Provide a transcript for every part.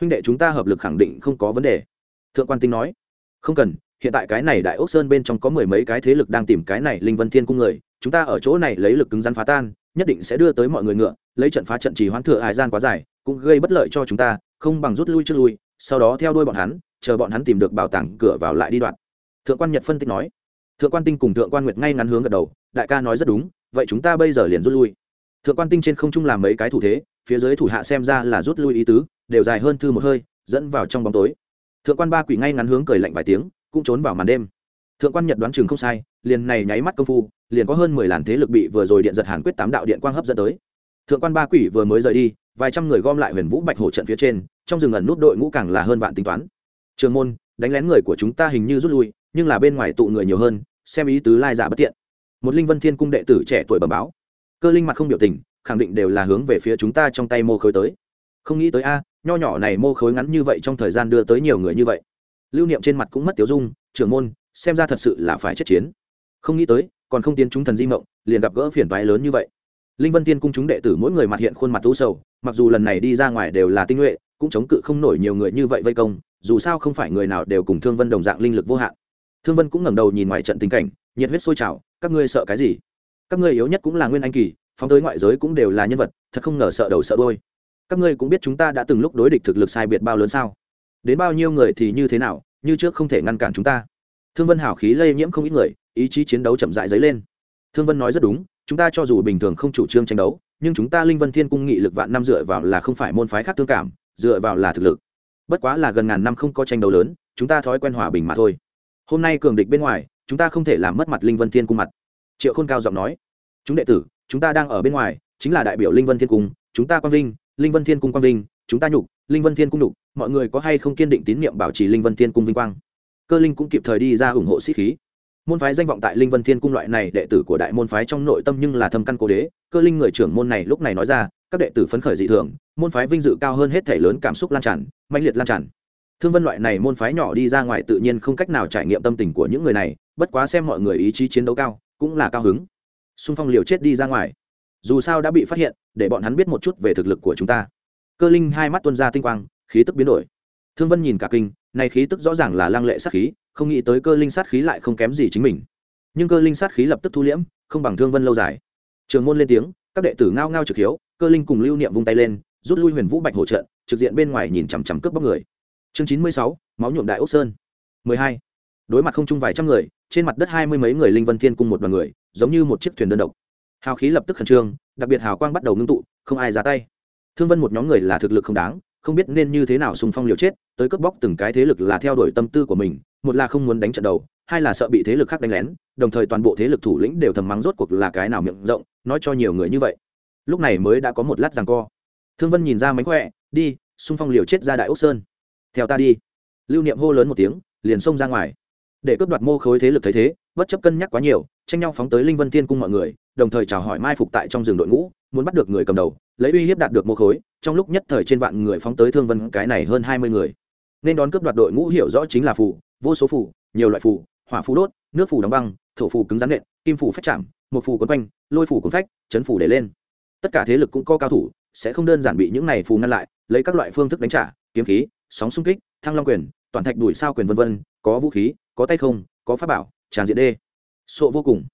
huynh đệ chúng ta hợp lực khẳng định không có vấn đề. Thượng quan tinh nói. Không cần, hiện tại cái này đại ốc sơn bên trong có mười mấy cái thế lực đang tìm cái này linh vân thiên cung người, chúng ta ở chỗ này lấy lực cứng rắn phá tan, nhất định sẽ đưa tới mọi người ngựa, lấy trận phá trận chỉ hoãn thừa hải gian quá dài, cũng gây bất lợi cho chúng ta, không bằng rút lui trước lui, sau đó theo đuôi bọn hắn, chờ bọn hắn tìm được bảo tàng cửa vào lại đi đoạn. Thượng quan nhật phân tích nói. Thượng quan tinh cùng thượng quan nguyệt ngay ngắn hướng gật đầu, đại ca nói rất đúng, vậy chúng ta bây giờ liền rút lui thượng quan tinh trên không trung làm mấy cái thủ thế, phía dưới thủ hạ xem ra là rút lui ý tứ, đều dài hơn thư một hơi, dẫn vào trong bóng tối. Thượng quan ba quỷ ngay ngắn hướng cười lạnh vài tiếng, cũng trốn vào màn đêm. Thượng quan nhật đoán chừng không sai, liền này nháy mắt công phu, liền có hơn mười làn thế lực bị vừa rồi điện giật hàn quyết tám đạo điện quang hấp dẫn tới. Thượng quan ba quỷ vừa mới rời đi, vài trăm người gom lại huyền vũ bạch hổ trận phía trên, trong rừng ẩn nút đội ngũ càng là hơn vạn tính toán. Trường môn, đánh lén người của chúng ta hình như rút lui, nhưng là bên ngoài tụ người nhiều hơn, xem ý tứ lai giả bất tiện. Một linh vân thiên cung đệ tử trẻ tuổi bẩm báo cơ linh mặt không biểu tình, khẳng định đều là hướng về phía chúng ta trong tay mô khối tới. Không nghĩ tới a, nho nhỏ này mô khối ngắn như vậy trong thời gian đưa tới nhiều người như vậy. Lưu niệm trên mặt cũng mất tiếu dung, trưởng môn, xem ra thật sự là phải chết chiến. Không nghĩ tới, còn không tiến chúng thần di mộng, liền gặp gỡ phiền toái lớn như vậy. Linh vân tiên cung chúng đệ tử mỗi người mặt hiện khuôn mặt u sầu, mặc dù lần này đi ra ngoài đều là tinh nhuệ, cũng chống cự không nổi nhiều người như vậy vây công, dù sao không phải người nào đều cùng thương vân đồng dạng linh lực vô hạn. Thương vân cũng ngẩng đầu nhìn ngoài trận tình cảnh, nhiệt huyết sôi trào, các ngươi sợ cái gì? Các ngươi yếu nhất cũng là nguyên anh kỳ, phóng tới ngoại giới cũng đều là nhân vật, thật không ngờ sợ đầu sợ đôi các ngươi cũng biết chúng ta đã từng lúc đối địch thực lực sai biệt bao lớn sao? Đến bao nhiêu người thì như thế nào, như trước không thể ngăn cản chúng ta. Thương vân hảo khí lây nhiễm không ít người, ý chí chiến đấu chậm dại dấy lên. Thương vân nói rất đúng, chúng ta cho dù bình thường không chủ trương tranh đấu, nhưng chúng ta linh vân thiên cung nghị lực vạn năm dựa vào là không phải môn phái khác thương cảm, dựa vào là thực lực. Bất quá là gần ngàn năm không có tranh đấu lớn, chúng ta thói quen hòa bình mà thôi. Hôm nay cường địch bên ngoài, chúng ta không thể làm mất mặt linh vân thiên cung mặt triệu khôn cao giọng nói, chúng đệ tử, chúng ta đang ở bên ngoài, chính là đại biểu linh vân thiên cung, chúng ta quang vinh, linh vân thiên cung quang vinh, chúng ta nhục, linh vân thiên cung nhục, mọi người có hay không kiên định tín nhiệm bảo trì linh vân thiên cung vinh quang? Cơ linh cũng kịp thời đi ra ủng hộ sĩ khí. Môn phái danh vọng tại linh vân thiên cung loại này đệ tử của đại môn phái trong nội tâm nhưng là thâm căn cố đế, cơ linh người trưởng môn này lúc này nói ra, các đệ tử phấn khởi dị thường, môn phái vinh dự cao hơn hết thể lớn cảm xúc lan tràn mạnh liệt lan tràn. Thương vân loại này môn phái nhỏ đi ra ngoài tự nhiên không cách nào trải nghiệm tâm tình của những người này, bất quá xem mọi người ý chí chiến đấu cao cũng là cao hứng. Xung phong liều chết đi ra ngoài. Dù sao đã bị phát hiện, để bọn hắn biết một chút về thực lực của chúng ta. Cơ linh hai mắt tuân ra tinh quang, khí tức biến đổi. Thương vân nhìn cả kinh, này khí tức rõ ràng là lăng lệ sát khí, không nghĩ tới cơ linh sát khí lại không kém gì chính mình. Nhưng cơ linh sát khí lập tức thu liễm, không bằng thương vân lâu dài. Trường môn lên tiếng, các đệ tử ngao ngao trực hiếu, cơ linh cùng lưu niệm vung tay lên, rút lui huyền vũ bạch hỗ trợ trực diện bên ngoài nhìn chằm chằm cướp bóc người. Chương chín mươi sáu, máu nhuộm đại ốc sơn. mười hai đối mặt không chung vài trăm người, trên mặt đất hai mươi mấy người linh vân thiên cung một đoàn người, giống như một chiếc thuyền đơn độc. Hào khí lập tức khẩn trương, đặc biệt hào quang bắt đầu ngưng tụ, không ai ra tay. Thương vân một nhóm người là thực lực không đáng, không biết nên như thế nào xung phong liều chết, tới cướp bóc từng cái thế lực là theo đuổi tâm tư của mình, một là không muốn đánh trận đầu, hai là sợ bị thế lực khác đánh lén, đồng thời toàn bộ thế lực thủ lĩnh đều thầm mắng rốt cuộc là cái nào miệng rộng, nói cho nhiều người như vậy. Lúc này mới đã có một lát rằng co. Thương vân nhìn ra mánh khỏe, đi, xung phong liều chết ra đại ốc sơn. Theo ta đi. Lưu niệm hô lớn một tiếng, liền xông ra ngoài để cướp đoạt mô khối thế lực thấy thế, bất chấp cân nhắc quá nhiều, tranh nhau phóng tới linh vân thiên cung mọi người, đồng thời chào hỏi mai phục tại trong rừng đội ngũ, muốn bắt được người cầm đầu, lấy uy hiếp đạt được mô khối, trong lúc nhất thời trên vạn người phóng tới thương vân, cái này hơn hai mươi người. Nên đón cướp đoạt đội ngũ hiểu rõ chính là phù, vô số phù, nhiều loại phù, hỏa phù đốt, nước phù đóng băng, thổ phù cứng rắn nện, kim phù phách chạm, một phù quấn quanh, lôi phù cuốn phách, chấn phù để lên. Tất cả thế lực cũng có cao thủ, sẽ không đơn giản bị những này phù ngăn lại, lấy các loại phương thức đánh trả, kiếm khí, sóng xung kích, thăng long quyền, toàn thạch đuổi sao quyền vân vân, có vũ khí có tay không, có pháp bảo, tràn diện đê. Sộ vô cùng.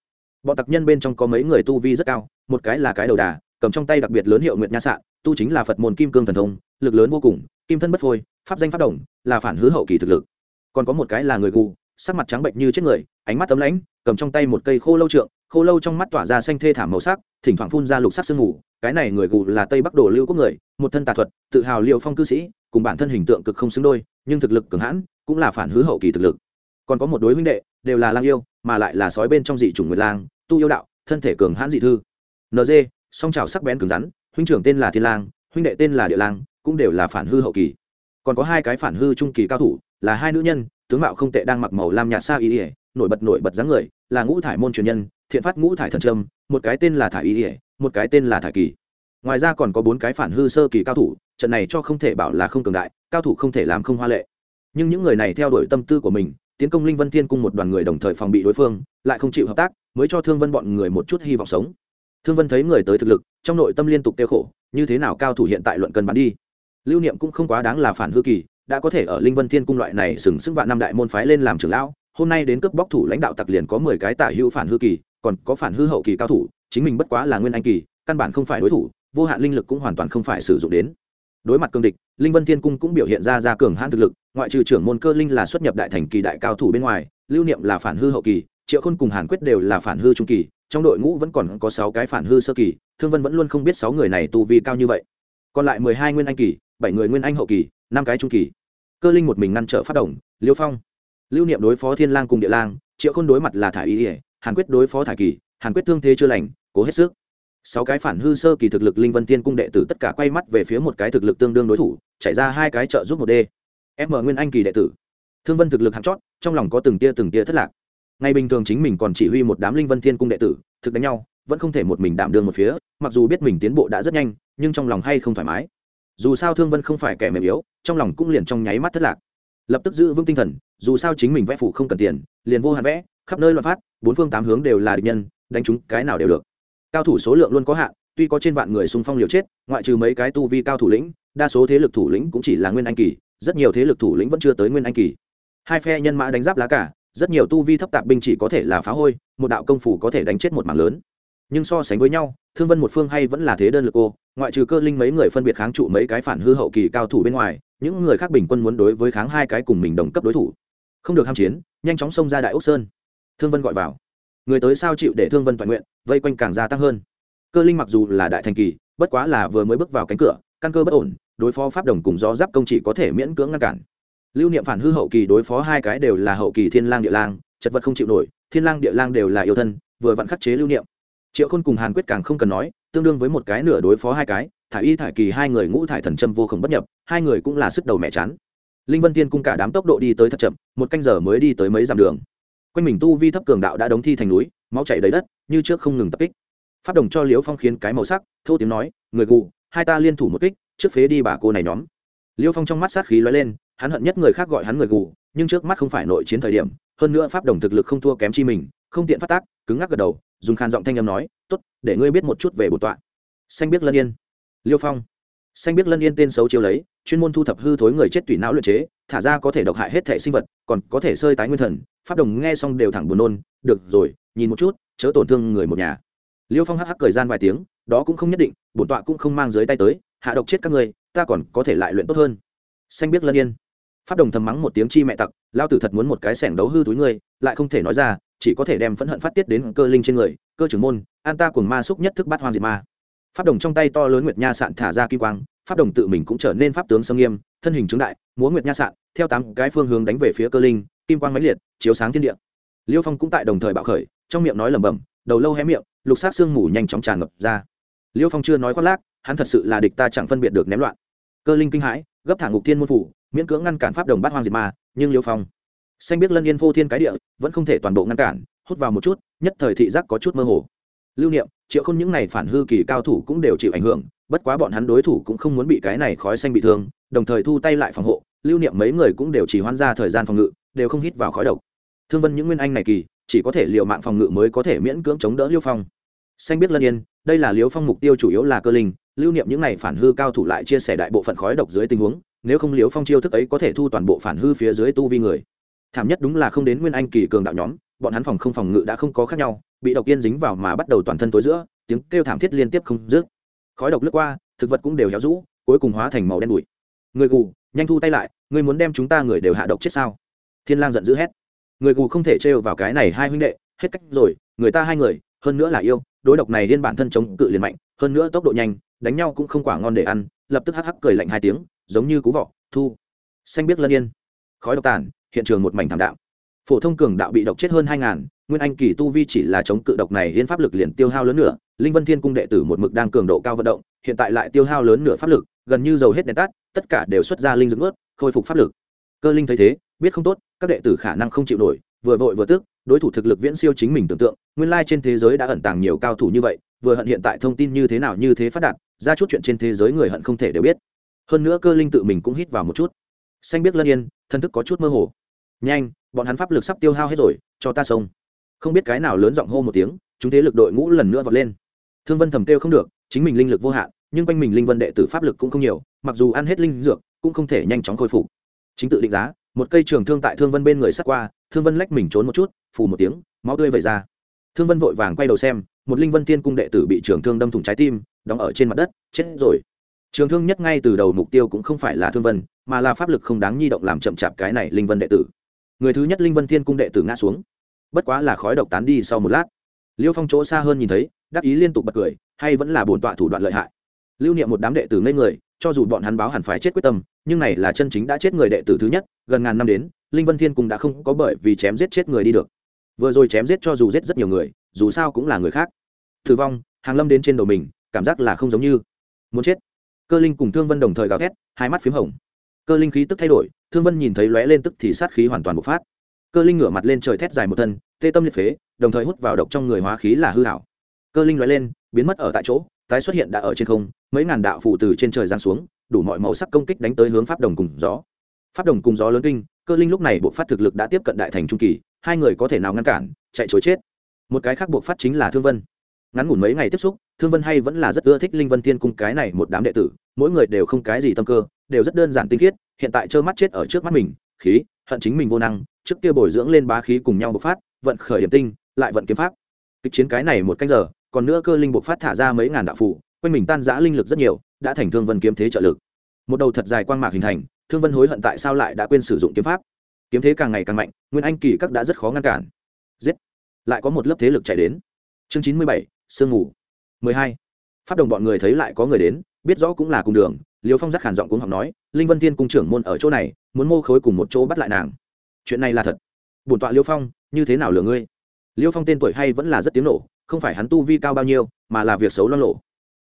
Bọn tặc nhân bên trong có mấy người tu vi rất cao, một cái là cái đầu đà, cầm trong tay đặc biệt lớn hiệu nguyệt nha sạn, tu chính là phật môn kim cương thần thông, lực lớn vô cùng, kim thân bất phôi, pháp danh pháp đồng, là phản hứa hậu kỳ thực lực. Còn có một cái là người gù, sắc mặt trắng bệnh như chết người, ánh mắt tấm lãnh, cầm trong tay một cây khô lâu trượng, khô lâu trong mắt tỏa ra xanh thê thảm màu sắc, thỉnh thoảng phun ra lục sắc sương mù. Cái này người gù là tây bắc đồ lưu quốc người, một thân tà thuật, tự hào liệu phong cư sĩ, cùng bản thân hình tượng cực không xứng đôi, nhưng thực lực cường hãn, cũng là phản hứa hậu kỳ thực lực còn có một đối huynh đệ, đều là lang yêu, mà lại là sói bên trong dị chủng nguyệt lang, tu yêu đạo, thân thể cường hãn dị thư. Nd song trào sắc bén cứng rắn, huynh trưởng tên là thiên lang, huynh đệ tên là địa lang, cũng đều là phản hư hậu kỳ. Còn có hai cái phản hư trung kỳ cao thủ, là hai nữ nhân, tướng mạo không tệ đang mặc màu lam nhạt sa y ỉa nổi bật nổi bật dáng người, là ngũ thải môn truyền nhân, thiện phát ngũ thải thần trâm, một cái tên là thải y ỉa một cái tên là thải kỳ. Ngoài ra còn có bốn cái phản hư sơ kỳ cao thủ, trận này cho không thể bảo là không cường đại, cao thủ không thể làm không hoa lệ. Nhưng những người này theo đuổi tâm tư của mình tiến công linh vân thiên cung một đoàn người đồng thời phòng bị đối phương, lại không chịu hợp tác, mới cho thương vân bọn người một chút hy vọng sống. Thương vân thấy người tới thực lực, trong nội tâm liên tục tiêu khổ, như thế nào cao thủ hiện tại luận cần bắn đi. Lưu niệm cũng không quá đáng là phản hư kỳ, đã có thể ở linh vân thiên cung loại này sừng sững vạn năm đại môn phái lên làm trưởng lão, hôm nay đến cướp bóc thủ lãnh đạo tặc liền có mười cái tả hữu phản hư kỳ, còn có phản hư hậu kỳ cao thủ, chính mình bất quá là nguyên anh kỳ, căn bản không phải đối thủ, vô hạn linh lực cũng hoàn toàn không phải sử dụng đến đối mặt cương địch, linh vân thiên cung cũng biểu hiện ra ra cường hãn thực lực, ngoại trừ trưởng môn cơ linh là xuất nhập đại thành kỳ đại cao thủ bên ngoài, lưu niệm là phản hư hậu kỳ, triệu khôn cùng hàn quyết đều là phản hư trung kỳ, trong đội ngũ vẫn còn có sáu cái phản hư sơ kỳ, thương vân vẫn luôn không biết sáu người này tu vi cao như vậy. Còn lại mười hai nguyên anh kỳ, bảy người nguyên anh hậu kỳ, năm cái trung kỳ. Cơ linh một mình ngăn trở phát động, liêu phong. Lưu niệm đối phó thiên lang cùng địa lang, triệu khôn đối mặt là thả ý ỉa hàn quyết đối phó thả kỳ, hàn quyết thương thế chưa lành, cố hết sức sáu cái phản hư sơ kỳ thực lực linh vân tiên cung đệ tử tất cả quay mắt về phía một cái thực lực tương đương đối thủ, chạy ra hai cái trợ giúp một d m nguyên anh kỳ đệ tử. Thương vân thực lực hạng chót, trong lòng có từng tia từng tia thất lạc. Ngày bình thường chính mình còn chỉ huy một đám linh vân thiên cung đệ tử, thực đánh nhau, vẫn không thể một mình đảm đương một phía, mặc dù biết mình tiến bộ đã rất nhanh, nhưng trong lòng hay không thoải mái. Dù sao thương vân không phải kẻ mềm yếu, trong lòng cũng liền trong nháy mắt thất lạc. Lập tức giữ vững tinh thần, dù sao chính mình vẽ phủ không cần tiền, liền vô hạn vẽ, khắp nơi loạn phát, bốn phương tám hướng đều là địch nhân, đánh chúng cái nào đều được cao thủ số lượng luôn có hạn, tuy có trên vạn người xung phong liều chết, ngoại trừ mấy cái tu vi cao thủ lĩnh, đa số thế lực thủ lĩnh cũng chỉ là nguyên anh kỳ, rất nhiều thế lực thủ lĩnh vẫn chưa tới nguyên anh kỳ. Hai phe nhân mã đánh giáp lá cả, rất nhiều tu vi thấp tạp binh chỉ có thể là phá hôi, một đạo công phủ có thể đánh chết một mảng lớn. Nhưng so sánh với nhau, thương vân một phương hay vẫn là thế đơn lực ô, ngoại trừ cơ linh mấy người phân biệt kháng trụ mấy cái phản hư hậu kỳ cao thủ bên ngoài, những người khác bình quân muốn đối với kháng hai cái cùng mình đồng cấp đối thủ. Không được ham chiến, nhanh chóng xông ra đại ốc sơn. Thương vân gọi vào. Người tới sao chịu để thương vân toàn nguyện? Vây quanh càng gia tăng hơn. Cơ linh mặc dù là đại thành kỳ, bất quá là vừa mới bước vào cánh cửa, căn cơ bất ổn, đối phó pháp đồng cùng gió giáp công chỉ có thể miễn cưỡng ngăn cản. Lưu niệm phản hư hậu kỳ đối phó hai cái đều là hậu kỳ thiên lang địa lang, chật vật không chịu nổi, thiên lang địa lang đều là yêu thân, vừa vặn khắc chế lưu niệm. Triệu khôn cùng hàn quyết càng không cần nói, tương đương với một cái nửa đối phó hai cái, thải y, thải kỳ hai người ngũ thải thần châm vô cùng bất nhập, hai người cũng là sức đầu mẹ chán. Linh vân tiên cung cả đám tốc độ đi tới thật chậm, một canh giờ mới đi tới mấy dặm đường quanh mình tu vi thấp cường đạo đã đóng thi thành núi, máu chảy đầy đất, như trước không ngừng tập kích. Phát đồng cho liễu phong khiến cái màu sắc, thô tiếng nói, người gù, hai ta liên thủ một kích, trước phế đi bà cô này nhóm. Liễu phong trong mắt sát khí lóe lên, hắn hận nhất người khác gọi hắn người gù, nhưng trước mắt không phải nội chiến thời điểm, hơn nữa pháp đồng thực lực không thua kém chi mình, không tiện phát tác, cứng ngắc gật đầu, dùng khàn giọng thanh âm nói, tốt, để ngươi biết một chút về bổn tọa. Xanh biết lân yên. Liêu phong. Xanh biết lân yên tên xấu chiêu lấy, chuyên môn thu thập hư thối người chết tùy não luyện chế, thả ra có thể độc hại hết thể sinh vật, còn có thể sơi tái nguyên thần pháp đồng nghe xong đều thẳng buồn nôn, được rồi, nhìn một chút, chớ tổn thương người một nhà. Liêu phong hắc hắc cười gian vài tiếng, đó cũng không nhất định, bổn tọa cũng không mang dưới tay tới, hạ độc chết các người ta còn có thể lại luyện tốt hơn. Xanh biết lân yên. Pháp đồng thầm mắng một tiếng chi mẹ tặc lao tử thật muốn một cái sẻng đấu hư túi ngươi, lại không thể nói ra, chỉ có thể đem phẫn hận phát tiết đến cơ linh trên người, cơ trưởng môn, an ta cùng ma xúc nhất thức bắt hoang diệt ma. Pháp đồng trong tay to lớn nguyệt nha sạn thả ra kim quang, pháp đồng tự mình cũng trở nên pháp tướng sâm nghiêm, thân hình trướng đại, múa nguyệt nha sạn, theo tám cái phương hướng đánh về phía cơ linh kim quang mãnh liệt, chiếu sáng thiên địa. Liêu phong cũng tại đồng thời bạo khởi, trong miệng nói lẩm bẩm, đầu lâu hé miệng, lục sát xương mù nhanh chóng tràn ngập ra. Liêu phong chưa nói khoác lác, hắn thật sự là địch ta chẳng phân biệt được ném loạn. Cơ linh kinh hãi, gấp thả ngục thiên môn phủ, miễn cưỡng ngăn cản pháp đồng bát hoang diệt ma, nhưng liêu phong, xanh biết lân yên vô thiên cái địa, vẫn không thể toàn bộ ngăn cản, hút vào một chút, nhất thời thị giác có chút mơ hồ. Lưu niệm, triệu không những này phản hư kỳ cao thủ cũng đều chịu ảnh hưởng, bất quá bọn hắn đối thủ cũng không muốn bị cái này khói xanh bị thương, đồng thời thu tay lại phòng hộ. Lưu niệm mấy người cũng đều chỉ hoan ra thời gian phòng ngự đều không hít vào khói độc. Thương vân những nguyên anh này kỳ, chỉ có thể liều mạng phòng ngự mới có thể miễn cưỡng chống đỡ liêu phong. Xanh biết lân yên, đây là liêu phong mục tiêu chủ yếu là cơ linh, lưu niệm những này phản hư cao thủ lại chia sẻ đại bộ phận khói độc dưới tình huống, nếu không liêu phong chiêu thức ấy có thể thu toàn bộ phản hư phía dưới tu vi người. Thảm nhất đúng là không đến nguyên anh kỳ cường đạo nhóm, bọn hắn phòng không phòng ngự đã không có khác nhau, bị độc yên dính vào mà bắt đầu toàn thân tối giữa, tiếng kêu thảm thiết liên tiếp không dứt. Khói độc lướt qua, thực vật cũng đều héo rũ, cuối cùng hóa thành màu đen bụi. Người gù, nhanh thu tay lại, ngươi muốn đem chúng ta người đều hạ độc chết sao? Thiên lang giận dữ hét. Người cù không thể trêu vào cái này hai huynh đệ, hết cách rồi, người ta hai người, hơn nữa là yêu, đối độc này liên bản thân chống cự liền mạnh, hơn nữa tốc độ nhanh, đánh nhau cũng không quả ngon để ăn, lập tức hắc hắc cười lạnh hai tiếng, giống như cú vọ, thu. Xanh biết lân yên. Khói độc tàn, hiện trường một mảnh thảm đạo phổ thông cường đạo bị độc chết hơn hai ngàn, nguyên anh kỳ tu vi chỉ là chống cự độc này hiên pháp lực liền tiêu hao lớn nữa linh vân thiên cung đệ tử một mực đang cường độ cao vận động, hiện tại lại tiêu hao lớn nửa pháp lực, gần như dầu hết đèn tắt, tất cả đều xuất ra linh dưỡng ướt khôi phục pháp lực. Cơ linh thấy thế biết không tốt, các đệ tử khả năng không chịu nổi, vừa vội vừa tức, đối thủ thực lực viễn siêu chính mình tưởng tượng, nguyên lai trên thế giới đã ẩn tàng nhiều cao thủ như vậy, vừa hận hiện tại thông tin như thế nào như thế phát đạt, ra chút chuyện trên thế giới người hận không thể đều biết. Hơn nữa cơ linh tự mình cũng hít vào một chút. Xanh biết lân yên, thân thức có chút mơ hồ. Nhanh, bọn hắn pháp lực sắp tiêu hao hết rồi, cho ta sông không biết cái nào lớn giọng hô một tiếng, chúng thế lực đội ngũ lần nữa vọt lên. Thương vân thầm kêu không được, chính mình linh lực vô hạn, nhưng quanh mình linh vân đệ tử pháp lực cũng không nhiều, mặc dù ăn hết linh dược, cũng không thể nhanh chóng khôi phục. Chính tự định giá một cây trường thương tại thương vân bên người sắt qua, thương vân lách mình trốn một chút, phù một tiếng, máu tươi vẩy ra. Thương vân vội vàng quay đầu xem, một linh vân tiên cung đệ tử bị trường thương đâm thủng trái tim, đóng ở trên mặt đất, chết rồi. Trường thương nhất ngay từ đầu mục tiêu cũng không phải là thương vân, mà là pháp lực không đáng nhi động làm chậm chạp cái này linh vân đệ tử. Người thứ nhất linh vân thiên cung đệ tử ngã xuống. Bất quá là khói độc tán đi sau một lát. Liêu phong chỗ xa hơn nhìn thấy, đắc ý liên tục bật cười, hay vẫn là bổn tọa thủ đoạn lợi hại. Lưu niệm một đám đệ tử ngây người cho dù bọn hắn báo hẳn phải chết quyết tâm, nhưng này là chân chính đã chết người đệ tử thứ nhất, gần ngàn năm đến, linh vân thiên cũng đã không có bởi vì chém giết chết người đi được. Vừa rồi chém giết cho dù giết rất nhiều người, dù sao cũng là người khác. Thử vong, hàng lâm đến trên đầu mình, cảm giác là không giống như muốn chết. Cơ linh cùng thương vân đồng thời gào thét, hai mắt p h í m hồng. Cơ linh khí tức thay đổi, thương vân nhìn thấy lóe lên tức thì sát khí hoàn toàn bộc phát. Cơ linh ngửa mặt lên trời thét dài một thân, tê tâm liệt phế, đồng thời hút vào độc trong người hóa khí là hư hảo cơ linh lóe lên, biến mất ở tại chỗ tái xuất hiện đã ở trên không, mấy ngàn đạo phụ từ trên trời giáng xuống, đủ mọi màu sắc công kích đánh tới hướng pháp đồng cùng gió. Pháp đồng cùng gió lớn kinh, cơ linh lúc này buộc phát thực lực đã tiếp cận đại thành trung kỳ, hai người có thể nào ngăn cản, chạy chối chết. Một cái khác buộc phát chính là thương vân. Ngắn ngủn mấy ngày tiếp xúc, thương vân hay vẫn là rất ưa thích linh vân thiên cung cái này một đám đệ tử, mỗi người đều không cái gì tâm cơ, đều rất đơn giản tinh khiết, hiện tại trơ mắt chết ở trước mắt mình, khí, hận chính mình vô năng, trước kia bồi dưỡng lên bá khí cùng nhau bộc phát, vận khởi điểm tinh, lại vận kiếm pháp. Kịch chiến cái này một canh giờ còn nữa cơ linh bộ phát thả ra mấy ngàn đạo phụ quanh mình tan giã linh lực rất nhiều, đã thành thương vân kiếm thế trợ lực. Một đầu thật dài quang mạc hình thành, thương vân hối hận tại sao lại đã quên sử dụng kiếm pháp. Kiếm thế càng ngày càng mạnh, nguyên anh kỳ các đã rất khó ngăn cản. Giết! Lại có một lớp thế lực chạy đến. Chương chín mươi bảy, sương ngủ. Mười hai. Pháp đồng bọn người thấy lại có người đến, biết rõ cũng là cùng đường, liêu phong giác hàn giọng cuống học nói, linh vân thiên cung trưởng môn ở chỗ này, muốn mô khối cùng một chỗ bắt lại nàng. Chuyện này là thật. Bổn tọa liêu phong, như thế nào lừa ngươi? Liêu phong tên tuổi hay vẫn là rất tiếng nổ không phải hắn tu vi cao bao nhiêu, mà là việc xấu lo lộ.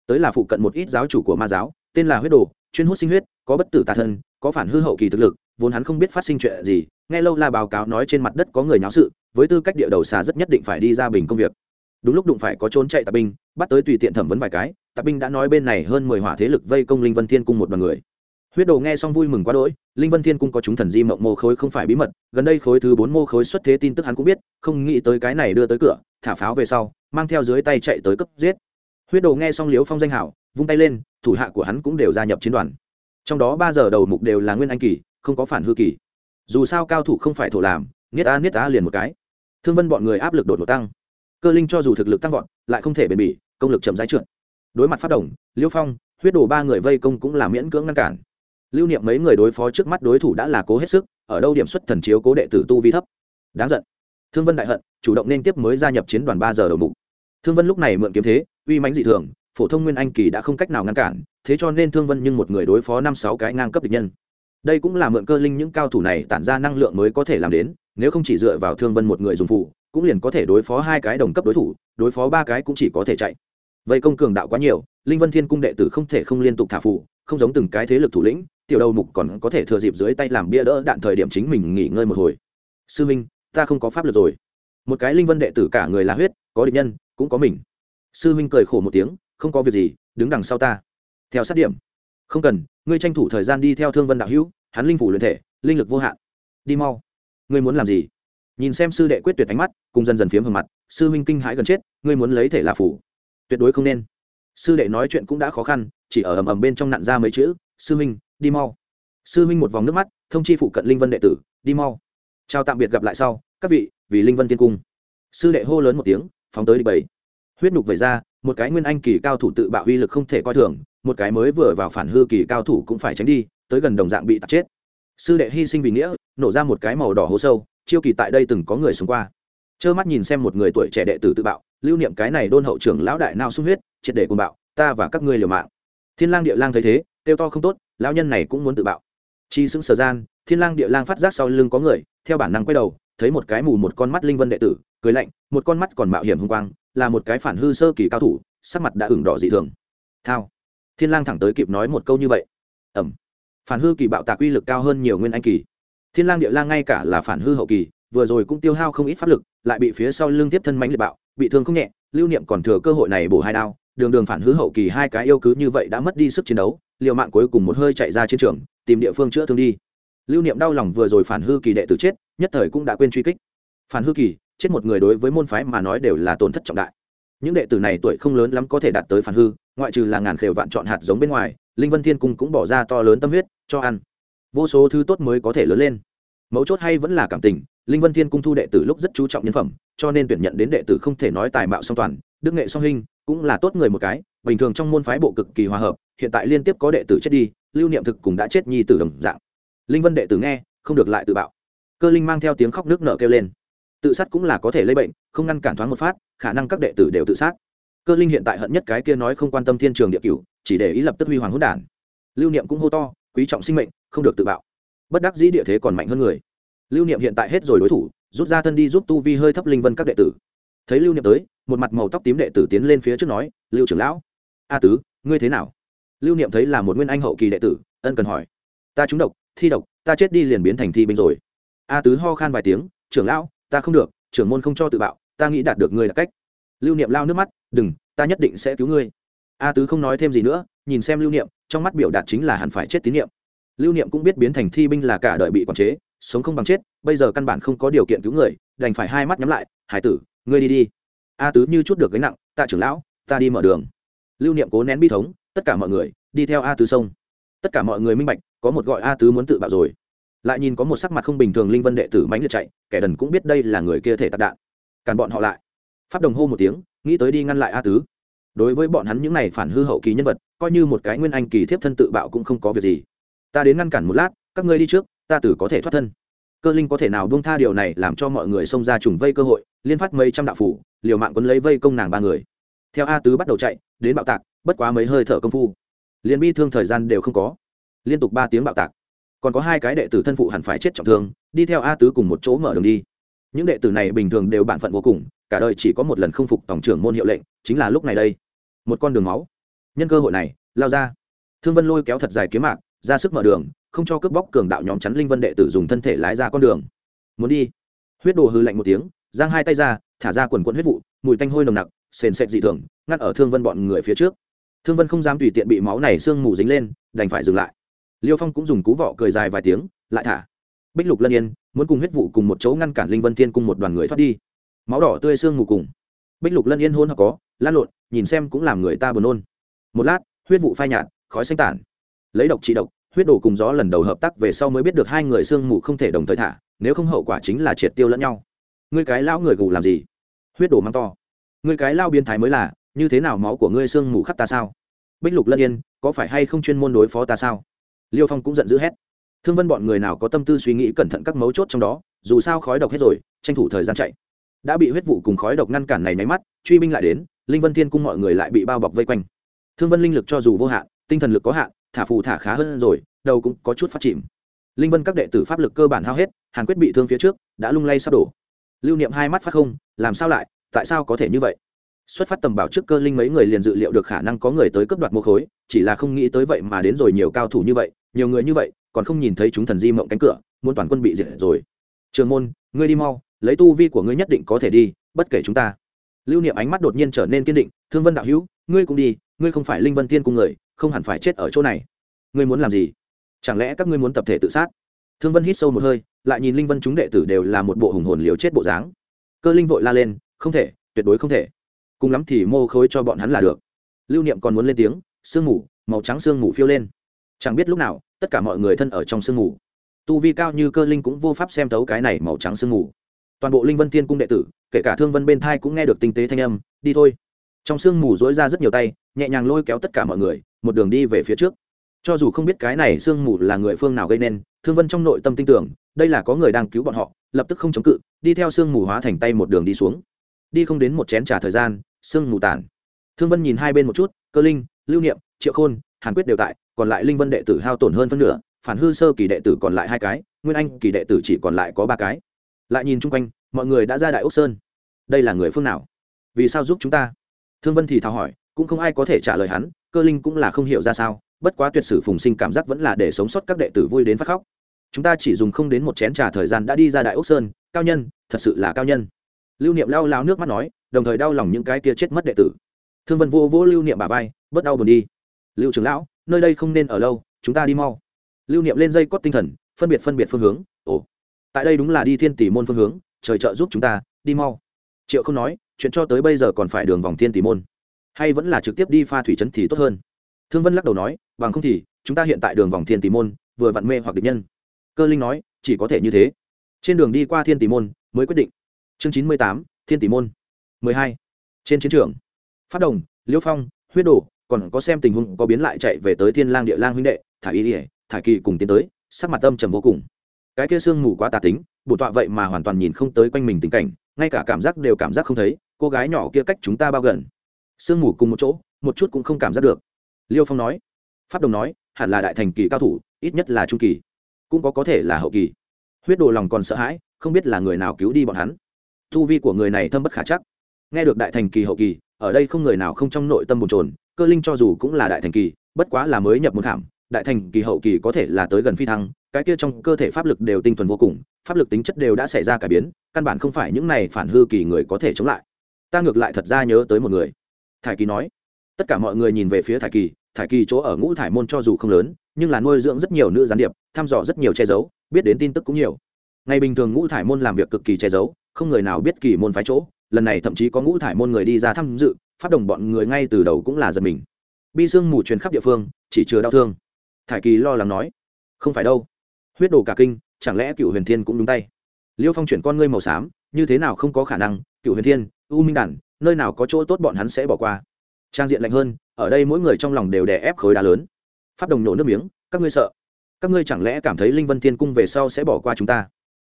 Tới là phụ cận một ít giáo chủ của ma giáo, tên là huyết đồ, chuyên hút sinh huyết, có bất tử tà thân, có phản hư hậu kỳ thực lực, vốn hắn không biết phát sinh chuyện gì, nghe lâu la báo cáo nói trên mặt đất có người nháo sự, với tư cách địa đầu xà rất nhất định phải đi ra bình công việc. Đúng lúc đụng phải có trốn chạy tạp binh, bắt tới tùy tiện thẩm vấn vài cái tạp binh đã nói bên này hơn mười hỏa thế lực vây công linh vân thiên cung một đoàn người. Huyết đồ nghe xong vui mừng quá đỗi, linh vân thiên cung có chúng thần di mộng mô khối không phải bí mật, gần đây khối thứ bốn mô khối xuất thế tin tức hắn cũng biết, không nghĩ tới cái này đưa tới cửa, thả pháo về sau mang theo dưới tay chạy tới cấp giết. Huyết đồ nghe xong liếu phong danh hảo, vung tay lên, thủ hạ của hắn cũng đều gia nhập chiến đoàn. Trong đó ba giờ đầu mục đều là nguyên anh kỳ, không có phản hư kỳ. Dù sao cao thủ không phải thổ làm niết a niết á liền một cái. Thương vân bọn người áp lực đột ngột tăng. Cơ linh cho dù thực lực tăng vọt, lại không thể bền bỉ, công lực chậm rãi trượt. Đối mặt phát động liêu phong, huyết Đồ ba người vây công cũng là miễn cưỡng ngăn cản. Lưu niệm mấy người đối phó trước mắt đối thủ đã là cố hết sức, ở đâu điểm xuất thần chiếu cố đệ tử tu vi thấp. Đáng giận. Thương vân đại hận, chủ động nên tiếp mới gia nhập chiến đoàn ba giờ đầu mục thương vân lúc này mượn kiếm thế, uy mãnh dị thường, phổ thông nguyên anh kỳ đã không cách nào ngăn cản, thế cho nên thương vân nhưng một người đối phó năm sáu cái ngang cấp địch nhân. Đây cũng là mượn cơ linh những cao thủ này tản ra năng lượng mới có thể làm đến, nếu không chỉ dựa vào thương vân một người dùng phụ, cũng liền có thể đối phó hai cái đồng cấp đối thủ, đối phó ba cái cũng chỉ có thể chạy. Vậy công cường đạo quá nhiều, linh vân thiên cung đệ tử không thể không liên tục thả phụ, không giống từng cái thế lực thủ lĩnh, tiểu đầu mục còn có thể thừa dịp dưới tay làm bia đỡ đạn thời điểm chính mình nghỉ ngơi một hồi. Sư minh, ta không có pháp lực rồi. Một cái linh vân đệ tử cả người là huyết, có địch nhân cũng có mình. Sư minh cười khổ một tiếng, không có việc gì, đứng đằng sau ta. Theo sát điểm. Không cần, ngươi tranh thủ thời gian đi theo thương vân đạo hữu, hắn linh phủ luyện thể, linh lực vô hạn. Đi mau. Ngươi muốn làm gì? Nhìn xem sư đệ quyết tuyệt ánh mắt, cùng dần dần phiếm hầm mặt, sư huynh kinh hãi gần chết, ngươi muốn lấy thể là phủ. Tuyệt đối không nên. Sư đệ nói chuyện cũng đã khó khăn, chỉ ở ầm ầm bên trong nặn ra mấy chữ, sư huynh, đi mau. Sư huynh một vòng nước mắt, thông chi phụ cận linh vân đệ tử, đi mau. Chào tạm biệt gặp lại sau, các vị, vì linh vân tiên cung. Sư đệ hô lớn một tiếng phóng tới đi bảy huyết nhục vẩy ra, một cái nguyên anh kỳ cao thủ tự bạo uy lực không thể coi thường, một cái mới vừa vào phản hư kỳ cao thủ cũng phải tránh đi, tới gần đồng dạng bị tạt chết. Sư đệ hy sinh vì nghĩa, nổ ra một cái màu đỏ hố sâu, chiêu kỳ tại đây từng có người sống qua. Trơ mắt nhìn xem một người tuổi trẻ đệ tử tự bạo, lưu niệm cái này đôn hậu trưởng lão đại nào sung huyết, triệt để cùng bạo, ta và các ngươi liều mạng. Thiên lang địa lang thấy thế tiêu to không tốt, lão nhân này cũng muốn tự bạo. Chi xứng sở gian, thiên lang địa lang phát giác sau lưng có người, theo bản năng quay đầu thấy một cái mù một con mắt linh vân đệ tử, cười lạnh, một con mắt còn mạo hiểm hung quang, là một cái phản hư sơ kỳ cao thủ, sắc mặt đã ửng đỏ dị thường. Thao. Thiên lang thẳng tới kịp nói một câu như vậy. Ẩm. Phản hư kỳ bạo tạc uy lực cao hơn nhiều nguyên anh kỳ. Thiên lang địa lang ngay cả là phản hư hậu kỳ, vừa rồi cũng tiêu hao không ít pháp lực, lại bị phía sau lưng tiếp thân mánh liệt bạo, bị thương không nhẹ, lưu niệm còn thừa cơ hội này bổ hai đao, đường đường phản hư hậu kỳ hai cái yêu cứ như vậy đã mất đi sức chiến đấu, liều mạng cuối cùng một hơi chạy ra chiến trường, tìm địa phương chữa thương đi. Lưu niệm đau lòng vừa rồi phản hư kỳ đệ tử chết nhất thời cũng đã quên truy kích. Phản hư kỳ, chết một người đối với môn phái mà nói đều là tổn thất trọng đại. Những đệ tử này tuổi không lớn lắm có thể đạt tới phản hư, ngoại trừ là ngàn khều vạn chọn hạt giống bên ngoài, linh vân thiên cung cũng bỏ ra to lớn tâm huyết, cho ăn. Vô số thứ tốt mới có thể lớn lên. Mấu chốt hay vẫn là cảm tình, linh vân thiên cung thu đệ tử lúc rất chú trọng nhân phẩm, cho nên tuyển nhận đến đệ tử không thể nói tài mạo song toàn, đức nghệ song hình, cũng là tốt người một cái. Bình thường trong môn phái bộ cực kỳ hòa hợp, hiện tại liên tiếp có đệ tử chết đi, lưu niệm thực cũng đã chết nhi tử đồng dạng. Linh vân đệ tử nghe, không được lại tự bạo cơ linh mang theo tiếng khóc nước nở kêu lên. Tự sát cũng là có thể lây bệnh, không ngăn cản thoáng một phát, khả năng các đệ tử đều tự sát. Cơ linh hiện tại hận nhất cái kia nói không quan tâm thiên trường địa cửu, chỉ để ý lập tức huy hoàng hỗn đản. Lưu niệm cũng hô to, quý trọng sinh mệnh, không được tự bạo. Bất đắc dĩ địa thế còn mạnh hơn người. Lưu niệm hiện tại hết rồi đối thủ, rút ra thân đi giúp tu vi hơi thấp linh vân các đệ tử. Thấy lưu niệm tới, một mặt màu tóc tím đệ tử tiến lên phía trước nói, lưu trưởng lão. A tứ, ngươi thế nào? Lưu niệm thấy là một nguyên anh hậu kỳ đệ tử, ân cần hỏi. Ta trúng độc, thi độc, ta chết đi liền biến thành thi binh rồi a tứ ho khan vài tiếng, trưởng lão, ta không được, trưởng môn không cho tự bạo, ta nghĩ đạt được ngươi là cách. Lưu niệm lao nước mắt, đừng, ta nhất định sẽ cứu ngươi. A tứ không nói thêm gì nữa, nhìn xem lưu niệm, trong mắt biểu đạt chính là hẳn phải chết tín niệm. Lưu niệm cũng biết biến thành thi binh là cả đời bị quản chế, sống không bằng chết, bây giờ căn bản không có điều kiện cứu người, đành phải hai mắt nhắm lại, hải tử, ngươi đi đi. A tứ như chút được gánh nặng, tạ trưởng lão, ta đi mở đường. Lưu niệm cố nén bi thống, tất cả mọi người, đi theo a tứ sông. Tất cả mọi người minh bạch, có một gọi a tứ muốn tự bạo rồi lại nhìn có một sắc mặt không bình thường linh vân đệ tử mánh liệt chạy, kẻ đần cũng biết đây là người kia thể tạc đạn. Càn bọn họ lại. Phát đồng hô một tiếng, nghĩ tới đi ngăn lại a tứ. Đối với bọn hắn những này phản hư hậu kỳ nhân vật, coi như một cái nguyên anh kỳ thiếp thân tự bạo cũng không có việc gì. Ta đến ngăn cản một lát, các ngươi đi trước, ta tử có thể thoát thân. Cơ linh có thể nào buông tha điều này làm cho mọi người xông ra trùng vây cơ hội, liên phát mấy trăm đạo phủ, liều mạng quấn lấy vây công nàng ba người. Theo a tứ bắt đầu chạy, đến bạo tạc, bất quá mấy hơi thở công phu. Liền bi thương thời gian đều không có. Liên tục ba tiếng bạo tạc còn có hai cái đệ tử thân phụ hẳn phải chết trọng thương, đi theo a tứ cùng một chỗ mở đường đi. Những đệ tử này bình thường đều bản phận vô cùng, cả đời chỉ có một lần không phục tổng trưởng môn hiệu lệnh, chính là lúc này đây. Một con đường máu. Nhân cơ hội này, lao ra. Thương vân lôi kéo thật dài kiếm mạc, ra sức mở đường, không cho cướp bóc cường đạo nhóm chắn linh vân đệ tử dùng thân thể lái ra con đường. Muốn đi. Huyết đồ hư lạnh một tiếng, giang hai tay ra, thả ra quần quẫn huyết vụ, mùi tanh hôi nồng nặc, sền sệt dị thường, ngắt ở thương vân bọn người phía trước. Thương vân không dám tùy tiện bị máu này sương mù dính lên, đành phải dừng lại liêu phong cũng dùng cú vọ cười dài vài tiếng, lại thả. Bích lục lân yên, muốn cùng huyết vụ cùng một chỗ ngăn cản linh vân thiên cùng một đoàn người thoát đi. Máu đỏ tươi sương mù cùng. Bích lục lân yên hôn hoặc có, lan lộn, nhìn xem cũng làm người ta buồn nôn. Một lát, huyết vụ phai nhạt, khói xanh tản. Lấy độc trị độc, huyết đồ cùng gió lần đầu hợp tác về sau mới biết được hai người sương mù không thể đồng thời thả, nếu không hậu quả chính là triệt tiêu lẫn nhau. Ngươi cái lão người gù làm gì? Huyết đồ mang to. Ngươi cái lao biến thái mới là, như thế nào máu của ngươi sương mù khắp ta sao? Bích lục lân yên, có phải hay không chuyên môn đối phó ta sao? Liêu phong cũng giận dữ hét. Thương vân bọn người nào có tâm tư suy nghĩ cẩn thận các mấu chốt trong đó, dù sao khói độc hết rồi, tranh thủ thời gian chạy. Đã bị huyết vụ cùng khói độc ngăn cản này máy mắt, truy binh lại đến, linh vân thiên cung mọi người lại bị bao bọc vây quanh. Thương vân linh lực cho dù vô hạn, tinh thần lực có hạn, thả phù thả khá hơn rồi, đầu cũng có chút phát chìm. Linh vân các đệ tử pháp lực cơ bản hao hết, hàn quyết bị thương phía trước, đã lung lay sắp đổ. Lưu niệm hai mắt phát không, làm sao lại, tại sao có thể như vậy? Xuất phát tầm bảo trước cơ linh mấy người liền dự liệu được khả năng có người tới cướp đoạt mô khối, chỉ là không nghĩ tới vậy mà đến rồi nhiều cao thủ như vậy nhiều người như vậy, còn không nhìn thấy chúng thần di mộng cánh cửa, muốn toàn quân bị diệt rồi. Trường môn, ngươi đi mau, lấy tu vi của ngươi nhất định có thể đi, bất kể chúng ta. Lưu niệm ánh mắt đột nhiên trở nên kiên định, thương vân đạo hữu, ngươi cũng đi, ngươi không phải linh vân thiên cung người, không hẳn phải chết ở chỗ này. Ngươi muốn làm gì? Chẳng lẽ các ngươi muốn tập thể tự sát? Thương vân hít sâu một hơi, lại nhìn linh vân chúng đệ tử đều là một bộ hùng hồn liều chết bộ dáng. Cơ linh vội la lên, không thể, tuyệt đối không thể. Cùng lắm thì mô khối cho bọn hắn là được. Lưu niệm còn muốn lên tiếng, sương mù, màu trắng sương mù phiêu lên chẳng biết lúc nào, tất cả mọi người thân ở trong sương mù. Tu vi cao như cơ linh cũng vô pháp xem thấu cái này màu trắng sương mù. Toàn bộ linh vân thiên cung đệ tử, kể cả thương vân bên thai cũng nghe được tinh tế thanh âm, đi thôi. Trong sương mù dối ra rất nhiều tay, nhẹ nhàng lôi kéo tất cả mọi người, một đường đi về phía trước. Cho dù không biết cái này sương mù là người phương nào gây nên, thương vân trong nội tâm tin tưởng, đây là có người đang cứu bọn họ, lập tức không chống cự, đi theo sương mù hóa thành tay một đường đi xuống. Đi không đến một chén t r à thời gian, sương mù tản thương vân nhìn hai bên một chút, cơ linh, lưu niệm, triệu khôn, hàn quyết đều tại còn lại linh vân đệ tử hao tổn hơn phân nửa, phản hư sơ kỳ đệ tử còn lại hai cái, nguyên anh kỳ đệ tử chỉ còn lại có ba cái. Lại nhìn chung quanh, mọi người đã ra đại ốc sơn. Đây là người phương nào? Vì sao giúp chúng ta? Thương vân thì thào hỏi, cũng không ai có thể trả lời hắn, cơ linh cũng là không hiểu ra sao, bất quá tuyệt sử phùng sinh cảm giác vẫn là để sống sót các đệ tử vui đến phát khóc. Chúng ta chỉ dùng không đến một chén trà thời gian đã đi ra đại ốc sơn, cao nhân, thật sự là cao nhân. Lưu niệm lao lao nước mắt nói, đồng thời đau lòng những cái kia chết mất đệ tử. Thương vân vô vô lưu niệm bà vai, bớt đau buồn đi. Lưu trưởng lão nơi đây không nên ở lâu, chúng ta đi mau. Lưu niệm lên dây cót tinh thần, phân biệt phân biệt phương hướng. Ồ, tại đây đúng là đi thiên tỷ môn phương hướng, trời trợ giúp chúng ta, đi mau. Triệu không nói, chuyện cho tới bây giờ còn phải đường vòng thiên tỷ môn. Hay vẫn là trực tiếp đi pha thủy trấn thì tốt hơn. Thương vân lắc đầu nói, bằng không thì, chúng ta hiện tại đường vòng thiên tỷ môn, vừa vặn mê hoặc địch nhân. Cơ linh nói, chỉ có thể như thế. Trên đường đi qua thiên tỷ môn, mới quyết định. Chương chín mươi tám, thiên tỷ môn. mười hai. Trên chiến trường. Phát đồng liêu phong, huyết đổ còn có xem tình huống có biến lại chạy về tới thiên lang địa lang huynh đệ, thả y ỉa thả kỳ cùng tiến tới, sắc mặt âm trầm vô cùng. Cái kia sương mù quá tà tính, bổ tọa vậy mà hoàn toàn nhìn không tới quanh mình tình cảnh, ngay cả cảm giác đều cảm giác không thấy, cô gái nhỏ kia cách chúng ta bao gần. Sương mù cùng một chỗ, một chút cũng không cảm giác được. Liêu phong nói, pháp đồng nói, hẳn là đại thành kỳ cao thủ, ít nhất là trung kỳ, cũng có có thể là hậu kỳ. Huyết đồ lòng còn sợ hãi, không biết là người nào cứu đi bọn hắn. Thu vi của người này thâm bất khả chắc. Nghe được đại thành kỳ hậu kỳ ở đây không người nào không trong nội tâm bồn trồn cơ linh cho dù cũng là đại thành kỳ, bất quá là mới nhập một khảm, đại thành kỳ hậu kỳ có thể là tới gần phi thăng, cái kia trong cơ thể pháp lực đều tinh thuần vô cùng, pháp lực tính chất đều đã xảy ra cải biến, căn bản không phải những này phản hư kỳ người có thể chống lại. Ta ngược lại thật ra nhớ tới một người. Thải kỳ nói. Tất cả mọi người nhìn về phía thải kỳ thải kỳ chỗ ở ngũ thải môn cho dù không lớn, nhưng là nuôi dưỡng rất nhiều nữ gián điệp, thăm dò rất nhiều che giấu, biết đến tin tức cũng nhiều. Ngày bình thường ngũ thải môn làm việc cực kỳ che giấu, không người nào biết kỳ môn phái chỗ lần này thậm chí có ngũ thải môn người đi ra tham dự phát động bọn người ngay từ đầu cũng là giật mình. Bi sương mù truyền khắp địa phương, chỉ chứa đau thương. Thải kỳ lo lắng nói, không phải đâu. Huyết đồ cả kinh, chẳng lẽ cựu huyền thiên cũng đúng tay? Liêu phong chuyển con ngươi màu xám, như thế nào không có khả năng? Cựu huyền thiên, u minh đản, nơi nào có chỗ tốt bọn hắn sẽ bỏ qua. Trang diện lạnh hơn, ở đây mỗi người trong lòng đều đè ép khối đá lớn. Phát đồng nổ nước miếng, các ngươi sợ. Các ngươi chẳng lẽ cảm thấy linh vân thiên cung về sau sẽ bỏ qua chúng ta?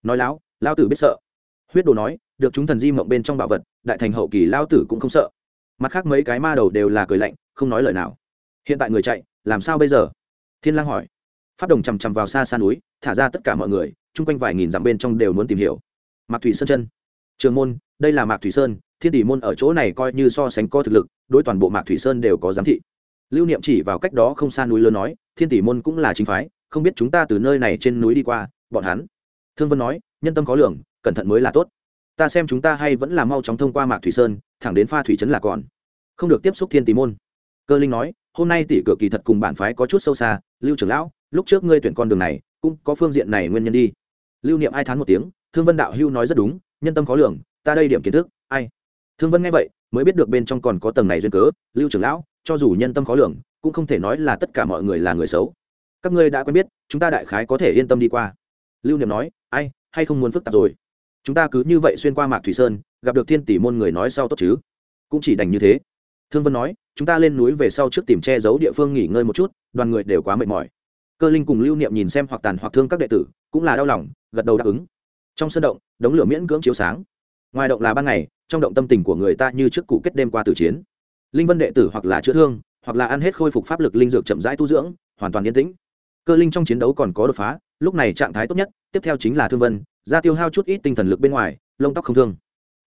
Nói láo lao tử biết sợ. Huyết đồ nói được chúng thần di mộng bên trong bảo vật, đại thành hậu kỳ lao tử cũng không sợ. Mặt khác mấy cái ma đầu đều là cười lạnh, không nói lời nào. Hiện tại người chạy, làm sao bây giờ? Thiên lang hỏi. Phát đồng chằm chằm vào xa xa núi, thả ra tất cả mọi người, chung quanh vài nghìn dặm bên trong đều muốn tìm hiểu. Mạc thủy sơn chân. Trường môn, đây là mạc thủy sơn, thiên tỷ môn ở chỗ này coi như so sánh co thực lực, đối toàn bộ mạc thủy sơn đều có giám thị. Lưu niệm chỉ vào cách đó không xa núi lớn nói, thiên tỷ môn cũng là chính phái, không biết chúng ta từ nơi này trên núi đi qua, bọn hắn. Thương vân nói, nhân tâm có lường, cẩn thận mới là tốt ta xem chúng ta hay vẫn là mau chóng thông qua mạc thủy sơn, thẳng đến pha thủy trấn là còn. Không được tiếp xúc thiên tỷ môn. Cơ linh nói, hôm nay tỷ cửa kỳ thật cùng bản phái có chút sâu xa, lưu trưởng lão, lúc trước ngươi tuyển con đường này, cũng có phương diện này nguyên nhân đi. Lưu niệm ai thán một tiếng, thương vân đạo hưu nói rất đúng, nhân tâm khó lường, ta đây điểm kiến thức, ai? Thương vân nghe vậy, mới biết được bên trong còn có tầng này duyên cớ, lưu trưởng lão, cho dù nhân tâm khó lường, cũng không thể nói là tất cả mọi người là người xấu. Các ngươi đã quen biết, chúng ta đại khái có thể yên tâm đi qua. Lưu niệm nói, ai, hay không muốn phức tạp rồi? Chúng ta cứ như vậy xuyên qua mạc thủy sơn, gặp được thiên tỷ môn người nói sau tốt chứ? Cũng chỉ đành như thế. Thương vân nói, chúng ta lên núi về sau trước tìm che giấu địa phương nghỉ ngơi một chút, đoàn người đều quá mệt mỏi. Cơ linh cùng lưu niệm nhìn xem hoặc tàn hoặc thương các đệ tử, cũng là đau lòng, gật đầu đáp ứng. Trong sân động, đống lửa miễn cưỡng chiếu sáng. Ngoài động là ban ngày, trong động tâm tình của người ta như trước cụ kết đêm qua tử chiến. Linh vân đệ tử hoặc là chữa thương, hoặc là ăn hết khôi phục pháp lực linh dược chậm rãi tu dưỡng, hoàn toàn yên tĩnh. Cơ linh trong chiến đấu còn có đột phá lúc này trạng thái tốt nhất, tiếp theo chính là thương vân, ra tiêu hao chút ít tinh thần lực bên ngoài, lông tóc không thương.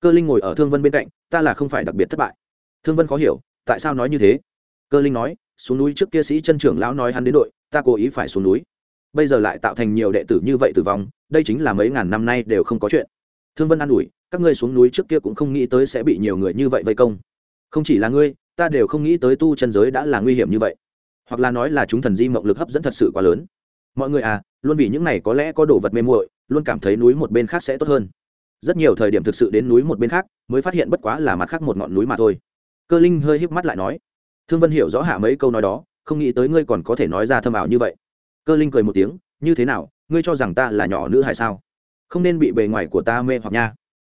Cơ linh ngồi ở thương vân bên cạnh, ta là không phải đặc biệt thất bại. Thương vân khó hiểu, tại sao nói như thế? Cơ linh nói, xuống núi trước kia sĩ chân trưởng lão nói hắn đến đội, ta cố ý phải xuống núi. Bây giờ lại tạo thành nhiều đệ tử như vậy tử vong, đây chính là mấy ngàn năm nay đều không có chuyện. Thương vân an ủi, các ngươi xuống núi trước kia cũng không nghĩ tới sẽ bị nhiều người như vậy vây công. Không chỉ là ngươi, ta đều không nghĩ tới tu chân giới đã là nguy hiểm như vậy. Hoặc là nói là chúng thần di mộng lực hấp dẫn thật sự quá lớn mọi người à luôn vì những này có lẽ có đồ vật mê muội, luôn cảm thấy núi một bên khác sẽ tốt hơn. Rất nhiều thời điểm thực sự đến núi một bên khác, mới phát hiện bất quá là mặt khác một ngọn núi mà thôi. Cơ linh hơi híp mắt lại nói, thương vân hiểu rõ hạ mấy câu nói đó, không nghĩ tới ngươi còn có thể nói ra thâm ảo như vậy. Cơ linh cười một tiếng, như thế nào, ngươi cho rằng ta là nhỏ nữ hay sao? Không nên bị bề ngoài của ta mê hoặc nha.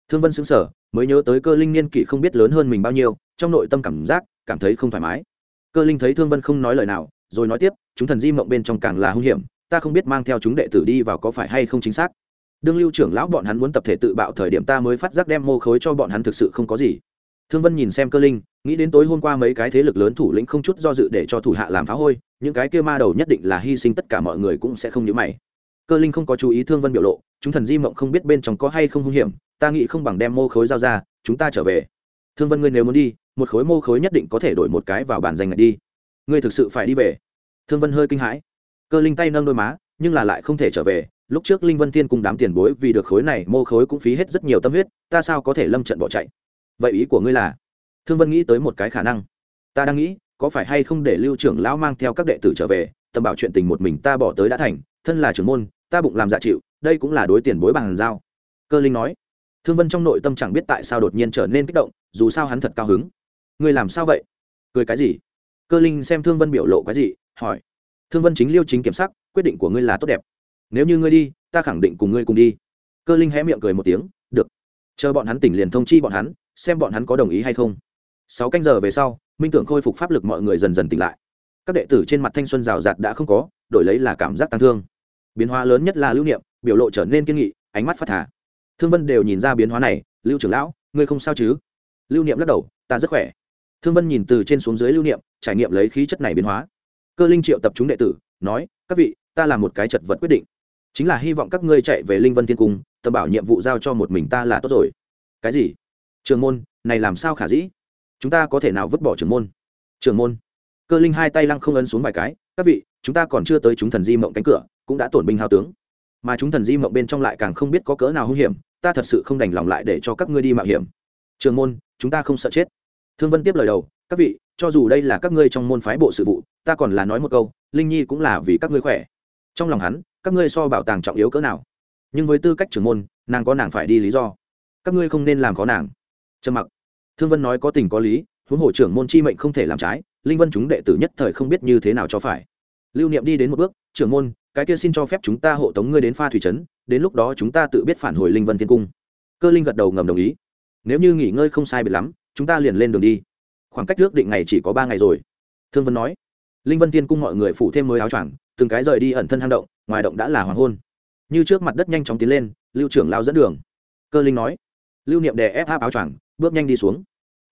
Thương vân xứng sở mới nhớ tới cơ linh niên kỷ không biết lớn hơn mình bao nhiêu, trong nội tâm cảm giác, cảm thấy không thoải mái. Cơ linh thấy thương vân không nói lời nào, rồi nói tiếp, chúng thần di mộng bên trong càng là hung hiểm ta không biết mang theo chúng đệ tử đi vào có phải hay không chính xác. Đương lưu trưởng lão bọn hắn muốn tập thể tự bạo thời điểm ta mới phát giác đem mô khối cho bọn hắn thực sự không có gì. Thương vân nhìn xem cơ linh, nghĩ đến tối hôm qua mấy cái thế lực lớn thủ lĩnh không chút do dự để cho thủ hạ làm phá hôi, những cái kia ma đầu nhất định là hy sinh tất cả mọi người cũng sẽ không nhớ mày. Cơ linh không có chú ý thương vân biểu lộ, chúng thần di mộng không biết bên trong có hay không hung hiểm, ta nghĩ không bằng đem mô khối giao ra, chúng ta trở về. Thương vân ngươi nếu muốn đi, một khối mô khối nhất định có thể đổi một cái vào bàn danh ngạch đi. Ngươi thực sự phải đi về. Thương vân hơi kinh hãi cơ linh tay nâng đôi má, nhưng là lại không thể trở về. Lúc trước linh vân thiên cùng đám tiền bối vì được khối này mô khối cũng phí hết rất nhiều tâm huyết, ta sao có thể lâm trận bỏ chạy? Vậy ý của ngươi là? Thương vân nghĩ tới một cái khả năng. Ta đang nghĩ, có phải hay không để lưu trưởng lão mang theo các đệ tử trở về tâm bảo chuyện tình một mình ta bỏ tới đã thành, thân là trưởng môn, ta bụng làm dạ chịu, đây cũng là đối tiền bối bằng giao. Cơ linh nói. Thương vân trong nội tâm chẳng biết tại sao đột nhiên trở nên kích động, dù sao hắn thật cao hứng. Ngươi làm sao vậy? Cười cái gì? Cơ linh xem thương vân biểu lộ cái gì hỏi thương vân chính liêu chính kiểm sắc, quyết định của ngươi là tốt đẹp. Nếu như ngươi đi, ta khẳng định cùng ngươi cùng đi. Cơ linh hé miệng cười một tiếng, được. Chờ bọn hắn tỉnh liền thông chi bọn hắn, xem bọn hắn có đồng ý hay không. Sáu canh giờ về sau, minh tưởng khôi phục pháp lực mọi người dần dần tỉnh lại. Các đệ tử trên mặt thanh xuân rào rạt đã không có, đổi lấy là cảm giác tăng thương. Biến hóa lớn nhất là lưu niệm, biểu lộ trở nên kiên nghị, ánh mắt phát thả thương vân đều nhìn ra biến hóa này, lưu trưởng lão, ngươi không sao chứ? Lưu niệm lắc đầu, ta rất khỏe. Thương vân nhìn từ trên xuống dưới lưu niệm, trải nghiệm lấy khí chất này biến hóa cơ linh triệu tập chúng đệ tử, nói, các vị, ta làm một cái chật vật quyết định. Chính là hy vọng các ngươi chạy về linh vân thiên cung, tầm bảo nhiệm vụ giao cho một mình ta là tốt rồi. Cái gì? Trường môn, này làm sao khả dĩ? Chúng ta có thể nào vứt bỏ trường môn? Trường môn? Cơ linh hai tay lăng không ấn xuống vài cái, các vị, chúng ta còn chưa tới chúng thần di mộng cánh cửa, cũng đã tổn binh hao tướng. Mà chúng thần di mộng bên trong lại càng không biết có cỡ nào hung hiểm, ta thật sự không đành lòng lại để cho các ngươi đi mạo hiểm. Trường môn, chúng ta không sợ chết. Thương vân tiếp lời đầu, các vị cho dù đây là các ngươi trong môn phái bộ sự vụ, ta còn là nói một câu, linh nhi cũng là vì các ngươi khỏe. Trong lòng hắn, các ngươi so bảo tàng trọng yếu cỡ nào? Nhưng với tư cách trưởng môn, nàng có nàng phải đi lý do. Các ngươi không nên làm khó nàng. Trầm mặc. Thương vân nói có tình có lý, huống hồ trưởng môn chi mệnh không thể làm trái, linh vân chúng đệ tử nhất thời không biết như thế nào cho phải. Lưu niệm đi đến một bước, trưởng môn, cái kia xin cho phép chúng ta hộ tống ngươi đến pha thủy trấn, đến lúc đó chúng ta tự biết phản hồi linh vân thiên cung. Cơ linh gật đầu ngầm đồng ý. Nếu như nghỉ ngơi không sai biệt lắm, chúng ta liền lên đường đi khoảng cách trước định ngày chỉ có ba ngày rồi. Thương vân nói. Linh vân thiên cung mọi người phủ thêm mới áo choàng, từng cái rời đi ẩn thân hang động, ngoài động đã là hoàng hôn. Như trước mặt đất nhanh chóng tiến lên, lưu trưởng lao dẫn đường. Cơ linh nói. Lưu niệm đè ép áp áo choàng, bước nhanh đi xuống.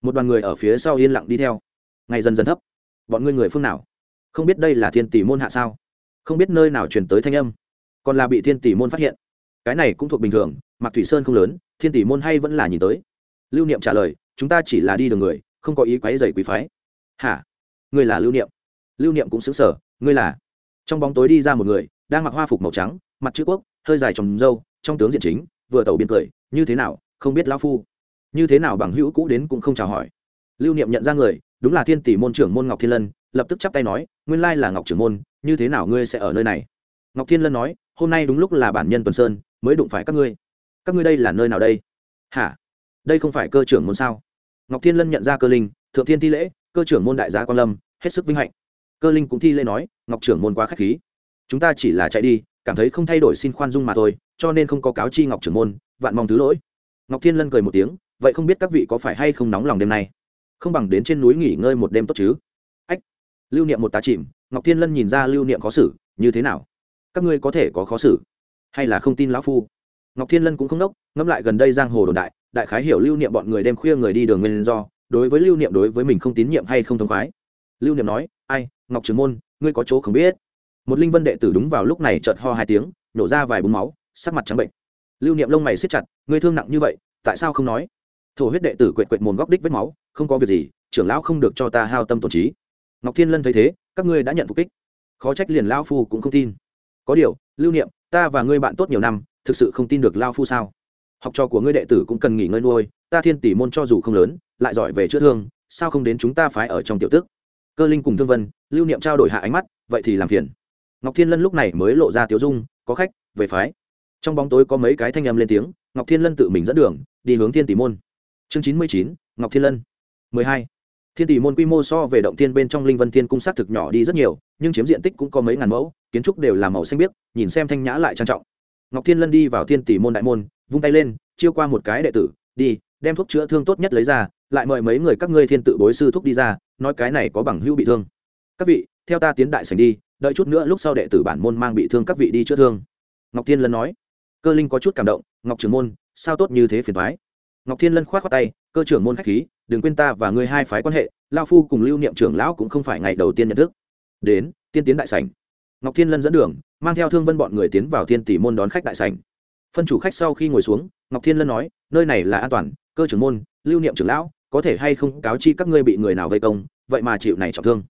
Một đoàn người ở phía sau yên lặng đi theo. Ngày dần dần thấp. Bọn ngươi người phương nào? Không biết đây là thiên tỷ môn hạ sao? Không biết nơi nào truyền tới thanh âm. Còn là bị thiên tỷ môn phát hiện. Cái này cũng thuộc bình thường mặc thủy sơn không lớn, thiên tỷ môn hay vẫn là nhìn tới. Lưu niệm trả lời, chúng ta chỉ là đi đường người không có ý quấy dày quý phái. Hả? Ngươi là lưu niệm. Lưu niệm cũng xứng sở, ngươi là. Trong bóng tối đi ra một người, đang mặc hoa phục màu trắng, mặt chữ quốc, hơi dài trồng râu, trong tướng diện chính, vừa tẩu biên cười, như thế nào, không biết lão phu? Như thế nào bằng hữu cũ đến cũng không chào hỏi. Lưu niệm nhận ra người, đúng là thiên tỷ môn trưởng môn ngọc thiên lân, lập tức chắp tay nói, nguyên lai là ngọc trưởng môn, như thế nào ngươi sẽ ở nơi này? Ngọc thiên lân nói, hôm nay đúng lúc là bản nhân tuần sơn, mới đụng phải các ngươi. Các ngươi đây là nơi nào đây? Hả? Đây không phải cơ trưởng môn sao? Ngọc thiên lân nhận ra cơ linh, thượng thiên thi lễ, cơ trưởng môn đại gia quan lâm, hết sức vinh hạnh. Cơ linh cũng thi lễ nói, ngọc trưởng môn quá k h á c h khí. Chúng ta chỉ là chạy đi, cảm thấy không thay đổi xin khoan dung mà thôi, cho nên không có cáo chi ngọc trưởng môn, vạn mong thứ lỗi. Ngọc thiên lân cười một tiếng, vậy không biết các vị có phải hay không nóng lòng đêm nay? Không bằng đến trên núi nghỉ ngơi một đêm tốt chứ. Ách. Lưu niệm một tá chìm, ngọc thiên lân nhìn ra lưu niệm khó xử, như thế nào? Các ngươi có thể có khó xử? Hay là không tin lão phu? Ngọc thiên lân cũng không đốc, ngẫm lại gần đây giang hồ đồn đại đại khái hiểu lưu niệm bọn người đêm khuya người đi đường nguyên do, đối với lưu niệm đối với mình không tín nhiệm hay không thông khoái. Lưu niệm nói, ai, ngọc trường môn, ngươi có chỗ không biết? Một linh vân đệ tử đúng vào lúc này chợt ho hai tiếng, nổ ra vài búng máu, sắc mặt trắng bệnh. Lưu niệm lông mày siết chặt, ngươi thương nặng như vậy, tại sao không nói? Thổ huyết đệ tử quệt quệt mồm góc đích vết máu, không có việc gì, trưởng lão không được cho ta hao tâm tổn trí. Ngọc thiên lân thấy thế, các ngươi đã nhận phục kích. Khó trách liền Lão phu cũng không tin. Có điều, lưu niệm, ta và ngươi bạn tốt nhiều năm thực sự không tin được lao phu sao? Học trò của ngươi đệ tử cũng cần nghỉ ngơi nuôi, ta thiên tỷ môn cho dù không lớn, lại giỏi về chữa thương, sao không đến chúng ta phái ở trong tiểu tước? Cơ linh cùng thương vân, lưu niệm trao đổi hạ ánh mắt, vậy thì làm phiền. Ngọc thiên lân lúc này mới lộ ra tiếu dung, có khách, về phái. Trong bóng tối có mấy cái thanh âm lên tiếng, ngọc thiên lân tự mình dẫn đường, đi hướng thiên tỷ môn. Chương chín mươi chín, ngọc thiên lân. mười hai. Thiên tỷ môn quy mô so về động thiên bên trong linh vân thiên cung xác thực nhỏ đi rất nhiều, nhưng chiếm diện tích cũng có mấy ngàn mẫu, kiến trúc đều là màu xanh biếc, nhìn xem thanh nhã lại trang trọng ngọc thiên lân đi vào thiên tỷ môn đại môn, vung tay lên, chiêu qua một cái đệ tử, đi, đem thuốc chữa thương tốt nhất lấy ra, lại mời mấy người các ngươi thiên tự bối sư thuốc đi ra, nói cái này có bằng hữu bị thương. Các vị, theo ta tiến đại sảnh đi, đợi chút nữa lúc sau đệ tử bản môn mang bị thương các vị đi chữa thương. Ngọc thiên lân nói. Cơ linh có chút cảm động, ngọc trưởng môn, sao tốt như thế phiền thoái ngọc thiên lân k h o á t khoác tay, cơ trưởng môn k h á c h khí, đừng quên ta và ngươi hai phái quan hệ lao phu cùng lưu niệm trưởng lão cũng không phải ngày đầu tiên nhận thức. Đến, tiên tiến đại sảnh ngọc thiên lân dẫn đường, mang theo thương vân bọn người tiến vào thiên tỷ môn đón khách đại sảnh. Phân chủ khách sau khi ngồi xuống, ngọc thiên lân nói, nơi này là an toàn, cơ trưởng môn, lưu niệm trưởng lão, có thể hay không cáo chi các ngươi bị người nào vây công, vậy mà chịu này trọng thương.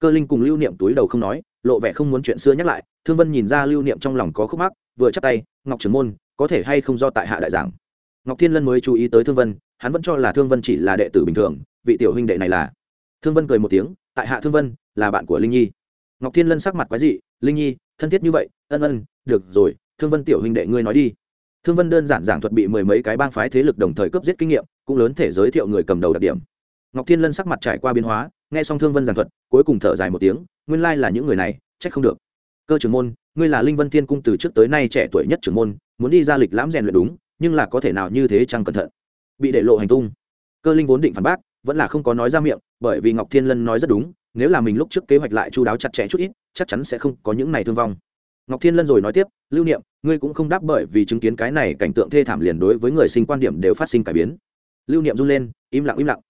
Cơ linh cùng lưu niệm túi đầu không nói, lộ vẻ không muốn chuyện xưa nhắc lại, thương vân nhìn ra lưu niệm trong lòng có khúc mắc, vừa chắp tay, ngọc trưởng môn, có thể hay không do tại hạ đại giảng? Ngọc thiên lân mới chú ý tới thương vân, hắn vẫn cho là thương vân chỉ là đệ tử bình thường, vị tiểu huynh đệ này là. Thương vân cười một tiếng, tại hạ thương vân, là bạn của linh nhi. Ngọc thiên lân sắc mặt quái dị linh nhi, thân thiết như vậy, ân ân, được rồi, thương vân tiểu huynh đệ ngươi nói đi. Thương vân đơn giản giảng thuật bị mười mấy cái bang phái thế lực đồng thời cướp giết kinh nghiệm, cũng lớn thể giới thiệu người cầm đầu đặc điểm. Ngọc thiên lân sắc mặt trải qua biến hóa, nghe xong thương vân giảng thuật, cuối cùng thở dài một tiếng, nguyên lai là những người này, trách không được. Cơ trưởng môn, ngươi là linh vân thiên cung từ trước tới nay trẻ tuổi nhất trưởng môn, muốn đi ra lịch lãm rèn luyện đúng, nhưng là có thể nào như thế chăng cẩn thận? Bị để lộ hành tung. Cơ linh vốn định phản bác, vẫn là không có nói ra miệng, bởi vì ngọc thiên lân nói rất đúng nếu là mình lúc trước kế hoạch lại chu đáo chặt chẽ chút ít, chắc chắn sẽ không có những này thương vong. Ngọc thiên lân rồi nói tiếp, lưu niệm, ngươi cũng không đáp bởi vì chứng kiến cái này cảnh tượng thê thảm liền đối với người sinh quan điểm đều phát sinh cải biến. Lưu niệm run lên, im lặng im lặng.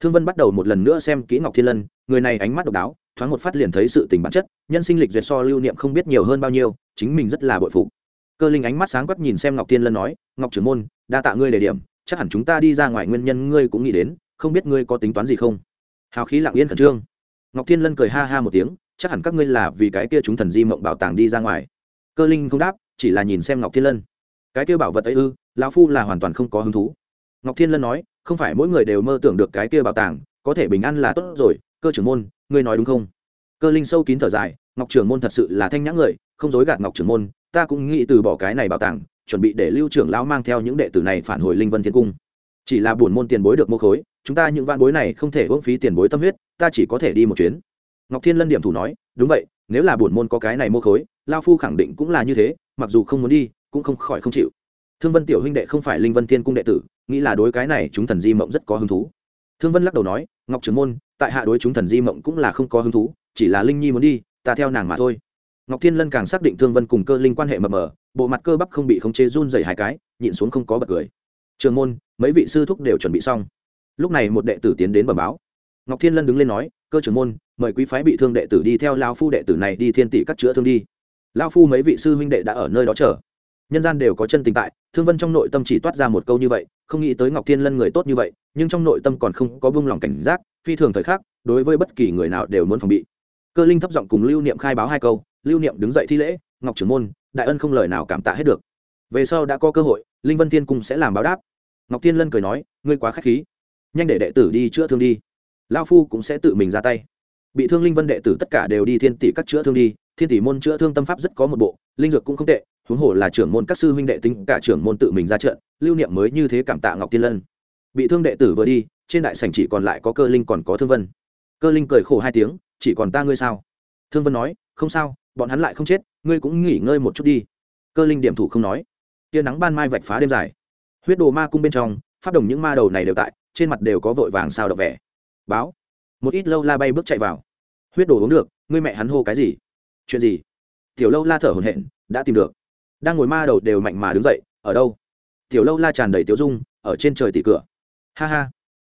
Thương vân bắt đầu một lần nữa xem kỹ ngọc thiên lân, người này ánh mắt độc đáo, thoáng một phát liền thấy sự tình bản chất, nhân sinh lịch duyệt so lưu niệm không biết nhiều hơn bao nhiêu, chính mình rất là bội phụ cơ linh ánh mắt sáng quắc nhìn xem ngọc thiên lân nói, ngọc trưởng môn, đa tạ ngươi đề điểm, chắc hẳn chúng ta đi ra ngoài nguyên nhân ngươi cũng nghĩ đến, không biết ngươi có tính toán gì không? Hào khí lặng yên khẩn trương ngọc thiên lân cười ha ha một tiếng, chắc hẳn các ngươi là vì cái kia chúng thần di mộng bảo tàng đi ra ngoài. Cơ linh không đáp, chỉ là nhìn xem ngọc thiên lân. Cái kia bảo vật ấy ư, lão phu là hoàn toàn không có hứng thú. Ngọc thiên lân nói, không phải mỗi người đều mơ tưởng được cái kia bảo tàng, có thể bình an là tốt rồi, cơ trưởng môn, ngươi nói đúng không? Cơ linh sâu kín thở dài, ngọc trưởng môn thật sự là thanh nhã người, không dối gạt ngọc trưởng môn, ta cũng nghĩ từ bỏ cái này bảo tàng, chuẩn bị để lưu trưởng lão mang theo những đệ tử này phản hồi linh vân thiên cung chỉ là buồn môn tiền bối được mô khối, chúng ta những vạn bối này không thể uống phí tiền bối tâm huyết, ta chỉ có thể đi một chuyến. Ngọc thiên lân điểm thủ nói, đúng vậy, nếu là buồn môn có cái này mô khối, lao phu khẳng định cũng là như thế, mặc dù không muốn đi, cũng không khỏi không chịu. Thương vân tiểu huynh đệ không phải linh vân thiên cung đệ tử, nghĩ là đối cái này chúng thần di mộng rất có hứng thú. Thương vân lắc đầu nói, ngọc trưởng môn, tại hạ đối chúng thần di mộng cũng là không có hứng thú, chỉ là linh nhi muốn đi, ta theo nàng mà thôi. Ngọc thiên lân càng xác định thương vân cùng cơ linh quan hệ mập mờ, bộ mặt cơ bắp không bị khống chế run dày hai cái, nhịn xuống không có bật cười. Trường môn mấy vị sư thúc đều chuẩn bị xong. Lúc này một đệ tử tiến đến bẩm báo. Ngọc thiên lân đứng lên nói, cơ trưởng môn, mời quý phái bị thương đệ tử đi theo lao phu đệ tử này đi thiên tỷ cắt chữa thương đi. Lao phu mấy vị sư huynh đệ đã ở nơi đó chờ. Nhân gian đều có chân tình tại, thương vân trong nội tâm chỉ toát ra một câu như vậy, không nghĩ tới ngọc thiên lân người tốt như vậy, nhưng trong nội tâm còn không có buông lòng cảnh giác, phi thường thời khắc, đối với bất kỳ người nào đều muốn phòng bị. Cơ linh thấp giọng cùng lưu niệm khai báo hai câu, lưu niệm đứng dậy thi lễ, ngọc trưởng môn, đại ân không lời nào cảm tạ hết được. Về sau đã có cơ hội, linh vân thiên cung sẽ làm báo đáp ngọc thiên lân cười nói, ngươi quá k h á c h khí. Nhanh để đệ tử đi chữa thương đi. Lao phu cũng sẽ tự mình ra tay. Bị thương linh vân đệ tử tất cả đều đi thiên tỷ các chữa thương đi. Thiên tỷ môn chữa thương tâm pháp rất có một bộ, linh dược cũng không tệ. Huống hồ là trưởng môn các sư huynh đệ tính, cả trưởng môn tự mình ra trận, lưu niệm mới như thế cảm tạ ngọc Thiên lân. Bị thương đệ tử vừa đi, trên đại sảnh chỉ còn lại có cơ linh còn có thương vân. Cơ linh cười khổ hai tiếng, chỉ còn ta ngươi sao? Thương vân nói, không sao, bọn hắn lại không chết, ngươi cũng nghỉ ngơi một chút đi. Cơ linh điểm thủ không nói. Tia nắng ban mai vạch phá đêm dài huyết đồ ma cung bên trong phát đồng những ma đầu này đều tại, trên mặt đều có vội vàng sao đập vẻ. Báo. Một ít lâu la bay bước chạy vào. Huyết đồ uống được, ngươi mẹ hắn hô cái gì? Chuyện gì? Tiểu lâu la thở hổn hển, đã tìm được. Đang ngồi ma đầu đều mạnh mà đứng dậy, ở đâu? Tiểu lâu la tràn đầy tiếu dung, ở trên trời tỉ cửa. Ha ha.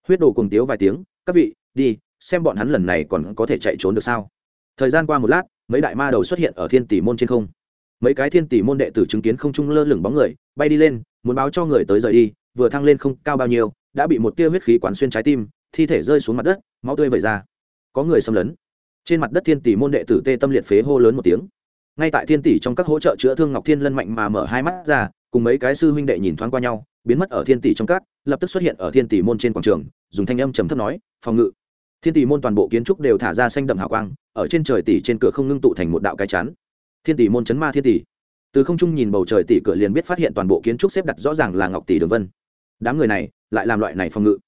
Huyết đồ cùng tiếu vài tiếng, các vị, đi, xem bọn hắn lần này còn có thể chạy trốn được sao? Thời gian qua một lát, mấy đại ma đầu xuất hiện ở thiên tỷ môn trên không. Mấy cái thiên tỷ môn đệ tử chứng kiến không trung lơ lửng bóng người, bay đi lên muốn báo cho người tới rời đi, vừa thăng lên không cao bao nhiêu, đã bị một tia huyết khí quán xuyên trái tim, thi thể rơi xuống mặt đất, máu tươi vẩy ra. Có người xâm lấn. Trên mặt đất thiên tỷ môn đệ tử tê tâm liệt phế hô lớn một tiếng. Ngay tại thiên tỷ trong các hỗ trợ chữa thương ngọc thiên lân mạnh mà mở hai mắt ra, cùng mấy cái sư huynh đệ nhìn thoáng qua nhau, biến mất ở thiên tỷ trong các, lập tức xuất hiện ở thiên tỷ môn trên quảng trường, dùng thanh âm trầm thấp nói, phòng ngự. Thiên tỷ môn toàn bộ kiến trúc đều thả ra xanh đậm hào quang, ở trên trời tỷ trên cửa không ngưng tụ thành một đạo cái chắn thiên tỷ môn chấn ma thiên tỷ từ không trung nhìn bầu trời tỷ cửa liền biết phát hiện toàn bộ kiến trúc xếp đặt rõ ràng là ngọc tỷ đường vân. Đám người này lại làm loại này phòng ngự.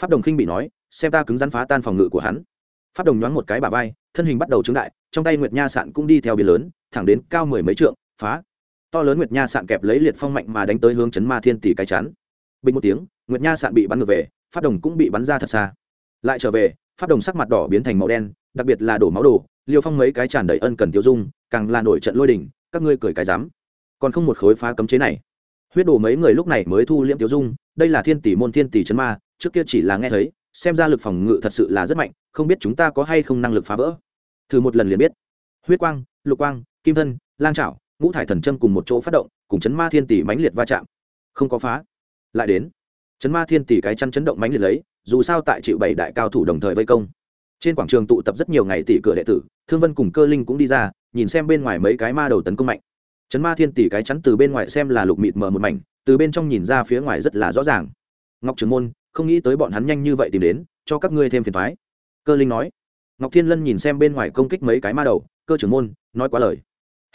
Pháp đồng khinh bị nói, xem ta cứng rắn phá tan phòng ngự của hắn. Pháp đồng nhoáng một cái bà vai, thân hình bắt đầu trứng đại, trong tay nguyệt nha sạn cũng đi theo biển lớn, thẳng đến cao mười mấy trượng, phá. To lớn nguyệt nha sạn kẹp lấy liệt phong mạnh mà đánh tới hướng chấn ma thiên tỷ cái chắn bình một tiếng, nguyệt nha sạn bị bắn ngược về, pháp đồng cũng bị bắn ra thật xa. Lại trở về, pháp đồng sắc mặt đỏ biến thành màu đen, đặc biệt là đổ máu đổ liêu phong mấy cái tràn đầy ân cần tiêu dung, càng là nổi trận lôi đình các ngươi cười cái dám còn không một khối phá cấm chế này. Huyết đồ mấy người lúc này mới thu liễm tiêu dung, đây là thiên tỷ môn thiên tỷ chấn ma, trước kia chỉ là nghe thấy, xem ra lực phòng ngự thật sự là rất mạnh, không biết chúng ta có hay không năng lực phá vỡ. Thử một lần liền biết. Huyết quang, lục quang, kim thân, lang trảo, ngũ thải thần châm cùng một chỗ phát động, cùng chấn ma thiên tỷ mãnh liệt va chạm. Không có phá. Lại đến. Chấn ma thiên tỷ cái chăn chấn động mãnh liệt lấy, dù sao tại chịu bảy đại cao thủ đồng thời vây công trên quảng trường tụ tập rất nhiều ngày tỷ cửa đệ tử, thương vân cùng cơ linh cũng đi ra, nhìn xem bên ngoài mấy cái ma đầu tấn công mạnh. Chấn ma thiên tỷ cái chắn từ bên ngoài xem là lục mịt mờ một mảnh, từ bên trong nhìn ra phía ngoài rất là rõ ràng. Ngọc trường môn, không nghĩ tới bọn hắn nhanh như vậy tìm đến, cho các ngươi thêm phiền thoái cơ linh nói. Ngọc thiên lân nhìn xem bên ngoài công kích mấy cái ma đầu, cơ trưởng môn, nói quá lời.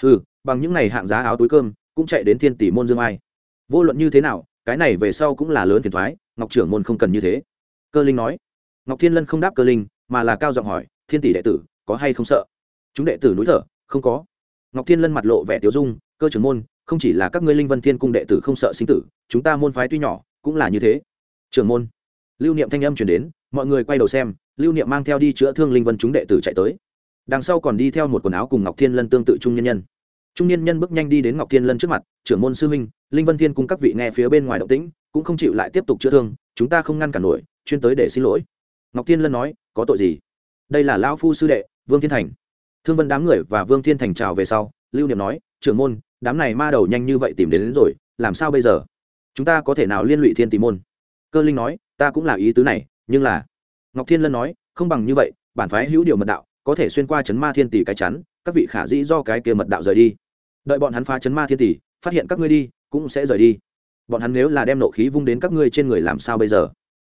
Ừ bằng những này hạng giá áo túi cơm, cũng chạy đến thiên tỷ môn dương ai. Vô luận như thế nào, cái này về sau cũng là lớn phiền thoái ngọc trưởng môn không cần như thế. Cơ linh nói. Ngọc thiên lân không đáp cơ linh mà là cao giọng hỏi, thiên tỷ đệ tử, có hay không sợ? Chúng đệ tử núi thở, không có. Ngọc thiên lân mặt lộ vẻ tiêu dung, cơ trưởng môn, không chỉ là các ngươi linh vân thiên cung đệ tử không sợ sinh tử, chúng ta môn phái tuy nhỏ, cũng là như thế. Trưởng môn. Lưu niệm thanh âm chuyển đến, mọi người quay đầu xem, lưu niệm mang theo đi chữa thương linh vân chúng đệ tử chạy tới. Đằng sau còn đi theo một quần áo cùng ngọc thiên lân tương tự trung nhân nhân. Trung nhân nhân bước nhanh đi đến ngọc thiên lân trước mặt, trưởng môn sư huynh, linh vân thiên cung các vị nghe phía bên ngoài động tĩnh, cũng không chịu lại tiếp tục chữa thương, chúng ta không ngăn cản nổi, chuyên tới để xin lỗi ngọc thiên lân nói có tội gì? Đây là lão phu sư đệ vương thiên thành. Thương vân đám người và vương thiên thành chào về sau lưu niệm nói trưởng môn đám này ma đầu nhanh như vậy tìm đến, đến rồi làm sao bây giờ? Chúng ta có thể nào liên lụy thiên tỷ môn? Cơ linh nói ta cũng là ý tứ này nhưng là ngọc thiên lân nói không bằng như vậy bản phái hữu điều mật đạo có thể xuyên qua chấn ma thiên tỷ cái chắn các vị khả dĩ do cái kia mật đạo rời đi. Đợi bọn hắn phá chấn ma thiên tỷ phát hiện các ngươi đi cũng sẽ rời đi. Bọn hắn nếu là đem nộ khí vung đến các ngươi trên người làm sao bây giờ?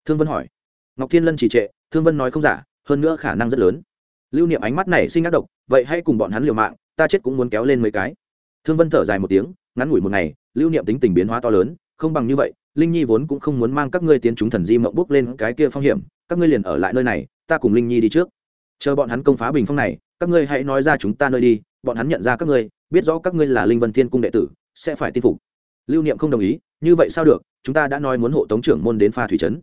Thương vân hỏi ngọc thiên lân trì trệ, thương vân nói không giả, hơn nữa khả năng rất lớn. Lưu niệm ánh mắt này sinh ác độc, vậy hãy cùng bọn hắn liều mạng, ta chết cũng muốn kéo lên mấy cái. Thương vân thở dài một tiếng, ngắn ngủi một ngày, lưu niệm tính tình biến hóa to lớn, không bằng như vậy, linh nhi vốn cũng không muốn mang các ngươi tiến chúng thần di mộng bước lên cái kia phong hiểm, các ngươi liền ở lại nơi này, ta cùng linh nhi đi trước. Chờ bọn hắn công phá bình phong này, các ngươi hãy nói ra chúng ta nơi đi, bọn hắn nhận ra các ngươi, biết rõ các ngươi là linh vân thiên cung đệ tử, sẽ phải tin phục. Lưu niệm không đồng ý, như vậy sao được, chúng ta đã nói muốn hộ tống trưởng môn đến pha thủy trấn.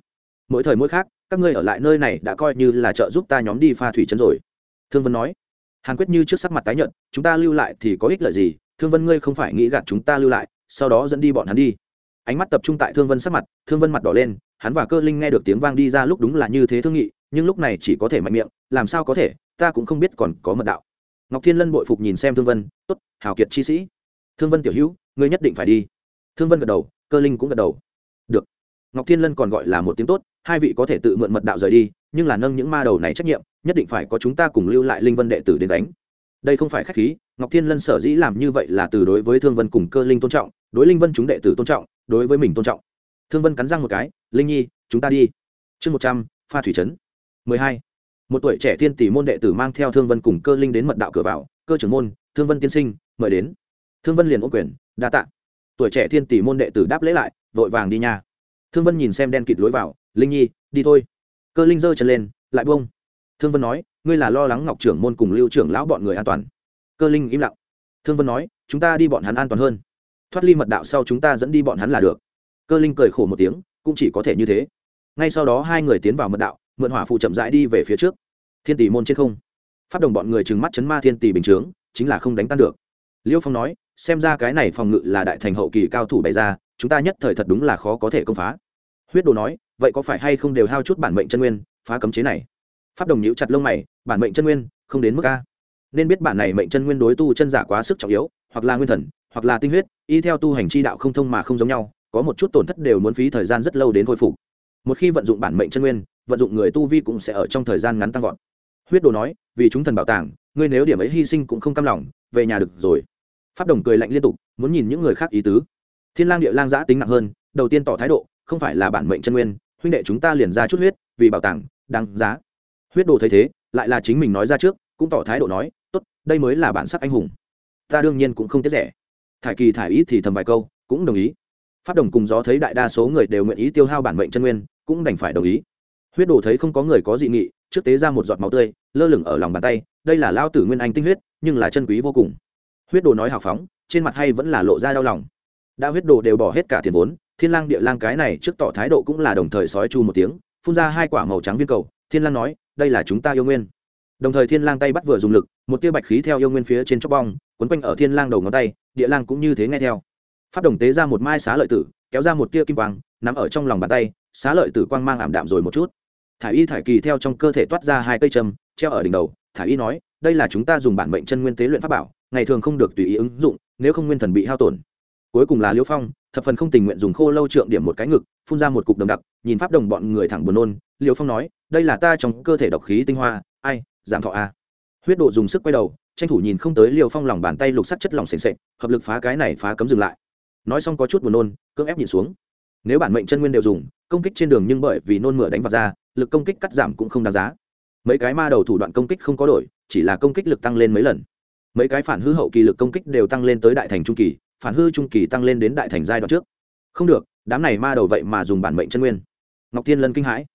Mỗi thời mỗi khác các ngươi ở lại nơi này đã coi như là trợ giúp ta nhóm đi pha thủy trấn rồi. Thương vân nói. Hàn quyết như trước sắc mặt tái nhận chúng ta lưu lại thì có ích lợi gì? Thương vân ngươi không phải nghĩ gạt chúng ta lưu lại, sau đó dẫn đi bọn hắn đi. Ánh mắt tập trung tại thương vân sắc mặt, thương vân mặt đỏ lên, hắn và cơ linh nghe được tiếng vang đi ra lúc đúng là như thế thương nghị, nhưng lúc này chỉ có thể mạnh miệng, làm sao có thể, ta cũng không biết còn có mật đạo. Ngọc thiên lân bội phục nhìn xem thương vân, tốt, hào kiệt chi sĩ. Thương vân tiểu hữu, ngươi nhất định phải đi. Thương vân gật đầu, cơ linh cũng gật đầu. Được ngọc thiên lân còn gọi là một tiếng tốt, hai vị có thể tự mượn mật đạo rời đi, nhưng là nâng những ma đầu này trách nhiệm, nhất định phải có chúng ta cùng lưu lại linh vân đệ tử đến đánh. Đây không phải khách khí, ngọc thiên lân sở dĩ làm như vậy là từ đối với thương vân cùng cơ linh tôn trọng, đối linh vân chúng đệ tử tôn trọng, đối với mình tôn trọng. Thương vân cắn răng một cái, linh nhi, chúng ta đi. Chương một trăm, pha thủy trấn. Mười hai. Một tuổi trẻ thiên tỷ môn đệ tử mang theo thương vân cùng cơ linh đến mật đạo cửa vào, cơ trưởng môn, thương vân tiên sinh, mời đến. Thương vân liền ô quyền, đa t ạ tuổi trẻ thiên tỷ môn đệ tử đáp lễ lại, vội vàng đi nhà thương vân nhìn xem đen kịt lối vào, linh nhi, đi thôi. Cơ linh giơ chân lên, lại bông thương vân nói, ngươi là lo lắng ngọc trưởng môn cùng lưu trưởng lão bọn người an toàn. Cơ linh im lặng. Thương vân nói, chúng ta đi bọn hắn an toàn hơn. Thoát ly mật đạo sau chúng ta dẫn đi bọn hắn là được. Cơ linh cười khổ một tiếng, cũng chỉ có thể như thế. Ngay sau đó hai người tiến vào mật đạo, mượn hỏa phụ chậm rãi đi về phía trước. Thiên tỷ môn trên không. Phát đồng bọn người trừng mắt chấn ma thiên tỷ bình chướng, chính là không đánh tan được. Liêu phong nói, xem ra cái này phòng ngự là đại thành hậu kỳ cao thủ bày ra chúng ta nhất thời thật đúng là khó có thể công phá. Huyết đồ nói, vậy có phải hay không đều hao chút bản mệnh chân nguyên, phá cấm chế này? Pháp đồng nhíu chặt lông mày, bản mệnh chân nguyên, không đến mức a. Nên biết bản này mệnh chân nguyên đối tu chân giả quá sức trọng yếu, hoặc là nguyên thần, hoặc là tinh huyết, y theo tu hành chi đạo không thông mà không giống nhau, có một chút tổn thất đều muốn phí thời gian rất lâu đến khôi phục. Một khi vận dụng bản mệnh chân nguyên, vận dụng người tu vi cũng sẽ ở trong thời gian ngắn tăng vọt. Huyết đồ nói, vì chúng thần bảo tàng, ngươi nếu điểm ấy hy sinh cũng không cam lòng, về nhà được rồi. Pháp đồng cười lạnh liên tục, muốn nhìn những người khác ý tứ thiên lang địa lang giã tính nặng hơn, đầu tiên tỏ thái độ, không phải là bản mệnh chân nguyên, huynh đệ chúng ta liền ra chút huyết, vì bảo tàng, đáng giá. Huyết đồ thấy thế, lại là chính mình nói ra trước, cũng tỏ thái độ nói, tốt, đây mới là bản sắc anh hùng. Ta đương nhiên cũng không tiếc rẻ. Thải kỳ thải ý thì thầm vài câu, cũng đồng ý. Phát đồng cùng gió thấy đại đa số người đều nguyện ý tiêu hao bản mệnh chân nguyên, cũng đành phải đồng ý. Huyết đồ thấy không có người có dị nghị, trước tế ra một giọt máu tươi, lơ lửng ở lòng bàn tay, đây là lao tử nguyên anh tinh huyết, nhưng là chân quý vô cùng. Huyết đồ nói hào phóng, trên mặt hay vẫn là lộ ra đau lòng đã huyết đồ đều bỏ hết cả tiền vốn, thiên lang địa lang cái này trước tỏ thái độ cũng là đồng thời sói chu một tiếng, phun ra hai quả màu trắng viên cầu. Thiên lang nói, đây là chúng ta yêu nguyên. Đồng thời thiên lang tay bắt vừa dùng lực, một tia bạch khí theo yêu nguyên phía trên chóp bong, quấn quanh ở thiên lang đầu ngón tay, địa lang cũng như thế nghe theo. Phát đồng tế ra một mai xá lợi tử, kéo ra một tia kim quang, nắm ở trong lòng bàn tay, xá lợi tử quang mang ảm đạm rồi một chút. Thải y thải kỳ theo trong cơ thể toát ra hai cây châm, treo ở đỉnh đầu. Thải y nói, đây là chúng ta dùng bản mệnh chân nguyên tế luyện pháp bảo, ngày thường không được tùy ý ứng dụng, nếu không nguyên thần bị hao tổn cuối cùng là liễu phong, thập phần không tình nguyện dùng khô lâu trượng điểm một cái ngực, phun ra một cục đồng đặc, nhìn pháp đồng bọn người thẳng buồn nôn. Liễu phong nói, đây là ta trong cơ thể độc khí tinh hoa, ai, giảm thọ a. Huyết độ dùng sức quay đầu, tranh thủ nhìn không tới liều phong lòng bàn tay lục sắt chất lỏng s ề n hợp lực phá cái này phá cấm dừng lại. Nói xong có chút buồn nôn, cưỡng ép nhìn xuống. Nếu bản mệnh chân nguyên đều dùng, công kích trên đường nhưng bởi vì nôn mửa đánh vào ra, lực công kích cắt giảm cũng không đáng giá. Mấy cái ma đầu thủ đoạn công kích không có đổi, chỉ là công kích lực tăng lên mấy lần. Mấy cái phản hư hậu kỳ lực công kích đều tăng lên tới đại thành trung kỳ phản hư trung kỳ tăng lên đến đại thành giai đoạn trước. Không được, đám này ma đầu vậy mà dùng bản mệnh chân nguyên. Ngọc thiên lân kinh hãi.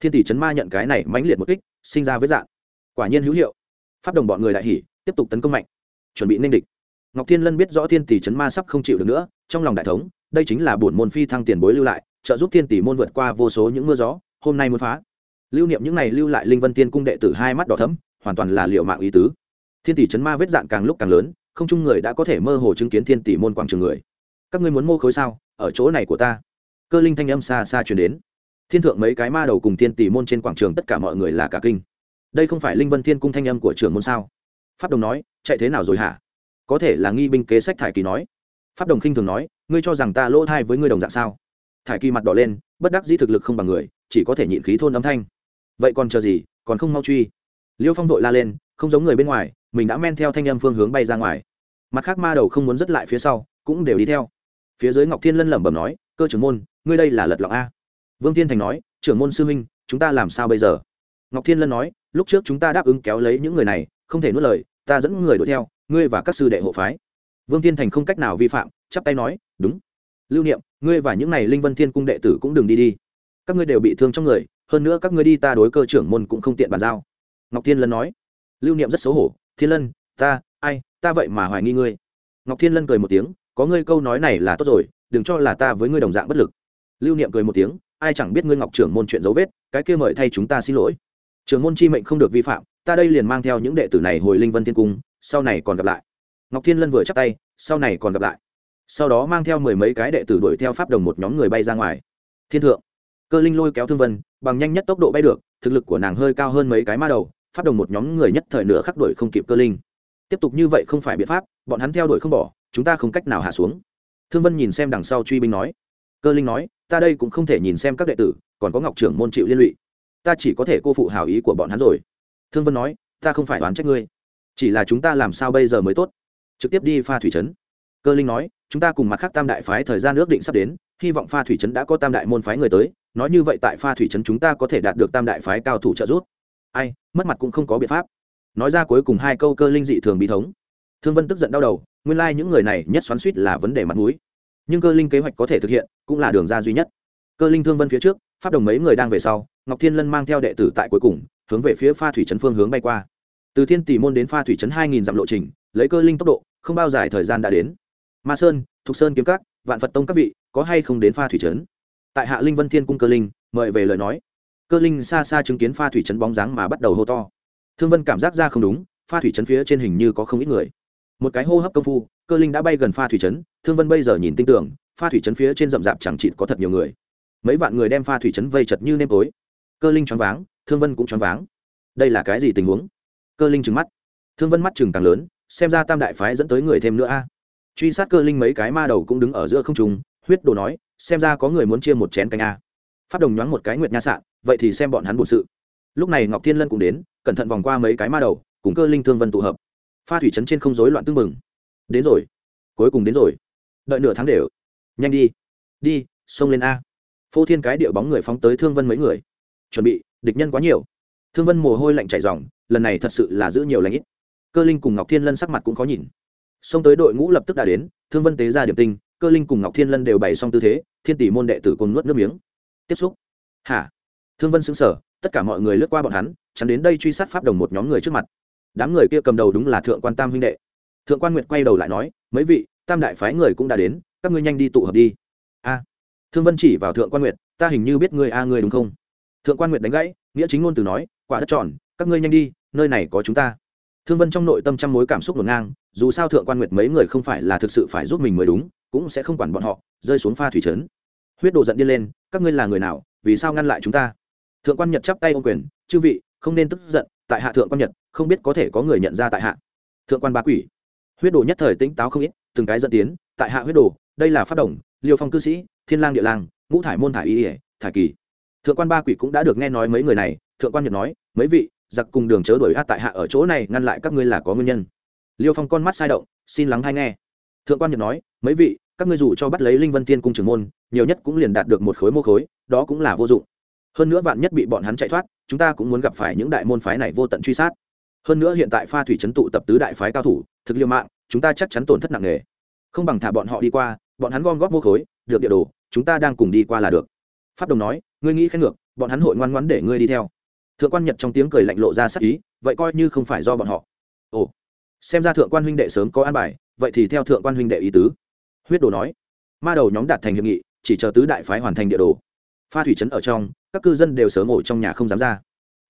Thiên tỷ trấn ma nhận cái này mãnh liệt một kích, sinh ra với dạng. Quả nhiên hữu hiệu. Pháp đồng bọn người đại hỉ, tiếp tục tấn công mạnh. Chuẩn bị ninh địch. Ngọc thiên lân biết rõ thiên tỷ chấn ma sắp không chịu được nữa, trong lòng đại thống, đây chính là bổn môn phi thăng tiền bối lưu lại, trợ giúp thiên tỷ môn vượt qua vô số những mưa gió, hôm nay muốn phá. Lưu niệm những này lưu lại linh vân tiên cung đệ tử hai mắt đỏ thấm hoàn toàn là liệu mạng ý tứ. Thiên tỷ chấn ma vết dạn càng lúc càng lớn không chung người đã có thể mơ hồ chứng kiến thiên tỷ môn quảng trường người. Các ngươi muốn mô khối sao? Ở chỗ này của ta. Cơ linh thanh âm xa xa chuyển đến. Thiên thượng mấy cái ma đầu cùng thiên tỷ môn trên quảng trường tất cả mọi người là cả kinh. Đây không phải linh vân thiên cung thanh âm của trưởng môn sao? Pháp đồng nói, chạy thế nào rồi hả? Có thể là nghi binh kế sách thải kỳ nói. Pháp đồng khinh thường nói, ngươi cho rằng ta lỗ thai với ngươi đồng dạng sao? Thải kỳ mặt đỏ lên, bất đắc dĩ thực lực không bằng người, chỉ có thể nhịn khí thôn âm thanh. Vậy còn chờ gì? Còn không mau truy. Liêu phong vội la lên, không giống người bên ngoài, mình đã men theo thanh âm phương hướng bay ra ngoài mặt khác ma đầu không muốn dứt lại phía sau, cũng đều đi theo. Phía dưới ngọc thiên lân lẩm bẩm nói, cơ trưởng môn, ngươi đây là lật lọng a? Vương thiên thành nói, trưởng môn sư huynh, chúng ta làm sao bây giờ? Ngọc thiên lân nói, lúc trước chúng ta đáp ứng kéo lấy những người này, không thể nuốt lời, ta dẫn người đuổi theo, ngươi và các sư đệ hộ phái. Vương thiên thành không cách nào vi phạm, chắp tay nói, đúng. Lưu niệm, ngươi và những này linh vân thiên cung đệ tử cũng đừng đi đi. Các ngươi đều bị thương trong người, hơn nữa các ngươi đi ta đối cơ trưởng môn cũng không tiện bàn giao. Ngọc thiên lân nói. Lưu niệm rất xấu hổ, thiên lân, ta ta vậy mà hoài nghi ngươi. Ngọc thiên lân cười một tiếng, có ngươi câu nói này là tốt rồi, đừng cho là ta với ngươi đồng dạng bất lực. Lưu niệm cười một tiếng, ai chẳng biết ngươi ngọc trưởng môn chuyện dấu vết, cái kia mời thay chúng ta xin lỗi. Trưởng môn chi mệnh không được vi phạm, ta đây liền mang theo những đệ tử này hồi linh vân thiên cung, sau này còn gặp lại. Ngọc thiên lân vừa chắc tay, sau này còn gặp lại. Sau đó mang theo mười mấy cái đệ tử đuổi theo pháp đồng một nhóm người bay ra ngoài. Thiên thượng, cơ linh lôi kéo thương vân, bằng nhanh nhất tốc độ bay được, thực lực của nàng hơi cao hơn mấy cái ma đầu, pháp đồng một nhóm người nhất thời nửa khắc đuổi không kịp cơ linh tiếp tục như vậy không phải biện pháp, bọn hắn theo đuổi không bỏ, chúng ta không cách nào hạ xuống. Thương vân nhìn xem đằng sau truy binh nói. Cơ linh nói, ta đây cũng không thể nhìn xem các đệ tử, còn có ngọc trưởng môn chịu liên lụy. Ta chỉ có thể cô phụ hảo ý của bọn hắn rồi. Thương vân nói, ta không phải đoán trách ngươi. Chỉ là chúng ta làm sao bây giờ mới tốt? Trực tiếp đi pha thủy trấn. Cơ linh nói, chúng ta cùng mặt khác tam đại phái thời gian ước định sắp đến, hy vọng pha thủy trấn đã có tam đại môn phái người tới. Nói như vậy tại pha thủy trấn chúng ta có thể đạt được tam đại phái cao thủ trợ giúp. Ai, mất mặt cũng không có biện pháp nói ra cuối cùng hai câu cơ linh dị thường bí thống. Thương vân tức giận đau đầu, nguyên lai、like、những người này nhất xoắn suýt là vấn đề mặt mũi. Nhưng cơ linh kế hoạch có thể thực hiện, cũng là đường ra duy nhất. Cơ linh thương vân phía trước phát đồng mấy người đang về sau, ngọc thiên lân mang theo đệ tử tại cuối cùng, hướng về phía pha thủy trấn phương hướng bay qua. Từ thiên tỷ môn đến pha thủy trấn hai nghìn dặm lộ trình, lấy cơ linh tốc độ, không bao dài thời gian đã đến. Ma sơn, thục sơn kiếm các, vạn phật tông các vị, có hay không đến pha thủy trấn? Tại hạ linh vân thiên cung cơ linh, mời về lời nói. Cơ linh xa xa chứng kiến pha thủy trấn bóng dáng mà bắt đầu hô to thương vân cảm giác ra không đúng, pha thủy trấn phía trên hình như có không ít người. Một cái hô hấp công phu, cơ linh đã bay gần pha thủy trấn thương vân bây giờ nhìn tinh tưởng, pha thủy trấn phía trên rậm rạp chẳng chịt có thật nhiều người. Mấy vạn người đem pha thủy trấn vây chật như nêm tối. Cơ linh choáng váng, thương vân cũng choáng váng. Đây là cái gì tình huống? Cơ linh trừng mắt. Thương vân mắt chừng càng lớn, xem ra tam đại phái dẫn tới người thêm nữa a. Truy sát cơ linh mấy cái ma đầu cũng đứng ở giữa không trùng huyết đồ nói, xem ra có người muốn chia một chén canh a. Phát đồng nhoáng một cái nguyệt nha sạn, vậy thì xem bọn hắn bổn sự lúc này ngọc thiên lân cũng đến, cẩn thận vòng qua mấy cái ma đầu, cùng cơ linh thương vân tụ hợp. Pha thủy trấn trên không rối loạn tưng mừng đến rồi. Cuối cùng đến rồi. Đợi nửa tháng đều. Nhanh đi. Đi, xông lên a. Phô thiên cái điệu bóng người phóng tới thương vân mấy người. Chuẩn bị, địch nhân quá nhiều. Thương vân mồ hôi lạnh chảy dòng lần này thật sự là giữ nhiều lãnh ít. Cơ linh cùng ngọc thiên lân sắc mặt cũng khó nhìn. Xông tới đội ngũ lập tức đã đến, thương vân tế ra điểm tinh, cơ linh cùng ngọc thiên lân đều bày xong tư thế, thiên tỷ môn đệ tử cùng nuốt nước miếng. Tiếp xúc. Hả? Thương vân xứng sở tất cả mọi người lướt qua bọn hắn, chắn đến đây truy sát pháp đồng một nhóm người trước mặt. Đám người kia cầm đầu đúng là thượng quan tam huynh đệ. Thượng quan nguyệt quay đầu lại nói, mấy vị, tam đại phái người cũng đã đến, các ngươi nhanh đi tụ hợp đi. A. Thương vân chỉ vào thượng quan nguyệt, ta hình như biết ngươi a ngươi đúng không? Thượng quan nguyệt đánh gãy, nghĩa chính ngôn từ nói, quả đất tròn, các ngươi nhanh đi, nơi này có chúng ta. Thương vân trong nội tâm trăm mối cảm xúc ngổn ngang, dù sao thượng quan nguyệt mấy người không phải là thực sự phải giúp mình mới đúng, cũng sẽ không quản bọn họ, rơi xuống pha thủy trấn. Huyết đồ giận điên lên, các ngươi là người nào, vì sao ngăn lại chúng ta? Thượng quan nhật chắp tay ô quyền, chư vị, không nên tức giận, tại hạ thượng quan nhật, không biết có thể có người nhận ra tại hạ. Thượng quan ba quỷ, huyết đồ nhất thời tỉnh táo không ít, từng cái dẫn tiến, tại hạ huyết đồ, đây là phát động liêu phong cư sĩ, thiên lang địa lang, ngũ thải môn thải y ỉa thải kỳ. Thượng quan ba quỷ cũng đã được nghe nói mấy người này, thượng quan nhật nói, mấy vị, giặc cùng đường chớ đuổi hát tại hạ ở chỗ này, ngăn lại các ngươi là có nguyên nhân. Liêu phong con mắt sai động, xin lắng hay nghe. Thượng quan nhật nói, mấy vị, các ngươi dù cho bắt lấy linh vân tiên cung trưởng môn, nhiều nhất cũng liền đạt được một khối mô khối, đó cũng là vô dụng hơn nữa vạn nhất bị bọn hắn chạy thoát, chúng ta cũng muốn gặp phải những đại môn phái này vô tận truy sát. Hơn nữa hiện tại pha thủy trấn tụ tập tứ đại phái cao thủ, thực liêu mạng, chúng ta chắc chắn tổn thất nặng nề. Không bằng thả bọn họ đi qua, bọn hắn gom góp mua khối, được địa đồ, chúng ta đang cùng đi qua là được. Pháp đồng nói, ngươi nghĩ khen ngược, bọn hắn hội ngoan ngoãn để ngươi đi theo. Thượng quan nhật trong tiếng cười lạnh lộ ra sắc ý, vậy coi như không phải do bọn họ. Ồ, xem ra thượng quan huynh đệ sớm có an bài, vậy thì theo thượng quan huynh đệ ý tứ. Huyết đồ nói, ma đầu nhóm đạt thành hiệp nghị, chỉ chờ tứ đại phái hoàn thành địa đồ pha thủy trấn ở trong, các cư dân đều sớm ổ trong nhà không dám ra.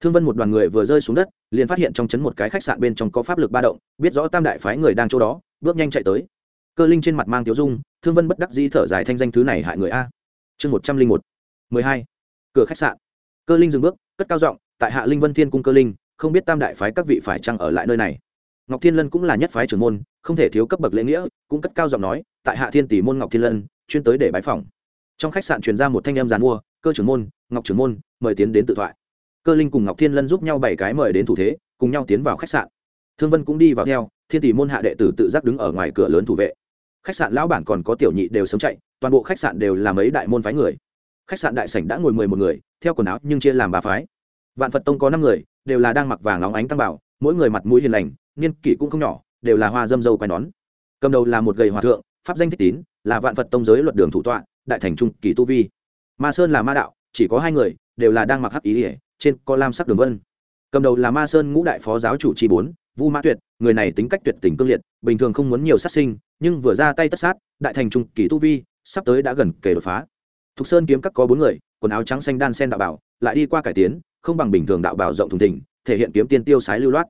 Thương vân một đoàn người vừa rơi xuống đất, liền phát hiện trong trấn một cái khách sạn bên trong có pháp lực ba động, biết rõ tam đại phái người đang chỗ đó, bước nhanh chạy tới. Cơ linh trên mặt mang tiếu dung, thương vân bất đắc dĩ thở dài thanh danh thứ này hại người a. Chương một trăm linh một, mười hai, cửa khách sạn. Cơ linh dừng bước, cất cao giọng, tại hạ linh vân thiên cung cơ linh, không biết tam đại phái các vị phải chăng ở lại nơi này. Ngọc thiên lân cũng là nhất phái trưởng môn, không thể thiếu cấp bậc lễ nghĩa, cũng cất cao giọng nói, tại hạ thiên tỷ môn ngọc thiên lân, chuyên tới để bái phòng. Trong khách sạn truyền ra một thanh em giàn mua cơ trưởng môn, ngọc trưởng môn, mời tiến đến tự thoại. Cơ linh cùng ngọc thiên lân giúp nhau bảy cái mời đến thủ thế, cùng nhau tiến vào khách sạn. Thương vân cũng đi vào theo, thiên tỷ môn hạ đệ tử tự giác đứng ở ngoài cửa lớn thủ vệ. Khách sạn lão bản còn có tiểu nhị đều sống chạy, toàn bộ khách sạn đều là mấy đại môn phái người. Khách sạn đại sảnh đã ngồi mười một người, theo quần áo nhưng chia làm ba phái. Vạn phật tông có năm người, đều là đang mặc vàng óng ánh tăng bảo, mỗi người mặt mũi hiền lành, niên kỷ cũng không nhỏ, đều là hoa dâm dâu quai nón. Cầm đầu là một gầy hòa thượng, pháp danh thích tín, là vạn phật tông giới luật đường thủ tọa, đại thành trung kỳ tu vi ma sơn là ma đạo, chỉ có hai người, đều là đang mặc hắc ý ỉa trên có lam sắc đường vân. Cầm đầu là ma sơn ngũ đại phó giáo chủ chi bốn, vu mã tuyệt, người này tính cách tuyệt tình cương liệt, bình thường không muốn nhiều sát sinh, nhưng vừa ra tay tất sát, đại thành trung kỳ tu vi, sắp tới đã gần kề đột phá. Thục sơn kiếm các có bốn người, quần áo trắng xanh đan sen đạo bảo, lại đi qua cải tiến, không bằng bình thường đạo bảo rộng thùng thỉnh thể hiện kiếm tiên tiêu sái lưu loát.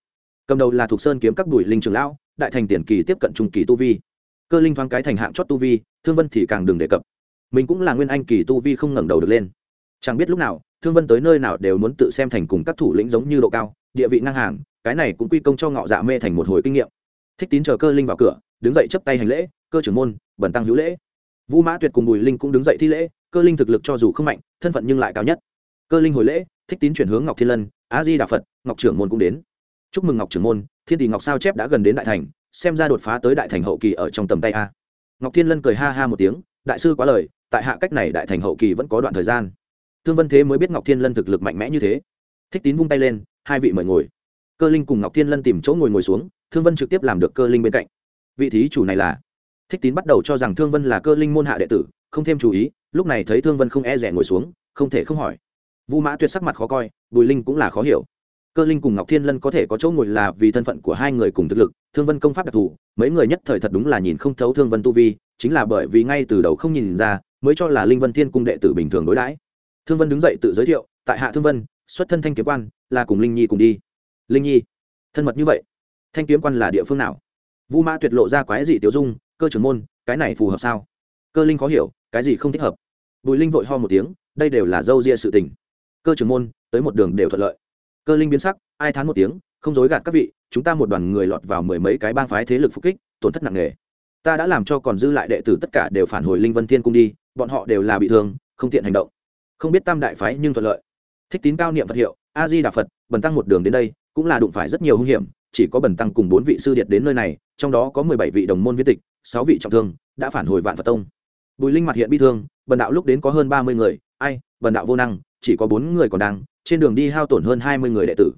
Cầm đầu là thục sơn kiếm các đùi linh trường lão, đại thành tiền kỳ tiếp cận trung kỳ tu vi. Cơ linh thoáng cái thành hạng chót tu vi, thương vân thì càng đừng đề cập mình cũng là nguyên anh kỳ tu vi không ngẩng đầu được lên. Chẳng biết lúc nào, thương vân tới nơi nào đều muốn tự xem thành cùng các thủ lĩnh giống như độ cao, địa vị ngang hàng, cái này cũng quy công cho ngọ dạ mê thành một hồi kinh nghiệm. Thích tín chờ cơ linh vào cửa, đứng dậy chấp tay hành lễ, cơ trưởng môn bẩn tăng hữu lễ. Vũ mã tuyệt cùng bùi linh cũng đứng dậy thi lễ, cơ linh thực lực cho dù không mạnh, thân phận nhưng lại cao nhất. Cơ linh hồi lễ, thích tín chuyển hướng ngọc thiên lân á di đà phật, ngọc trưởng môn cũng đến. Chúc mừng ngọc trưởng môn, thiên tỷ ngọc sao chép đã gần đến đại thành, xem ra đột phá tới đại thành hậu kỳ ở trong tầm tay a. Ngọc thiên lân cười ha ha một tiếng, đại sư quá lời tại hạ cách này đại thành hậu kỳ vẫn có đoạn thời gian. Thương vân thế mới biết ngọc thiên lân thực lực mạnh mẽ như thế. Thích tín vung tay lên, hai vị mời ngồi. Cơ linh cùng ngọc thiên lân tìm chỗ ngồi ngồi xuống, thương vân trực tiếp làm được cơ linh bên cạnh. Vị thí chủ này là? Thích tín bắt đầu cho rằng thương vân là cơ linh môn hạ đệ tử, không thêm chú ý, lúc này thấy thương vân không e rẻ ngồi xuống, không thể không hỏi. Vu mã tuyệt sắc mặt khó coi, bùi linh cũng là khó hiểu. Cơ linh cùng ngọc thiên lân có thể có chỗ ngồi là vì thân phận của hai người cùng thực lực, thương vân công pháp đặc thù, mấy người nhất thời thật đúng là nhìn không thấu thương vân tu vi, chính là bởi vì ngay từ đầu không nhìn ra mới cho là linh vân thiên cung đệ tử bình thường đối đãi. Thương vân đứng dậy tự giới thiệu, tại hạ thương vân, xuất thân thanh kiếm quan, là cùng linh nhi cùng đi. Linh nhi? Thân mật như vậy? Thanh kiếm quan là địa phương nào? Vu mã tuyệt lộ ra quái dị tiểu dung, cơ trưởng môn, cái này phù hợp sao? Cơ linh khó hiểu, cái gì không thích hợp? Bùi linh vội ho một tiếng, đây đều là dâu ria sự tình. Cơ trưởng môn, tới một đường đều thuận lợi. Cơ linh biến sắc, ai thán một tiếng, không dối gạt các vị, chúng ta một đoàn người lọt vào mười mấy cái bang phái thế lực phục kích, tổn thất nặng nề. Ta đã làm cho còn dư lại đệ tử tất cả đều phản hồi linh vân thiên cung đi bọn họ đều là bị thương, không tiện hành động. Không biết tam đại phái nhưng thuận lợi. Thích tín cao niệm phật hiệu, a di đà phật, bần tăng một đường đến đây, cũng là đụng phải rất nhiều hung hiểm, chỉ có bần tăng cùng bốn vị sư điệt đến nơi này, trong đó có mười bảy vị đồng môn viên tịch, sáu vị trọng thương, đã phản hồi vạn phật tông. Bùi linh mặt hiện bi thương, bần đạo lúc đến có hơn ba mươi người, ai, bần đạo vô năng, chỉ có bốn người còn đang, trên đường đi hao tổn hơn hai mươi người đệ tử.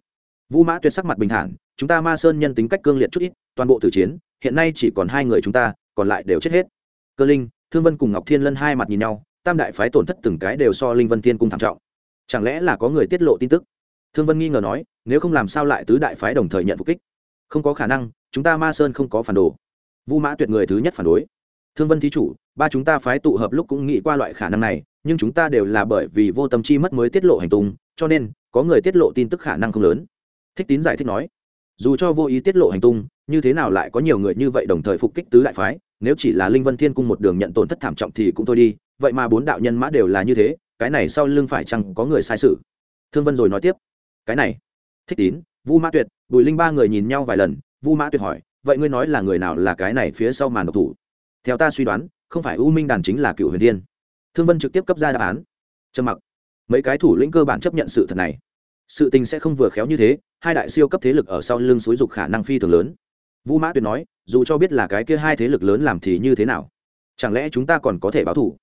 Vũ mã tuyệt sắc mặt bình thản, chúng ta ma sơn nhân tính cách cương liệt chút ít, toàn bộ tử chiến, hiện nay chỉ còn hai người chúng ta, còn lại đều chết hết. Cơ linh thương vân cùng ngọc thiên lân hai mặt nhìn nhau, tam đại phái tổn thất từng cái đều so linh vân thiên cung thảm trọng. Chẳng lẽ là có người tiết lộ tin tức? Thương vân nghi ngờ nói, nếu không làm sao lại tứ đại phái đồng thời nhận phục kích? Không có khả năng, chúng ta ma sơn không có phản đồ. Vu mã tuyệt người thứ nhất phản đối. Thương vân thí chủ, ba chúng ta phái tụ hợp lúc cũng nghĩ qua loại khả năng này, nhưng chúng ta đều là bởi vì vô tâm chi mất mới tiết lộ hành tung, cho nên, có người tiết lộ tin tức khả năng không lớn. Thích tín giải thích nói, dù cho vô ý tiết lộ hành tung, như thế nào lại có nhiều người như vậy đồng thời phục kích tứ đại phái? Nếu chỉ là linh vân thiên cung một đường nhận tổn thất thảm trọng thì cũng thôi đi, vậy mà bốn đạo nhân mã đều là như thế, cái này sau lưng phải chăng có người sai sự? Thương vân rồi nói tiếp. Cái này, thích tín, vu mã tuyệt, bùi linh ba người nhìn nhau vài lần, vu mã tuyệt hỏi, vậy ngươi nói là người nào là cái này phía sau màn độc thủ? Theo ta suy đoán, không phải u minh đàn chính là cựu huyền thiên. Thương vân trực tiếp cấp ra đáp án. Trầm mặc. Mấy cái thủ lĩnh cơ bản chấp nhận sự thật này. Sự tình sẽ không vừa khéo như thế, hai đại siêu cấp thế lực ở sau lưng xúi dục khả năng phi thường lớn vũ mã tuyệt nói, dù cho biết là cái kia hai thế lực lớn làm thì như thế nào? Chẳng lẽ chúng ta còn có thể báo thủ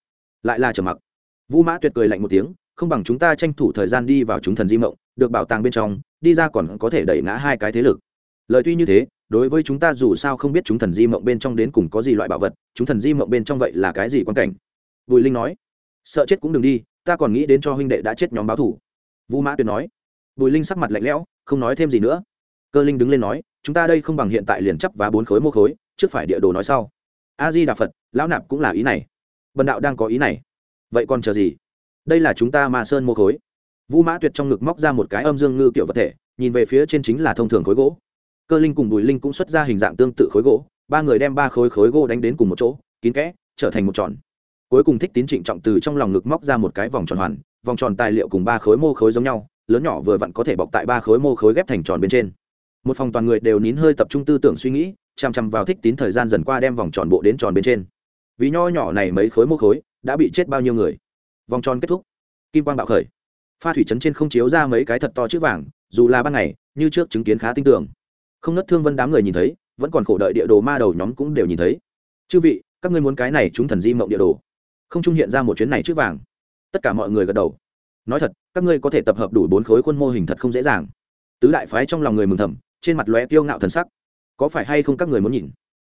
lại là trở mặc. Vũ mã tuyệt cười lạnh một tiếng, không bằng chúng ta tranh thủ thời gian đi vào chúng thần di mộng, được bảo tàng bên trong, đi ra còn có thể đẩy ngã hai cái thế lực. Lời tuy như thế, đối với chúng ta dù sao không biết chúng thần di mộng bên trong đến cùng có gì loại bảo vật, chúng thần di mộng bên trong vậy là cái gì quan cảnh? Bùi linh nói, sợ chết cũng đừng đi, ta còn nghĩ đến cho huynh đệ đã chết nhóm báo thủ vũ mã tuyệt nói, bùi linh sắc mặt lạnh lẽo, không nói thêm gì nữa cơ linh đứng lên nói, chúng ta đây không bằng hiện tại liền chấp và bốn khối mô khối, trước phải địa đồ nói sau. A di đà phật lão nạp cũng là ý này. Bần đạo đang có ý này. Vậy còn chờ gì? Đây là chúng ta mà sơn mô khối. Vũ mã tuyệt trong ngực móc ra một cái âm dương ngư kiểu vật thể, nhìn về phía trên chính là thông thường khối gỗ. Cơ linh cùng bùi linh cũng xuất ra hình dạng tương tự khối gỗ, ba người đem ba khối khối gỗ đánh đến cùng một chỗ, kín kẽ, trở thành một tròn. Cuối cùng thích tín trịnh trọng từ trong lòng ngực móc ra một cái vòng tròn hoàn, vòng tròn tài liệu cùng ba khối mô khối giống nhau, lớn nhỏ vừa vặn có thể bọc tại ba khối mô khối ghép thành tròn bên trên một phòng toàn người đều nín hơi tập trung tư tưởng suy nghĩ, chằm chằm vào thích tín thời gian dần qua đem vòng tròn bộ đến tròn bên trên. Vì nho nhỏ này mấy khối mô khối, đã bị chết bao nhiêu người? Vòng tròn kết thúc. Kim quang bạo khởi. Pha thủy trấn trên không chiếu ra mấy cái thật to chữ vàng, dù là ban ngày, như trước chứng kiến khá tin tưởng không nất thương vân đám người nhìn thấy, vẫn còn khổ đợi địa đồ ma đầu nhóm cũng đều nhìn thấy. Chư vị, các ngươi muốn cái này chúng thần di mộng địa đồ? Không trung hiện ra một chuyến này chữ vàng. Tất cả mọi người gật đầu. Nói thật, các ngươi có thể tập hợp đủ bốn khối khuôn mô hình thật không dễ dàng. Tứ đại phái trong lòng người mừng thầm trên mặt lóe kiêu ngạo thần sắc. Có phải hay không các người muốn nhìn?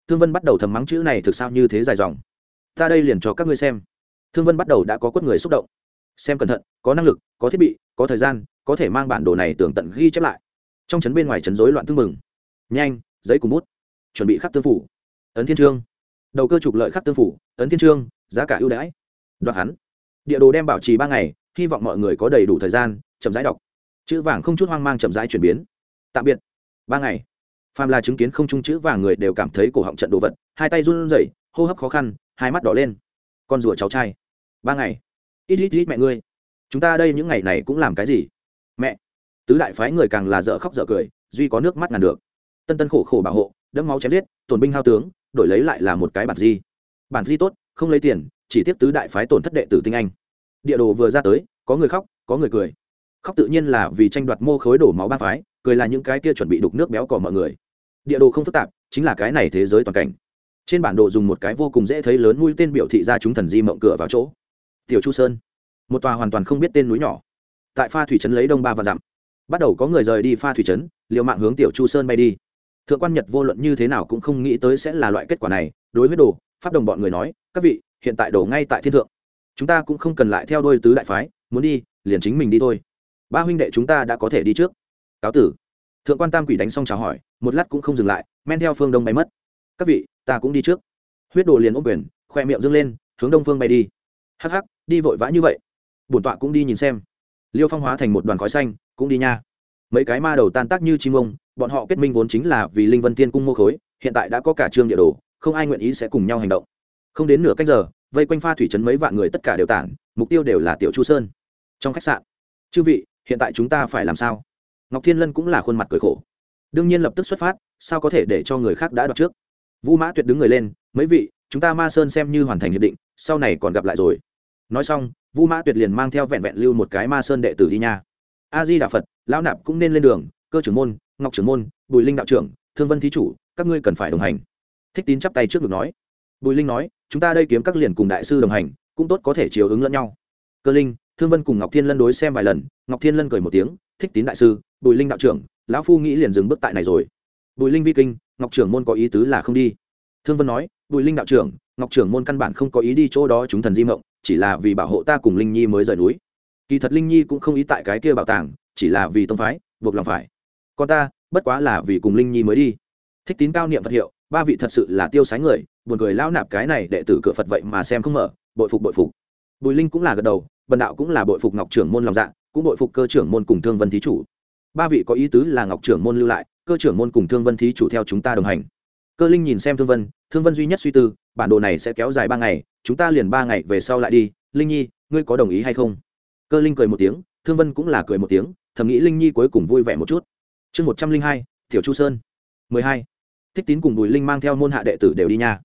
Thương vân bắt đầu thầm mắng chữ này thực sao như thế dài dòng. Ta đây liền cho các ngươi xem. Thương vân bắt đầu đã có quất người xúc động. Xem cẩn thận, có năng lực, có thiết bị, có thời gian, có thể mang bản đồ này tưởng tận ghi chép lại. Trong trấn bên ngoài trấn rối loạn tương mừng nhanh, giấy cùng bút. Chuẩn bị khắc tương phủ. Ấn thiên trương. Đầu cơ trục lợi khắc tương phủ, ấn thiên trương, giá cả ưu đãi. Đoạt hắn. Địa đồ đem bảo trì ba ngày, hy vọng mọi người có đầy đủ thời gian, chậm rãi đọc. Chữ vàng không chút hoang mang chậm rãi chuyển biến. Tạm biệt ba ngày. Phàm là chứng kiến không trung chữ và người đều cảm thấy cổ họng trận đồ vật, hai tay run rẩy, hô hấp khó khăn, hai mắt đỏ lên. Con rùa cháu trai. Ba ngày. Ít ít ít mẹ ngươi. Chúng ta đây những ngày này cũng làm cái gì? Mẹ. Tứ đại phái người càng là dở khóc dở cười, duy có nước mắt ngàn được. Tân tân khổ khổ bảo hộ, đẫm máu chém giết, tổn binh hao tướng, đổi lấy lại là một cái bản di. Bản di tốt, không lấy tiền, chỉ tiếp tứ đại phái tổn thất đệ tử tinh anh. Địa đồ vừa ra tới, có người khóc, có người cười. Khóc tự nhiên là vì tranh đoạt mô khối đổ máu ba phái cười là những cái kia chuẩn bị đục nước béo cỏ mọi người. Địa đồ không phức tạp, chính là cái này thế giới toàn cảnh. Trên bản đồ dùng một cái vô cùng dễ thấy lớn mũi tên biểu thị ra chúng thần di mộng cửa vào chỗ. Tiểu chu sơn. Một tòa hoàn toàn không biết tên núi nhỏ. Tại pha thủy trấn lấy đông ba và dặm. Bắt đầu có người rời đi pha thủy trấn, liều mạng hướng tiểu chu sơn bay đi. Thượng quan nhật vô luận như thế nào cũng không nghĩ tới sẽ là loại kết quả này. Đối với đồ, pháp đồng bọn người nói, các vị, hiện tại đồ ngay tại thiên thượng. Chúng ta cũng không cần lại theo đôi tứ đại phái, muốn đi, liền chính mình đi thôi. Ba huynh đệ chúng ta đã có thể đi trước cáo tử. Thượng quan tam quỷ đánh xong chào hỏi, một lát cũng không dừng lại, men theo phương đông bay mất. Các vị, ta cũng đi trước. Huyết đồ liền ôm quyền, khoe miệng dâng lên, hướng đông phương bay đi. Hắc hắc, đi vội vã như vậy. Bổn tọa cũng đi nhìn xem. Liêu phong hóa thành một đoàn khói xanh, cũng đi nha. Mấy cái ma đầu tan tác như chim ông, bọn họ kết minh vốn chính là vì linh vân tiên cung mô khối, hiện tại đã có cả trương địa đồ, không ai nguyện ý sẽ cùng nhau hành động. Không đến nửa cách giờ, vây quanh pha thủy trấn mấy vạn người tất cả đều tản, mục tiêu đều là tiểu chu sơn. Trong khách sạn, chư vị, hiện tại chúng ta phải làm sao? Ngọc thiên lân cũng là khuôn mặt cười khổ. Đương nhiên lập tức xuất phát, sao có thể để cho người khác đã đoạt trước? Vũ mã tuyệt đứng người lên, mấy vị, chúng ta ma sơn xem như hoàn thành hiệp định, sau này còn gặp lại rồi. Nói xong vũ mã tuyệt liền mang theo vẹn vẹn lưu một cái ma sơn đệ tử đi nha. A di đà phật, lão nạp cũng nên lên đường, cơ trưởng môn, ngọc trưởng môn, bùi linh đạo trưởng, thương vân thí chủ, các ngươi cần phải đồng hành. Thích tín chắp tay trước ngực nói. Bùi linh nói, chúng ta đây kiếm các liền cùng đại sư đồng hành, cũng tốt có thể chiều ứng lẫn nhau. Cơ linh, thương vân cùng ngọc thiên lân đối xem vài lần, ngọc thiên lân cười một tiếng thích tín đại sư, bùi linh đạo trưởng, lão phu nghĩ liền dừng bước tại này rồi. Bùi linh vi kinh, ngọc trưởng môn có ý tứ là không đi. Thương vân nói, bùi linh đạo trưởng, ngọc trưởng môn căn bản không có ý đi chỗ đó, chúng thần di mộng, chỉ là vì bảo hộ ta cùng linh nhi mới rời núi. Kỳ thật linh nhi cũng không ý tại cái kia bảo tàng, chỉ là vì tông phái, buộc lòng phải. Còn ta, bất quá là vì cùng linh nhi mới đi. Thích tín cao niệm phật hiệu, ba vị thật sự là tiêu sái người, buồn cười lao nạp cái này đệ tử cửa phật vậy mà xem không mở, bội phục bội phục. Bùi linh cũng là gật đầu bần đạo cũng là bội phục ngọc trưởng môn lòng dạ cũng đội phục cơ trưởng môn cùng thương vân thí chủ. Ba vị có ý tứ là ngọc trưởng môn lưu lại, cơ trưởng môn cùng thương vân thí chủ theo chúng ta đồng hành. Cơ linh nhìn xem thương vân thương vân duy nhất suy tư, bản đồ này sẽ kéo dài ba ngày, chúng ta liền ba ngày về sau lại đi. Linh nhi, ngươi có đồng ý hay không? Cơ linh cười một tiếng, thương vân cũng là cười một tiếng, thầm nghĩ linh nhi cuối cùng vui vẻ một chút. Chương một trăm linh hai, tiểu chu sơn. Mười hai. Thích tín cùng bùi linh mang theo môn hạ đệ tử đều đi nha.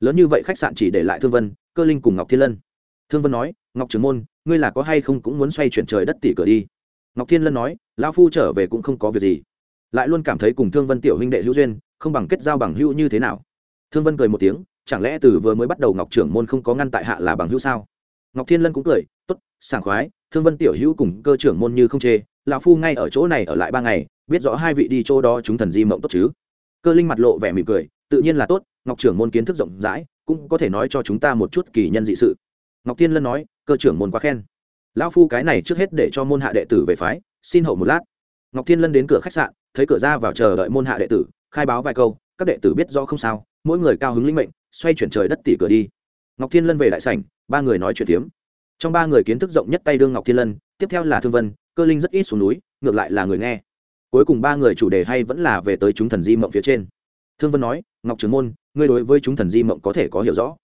Lớn như vậy khách sạn chỉ để lại thương vân, cơ linh cùng ngọc thiên lân thương vân nói, ngọc trưởng môn, ngươi là có hay không cũng muốn xoay chuyển trời đất tỷ cửa đi? Ngọc thiên lân nói, lão phu trở về cũng không có việc gì. Lại luôn cảm thấy cùng thương vân tiểu huynh đệ hữu duyên, không bằng kết giao bằng hữu như thế nào. Thương vân cười một tiếng, chẳng lẽ từ vừa mới bắt đầu ngọc trưởng môn không có ngăn tại hạ là bằng hữu sao? Ngọc thiên lân cũng cười t ố t sảng khoái, thương vân tiểu hữu cùng cơ trưởng môn như không chê, lão phu ngay ở chỗ này ở lại ba ngày, biết rõ hai vị đi chỗ đó chúng thần di mộng tốt chứ? Cơ linh mặt lộ vẻ mỉm cười, tự nhiên là tốt, ngọc trưởng môn kiến thức rộng rãi, cũng có thể nói cho chúng ta một chút kỳ nhân dị sự ngọc thiên lân nói, cơ trưởng môn quá khen. Lão phu cái này trước hết để cho môn hạ đệ tử về phái, xin hậu một lát. Ngọc thiên lân đến cửa khách sạn, thấy cửa ra vào chờ đợi môn hạ đệ tử, khai báo vài câu, các đệ tử biết rõ không sao, mỗi người cao hứng linh mệnh, xoay chuyển trời đất tỉ cửa đi. Ngọc thiên lân về đại sảnh, ba người nói chuyện tiếm. trong ba người kiến thức rộng nhất tay đương ngọc thiên lân, tiếp theo là thương vân, cơ linh rất ít xuống núi, ngược lại là người nghe. Cuối cùng ba người chủ đề hay vẫn là về tới chúng thần di mộng phía trên. Thương vân nói, ngọc trưởng môn, ngươi đối với chúng thần di mộng có thể có hiểu rõ.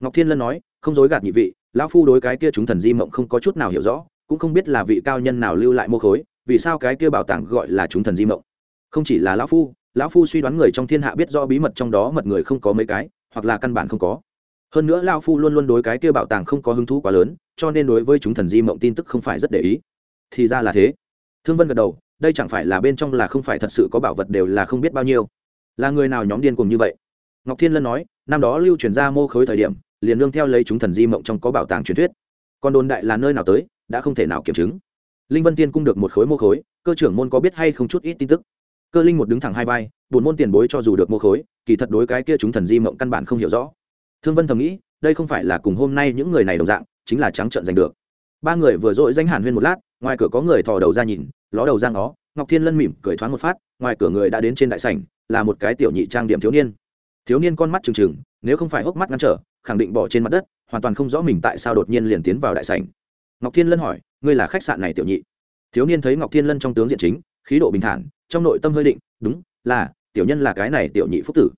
Ngọc thiên lân nói, không dối gạt nhị vị lão phu đối cái kia chúng thần di mộng không có chút nào hiểu rõ, cũng không biết là vị cao nhân nào lưu lại mô khối, vì sao cái kia bảo tàng gọi là chúng thần di mộng. Không chỉ là lão phu lão phu suy đoán người trong thiên hạ biết do bí mật trong đó mật người không có mấy cái, hoặc là căn bản không có. Hơn nữa lão phu luôn luôn đối cái kia bảo tàng không có hứng thú quá lớn, cho nên đối với chúng thần di mộng tin tức không phải rất để ý. Thì ra là thế. Thương vân gật đầu, đây chẳng phải là bên trong là không phải thật sự có bảo vật đều là không biết bao nhiêu. Là người nào nhóm điên cùng như vậy? Ngọc thiên lân nói, năm đó lưu truyền ra mô khối thời điểm liền nương theo lấy chúng thần di mộng trong có bảo tàng truyền thuyết. Còn đồn đại là nơi nào tới, đã không thể nào kiểm chứng. Linh vân tiên cung được một khối mô khối, cơ trưởng môn có biết hay không chút ít tin tức. Cơ linh một đứng thẳng hai vai, buồn môn tiền bối cho dù được mô khối, kỳ thật đối cái kia chúng thần di mộng căn bản không hiểu rõ. Thương vân thầm nghĩ, đây không phải là cùng hôm nay những người này đồng dạng, chính là trắng trợn giành được. Ba người vừa dội danh hàn huyên một lát, ngoài cửa có người thò đầu ra nhìn, ló đầu ra ngó, ngọc thiên lân mỉm cười thoáng một phát, ngoài cửa người đã đến trên đại sảnh, là một cái tiểu nhị trang điểm thiếu niên. Thiếu niên con mắt trừng trừng, nếu không phải hốc mắt ngăn trở khẳng định bỏ trên mặt đất, hoàn toàn không rõ mình tại sao đột nhiên liền tiến vào đại sảnh. Ngọc thiên lân hỏi, ngươi là khách sạn này tiểu nhị? Thiếu niên thấy ngọc thiên lân trong tướng diện chính, khí độ bình thản, trong nội tâm hơi định, đúng, là, tiểu nhân là cái này tiểu nhị phúc tử.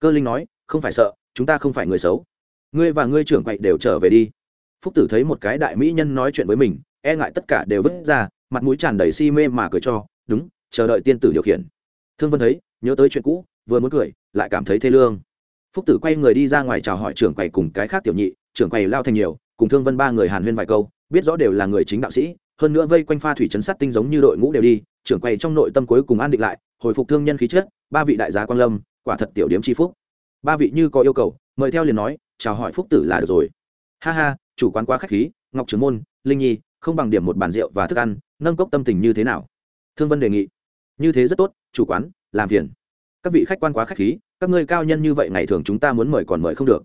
Cơ linh nói, không phải sợ, chúng ta không phải người xấu. Ngươi và ngươi trưởng quậy đều trở về đi. Phúc tử thấy một cái đại mỹ nhân nói chuyện với mình e ngại tất cả đều vứt ra, mặt mũi tràn đầy si mê mà cười cho, đúng, chờ đợi tiên tử điều khiển. Thương vân thấy, nhớ tới chuyện cũ, vừa muốn cười, lại cảm thấy thê lương phúc tử quay người đi ra ngoài chào hỏi trưởng quầy cùng cái khác tiểu nhị, trưởng quầy lao thành nhiều, cùng thương vân ba người hàn huyên vài câu, biết rõ đều là người chính đạo sĩ, hơn nữa vây quanh pha thủy chấn sát tinh giống như đội ngũ đều đi, trưởng quầy trong nội tâm cuối cùng an định lại, hồi phục thương nhân khí chất, ba vị đại gia quan lâm, quả thật tiểu điếm tri phúc. Ba vị như có yêu cầu, mời theo liền nói, chào hỏi phúc tử là được rồi. Ha ha, chủ quán quá khách khí, ngọc trưởng môn, linh nhi, không bằng điểm một bàn rượu và thức ăn, nâng cốc tâm tình như thế nào? Thương vân đề nghị. Như thế rất tốt, chủ quán, làm phiền. Các vị khách quan quá khách khí các ngươi cao nhân như vậy ngày thường chúng ta muốn mời còn mời không được.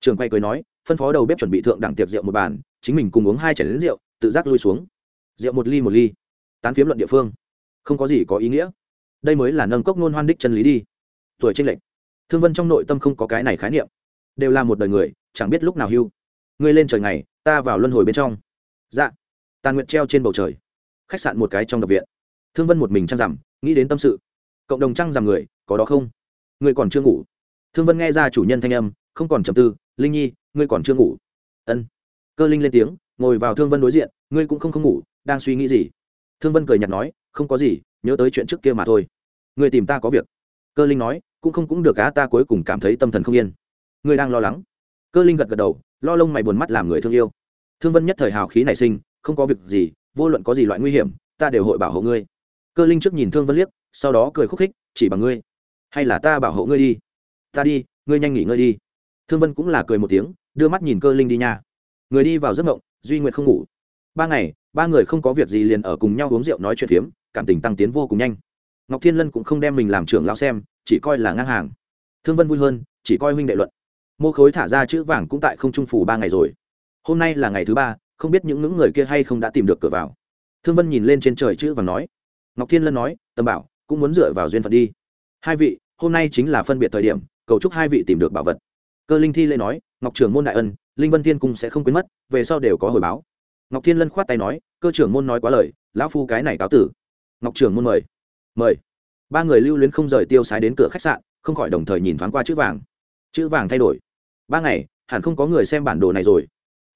Trường quay cười nói, phân phó đầu bếp chuẩn bị thượng đẳng tiệc rượu một bàn, chính mình cùng uống hai chén đến rượu, tự giác lui xuống. Rượu một ly một ly. Tán phiếm luận địa phương. Không có gì có ý nghĩa. Đây mới là nâng cốc nôn hoan đích chân lý đi. Tuổi tranh lệch. Thương vân trong nội tâm không có cái này khái niệm. Đều là một đời người, chẳng biết lúc nào hưu. Ngươi lên trời ngày, ta vào luân hồi bên trong. Dạ. Tàn nguyện treo trên bầu trời. Khách sạn một cái trong đập viện. Thương vân một mình trăng rằm, nghĩ đến tâm sự. Cộng đồng trăng rằm người, có đó không? Ngươi còn chưa ngủ. Thương vân nghe ra chủ nhân thanh âm, không còn trầm tư, linh nhi, ngươi còn chưa ngủ. Ân. Cơ linh lên tiếng, ngồi vào thương vân đối diện, ngươi cũng không không ngủ, đang suy nghĩ gì? Thương vân cười nhạt nói, không có gì, nhớ tới chuyện trước kia mà thôi. Ngươi tìm ta có việc. Cơ linh nói, cũng không cũng được cá ta cuối cùng cảm thấy tâm thần không yên. Ngươi đang lo lắng. Cơ linh gật gật đầu, lo lông mày buồn mắt làm người thương yêu. Thương vân nhất thời hào khí nảy sinh, không có việc gì, vô luận có gì loại nguy hiểm, ta đều hội bảo hộ ngươi. Cơ linh trước nhìn thương vân liếc, sau đó cười khúc khích, chỉ bằng ngươi hay là ta bảo hộ ngươi đi? Ta đi, ngươi nhanh nghỉ ngơi đi. Thương vân cũng là cười một tiếng, đưa mắt nhìn cơ linh đi nha. Người đi vào giấc ngộng, duy nguyện không ngủ. Ba ngày, ba người không có việc gì liền ở cùng nhau uống rượu nói chuyện phiếm, cảm tình tăng tiến vô cùng nhanh. Ngọc thiên lân cũng không đem mình làm trưởng lao xem, chỉ coi là ngang hàng. Thương vân vui hơn, chỉ coi huynh đệ luận. Mô khối thả ra chữ vàng cũng tại không trung phủ ba ngày rồi. Hôm nay là ngày thứ ba, không biết những ngưỡng người kia hay không đã tìm được cửa vào. Thương vân nhìn lên trên trời chữ vàng nói. Ngọc thiên lân nói, tầm bảo, cũng muốn dựa vào duyên phận đi hai vị, hôm nay chính là phân biệt thời điểm, cầu chúc hai vị tìm được bảo vật. Cơ linh thi lễ nói, ngọc trưởng môn đại ân, linh vân thiên cung sẽ không quên mất, về sau đều có hồi báo. Ngọc thiên lân khoát tay nói, cơ trưởng môn nói quá lời, lão phu cái này cáo tử. Ngọc trưởng môn mời. Mời. Ba người lưu luyến không rời tiêu sái đến cửa khách sạn, không khỏi đồng thời nhìn thoáng qua chữ vàng. Chữ vàng thay đổi. Ba ngày, hẳn không có người xem bản đồ này rồi.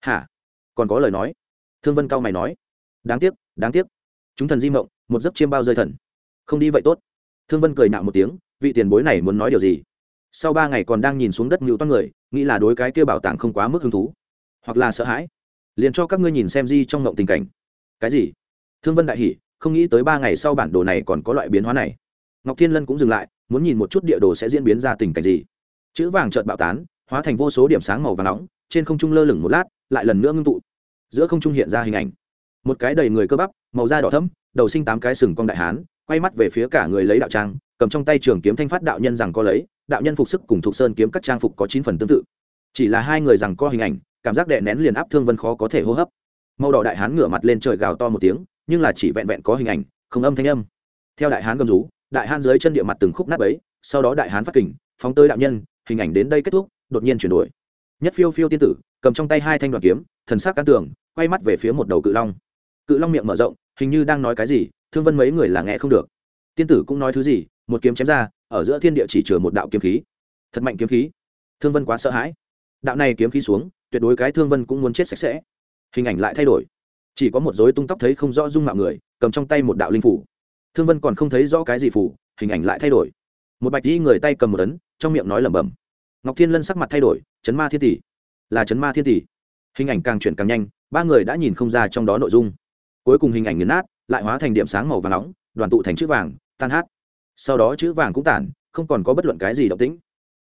Hả? Còn có lời nói. Thương vân cao mày nói. Đáng tiếc đáng tiếc. Chúng thần di mộng, một giấc chiêm bao rơi thần. Không đi vậy tốt thương vân cười nạo một tiếng, vị tiền bối này muốn nói điều gì? Sau ba ngày còn đang nhìn xuống đất mưu toan người, nghĩ là đối cái kia bảo tàng không quá mức hứng thú, hoặc là sợ hãi. Liền cho các ngươi nhìn xem di trong ngộng tình cảnh. Cái gì? Thương vân đại hỉ, không nghĩ tới ba ngày sau bản đồ này còn có loại biến hóa này. Ngọc thiên lân cũng dừng lại, muốn nhìn một chút địa đồ sẽ diễn biến ra tình cảnh gì. Chữ vàng trợn bạo tán, hóa thành vô số điểm sáng màu và nóng, trên không trung lơ lửng một lát, lại lần nữa ngưng tụ. Giữa không trung hiện ra hình ảnh. Một cái đầy người cơ bắp, màu da đỏ thẫm, đầu sinh tám cái sừng cong đại hán quay mắt về phía cả người lấy đạo trang, cầm trong tay trường kiếm thanh phát đạo nhân rằng có lấy, đạo nhân phục sức cùng thục sơn kiếm các trang phục có chín phần tương tự. Chỉ là hai người rằng có hình ảnh, cảm giác đè nén liền áp thương vân khó có thể hô hấp. Màu đỏ đại hán ngửa mặt lên trời gào to một tiếng, nhưng là chỉ vẹn vẹn có hình ảnh, không âm thanh âm. Theo đại hán gầm rú, đại hán dưới chân địa mặt từng khúc nát ấy sau đó đại hán phát kình, phóng tới đạo nhân, hình ảnh đến đây kết thúc, đột nhiên chuyển đổi. Nhất phiêu phiêu tiên tử, cầm trong tay hai thanh đoàn kiếm, thần sắc cán tường, quay mắt về phía một đầu cự long. Cự long miệng mở rộng, hình như đang nói cái gì thương vân mấy người là nghe không được. Tiên tử cũng nói thứ gì, một kiếm chém ra, ở giữa thiên địa chỉ chừa một đạo kiếm khí. Thật mạnh kiếm khí. Thương vân quá sợ hãi. Đạo này kiếm khí xuống, tuyệt đối cái thương vân cũng muốn chết sạch sẽ. Hình ảnh lại thay đổi. Chỉ có một dối tung tóc thấy không rõ dung mạo người, cầm trong tay một đạo linh phủ. Thương vân còn không thấy rõ cái gì phủ, hình ảnh lại thay đổi. Một bạch dĩ người tay cầm một tấn trong miệng nói lẩm bẩm. Ngọc thiên lân sắc mặt thay đổi, chấn ma thiên tỷ. Là chấn ma thiên tỷ. Hình ảnh càng chuyển càng nhanh, ba người đã nhìn không ra trong đó nội dung. Cuối cùng hình ảnh nghiền nát lại hóa thành điểm sáng màu và nóng, đoàn tụ thành chữ vàng, tan hát. Sau đó chữ vàng cũng tản, không còn có bất luận cái gì động tĩnh.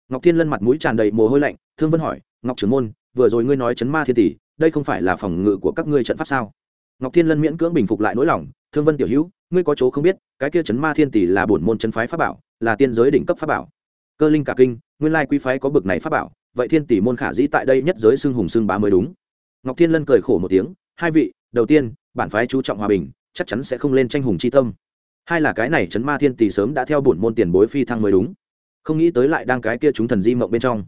Ngọc thiên lân mặt mũi tràn đầy mồ hôi lạnh, thương vân hỏi, ngọc trưởng môn, vừa rồi ngươi nói chấn ma thiên tỷ, đây không phải là phòng ngự của các ngươi trận pháp sao? Ngọc thiên lân miễn cưỡng bình phục lại nỗi lòng, thương vân tiểu hữu, ngươi có chỗ không biết, cái kia chấn ma thiên tỷ là bổn môn chấn phái pháp bảo, là tiên giới đỉnh cấp pháp bảo. Cơ linh cả kinh, nguyên lai quý phái có bực này pháp bảo, vậy thiên tỷ môn khả dĩ tại đây nhất giới xưng hùng xưng bá mới đúng. Ngọc thiên lân cười khổ một tiếng, hai vị, đầu tiên, bản phái chú trọng hòa bình chắc chắn sẽ không lên tranh hùng chi tâm. Hai là cái này chấn ma thiên tỷ sớm đã theo bổn môn tiền bối phi thăng mới đúng. Không nghĩ tới lại đang cái kia chúng thần di mộng bên trong.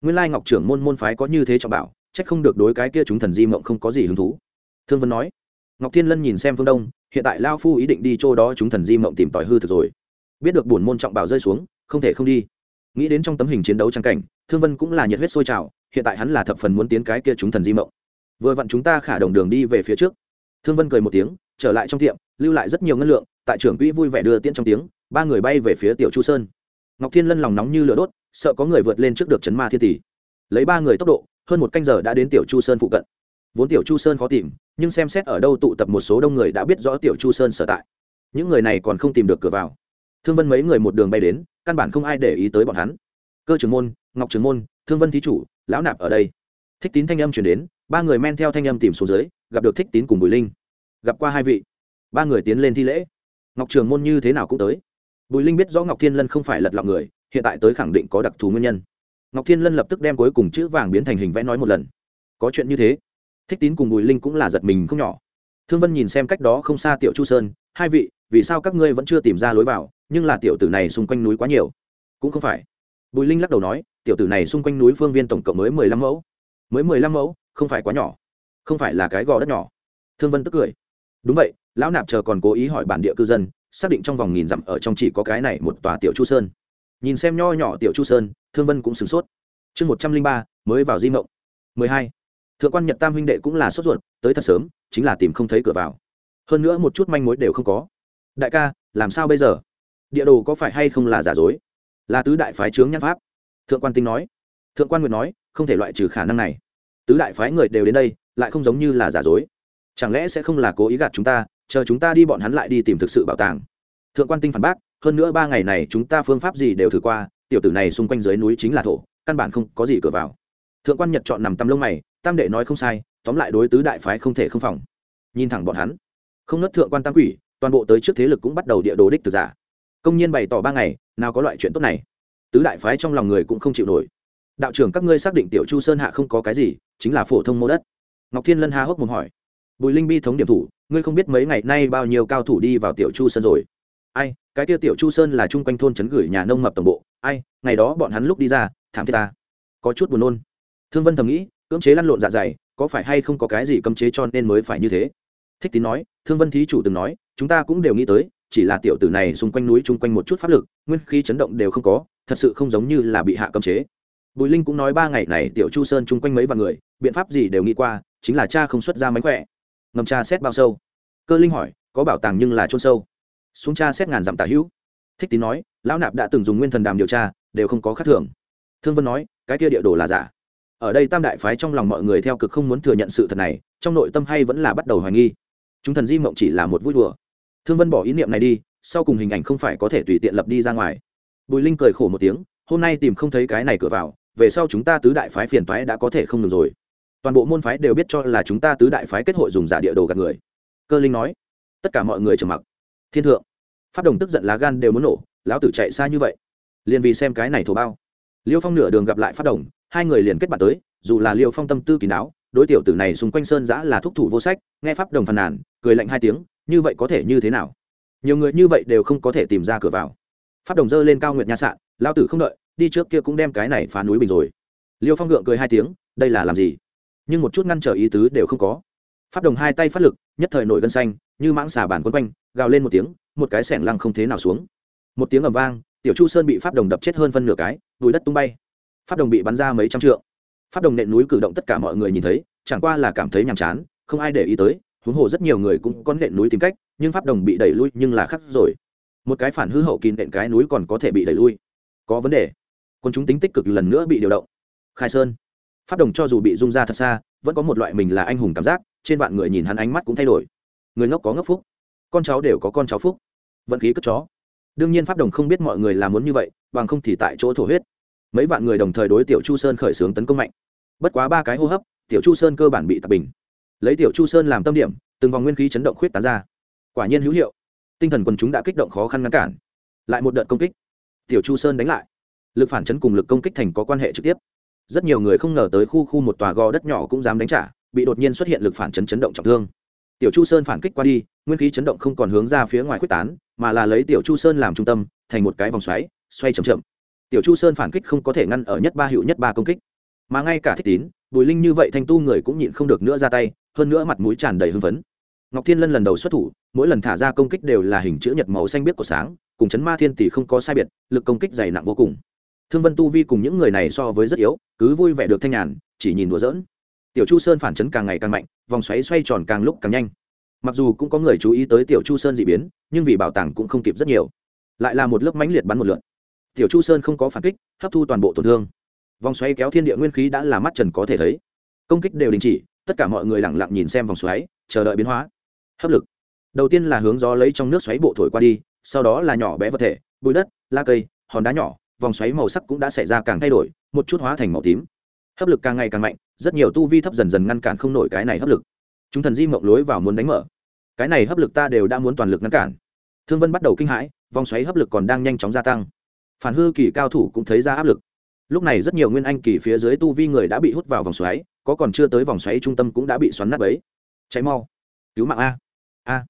Nguyên lai ngọc trưởng môn môn phái có như thế trọng bảo trách không được đối cái kia chúng thần di mộng không có gì hứng thú. Thương vân nói. Ngọc thiên lân nhìn xem phương đông, hiện tại lao phu ý định đi chỗ đó chúng thần di mộng tìm tòi hư thực rồi. Biết được bổn môn trọng bảo rơi xuống, không thể không đi. Nghĩ đến trong tấm hình chiến đấu trang cảnh, thương vân cũng là nhiệt huyết sôi trào, hiện tại hắn là thập phần muốn tiến cái kia chúng thần di mộng. Vừa vặn chúng ta khả đồng đường đi về phía trước thương vân cười một tiếng, trở lại trong tiệm, lưu lại rất nhiều ngân lượng, tại trưởng quỹ vui vẻ đưa tiễn trong tiếng, ba người bay về phía tiểu chu sơn. Ngọc thiên lân lòng nóng như lửa đốt, sợ có người vượt lên trước được chấn ma thiên tỷ. Lấy ba người tốc độ, hơn một canh giờ đã đến tiểu chu sơn phụ cận. Vốn tiểu chu sơn khó tìm, nhưng xem xét ở đâu tụ tập một số đông người đã biết rõ tiểu chu sơn sở tại. Những người này còn không tìm được cửa vào. Thương vân mấy người một đường bay đến, căn bản không ai để ý tới bọn hắn. Cơ trưởng môn, ngọc trưởng môn, thương vân thí chủ, lão nạp ở đây. Thích tín thanh âm chuyển đến, ba người men theo thanh âm tìm xuống dưới, gặp được thích tín cùng bùi linh gặp qua hai vị. Ba người tiến lên thi lễ. Ngọc trường môn như thế nào cũng tới. Bùi linh biết rõ ngọc thiên lân không phải lật lọng người, hiện tại tới khẳng định có đặc thù nguyên nhân. Ngọc thiên lân lập tức đem cuối cùng chữ vàng biến thành hình vẽ nói một lần. Có chuyện như thế. Thích tín cùng bùi linh cũng là giật mình không nhỏ. Thương vân nhìn xem cách đó không xa tiểu chu sơn, hai vị, vì sao các ngươi vẫn chưa tìm ra lối vào, nhưng là tiểu tử này xung quanh núi quá nhiều? Cũng không phải. Bùi linh lắc đầu nói, tiểu tử này xung quanh núi phương viên tổng cộng mới mười lăm mẫu. Mới mười lăm mẫu? Không phải quá nhỏ. Không phải là cái gò đất nhỏ. Thương vân tức cười đúng vậy, lão nạp chờ còn cố ý hỏi bản địa cư dân, xác định trong vòng nghìn dặm ở trong chỉ có cái này một tòa tiểu chu sơn. Nhìn xem nho nhỏ tiểu chu sơn, thương vân cũng sửng sốt. Chương một trăm linh ba, mới vào di mộng. mười hai. Thượng quan nhật tam huynh đệ cũng là sốt ruột, tới thật sớm, chính là tìm không thấy cửa vào. Hơn nữa một chút manh mối đều không có. Đại ca, làm sao bây giờ? Địa đồ có phải hay không là giả dối? Là tứ đại phái chướng nhãn pháp. Thượng quan tinh nói. Thượng quan nguyệt nói, không thể loại trừ khả năng này. Tứ đại phái người đều đến đây, lại không giống như là giả dối chẳng lẽ sẽ không là cố ý gạt chúng ta, chờ chúng ta đi bọn hắn lại đi tìm thực sự bảo tàng? Thượng quan tinh phản bác, hơn nữa ba ngày này chúng ta phương pháp gì đều thử qua, tiểu tử này xung quanh dưới núi chính là thổ, căn bản không có gì cửa vào. Thượng quan nhật chọn nằm tăm lông mày, tam đệ nói không sai, tóm lại đối tứ đại phái không thể không phòng. Nhìn thẳng bọn hắn. Không nớt thượng quan tam quỷ, toàn bộ tới trước thế lực cũng bắt đầu địa đồ đích từ giả. Công nhiên bày tỏ ba ngày, nào có loại chuyện tốt này. Tứ đại phái trong lòng người cũng không chịu nổi. Đạo trưởng các ngươi xác định tiểu chu sơn hạ không có cái gì, chính là phổ thông mô đất. Ngọc thiên lân ha hốc mồm hỏi bùi linh bi thống điểm thủ, ngươi không biết mấy ngày nay bao nhiêu cao thủ đi vào tiểu chu sơn rồi. Ai, cái kia tiểu chu sơn là chung quanh thôn trấn gửi nhà nông mập tổng bộ. Ai, ngày đó bọn hắn lúc đi ra, thảm thiết ta. Có chút buồn nôn. Thương vân thầm nghĩ, cưỡng chế lăn lộn dạ dày, có phải hay không có cái gì cấm chế cho nên mới phải như thế? Thích tín nói, thương vân thí chủ từng nói, chúng ta cũng đều nghĩ tới, chỉ là tiểu tử này xung quanh núi chung quanh một chút pháp lực, nguyên khí chấn động đều không có, thật sự không giống như là bị hạ cấm chế. Bùi linh cũng nói ba ngày này tiểu chu sơn chung quanh mấy vạn người, biện pháp gì đều nghĩ qua, chính là cha không xuất ra mánh khỏe ngầm tra xét bao sâu. Cơ linh hỏi, có bảo tàng nhưng là trôn sâu. Xuống tra xét ngàn dặm tả hữu. Thích tín nói, lão nạp đã từng dùng nguyên thần đàm điều tra, đều không có khác thường. Thương vân nói, cái kia địa đồ là giả. Ở đây tam đại phái trong lòng mọi người theo cực không muốn thừa nhận sự thật này, trong nội tâm hay vẫn là bắt đầu hoài nghi. Chúng thần di mộng chỉ là một vui đùa. Thương vân bỏ ý niệm này đi, sau cùng hình ảnh không phải có thể tùy tiện lập đi ra ngoài. Bùi linh cười khổ một tiếng, hôm nay tìm không thấy cái này cửa vào, về sau chúng ta tứ đại phái phiền toái đã có thể không được rồi toàn bộ môn phái đều biết cho là chúng ta tứ đại phái kết hội dùng giả địa đồ gạt người. Cơ linh nói, tất cả mọi người trầm mặc. Thiên thượng, pháp đồng tức giận lá gan đều muốn nổ, lão tử chạy xa như vậy. Liền vì xem cái này thổ bao. Liêu phong nửa đường gặp lại pháp đồng, hai người liền kết bạn tới, dù là liêu phong tâm tư kín đáo, đối tiểu tử này xung quanh sơn giã là thúc thủ vô sách, nghe pháp đồng phàn nàn, cười lạnh hai tiếng, như vậy có thể như thế nào? Nhiều người như vậy đều không có thể tìm ra cửa vào. Pháp đồng dơ lên cao nguyệt nha sạn lao tử không đợi, đi trước kia cũng đem cái này phá núi bình rồi. Liêu phong gượng cười hai tiếng, đây là làm gì? Nhưng một chút ngăn trở ý tứ đều không có. Pháp đồng hai tay phát lực, nhất thời nổi gân xanh, như mãng xà bản quấn quanh, gào lên một tiếng, một cái sẻng lăng không thế nào xuống. Một tiếng ầm vang, tiểu chu sơn bị pháp đồng đập chết hơn phân nửa cái vùi đất tung bay. Pháp đồng bị bắn ra mấy trăm trượng. Pháp đồng nện núi cử động tất cả mọi người nhìn thấy, chẳng qua là cảm thấy nhàm chán, không ai để ý tới, huống hồ rất nhiều người cũng có nện núi tìm cách, nhưng pháp đồng bị đẩy lui nhưng là khắc rồi. Một cái phản hư hậu kỳ nện cái núi còn có thể bị đẩy lui. Có vấn đề. Quân chúng tính tích cực lần nữa bị điều động. Khai sơn pháp đồng cho dù bị rung ra thật xa, vẫn có một loại mình là anh hùng cảm giác, trên vạn người nhìn hắn ánh mắt cũng thay đổi. Người ngốc có ngốc phúc, con cháu đều có con cháu phúc. Vận khí cất chó. Đương nhiên pháp đồng không biết mọi người làm muốn như vậy, bằng không thì tại chỗ thổ huyết. Mấy vạn người đồng thời đối tiểu chu sơn khởi xướng tấn công mạnh. Bất quá ba cái hô hấp, tiểu chu sơn cơ bản bị tập bình. Lấy tiểu chu sơn làm tâm điểm, từng vòng nguyên khí chấn động khuyết tán ra. Quả nhiên hữu hiệu. Tinh thần quần chúng đã kích động khó khăn ngăn cản. Lại một đợt công kích. Tiểu chu sơn đánh lại. Lực phản chấn cùng lực công kích thành có quan hệ trực tiếp rất nhiều người không ngờ tới khu khu một tòa gò đất nhỏ cũng dám đánh trả, bị đột nhiên xuất hiện lực phản chấn chấn động trọng thương. Tiểu chu sơn phản kích qua đi, nguyên khí chấn động không còn hướng ra phía ngoài quyết tán, mà là lấy tiểu chu sơn làm trung tâm, thành một cái vòng xoáy, xoay chậm chậm. Tiểu chu sơn phản kích không có thể ngăn ở nhất ba hiệu nhất ba công kích, mà ngay cả thích tín, bùi linh như vậy thanh tu người cũng nhịn không được nữa ra tay, hơn nữa mặt mũi tràn đầy hưng phấn. Ngọc thiên lân lần đầu xuất thủ, mỗi lần thả ra công kích đều là hình chữ nhật màu xanh biếc của sáng, cùng chấn ma thiên tỷ không có sai biệt, lực công kích dày nặng vô cùng thương vân tu vi cùng những người này so với rất yếu, cứ vui vẻ được thanh nhàn, chỉ nhìn đùa giỡn. Tiểu chu sơn phản chấn càng ngày càng mạnh, vòng xoáy xoay tròn càng lúc càng nhanh. Mặc dù cũng có người chú ý tới tiểu chu sơn d ị biến, nhưng vì bảo tàng cũng không kịp rất nhiều. Lại là một lớp mãnh liệt bắn một lượn. Tiểu chu sơn không có phản kích, hấp thu toàn bộ tổn thương. Vòng xoáy kéo thiên địa nguyên khí đã là mắt trần có thể thấy. Công kích đều đình chỉ, tất cả mọi người lẳng lặng nhìn xem vòng xoáy, chờ đợi biến hóa. Hấp lực. Đầu tiên là hướng gió lấy trong nước xoáy bộ thổi qua đi, sau đó là nhỏ bé vật thể, bụi đất la cây, hòn đá nhỏ vòng xoáy màu sắc cũng đã xảy ra càng thay đổi, một chút hóa thành màu tím. Hấp lực càng ngày càng mạnh, rất nhiều tu vi thấp dần dần ngăn cản không nổi cái này hấp lực. Chúng thần di mộng lối vào muốn đánh mở. Cái này hấp lực ta đều đã muốn toàn lực ngăn cản. Thương vân bắt đầu kinh hãi, vòng xoáy hấp lực còn đang nhanh chóng gia tăng. Phản hư kỳ cao thủ cũng thấy ra áp lực. Lúc này rất nhiều nguyên anh kỳ phía dưới tu vi người đã bị hút vào vòng xoáy, có còn chưa tới vòng xoáy trung tâm cũng đã bị xoắn nát ấy cháy mau. Cứu mạng a. A.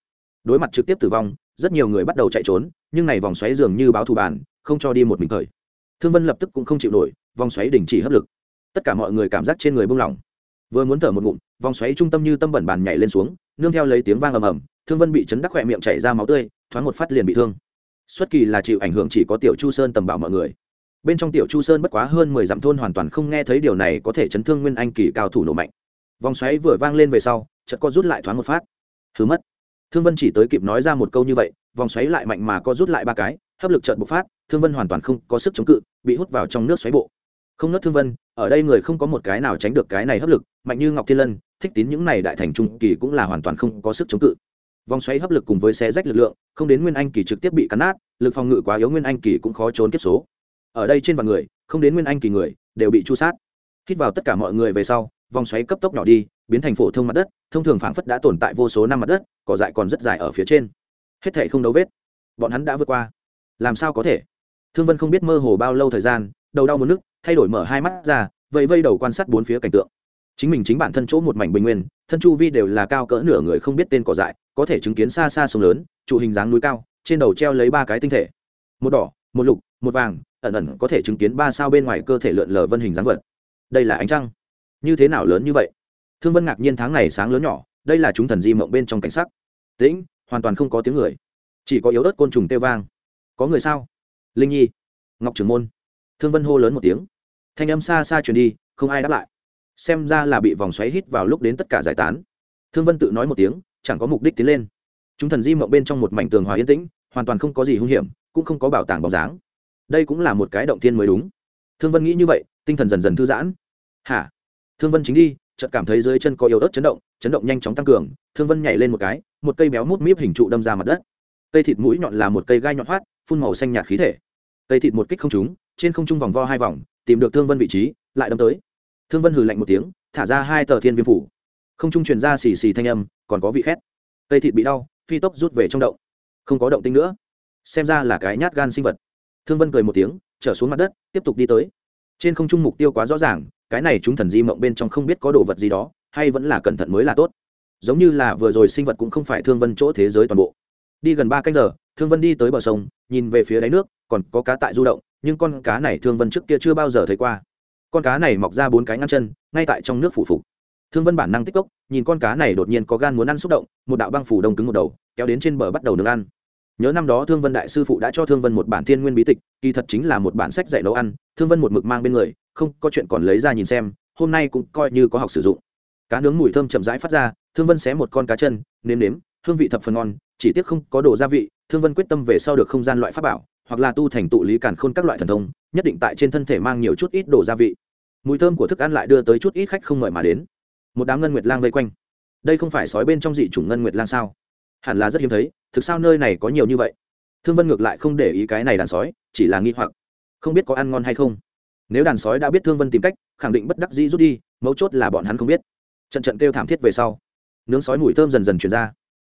Đối mặt trực tiếp tử vong, rất nhiều người bắt đầu chạy trốn, nhưng này vòng xoáy dường như báo thù bàn không cho đi một mình thời thương vân lập tức cũng không chịu nổi, vòng xoáy đình chỉ hấp lực. Tất cả mọi người cảm giác trên người buông lỏng. Vừa muốn thở một ngụm, vòng xoáy trung tâm như tâm bẩn bàn nhảy lên xuống, nương theo lấy tiếng vang ầm ầm, thương vân bị chấn đắc khỏe miệng chảy ra máu tươi, thoáng một phát liền bị thương. Xuất kỳ là chịu ảnh hưởng chỉ có tiểu chu sơn tầm bảo mọi người. Bên trong tiểu chu sơn bất quá hơn mười dặm thôn hoàn toàn không nghe thấy điều này có thể chấn thương nguyên anh kỳ cao thủ nổ mạnh. Vòng xoáy vừa vang lên về sau, chợt co rút lại thoáng một phát. Thứ mất. Thương vân chỉ tới kịp nói ra một câu như vậy, vòng xoáy lại mạnh mà co rút lại ba cái, hấp lực chợt bộc phát, thương vân hoàn toàn không có sức chống cự bị hút vào trong nước xoáy bộ. Không nớt thương vân, ở đây người không có một cái nào tránh được cái này hấp lực, mạnh như ngọc thiên lân, thích tín những này đại thành trung kỳ cũng là hoàn toàn không có sức chống cự. Vòng xoáy hấp lực cùng với xe rách lực lượng, không đến nguyên anh kỳ trực tiếp bị cắn nát, lực phòng ngự quá yếu nguyên anh kỳ cũng khó trốn kiếp số. Ở đây trên vạn người, không đến nguyên anh kỳ người, đều bị chu sát. Hít vào tất cả mọi người về sau, vòng xoáy cấp tốc nhỏ đi, biến thành phổ thông mặt đất, thông thường phảng phất đã tồn tại vô số năm mặt đất, cỏ dại còn rất dài ở phía trên. Hết thể không đấu vết. Bọn hắn đã vượt qua. Làm sao có thể? Thương vân không biết mơ hồ bao lâu thời gian, đầu đau một nước thay đổi mở hai mắt ra, vẫy vây đầu quan sát bốn phía cảnh tượng. Chính mình chính bản thân chỗ một mảnh bình nguyên, thân chu vi đều là cao cỡ nửa người không biết tên cỏ dại, có thể chứng kiến xa xa sông lớn, trụ hình dáng núi cao, trên đầu treo lấy ba cái tinh thể. Một đỏ, một lục, một vàng, ẩn ẩn có thể chứng kiến ba sao bên ngoài cơ thể lượn lờ vân hình dáng vật. Đây là ánh trăng. Như thế nào lớn như vậy? Thương vân ngạc nhiên tháng này sáng lớn nhỏ, đây là chúng thần di mộng bên trong cảnh sắc. Tĩnh, hoàn toàn không có tiếng người. Chỉ có yếu ớt côn trùng tê vang. Có người sao? Linh nhi ngọc trưởng môn thương vân hô lớn một tiếng thanh âm xa xa truyền đi không ai đáp lại xem ra là bị vòng xoáy hít vào lúc đến tất cả giải tán thương vân tự nói một tiếng chẳng có mục đích tiến lên chúng thần di mộng bên trong một mảnh tường hòa yên tĩnh hoàn toàn không có gì hung hiểm cũng không có bảo tàng bóng dáng đây cũng là một cái động tiên mới đúng thương vân nghĩ như vậy tinh thần dần dần thư giãn hả thương vân chính đi chợt cảm thấy dưới chân có yếu ớt chấn động chấn động nhanh chóng tăng cường thương vân nhảy lên một cái một cây béo mút míp hình trụ đâm ra mặt đất cây thịt mũi nhọn là một cây gai nhọn hoắt phun màu xanh nhạt khí thể. Cây thịt một kích không trúng, trên không trung vòng vo hai vòng, tìm được thương vân vị trí, lại đâm tới. Thương vân hừ lạnh một tiếng, thả ra hai tờ thiên viêm phủ. Không trung truyền ra xì xì thanh âm, còn có vị khét. Cây thịt bị đau, phi tốc rút về trong động. Không có động tinh nữa. Xem ra là cái nhát gan sinh vật. Thương vân cười một tiếng, trở xuống mặt đất, tiếp tục đi tới. Trên không trung mục tiêu quá rõ ràng, cái này chúng thần di mộng bên trong không biết có đồ vật gì đó, hay vẫn là cẩn thận mới là tốt. Giống như là vừa rồi sinh vật cũng không phải thương vân chỗ thế giới toàn bộ. Đi gần ba canh giờ thương vân đi tới bờ sông, nhìn về phía đáy nước, còn có cá tại du động, nhưng con cá này thương vân trước kia chưa bao giờ thấy qua. Con cá này mọc ra bốn cái ngăn chân, ngay tại trong nước phủ phục. Thương vân bản năng tích cốc, nhìn con cá này đột nhiên có gan muốn ăn xúc động, một đạo băng phủ đông cứng một đầu, kéo đến trên bờ bắt đầu nướng ăn. Nhớ năm đó thương vân đại sư phụ đã cho thương vân một bản thiên nguyên bí tịch, kỳ thật chính là một bản sách dạy nấu ăn, thương vân một mực mang bên người, không có chuyện còn lấy ra nhìn xem, hôm nay cũng coi như có học sử dụng. Cá nướng mùi thơm chậm rãi phát ra, thương vân xé một con cá chân, nếm nếm, hương vị thập phần ngon chỉ tiếc không có đồ gia vị, thương vân quyết tâm về sau được không gian loại pháp bảo, hoặc là tu thành tụ lý càn khôn các loại thần thông, nhất định tại trên thân thể mang nhiều chút ít đồ gia vị. Mùi thơm của thức ăn lại đưa tới chút ít khách không mời mà đến. Một đám ngân nguyệt lang vây quanh. Đây không phải sói bên trong dị chủng ngân nguyệt lang sao? Hẳn là rất hiếm thấy, thực sao nơi này có nhiều như vậy? Thương vân ngược lại không để ý cái này đàn sói, chỉ là nghi hoặc. Không biết có ăn ngon hay không? Nếu đàn sói đã biết thương vân tìm cách, khẳng định bất đắc dĩ rút đi, mấu chốt là bọn hắn không biết. Trận trận kêu thảm thiết về sau, nướng sói mùi thơm dần dần chuyển ra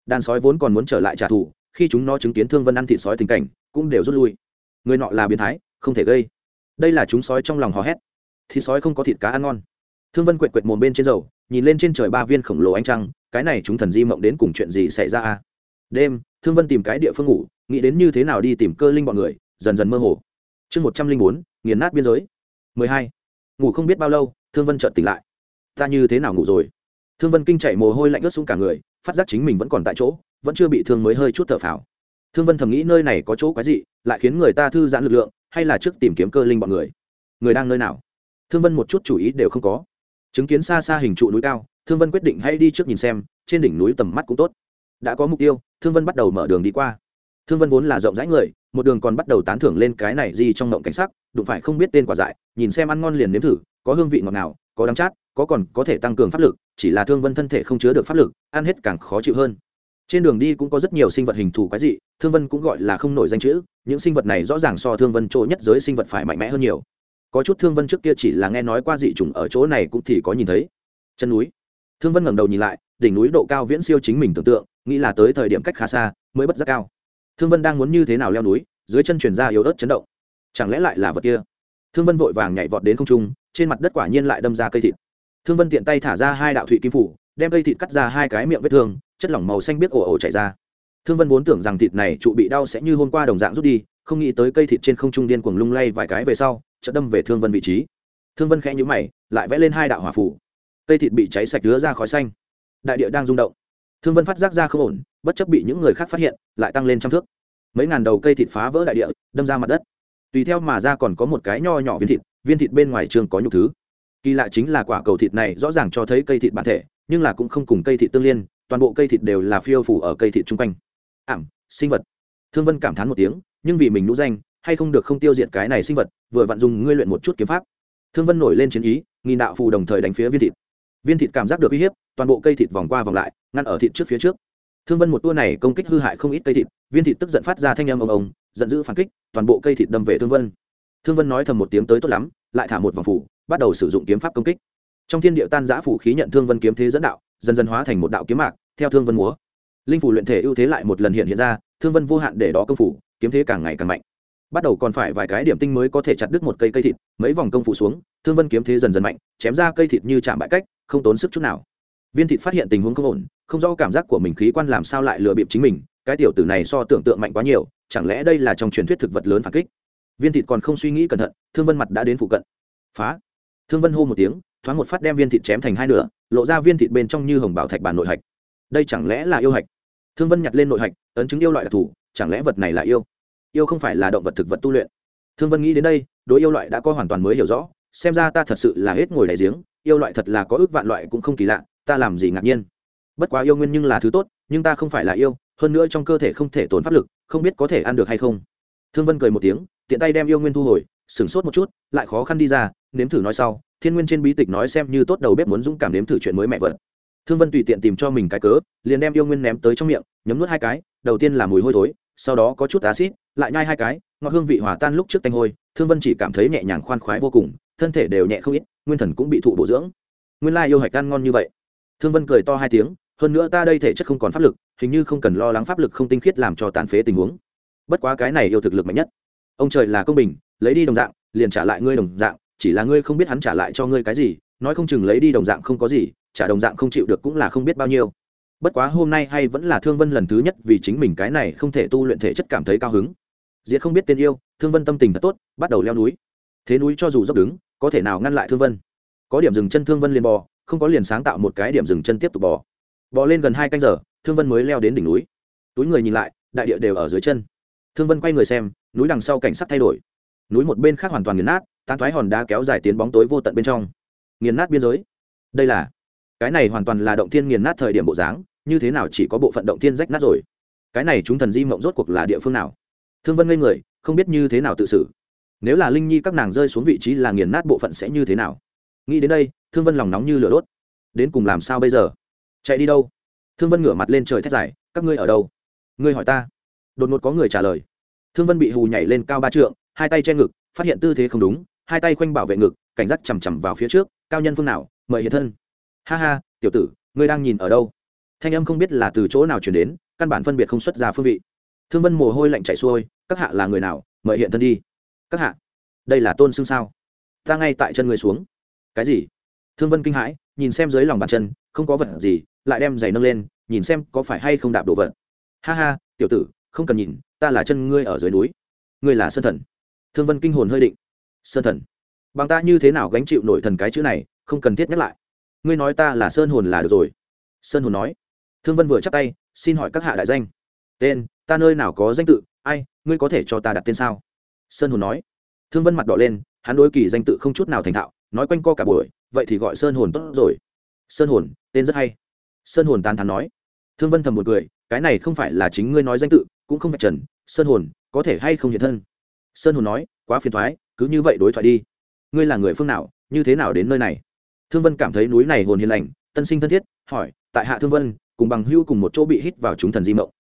đàn sói vốn còn muốn trở lại trả thù, khi chúng nó chứng kiến thương vân ăn thịt sói tình cảnh, cũng đều rút lui. Người nọ là biến thái, không thể gây. Đây là chúng sói trong lòng hò hét. Thịt sói không có thịt cá ăn ngon. Thương vân quệt quệt mồm bên trên dầu, nhìn lên trên trời ba viên khổng lồ ánh trăng, cái này chúng thần di mộng đến cùng chuyện gì xảy ra à đêm, thương vân tìm cái địa phương ngủ, nghĩ đến như thế nào đi tìm cơ linh bọn người, dần dần mơ hồ. Chương một trăm linh bốn, nghiền nát biên giới. Mười hai. Ngủ không biết bao lâu, thương vân chợt tỉnh lại. Ta như thế nào ngủ rồi? Thương vân kinh chạy mồ hôi lạnh ướt xuống cả người, phát giác chính mình vẫn còn tại chỗ, vẫn chưa bị thương mới hơi chút thở phào. Thương vân thầm nghĩ nơi này có chỗ quái gì lại khiến người ta thư giãn lực lượng, hay là trước tìm kiếm cơ linh bọn người. Người đang nơi nào? Thương vân một chút chủ ý đều không có. Chứng kiến xa xa hình trụ núi cao, thương vân quyết định hãy đi trước nhìn xem, trên đỉnh núi tầm mắt cũng tốt. Đã có mục tiêu, thương vân bắt đầu mở đường đi qua. Thương vân vốn là rộng rãi người, một đường còn bắt đầu tán thưởng lên cái này gì trong ngộng cảnh sắc, đụng phải không biết tên quả dại, nhìn xem ăn ngon liền nếm thử, có hương vị ngọt ngào, có đắng chát có còn có thể tăng cường pháp lực, chỉ là thương vân thân thể không chứa được pháp lực, ăn hết càng khó chịu hơn. Trên đường đi cũng có rất nhiều sinh vật hình thù quái dị, thương vân cũng gọi là không nổi danh chữ, những sinh vật này rõ ràng so thương vân chỗ nhất giới sinh vật phải mạnh mẽ hơn nhiều. Có chút thương vân trước kia chỉ là nghe nói qua dị chủng ở chỗ này cũng thì có nhìn thấy. Chân núi. Thương vân ngẩng đầu nhìn lại, đỉnh núi độ cao viễn siêu chính mình tưởng tượng, nghĩ là tới thời điểm cách khá xa, mới bất giác cao. Thương vân đang muốn như thế nào leo núi, dưới chân chuyển ra yếu ớt chấn động. Chẳng lẽ lại là vật kia? Thương vân vội vàng nhảy vọt đến không trung, trên mặt đất quả nhiên lại đâm ra cây thịt thương vân tiện tay thả ra hai đạo thủy kim phủ, đem cây thịt cắt ra hai cái miệng vết thương, chất lỏng màu xanh biết ồ ồ chảy ra. Thương vân vốn tưởng rằng thịt này trụ bị đau sẽ như hôm qua đồng dạng rút đi, không nghĩ tới cây thịt trên không trung điên cuồng lung lay vài cái về sau, chợt đâm về thương vân vị trí. Thương vân khẽ nhũ mày, lại vẽ lên hai đạo hỏa phủ. Cây thịt bị cháy sạch đứa ra khói xanh. Đại địa đang rung động. Thương vân phát giác ra không ổn, bất chấp bị những người khác phát hiện, lại tăng lên trăm thước. Mấy ngàn đầu cây thịt phá vỡ đại địa, đâm ra mặt đất. Tùy theo mà ra còn có một cái nho nhỏ viên thịt viên thịt bên ngoài trường có nhục thứ kỳ lạ chính là quả cầu thịt này rõ ràng cho thấy cây thịt bản thể, nhưng là cũng không cùng cây thịt tương liên, toàn bộ cây thịt đều là phiêu phủ ở cây thịt chung quanh. Ảm, sinh vật. Thương vân cảm thán một tiếng, nhưng vì mình nũ danh, hay không được không tiêu diệt cái này sinh vật, vừa vặn dùng ngươi luyện một chút kiếm pháp. Thương vân nổi lên chiến ý nghi đạo phù đồng thời đánh phía viên thịt. Viên thịt cảm giác được uy hiếp, toàn bộ cây thịt vòng qua vòng lại, ngăn ở thịt trước phía trước. Thương vân một tour này công kích hư hại không ít cây thịt, viên thịt tức giận phát ra thanh âm ông ông giận dữ phản kích, toàn bộ cây thịt đâm về thương vân. Thương vân nói thầm một tiếng tới tốt lắm, lại thả một vòng phủ bắt đầu sử dụng kiếm pháp công kích. Trong thiên địa tan giã phủ khí nhận thương vân kiếm thế dẫn đạo, dần dần hóa thành một đạo kiếm mạc, theo thương vân múa. Linh phủ luyện thể ưu thế lại một lần hiện hiện ra, thương vân vô hạn để đó công phủ, kiếm thế càng ngày càng mạnh. Bắt đầu còn phải vài cái điểm tinh mới có thể chặt đứt một cây cây thịt, mấy vòng công phủ xuống, thương vân kiếm thế dần dần mạnh, chém ra cây thịt như chạm bãi cách, không tốn sức chút nào. Viên thịt phát hiện tình huống không ổn, không rõ cảm giác của mình khí quan làm sao lại lừa bịp chính mình, cái tiểu tử này so tưởng tượng mạnh quá nhiều, chẳng lẽ đây là trong truyền thuyết thực vật lớn phản kích? Viên thịt còn không suy nghĩ cẩn thận, thương vân mặt đã đến phụ cận. Phá! Thương vân hô một tiếng, thoáng một phát đem viên thịt chém thành hai nửa, lộ ra viên thịt bên trong như hồng bảo thạch bản nội hạch. Đây chẳng lẽ là yêu hạch? Thương vân nhặt lên nội hạch, ấn chứng yêu loại đặc thù chẳng lẽ vật này là yêu? Yêu không phải là động vật thực vật tu luyện. Thương vân nghĩ đến đây, đối yêu loại đã có hoàn toàn mới hiểu rõ, xem ra ta thật sự là hết ngồi đại giếng, yêu loại thật là có ước vạn loại cũng không kỳ lạ, ta làm gì ngạc nhiên. Bất quá yêu nguyên nhưng là thứ tốt, nhưng ta không phải là yêu, hơn nữa trong cơ thể không thể tốn pháp lực, không biết có thể ăn được hay không. Thương vân cười một tiếng, tiện tay đem yêu nguyên thu hồi, sửng sốt một chút, lại khó khăn đi ra nếm thử nói sau, thiên nguyên trên bí tịch nói xem như tốt đầu bếp muốn dũng cảm nếm thử chuyện mới mẹ vợ. Thương vân tùy tiện tìm cho mình cái cớ, liền đem yêu nguyên ném tới trong miệng, nhấm nuốt hai cái, đầu tiên là mùi hôi thối, sau đó có chút acid lại nhai hai cái, ngọt hương vị hòa tan lúc trước tanh hôi, thương vân chỉ cảm thấy nhẹ nhàng khoan khoái vô cùng, thân thể đều nhẹ không ít, nguyên thần cũng bị thụ bổ dưỡng. Nguyên lai yêu hạch ăn ngon như vậy. Thương vân cười to hai tiếng, hơn nữa ta đây thể chất không còn pháp lực, hình như không cần lo lắng pháp lực không tinh khiết làm cho tàn phế tình huống. Bất quá cái này yêu thực lực mạnh nhất. Ông trời là công bình, lấy đi đồng dạng, liền trả lại ngươi đồng dạng chỉ là ngươi không biết hắn trả lại cho ngươi cái gì, nói không chừng lấy đi đồng dạng không có gì, trả đồng dạng không chịu được cũng là không biết bao nhiêu. Bất quá hôm nay hay vẫn là thương vân lần thứ nhất vì chính mình cái này không thể tu luyện thể chất cảm thấy cao hứng. Diệt không biết tên yêu, thương vân tâm tình thật tốt, bắt đầu leo núi. Thế núi cho dù dốc đứng, có thể nào ngăn lại thương vân? Có điểm dừng chân thương vân liền bò, không có liền sáng tạo một cái điểm dừng chân tiếp tục bò. Bò lên gần hai canh giờ, thương vân mới leo đến đỉnh núi. Túi người nhìn lại, đại địa đều ở dưới chân. Thương vân quay người xem, núi đằng sau cảnh sắc thay đổi. Núi một bên khác hoàn toàn nghiền nát tán thoái hòn đá kéo dài tiến bóng tối vô tận bên trong. Nghiền nát biên giới. Đây là, cái này hoàn toàn là động thiên nghiền nát thời điểm bộ dáng, như thế nào chỉ có bộ phận động thiên rách nát rồi? Cái này chúng thần di mộng rốt cuộc là địa phương nào? Thương vân ngây người, không biết như thế nào tự xử. Nếu là linh nhi các nàng rơi xuống vị trí là nghiền nát bộ phận sẽ như thế nào? Nghĩ đến đây, thương vân lòng nóng như lửa đốt. Đến cùng làm sao bây giờ? Chạy đi đâu? Thương vân ngửa mặt lên trời thét dài, các ngươi ở đâu? Ngươi hỏi ta. Đột ngột có người trả lời. Thương vân bị hù nhảy lên cao ba trượng, hai tay che ngực, phát hiện tư thế không đúng hai tay khoanh bảo vệ ngực, cảnh giác chằm chằm vào phía trước, cao nhân phương nào, mời hiện thân. Ha ha, tiểu tử, ngươi đang nhìn ở đâu? Thanh âm không biết là từ chỗ nào chuyển đến, căn bản phân biệt không xuất ra phương vị. Thương vân mồ hôi lạnh chạy xuôi, các hạ là người nào, mời hiện thân đi. Các hạ, đây là tôn xưng sao? Ta ngay tại chân người xuống. Cái gì? Thương vân kinh hãi, nhìn xem dưới lòng bàn chân, không có vật gì, lại đem giày nâng lên, nhìn xem có phải hay không đạp đồ vật. Ha ha, tiểu tử, không cần nhìn, ta là chân ngươi ở dưới núi. Ngươi là sơn thần. Thương vân kinh hồn hơi định sơn thần. Bằng ta như thế nào gánh chịu nổi thần cái chữ này, không cần thiết nhắc lại. Ngươi nói ta là sơn hồn là được rồi. Sơn hồn nói. Thương vân vừa chắp tay, xin hỏi các hạ đại danh. Tên, ta nơi nào có danh tự? Ai, ngươi có thể cho ta đặt tên sao? Sơn hồn nói. Thương vân mặt đỏ lên, hắn đối kỳ danh tự không chút nào thành thạo, nói quanh co cả buổi, vậy thì gọi sơn hồn tốt rồi. Sơn hồn, tên rất hay. Sơn hồn tàn thắn nói. Thương vân thầm một cười, cái này không phải là chính ngươi nói danh tự, cũng không phải trần, sơn hồn, có thể hay không hiện thân? Sơn hồn nói, quá phiền thoái cứ như vậy đối thoại đi. Ngươi là người phương nào, như thế nào đến nơi này? Thương vân cảm thấy núi này hồn hiền lành, tân sinh thân thiết, hỏi, tại hạ thương vân, cùng bằng hưu cùng một chỗ bị hít vào chúng thần di mộng.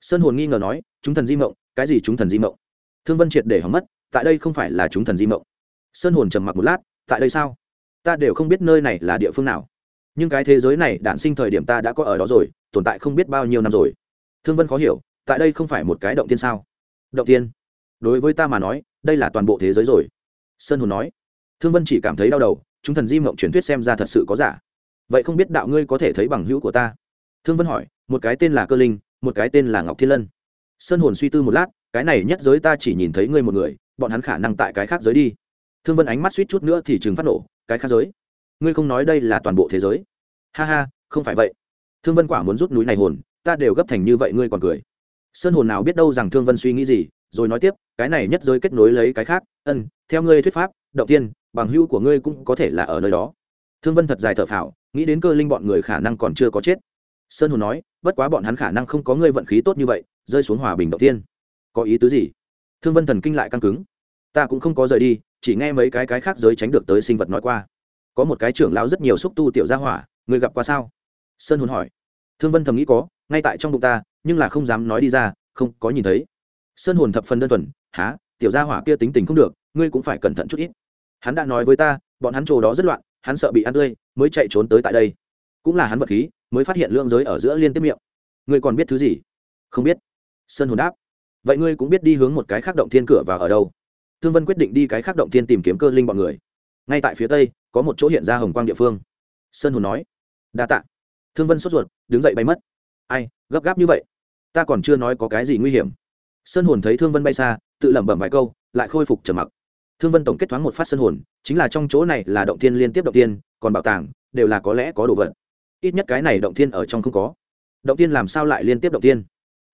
Sơn hồn nghi ngờ nói, chúng thần di mộng? Cái gì chúng thần di mộng? Thương vân triệt để hỏng mất, tại đây không phải là chúng thần di mộng. Sơn hồn trầm mặc một lát, tại đây sao? Ta đều không biết nơi này là địa phương nào. Nhưng cái thế giới này đản sinh thời điểm ta đã có ở đó rồi, tồn tại không biết bao nhiêu năm rồi. Thương vân khó hiểu, tại đây không phải một cái động tiên sao? Động tiên? Đối với ta mà nói đây là toàn bộ thế giới rồi. Sơn hồn nói. Thương vân chỉ cảm thấy đau đầu, chúng thần di mộng truyền thuyết xem ra thật sự có giả. Vậy không biết đạo ngươi có thể thấy bằng hữu của ta? Thương vân hỏi, một cái tên là cơ linh, một cái tên là ngọc thiên lân. Sơn hồn suy tư một lát, cái này nhất giới ta chỉ nhìn thấy ngươi một người, bọn hắn khả năng tại cái khác giới đi. Thương vân ánh mắt suýt chút nữa thì chừng phát nổ, cái khác giới? Ngươi không nói đây là toàn bộ thế giới. Ha ha, không phải vậy. Thương vân quả muốn rút núi này hồn, ta đều gấp thành như vậy, ngươi còn cười. Sơn hồn nào biết đâu rằng thương vân suy nghĩ gì rồi nói tiếp, cái này nhất giới kết nối lấy cái khác, ân, theo ngươi thuyết pháp, động tiên, bằng hữu của ngươi cũng có thể là ở nơi đó. Thương vân thật dài thở phào, nghĩ đến cơ linh bọn người khả năng còn chưa có chết. Sơn hồn nói, bất quá bọn hắn khả năng không có ngươi vận khí tốt như vậy, rơi xuống hòa bình động tiên. Có ý tứ gì? Thương vân thần kinh lại căng cứng. Ta cũng không có rời đi, chỉ nghe mấy cái cái khác giới tránh được tới sinh vật nói qua. Có một cái trưởng lão rất nhiều xúc tu tiểu gia hỏa người gặp qua sao? Sơn hồn hỏi. Thương vân thầm nghĩ có, ngay tại trong bụng ta, nhưng là không dám nói đi ra, không có nhìn thấy sơn hồn thập phần đơn thuần, há, tiểu gia hỏa kia tính tình không được, ngươi cũng phải cẩn thận chút ít. Hắn đã nói với ta, bọn hắn trồ đó rất loạn, hắn sợ bị ăn tươi, mới chạy trốn tới tại đây. Cũng là hắn vật khí, mới phát hiện lương giới ở giữa liên tiếp miệng. Ngươi còn biết thứ gì? Không biết. Sơn hồn đáp. Vậy ngươi cũng biết đi hướng một cái khác động thiên cửa vào ở đâu? Thương vân quyết định đi cái khác động thiên tìm kiếm cơ linh bọn người. Ngay tại phía tây, có một chỗ hiện ra hồng quang địa phương. Sơn hồn nói. Đa tạ. Thương vân sốt ruột, đứng dậy bay mất. Ai, gấp gáp như vậy? Ta còn chưa nói có cái gì nguy hiểm sơn hồn thấy thương vân bay xa, tự lẩm bẩm vài câu, lại khôi phục trầm mặc. Thương vân tổng kết thoáng một phát sơn hồn, chính là trong chỗ này là động thiên liên tiếp động tiên còn bảo tàng, đều là có lẽ có đồ vật. Ít nhất cái này động thiên ở trong không có. Động tiên làm sao lại liên tiếp động tiên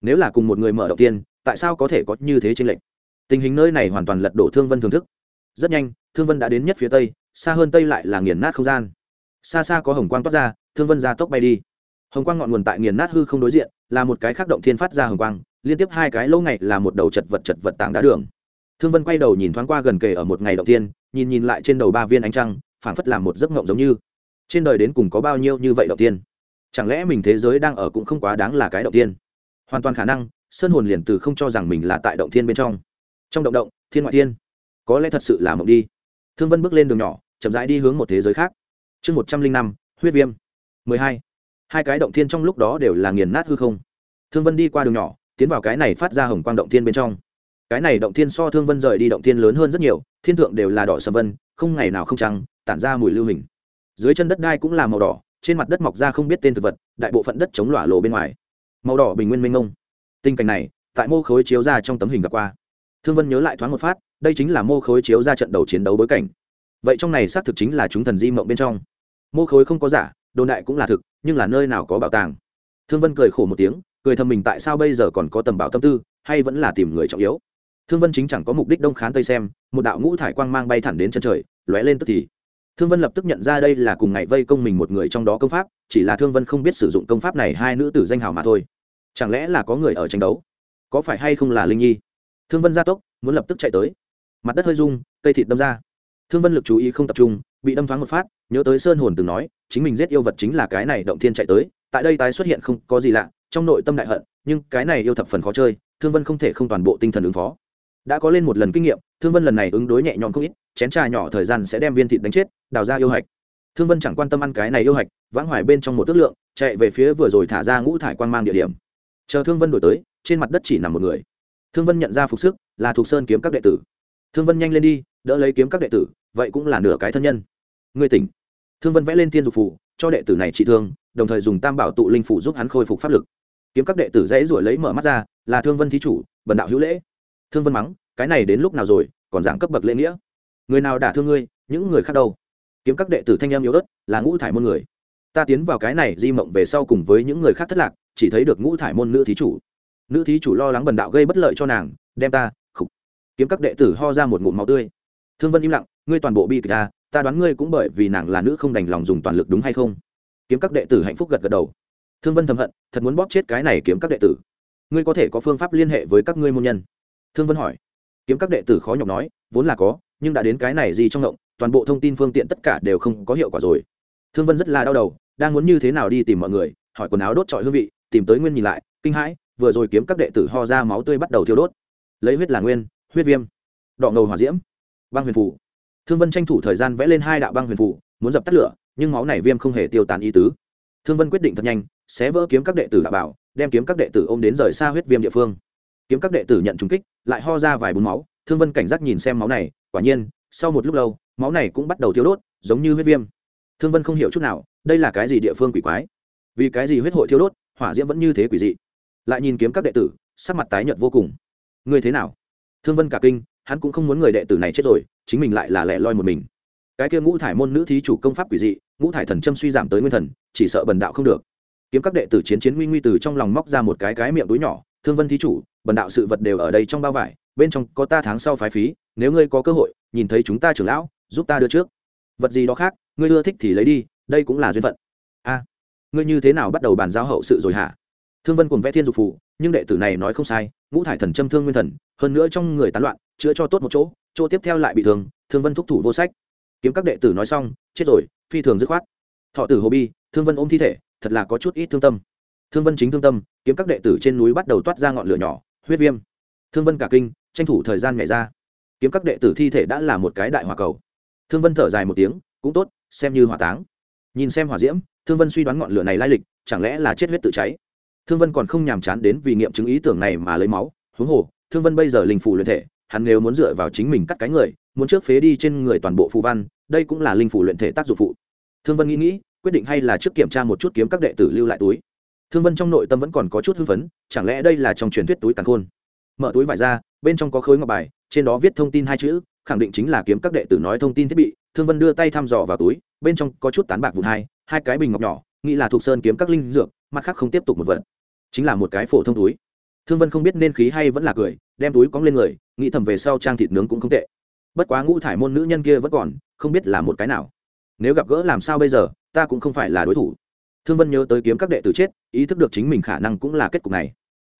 nếu là cùng một người mở động tiên tại sao có thể có như thế trên lệnh tình hình nơi này hoàn toàn lật đổ thương vân thưởng thức. Rất nhanh, thương vân đã đến nhất phía tây, xa hơn tây lại là nghiền nát không gian. Xa xa có hồng quang toát ra, thương vân ra tốc bay đi. Hồng quang ngọn nguồn tại nghiền nát hư không đối diện, là một cái khác động thiên phát ra hồng quang liên tiếp hai cái lâu ngày là một đầu chật vật chật vật tảng đá đường. Thương vân quay đầu nhìn thoáng qua gần kề ở một ngày động tiên, nhìn nhìn lại trên đầu ba viên ánh trăng, phảng phất làm một giấc ngộng giống như. Trên đời đến cùng có bao nhiêu như vậy động tiên? Chẳng lẽ mình thế giới đang ở cũng không quá đáng là cái động tiên? Hoàn toàn khả năng, sơn hồn liền từ không cho rằng mình là tại động thiên bên trong. Trong động động, thiên ngoại thiên. Có lẽ thật sự là mộng đi. Thương vân bước lên đường nhỏ, chậm rãi đi hướng một thế giới khác. Chương một trăm linh năm, huyết viêm. Mười hai. Hai cái động thiên trong lúc đó đều là nghiền nát hư không. Thương vân đi qua đường nhỏ tiến vào cái này phát ra hồng quang động thiên bên trong. Cái này động thiên so thương vân rời đi động thiên lớn hơn rất nhiều, thiên thượng đều là đỏ sầm vân, không ngày nào không trăng, tản ra mùi lưu hình. Dưới chân đất đai cũng là màu đỏ, trên mặt đất mọc ra không biết tên thực vật, đại bộ phận đất chống lỏa lộ bên ngoài. Màu đỏ bình nguyên mênh mông. Tình cảnh này, tại mô khối chiếu ra trong tấm hình gặp qua. Thương vân nhớ lại thoáng một phát, đây chính là mô khối chiếu ra trận đầu chiến đấu bối cảnh. Vậy trong này xác thực chính là chúng thần di mộng bên trong. Mô khối không có giả, đồn đại cũng là thực, nhưng là nơi nào có bảo tàng. Thương vân cười khổ một tiếng cười thầm mình tại sao bây giờ còn có tầm bảo tâm tư, hay vẫn là tìm người trọng yếu? Thương vân chính chẳng có mục đích đông khán tây xem, một đạo ngũ thải quang mang bay thẳng đến chân trời, lóe lên tức thì. Thương vân lập tức nhận ra đây là cùng ngày vây công mình một người trong đó công pháp, chỉ là thương vân không biết sử dụng công pháp này hai nữ tử danh hào mà thôi. Chẳng lẽ là có người ở tranh đấu? Có phải hay không là linh nhi? Thương vân gia tốc, muốn lập tức chạy tới. Mặt đất hơi rung, cây thịt đâm ra. Thương vân lực chú ý không tập trung, bị đâm thoáng một phát, nhớ tới sơn hồn từng nói, chính mình giết yêu vật chính là cái này động thiên chạy tới, tại đây tái xuất hiện không có gì lạ trong nội tâm đại hận, nhưng cái này yêu thập phần khó chơi, thương vân không thể không toàn bộ tinh thần ứng phó. Đã có lên một lần kinh nghiệm, thương vân lần này ứng đối nhẹ nhõm không ít, chén trà nhỏ thời gian sẽ đem viên thịt đánh chết, đào ra yêu hạch. Thương vân chẳng quan tâm ăn cái này yêu hạch, vãng hoài bên trong một tước lượng, chạy về phía vừa rồi thả ra ngũ thải quan mang địa điểm. Chờ thương vân đổi tới, trên mặt đất chỉ nằm một người. Thương vân nhận ra phục sức, là thuộc sơn kiếm các đệ tử. Thương vân nhanh lên đi, đỡ lấy kiếm các đệ tử, vậy cũng là nửa cái thân nhân. Người tỉnh. Thương vân vẽ lên tiên dục phủ cho đệ tử này trị thương, đồng thời dùng tam bảo tụ linh phủ giúp hắn khôi phục pháp lực kiếm các đệ tử dễ ruổi lấy mở mắt ra, là thương vân thí chủ, bần đạo hữu lễ. Thương vân mắng, cái này đến lúc nào rồi, còn giảng cấp bậc lễ nghĩa. Người nào đả thương ngươi, những người khác đâu? Kiếm các đệ tử thanh em yếu ớt, là ngũ thải môn người. Ta tiến vào cái này di mộng về sau cùng với những người khác thất lạc, chỉ thấy được ngũ thải môn nữ thí chủ. Nữ thí chủ lo lắng bần đạo gây bất lợi cho nàng, đem ta khục. Kiếm các đệ tử ho ra một ngụm máu tươi. Thương vân im lặng, ngươi toàn bộ bi kịch ta ta đoán ngươi cũng bởi vì nàng là nữ không đành lòng dùng toàn lực đúng hay không? Kiếm các đệ tử hạnh phúc gật gật đầu thương vân thầm hận, thật muốn bóp chết cái này kiếm các đệ tử. Ngươi có thể có phương pháp liên hệ với các ngươi môn nhân? Thương vân hỏi. Kiếm các đệ tử khó nhọc nói, vốn là có, nhưng đã đến cái này gì trong động, toàn bộ thông tin phương tiện tất cả đều không có hiệu quả rồi. Thương vân rất là đau đầu, đang muốn như thế nào đi tìm mọi người, hỏi quần áo đốt trọi hương vị, tìm tới nguyên nhìn lại, kinh hãi, vừa rồi kiếm các đệ tử ho ra máu tươi bắt đầu thiêu đốt. Lấy huyết là nguyên, huyết viêm. Đọ ngầu hỏa diễm. Băng huyền phủ. Thương vân tranh thủ thời gian vẽ lên hai đạo băng huyền phủ, muốn dập tắt lửa, nhưng máu này viêm không hề tiêu tán ý tứ. Thương vân quyết định thật nhanh xé vỡ kiếm các đệ tử đạo bảo, đem kiếm các đệ tử ôm đến rời xa huyết viêm địa phương. Kiếm các đệ tử nhận trúng kích, lại ho ra vài bún máu, thương vân cảnh giác nhìn xem máu này, quả nhiên, sau một lúc lâu, máu này cũng bắt đầu thiêu đốt, giống như huyết viêm. Thương vân không hiểu chút nào, đây là cái gì địa phương quỷ quái? Vì cái gì huyết hội thiêu đốt, hỏa diễm vẫn như thế quỷ dị? Lại nhìn kiếm các đệ tử, sắc mặt tái nhợt vô cùng. Ngươi thế nào? Thương vân cả kinh, hắn cũng không muốn người đệ tử này chết rồi, chính mình lại là lẻ loi một mình. Cái kia ngũ thải môn nữ thí chủ công pháp quỷ dị, ngũ thải thần châm suy giảm tới nguyên thần, chỉ sợ bần đạo không được kiếm các đệ tử chiến chiến nguy nguy từ trong lòng móc ra một cái cái miệng túi nhỏ, thương vân thí chủ, bần đạo sự vật đều ở đây trong bao vải, bên trong có ta tháng sau phái phí, nếu ngươi có cơ hội, nhìn thấy chúng ta trưởng lão, giúp ta đưa trước. Vật gì đó khác, ngươi ưa thích thì lấy đi, đây cũng là duyên phận. A, ngươi như thế nào bắt đầu bàn giao hậu sự rồi hả? Thương vân cùng vẽ thiên dục phụ nhưng đệ tử này nói không sai, ngũ thải thần châm thương nguyên thần, hơn nữa trong người tán loạn, chữa cho tốt một chỗ chỗ tiếp theo lại bị thương thương vân thúc thủ vô sách. Kiếm các đệ tử nói xong, chết rồi, phi thường dứt khoát. Thọ tử hồ bi, thương vân ôm thi thể thật là có chút ít thương tâm. Thương vân chính thương tâm, kiếm các đệ tử trên núi bắt đầu toát ra ngọn lửa nhỏ, huyết viêm. Thương vân cả kinh, tranh thủ thời gian nhảy ra. Kiếm các đệ tử thi thể đã là một cái đại hỏa cầu. Thương vân thở dài một tiếng, cũng tốt, xem như hỏa táng. Nhìn xem hỏa diễm, thương vân suy đoán ngọn lửa này lai lịch, chẳng lẽ là chết huyết tự cháy? Thương vân còn không nhàm chán đến vì nghiệm chứng ý tưởng này mà lấy máu. Huống hồ, thương vân bây giờ linh phủ luyện thể, hắn nếu muốn dựa vào chính mình cắt cái người, muốn trước phế đi trên người toàn bộ phù văn, đây cũng là linh phủ luyện thể tác dụng phụ. Thương vân nghĩ nghĩ quyết định hay là trước kiểm tra một chút kiếm các đệ tử lưu lại túi? Thương vân trong nội tâm vẫn còn có chút hưng phấn, chẳng lẽ đây là trong truyền thuyết túi càn khôn? Mở túi vải ra, bên trong có khối ngọc bài, trên đó viết thông tin hai chữ, khẳng định chính là kiếm các đệ tử nói thông tin thiết bị. Thương vân đưa tay thăm dò vào túi, bên trong có chút tán bạc vụn hai hai cái bình ngọc nhỏ, nghĩ là thuộc sơn kiếm các linh dược, mặt khác không tiếp tục một vật. Chính là một cái phổ thông túi. Thương vân không biết nên khí hay vẫn là cười, đem túi cóng lên người, nghĩ thầm về sau trang thịt nướng cũng không tệ. Bất quá ngũ thải môn nữ nhân kia vẫn còn, không biết là một cái nào. Nếu gặp gỡ làm sao bây giờ? Ta cũng không phải là đối thủ. Thương vân nhớ tới kiếm các đệ tử chết, ý thức được chính mình khả năng cũng là kết cục này.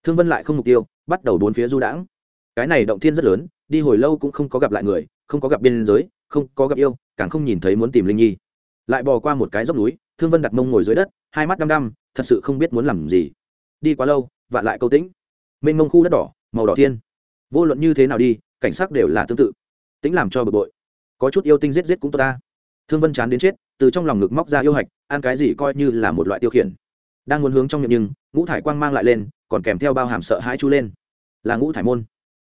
Thương vân lại không mục tiêu, bắt đầu bốn phía du đãng. Cái này động thiên rất lớn, đi hồi lâu cũng không có gặp lại người, không có gặp biên giới, không có gặp yêu, càng không nhìn thấy muốn tìm linh nhi. Lại bò qua một cái dốc núi, thương vân đặt mông ngồi dưới đất, hai mắt đăm đăm, thật sự không biết muốn làm gì. Đi quá lâu, vạn lại câu tĩnh. Mênh mông khu đất đỏ, màu đỏ thiên. Vô luận như thế nào đi, cảnh sắc đều là tương tự. Tính làm cho bực bội. Có chút yêu tinh giết giết cũng tốt ta thương vân chán đến chết, từ trong lòng ngực móc ra yêu hạch, ăn cái gì coi như là một loại tiêu khiển. Đang muốn hướng trong miệng nhưng, ngũ thải quang mang lại lên, còn kèm theo bao hàm sợ hãi chú lên. Là ngũ thải môn.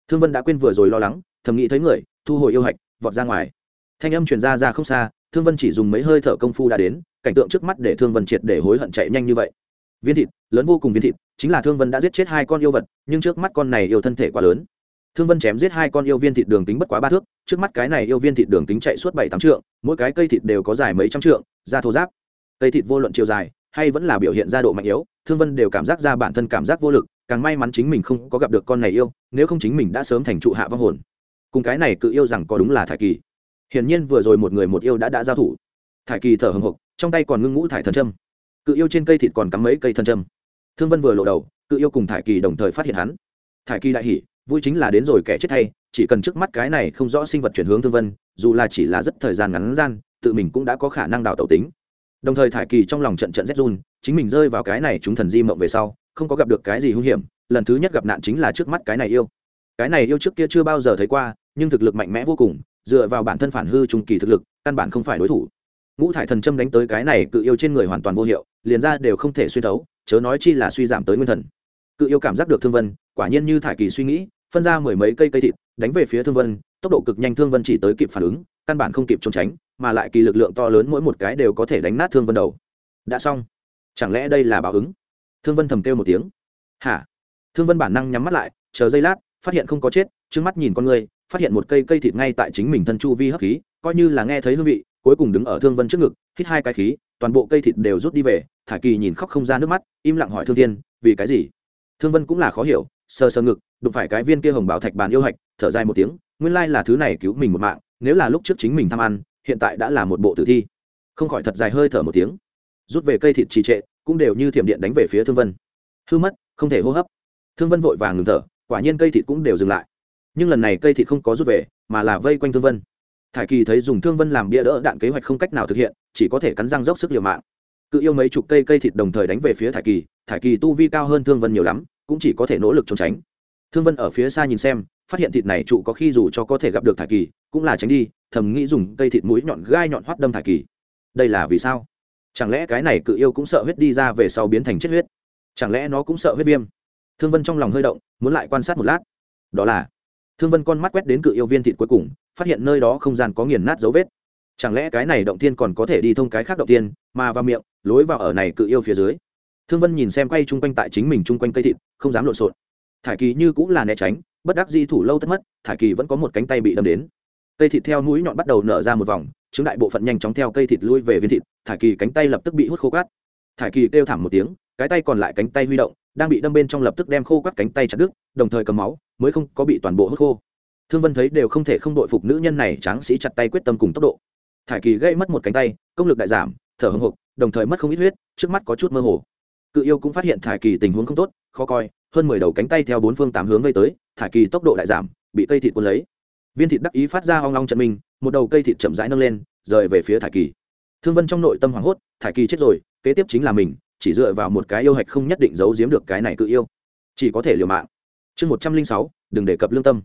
Thương vân đã quên vừa rồi lo lắng, thầm nghĩ thấy người, thu hồi yêu hạch, vọt ra ngoài. Thanh âm truyền ra ra không xa, thương vân chỉ dùng mấy hơi thở công phu đã đến, cảnh tượng trước mắt để thương vân triệt để hối hận chạy nhanh như vậy. Viên thịt, lớn vô cùng viên thịt, chính là thương vân đã giết chết hai con yêu vật, nhưng trước mắt con này yêu thân thể quá lớn. Thương vân chém giết hai con yêu viên thịt đường tính bất quá ba thước trước mắt cái này yêu viên thịt đường tính chạy suốt bảy tám trượng, mỗi cái cây thịt đều có dài mấy trăm trượng, da thô giáp cây thịt vô luận chiều dài hay vẫn là biểu hiện ra độ mạnh yếu, thương vân đều cảm giác ra bản thân cảm giác vô lực, càng may mắn chính mình không có gặp được con này yêu, nếu không chính mình đã sớm thành trụ hạ vong hồn. Cùng cái này cự yêu rằng có đúng là thải kỳ. Hiển nhiên vừa rồi một người một yêu đã đã giao thủ. Thải kỳ thở hồng hộc trong tay còn ngưng ngũ thải thần trâm cự yêu trên cây thịt còn cắm mấy cây thần trâm thương vân vừa lộ đầu, cự yêu cùng thải kỳ đồng thời phát hiện hắn. Thải kỳ đại hỉ vui chính là đến rồi kẻ chết thay chỉ cần trước mắt cái này không rõ sinh vật chuyển hướng thương vân, dù là chỉ là rất thời gian ngắn gian, tự mình cũng đã có khả năng đào tẩu tính. Đồng thời thải kỳ trong lòng trận trận rét run, chính mình rơi vào cái này chúng thần di mộng về sau, không có gặp được cái gì hung hiểm, lần thứ nhất gặp nạn chính là trước mắt cái này yêu. Cái này yêu trước kia chưa bao giờ thấy qua, nhưng thực lực mạnh mẽ vô cùng, dựa vào bản thân phản hư trung kỳ thực lực, căn bản không phải đối thủ. Ngũ thải thần châm đánh tới cái này cự yêu trên người hoàn toàn vô hiệu, liền ra đều không thể xuyên thấu, chớ nói chi là suy giảm tới nguyên thần. Cự yêu cảm giác được thương vân, quả nhiên như thải kỳ suy nghĩ phân ra mười mấy cây cây thịt, đánh về phía thương vân, tốc độ cực nhanh thương vân chỉ tới kịp phản ứng, căn bản không kịp trốn tránh, mà lại kỳ lực lượng to lớn mỗi một cái đều có thể đánh nát thương vân đầu. Đã xong. Chẳng lẽ đây là báo ứng? Thương vân thầm kêu một tiếng. Hả? Thương vân bản năng nhắm mắt lại, chờ giây lát, phát hiện không có chết trước mắt nhìn con người, phát hiện một cây cây thịt ngay tại chính mình thân chu vi hấp khí, coi như là nghe thấy hương vị, cuối cùng đứng ở thương vân trước ngực, hít hai cái khí, toàn bộ cây thịt đều rút đi về thả kỳ nhìn khóc không ra nước mắt, im lặng hỏi thương thiên, vì cái gì? Thương vân cũng là khó hiểu sờ sờ ngực, đụng phải cái viên kia hồng bảo thạch bàn yêu hạch, thở dài một tiếng, nguyên lai là thứ này cứu mình một mạng, nếu là lúc trước chính mình tham ăn, hiện tại đã là một bộ tử thi. Không khỏi thật dài hơi thở một tiếng. Rút về cây thịt trì trệ, cũng đều như thiểm điện đánh về phía thương vân. Hư mất, không thể hô hấp. Thương vân vội vàng ngừng thở, quả nhiên cây thịt cũng đều dừng lại. Nhưng lần này cây thịt không có rút về, mà là vây quanh thương vân. Thải kỳ thấy dùng thương vân làm bia đỡ đạn kế hoạch không cách nào thực hiện, chỉ có thể cắn răng dốc sức liều mạng. Cự yêu mấy chục cây cây thịt đồng thời đánh về phía thải kỳ thải kỳ tu vi cao hơn thương vân nhiều lắm cũng chỉ có thể nỗ lực trốn tránh. Thương vân ở phía xa nhìn xem, phát hiện thịt này trụ có khi dù cho có thể gặp được thải kỳ, cũng là tránh đi, thầm nghĩ dùng cây thịt mũi nhọn gai nhọn hoắt đâm thải kỳ. Đây là vì sao? Chẳng lẽ cái này cự yêu cũng sợ huyết đi ra về sau biến thành chết huyết? Chẳng lẽ nó cũng sợ huyết viêm? Thương vân trong lòng hơi động, muốn lại quan sát một lát. Đó là, thương vân con mắt quét đến cự yêu viên thịt cuối cùng, phát hiện nơi đó không gian có nghiền nát dấu vết. Chẳng lẽ cái này động tiên còn có thể đi thông cái khác động tiên mà vào miệng, lối vào ở này cự yêu phía dưới thương vân nhìn xem quay chung quanh tại chính mình chung quanh cây thịt, không dám lộn xộn. Thải kỳ như cũng là né tránh, bất đắc di thủ lâu tất mất, thải kỳ vẫn có một cánh tay bị đâm đến. Cây thịt theo mũi nhọn bắt đầu nở ra một vòng, chứng đại bộ phận nhanh chóng theo cây thịt lui về viên thịt, thải kỳ cánh tay lập tức bị hút khô cát thải kỳ kêu thảm một tiếng, cái tay còn lại cánh tay huy động, đang bị đâm bên trong lập tức đem khô quắt cánh tay chặt đứt, đồng thời cầm máu, mới không có bị toàn bộ hút khô. Thương vân thấy đều không thể không đội phục nữ nhân này, tráng sĩ chặt tay quyết tâm cùng tốc độ. Thải kỳ gây mất một cánh tay, công lực đại giảm, thở hồng hộc, đồng thời mất không ít huyết, trước mắt có chút mơ hồ cự yêu cũng phát hiện thải kỳ tình huống không tốt, khó coi, hơn mười đầu cánh tay theo bốn phương tám hướng gây tới, thải kỳ tốc độ đại giảm, bị cây thịt cuốn lấy. Viên thịt đắc ý phát ra hoang long trận minh, một đầu cây thịt chậm rãi nâng lên, rời về phía thải kỳ. Thương vân trong nội tâm hoảng hốt, thải kỳ chết rồi, kế tiếp chính là mình, chỉ dựa vào một cái yêu hạch không nhất định giấu giếm được cái này cự yêu. Chỉ có thể liều mạng. Chương một trăm linh sáu, đừng đề cập lương tâm.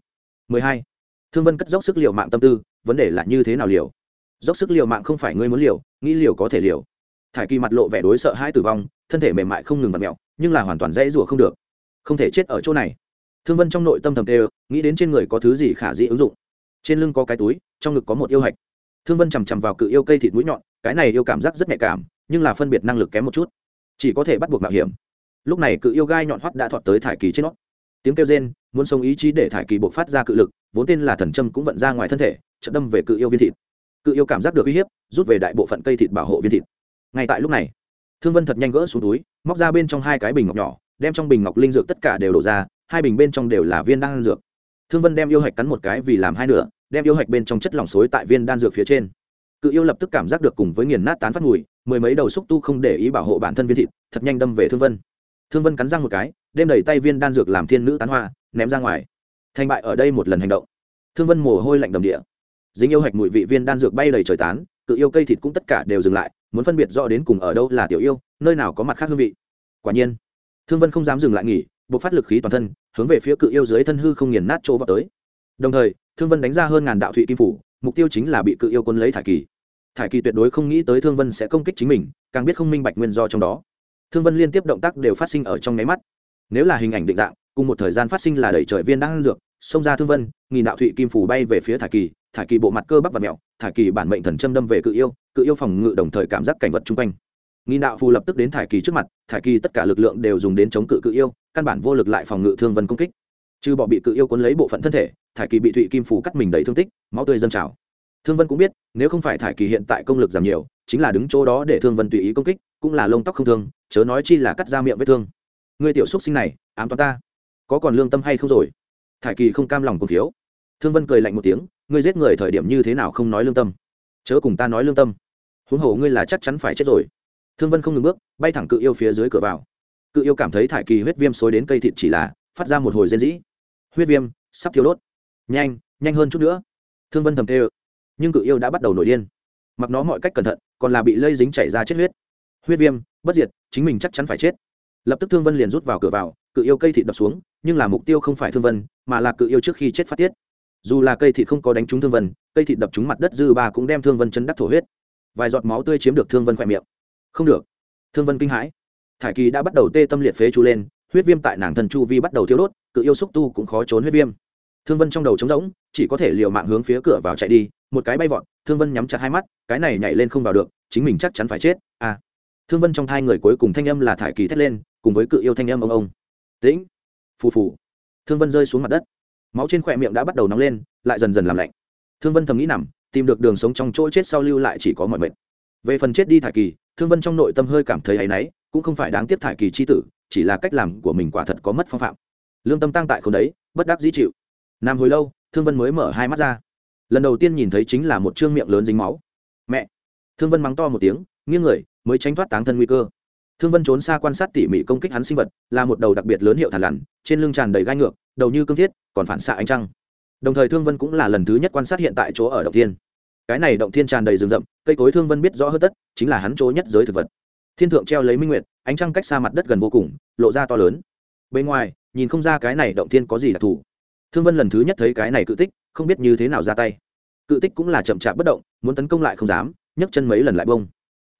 Mười hai. Thương vân cất dốc sức liều mạng tâm tư, vấn đề là như thế nào liều? Dốc sức liều mạng không phải ngươi muốn liều, nghĩ liều có thể liều thải kỳ mặt lộ vẻ đối sợ hai tử vong, thân thể mềm mại không ngừng vặt mẹo, nhưng là hoàn toàn dễ rủa không được. Không thể chết ở chỗ này. Thương vân trong nội tâm thầm tê nghĩ đến trên người có thứ gì khả dĩ ứng dụng. Trên lưng có cái túi, trong ngực có một yêu hạch. Thương vân chằm chằm vào cự yêu cây thịt mũi nhọn, cái này yêu cảm giác rất nhạy cảm, nhưng là phân biệt năng lực kém một chút. Chỉ có thể bắt buộc mạo hiểm. Lúc này cự yêu gai nhọn hoắt đã thọt tới thải kỳ trên nó. Tiếng kêu rên, muốn sống ý chí để thải kỳ buộc phát ra cự lực, vốn tên là thần trâm cũng vận ra ngoài thân thể trận đâm về cự yêu viên thịt. Cự yêu cảm giác được uy hiếp, rút về đại bộ phận cây thịt bảo hộ viên thịt ngay tại lúc này, thương vân thật nhanh gỡ xuống túi, móc ra bên trong hai cái bình ngọc nhỏ, đem trong bình ngọc linh dược tất cả đều đổ ra, hai bình bên trong đều là viên đan dược. Thương vân đem yêu hạch cắn một cái vì làm hai nửa, đem yêu hạch bên trong chất lỏng xối tại viên đan dược phía trên. Cự yêu lập tức cảm giác được cùng với nghiền nát tán phát mùi, mười mấy đầu xúc tu không để ý bảo hộ bản thân viên thịt, thật nhanh đâm về thương vân. Thương vân cắn răng một cái, đem đẩy tay viên đan dược làm thiên nữ tán hoa, ném ra ngoài. Thành bại ở đây một lần hành động. Thương vân mồ hôi lạnh đầm địa. Dính yêu hạch mùi vị viên đan dược bay đầy trời tán, cự yêu cây thịt cũng tất cả đều dừng lại muốn phân biệt rõ đến cùng ở đâu là tiểu yêu, nơi nào có mặt khác hương vị. Quả nhiên, thương vân không dám dừng lại nghỉ, buộc phát lực khí toàn thân, hướng về phía cự yêu dưới thân hư không nghiền nát chỗ vào tới. Đồng thời, thương vân đánh ra hơn ngàn đạo thụy kim phủ, mục tiêu chính là bị cự yêu quân lấy thải kỳ. Thải kỳ tuyệt đối không nghĩ tới thương vân sẽ công kích chính mình, càng biết không minh bạch nguyên do trong đó. Thương vân liên tiếp động tác đều phát sinh ở trong nháy mắt. Nếu là hình ảnh định dạng, cùng một thời gian phát sinh là đẩy trời viên đang ăn dược, xông ra thương vân, nghìn đạo thụy kim phủ bay về phía thải kỳ thải kỳ bộ mặt cơ bắp và mẹo, thải kỳ bản mệnh thần châm đâm về cự yêu cự yêu phòng ngự đồng thời cảm giác cảnh vật chung quanh. Nghi đạo phù lập tức đến thải kỳ trước mặt, thải kỳ tất cả lực lượng đều dùng đến chống cự cự yêu, căn bản vô lực lại phòng ngự thương vân công kích. Trừ bỏ bị cự yêu cuốn lấy bộ phận thân thể, thải kỳ bị thụy kim phủ cắt mình đầy thương tích, máu tươi dâng trào. Thương vân cũng biết, nếu không phải thải kỳ hiện tại công lực giảm nhiều, chính là đứng chỗ đó để thương vân tùy ý công kích, cũng là lông tóc không thương, chớ nói chi là cắt ra miệng vết thương. Người tiểu xúc sinh này, ám toán ta. Có còn lương tâm hay không rồi? Thải kỳ không cam lòng cùng thiếu. Thương vân cười lạnh một tiếng, ngươi giết người thời điểm như thế nào không nói lương tâm? Chớ cùng ta nói lương tâm huống hồ ngươi là chắc chắn phải chết rồi. Thương vân không ngừng bước, bay thẳng cự yêu phía dưới cửa vào. Cự yêu cảm thấy thải kỳ huyết viêm xối đến cây thịt chỉ là phát ra một hồi rên rỉ. Huyết viêm, sắp thiếu đốt. Nhanh nhanh hơn chút nữa. Thương vân thầm tê nhưng cự yêu đã bắt đầu nổi điên. Mặc nó mọi cách cẩn thận, còn là bị lây dính chảy ra chết huyết. Huyết viêm, bất diệt, chính mình chắc chắn phải chết. Lập tức thương vân liền rút vào cửa vào, cự yêu cây thịt đập xuống, nhưng là mục tiêu không phải thương vân, mà là cự yêu trước khi chết phát tiết. Dù là cây thịt không có đánh trúng thương vân, cây thịt đập trúng mặt đất dư ba cũng đem thương vân chân đắc thổ huyết vài giọt máu tươi chiếm được thương vân khỏe miệng. Không được. Thương vân kinh hãi. Thải kỳ đã bắt đầu tê tâm liệt phế chú lên, huyết viêm tại nàng thần chu vi bắt đầu thiếu đốt, cự yêu xúc tu cũng khó trốn huyết viêm. Thương vân trong đầu trống rỗng, chỉ có thể liều mạng hướng phía cửa vào chạy đi, một cái bay vọt, thương vân nhắm chặt hai mắt, cái này nhảy lên không vào được, chính mình chắc chắn phải chết à. Thương vân trong thai người cuối cùng thanh âm là thải kỳ thét lên, cùng với cự yêu thanh âm ông ông. Tĩnh. Phù phù. Thương vân rơi xuống mặt đất. Máu trên khỏe miệng đã bắt đầu nóng lên, lại dần dần làm lạnh. Thương vân thầm nghĩ nằm tìm được đường sống trong chỗ chết sau lưu lại chỉ có mọi mệnh. Về phần chết đi thải kỳ, thương vân trong nội tâm hơi cảm thấy áy náy, cũng không phải đáng tiếc thải kỳ c h i tử, chỉ là cách làm của mình quả thật có mất phong phạm. Lương tâm tăng tại không đấy, bất đắc dĩ chịu. Nam hồi lâu, thương vân mới mở hai mắt ra. Lần đầu tiên nhìn thấy chính là một chương miệng lớn dính máu. Mẹ! Thương vân mắng to một tiếng, nghiêng người, mới tránh thoát táng thân nguy cơ. Thương vân trốn xa quan sát tỉ mỉ công kích hắn sinh vật, là một đầu đặc biệt lớn hiệu thằn lằn, trên lưng tràn đầy gai ngược, đầu như cương thiết, còn phản xạ ánh trăng. Đồng thời thương vân cũng là lần thứ nhất quan sát hiện tại chỗ ở động thiên cái này động thiên tràn đầy rừng rậm, cây cối thương vân biết rõ hơn tất, chính là hắn chỗ nhất giới thực vật. Thiên thượng treo lấy minh nguyệt, ánh trăng cách xa mặt đất gần vô cùng, lộ ra to lớn. Bên ngoài, nhìn không ra cái này động thiên có gì đặc thù. Thương vân lần thứ nhất thấy cái này cự tích, không biết như thế nào ra tay. Cự tích cũng là chậm chạp bất động, muốn tấn công lại không dám, nhấc chân mấy lần lại bông.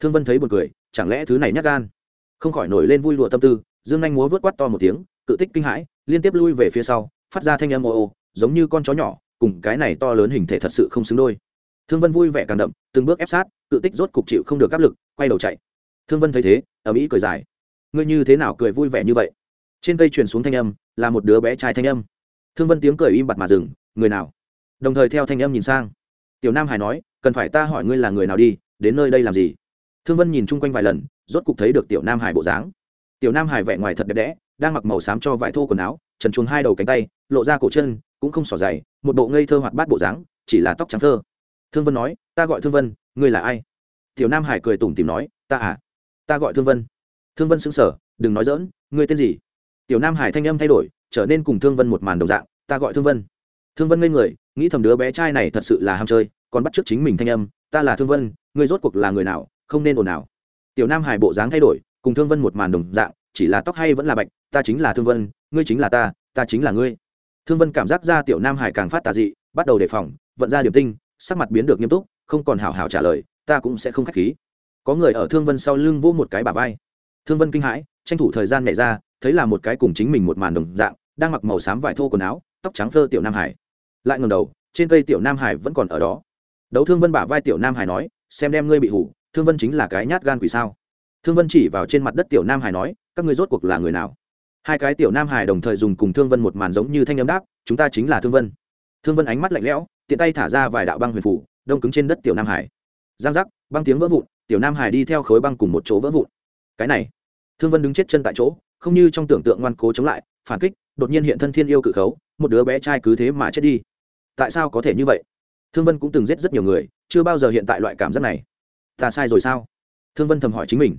Thương vân thấy b u ồ n cười, chẳng lẽ thứ này nhắc gan? Không khỏi nổi lên vui lụa tâm tư, dương anh múa vớt quát to một tiếng, cự tích kinh hãi, liên tiếp lui về phía sau, phát ra thanh âm ô ô giống như con chó nhỏ, cùng cái này to lớn hình thể thật sự không xứng đôi thương vân vui vẻ càng đậm, từng bước ép sát, cự tích rốt cục chịu không được áp lực, quay đầu chạy. Thương vân thấy thế, ở mỹ cười dài. Ngươi như thế nào cười vui vẻ như vậy? Trên cây truyền xuống thanh âm, là một đứa bé trai thanh âm. Thương vân tiếng cười im bặt mà dừng, người nào? Đồng thời theo thanh âm nhìn sang. Tiểu nam hải nói, cần phải ta hỏi ngươi là người nào đi, đến nơi đây làm gì? Thương vân nhìn chung quanh vài lần, rốt cục thấy được tiểu nam hải bộ dáng. Tiểu nam hải vẻ ngoài thật đẹp đẽ, đang mặc màu xám cho vải thô quần áo, trần chuồng hai đầu cánh tay, lộ ra cổ chân, cũng không xỏ dày, một bộ ngây thơ hoạt bát bộ dáng, chỉ là tóc trắng thơ thương vân nói, ta gọi thương vân, ngươi là ai? Tiểu nam hải cười tủm tìm nói, ta à ta gọi thương vân. Thương vân xứng sở đừng nói dỡn ngươi tên gì? Tiểu nam hải thanh âm thay đổi, trở nên cùng thương vân một màn đồng dạng, ta gọi thương vân. Thương vân ngây người, nghĩ thầm đứa bé trai này thật sự là ham chơi, còn bắt t r ư ớ c chính mình thanh âm, ta là thương vân, ngươi rốt cuộc là người nào, không nên ồn ào. tiểu nam hải bộ dáng thay đổi, cùng thương vân một màn đồng dạng, chỉ là tóc hay vẫn là bạch, ta chính là thương vân, ngươi chính là ta ta chính là ngươi. Thương vân cảm giác ra tiểu nam hải càng phát tà dị, bắt đầu đề phòng, vận ra điểm tinh sắc mặt biến được nghiêm túc, không còn hào hào trả lời, ta cũng sẽ không k h á c h khí. Có người ở thương vân sau lưng vỗ một cái bà vai. Thương vân kinh hãi, tranh thủ thời gian nhảy ra, thấy là một cái cùng chính mình một màn đồng dạng, đang mặc màu xám vải thô quần áo, tóc trắng thơ tiểu nam hải. Lại ngầm đầu, trên cây tiểu nam hải vẫn còn ở đó. Đấu thương vân bả vai tiểu nam hải nói, xem đem ngươi bị hủ, thương vân chính là cái nhát gan quỷ sao? Thương vân chỉ vào trên mặt đất tiểu nam hải nói, các ngươi rốt cuộc là người nào? Hai cái tiểu nam hải đồng thời dùng cùng thương vân một màn giống như thanh âm đáp, chúng ta chính là thương vân. Thương vân ánh mắt lạnh lẽo tiện tay thả ra vài đạo băng huyền phủ, đông cứng trên đất tiểu nam hải. Giang giác, băng tiếng vỡ vụn, tiểu nam hải đi theo khối băng cùng một chỗ vỡ vụn. Cái này, thương vân đứng chết chân tại chỗ, không như trong tưởng tượng ngoan cố chống lại, phản kích, đột nhiên hiện thân thiên yêu cự khấu, một đứa bé trai cứ thế mà chết đi. Tại sao có thể như vậy? Thương vân cũng từng giết rất nhiều người, chưa bao giờ hiện tại loại cảm giác này. Ta sai rồi sao? Thương vân thầm hỏi chính mình.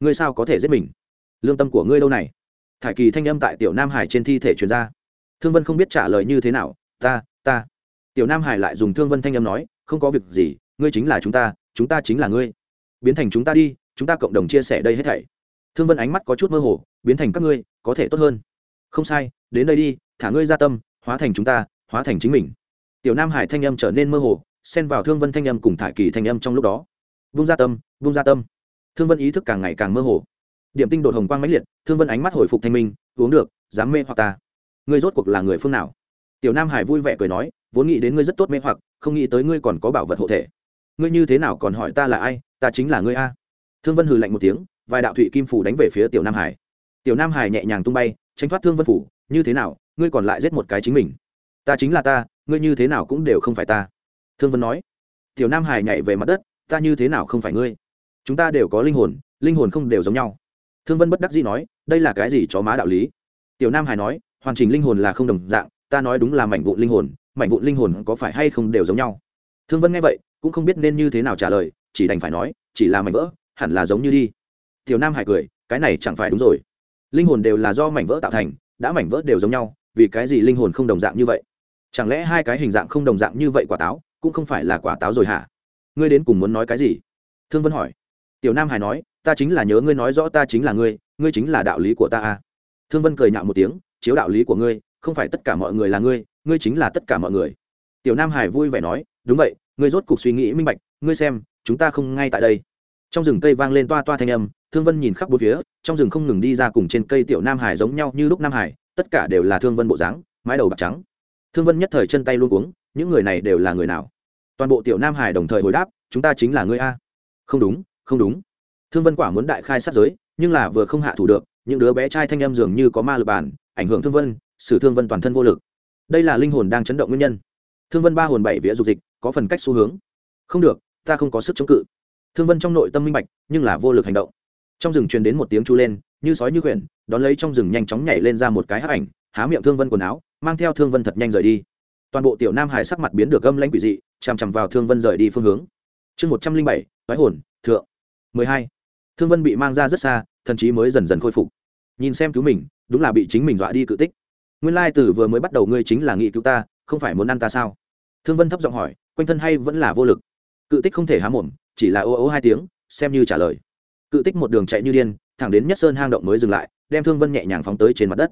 Ngươi sao có thể giết mình? Lương tâm của ngươi lâu này. Thải kỳ thanh âm tại tiểu nam hải trên thi thể truyền ra. Thương vân không biết trả lời như thế nào. Ta ta tiểu nam hải lại dùng thương vân thanh âm nói, không có việc gì, ngươi chính là chúng ta chúng ta chính là ngươi. Biến thành chúng ta đi, chúng ta cộng đồng chia sẻ đây hết thảy. Thương vân ánh mắt có chút mơ hồ, biến thành các ngươi, có thể tốt hơn. Không sai, đến đây đi, thả ngươi ra tâm, hóa thành chúng ta, hóa thành chính mình. Tiểu nam hải thanh âm trở nên mơ hồ, xen vào thương vân thanh âm cùng thải kỳ thanh âm trong lúc đó. Vung ra tâm, vung ra tâm. Thương vân ý thức càng ngày càng mơ hồ. Điểm tinh đột hồng quang mãnh liệt, thương vân ánh mắt hồi phục thanh minh, uống được, dám mê hoặc ta. Ngươi rốt cuộc là người phương nào? Tiểu nam hải vui vẻ cười nói vốn nghĩ đến ngươi rất tốt mê hoặc, không nghĩ tới ngươi còn có bảo vật hộ thể. Ngươi như thế nào còn hỏi ta là ai, ta chính là ngươi a. Thương vân hừ lạnh một tiếng, vài đạo thụy kim phủ đánh về phía tiểu nam hải. Tiểu nam hải nhẹ nhàng tung bay, tránh thoát thương vân phủ, như thế nào, ngươi còn lại giết một cái chính mình? Ta chính là ta, ngươi như thế nào cũng đều không phải ta. Thương vân nói. Tiểu nam hải nhảy về mặt đất, ta như thế nào không phải ngươi? Chúng ta đều có linh hồn linh hồn không đều giống nhau. Thương vân bất đắc dĩ nói, đây là cái gì chó má đạo lý? Tiểu nam hải nói, hoàn chỉnh linh hồn là không đồng dạng, ta nói đúng là mảnh vụn linh hồn mảnh vụn linh hồn có phải hay không đều giống nhau? Thương vân nghe vậy, cũng không biết nên như thế nào trả lời, chỉ đành phải nói, chỉ là mảnh vỡ, hẳn là giống như đi. Tiểu nam hải cười, cái này chẳng phải đúng rồi. Linh hồn đều là do mảnh vỡ tạo thành, đã mảnh vỡ đều giống nhau, vì cái gì linh hồn không đồng dạng như vậy? Chẳng lẽ hai cái hình dạng không đồng dạng như vậy quả táo, cũng không phải là quả táo rồi hả? Ngươi đến cùng muốn nói cái gì? Thương vân hỏi. Tiểu nam hải nói, ta chính là nhớ ngươi nói rõ ta chính là ngươi ngươi chính là đạo lý của ta à. thương vân cười nhạo một tiếng, chiếu đạo lý của ngươi, không phải tất cả mọi người là ngươi ngươi chính là tất cả mọi người. Tiểu nam hải vui vẻ nói, đúng vậy, ngươi rốt cuộc suy nghĩ minh bạch, ngươi xem, chúng ta không ngay tại đây. Trong rừng cây vang lên toa toa thanh âm, thương vân nhìn khắp bốn phía, trong rừng không ngừng đi ra cùng trên cây tiểu nam hải giống nhau như lúc nam hải, tất cả đều là thương vân bộ dáng, mái đầu bạc trắng. Thương vân nhất thời chân tay luôn cuống, những người này đều là người nào? Toàn bộ tiểu nam hải đồng thời hồi đáp, chúng ta chính là ngươi a. Không đúng không đúng. Thương vân quả muốn đại khai sát giới, nhưng là vừa không hạ thủ được, những đứa bé trai thanh âm dường như có ma lực bản, ảnh hưởng thương vân, xử thương vân toàn thân vô lực đây là linh hồn đang chấn động nguyên nhân. Thương vân ba hồn bảy vía dục dịch, có phần cách xu hướng. Không được, ta không có sức chống cự. Thương vân trong nội tâm minh bạch, nhưng là vô lực hành động. Trong rừng truyền đến một tiếng chu lên, như sói như khuyển, đón lấy trong rừng nhanh chóng nhảy lên ra một cái hắc ảnh, há miệng thương vân quần áo, mang theo thương vân thật nhanh rời đi. Toàn bộ tiểu nam hải sắc mặt biến được gâm lãnh quỷ dị, chằm chằm vào thương vân rời đi phương hướng. Chương một trăm linh bảy thoái hồn, thượng. mười hai. Thương vân bị mang ra rất xa, thần chí mới dần dần khôi phục. Nhìn xem cứu mình, đúng là bị chính mình dọa đi cự tích nguyên lai từ vừa mới bắt đầu ngươi chính là nghị cứu ta, không phải muốn ăn ta sao? Thương vân thấp giọng hỏi, quanh thân hay vẫn là vô lực? Cự tích không thể há mồm, chỉ là ô ô hai tiếng, xem như trả lời. Cự tích một đường chạy như điên, thẳng đến nhất sơn hang động mới dừng lại, đem thương vân nhẹ nhàng phóng tới trên mặt đất.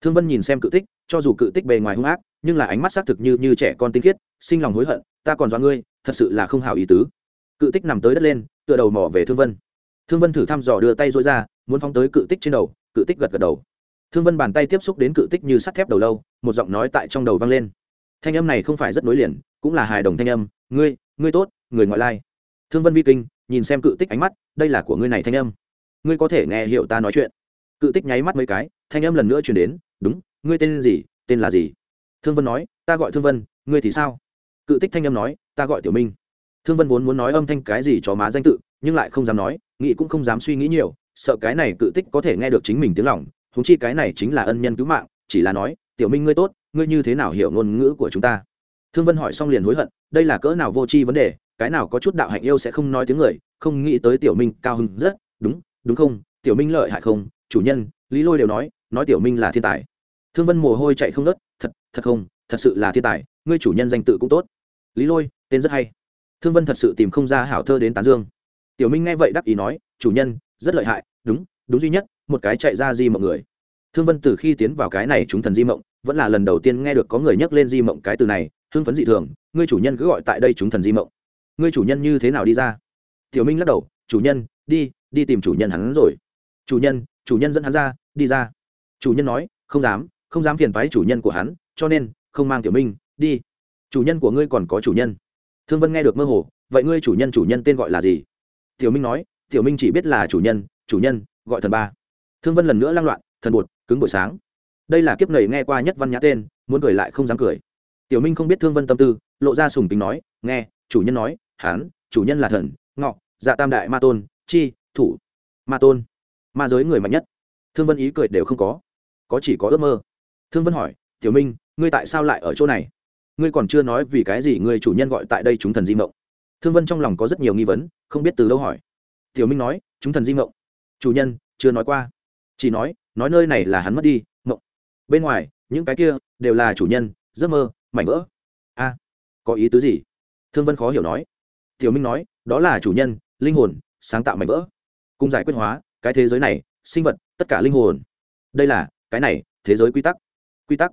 Thương vân nhìn xem cự tích, cho dù cự tích bề ngoài hung ác, nhưng là ánh mắt xác thực như như trẻ con tinh khiết, sinh lòng hối hận, ta còn do ngươi, thật sự là không hảo ý tứ. Cự tích nằm tới đất lên, tựa đầu mỏ về thương vân. Thương vân thử thăm dò đưa tay dối ra, muốn phóng tới cự tích trên đầu, cự tích gật gật đầu thương vân bàn tay tiếp xúc đến cự tích như sắt thép đầu lâu, một giọng nói tại trong đầu vang lên. Thanh âm này không phải rất nối liền, cũng là hài đồng thanh âm, ngươi ngươi tốt, người ngoại lai. Thương vân vi kinh, nhìn xem cự tích ánh mắt, đây là của ngươi này thanh âm. Ngươi có thể nghe hiểu ta nói chuyện. Cự tích nháy mắt mấy cái, thanh âm lần nữa chuyển đến, đúng, ngươi tên gì, tên là gì? Thương vân nói, ta gọi thương vân, ngươi thì sao? Cự tích thanh âm nói, ta gọi tiểu minh. Thương vân vốn muốn nói âm thanh cái gì cho má danh tự, nhưng lại không dám nói, nghĩ cũng không dám suy nghĩ nhiều, sợ cái này cự tích có thể nghe được chính mình tiếng lòng húng chi cái này chính là ân nhân cứu mạng, chỉ là nói, tiểu minh ngươi tốt, ngươi như thế nào hiểu ngôn ngữ của chúng ta? Thương vân hỏi xong liền hối hận, đây là cỡ nào vô tri vấn đề, cái nào có chút đạo hạnh yêu sẽ không nói tiếng người, không nghĩ tới tiểu minh cao hứng rất, đúng đúng không? Tiểu minh lợi hại không? Chủ nhân, lý lôi đều nói nói tiểu minh là thiên tài. Thương vân mồ hôi chạy không nớt thật thật không, thật sự là thiên tài, ngươi chủ nhân danh tự cũng tốt. Lý lôi, tên rất hay. Thương vân thật sự tìm không ra hảo thơ đến tán dương. Tiểu minh nghe vậy đắc ý nói, chủ nhân, rất lợi hại, đúng đúng duy nhất một cái chạy ra di mộng người. Thương vân từ khi tiến vào cái này chúng thần di mộng, vẫn là lần đầu tiên nghe được có người nhắc lên di mộng cái từ này, hưng phấn dị thường, ngươi chủ nhân cứ gọi tại đây chúng thần di mộng. Ngươi chủ nhân như thế nào đi ra? Tiểu minh lắc đầu, chủ nhân, đi đi tìm chủ nhân hắn rồi. Chủ nhân chủ nhân dẫn hắn ra, đi ra. Chủ nhân nói, không dám không dám phiền phái chủ nhân của hắn, cho nên, không mang tiểu minh, đi. Chủ nhân của ngươi còn có chủ nhân. Thương vân nghe được mơ hồ, vậy ngươi chủ nhân chủ nhân tên gọi là gì? Tiểu minh nói, tiểu minh chỉ biết là chủ nhân chủ nhân, gọi thần ba thương vân lần nữa lang loạn, thần bột, cứng buổi sáng. Đây là kiếp nầy nghe qua nhất văn nhã tên, muốn cười lại không dám cười. Tiểu minh không biết thương vân tâm tư, lộ ra sùng tính nói, nghe, chủ nhân nói, hán, chủ nhân là thần, ngọ dạ tam đại ma tôn, chi, thủ, ma tôn, ma giới người mạnh nhất. Thương vân ý cười đều không có. Có chỉ có ước mơ. Thương vân hỏi, tiểu minh, ngươi tại sao lại ở chỗ này? Ngươi còn chưa nói vì cái gì ngươi chủ nhân gọi tại đây chúng thần di mộng? Thương vân trong lòng có rất nhiều nghi vấn, không biết từ đâu hỏi. Tiểu minh nói, chúng thần di mộng. Chủ nhân, chưa nói qua chỉ nói nói nơi này là hắn mất đi mộng bên ngoài, những cái kia đều là chủ nhân, giấc mơ, mảnh vỡ. A, có ý tứ gì? Thương vân khó hiểu nói. Tiểu minh nói, đó là chủ nhân, linh hồn, sáng tạo mảnh vỡ. Cùng giải quyết hóa, cái thế giới này, sinh vật, tất cả linh hồn. Đây là, cái này, thế giới quy tắc. Quy tắc.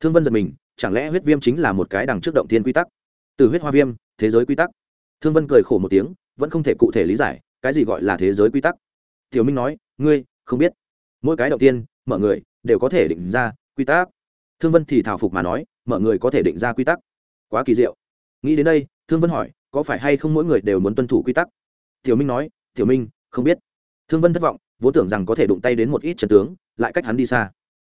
Thương vân giật mình, chẳng lẽ huyết viêm chính là một cái đằng trước động thiên quy tắc? Từ huyết hoa viêm, thế giới quy tắc. Thương vân cười khổ một tiếng, vẫn không thể cụ thể lý giải, cái gì gọi là thế giới quy tắc. Tiểu minh nói, ngươi, không biết mỗi cái đầu tiên mọi người, đều có thể định ra quy tắc. Thương vân thì thảo phục mà nói mọi người có thể định ra quy tắc. Quá kỳ diệu. Nghĩ đến đây, thương vân hỏi, có phải hay không mỗi người đều muốn tuân thủ quy tắc? Tiểu minh nói, tiểu minh, không biết. Thương vân thất vọng, vốn tưởng rằng có thể đụng tay đến một ít trần tướng, lại cách hắn đi xa.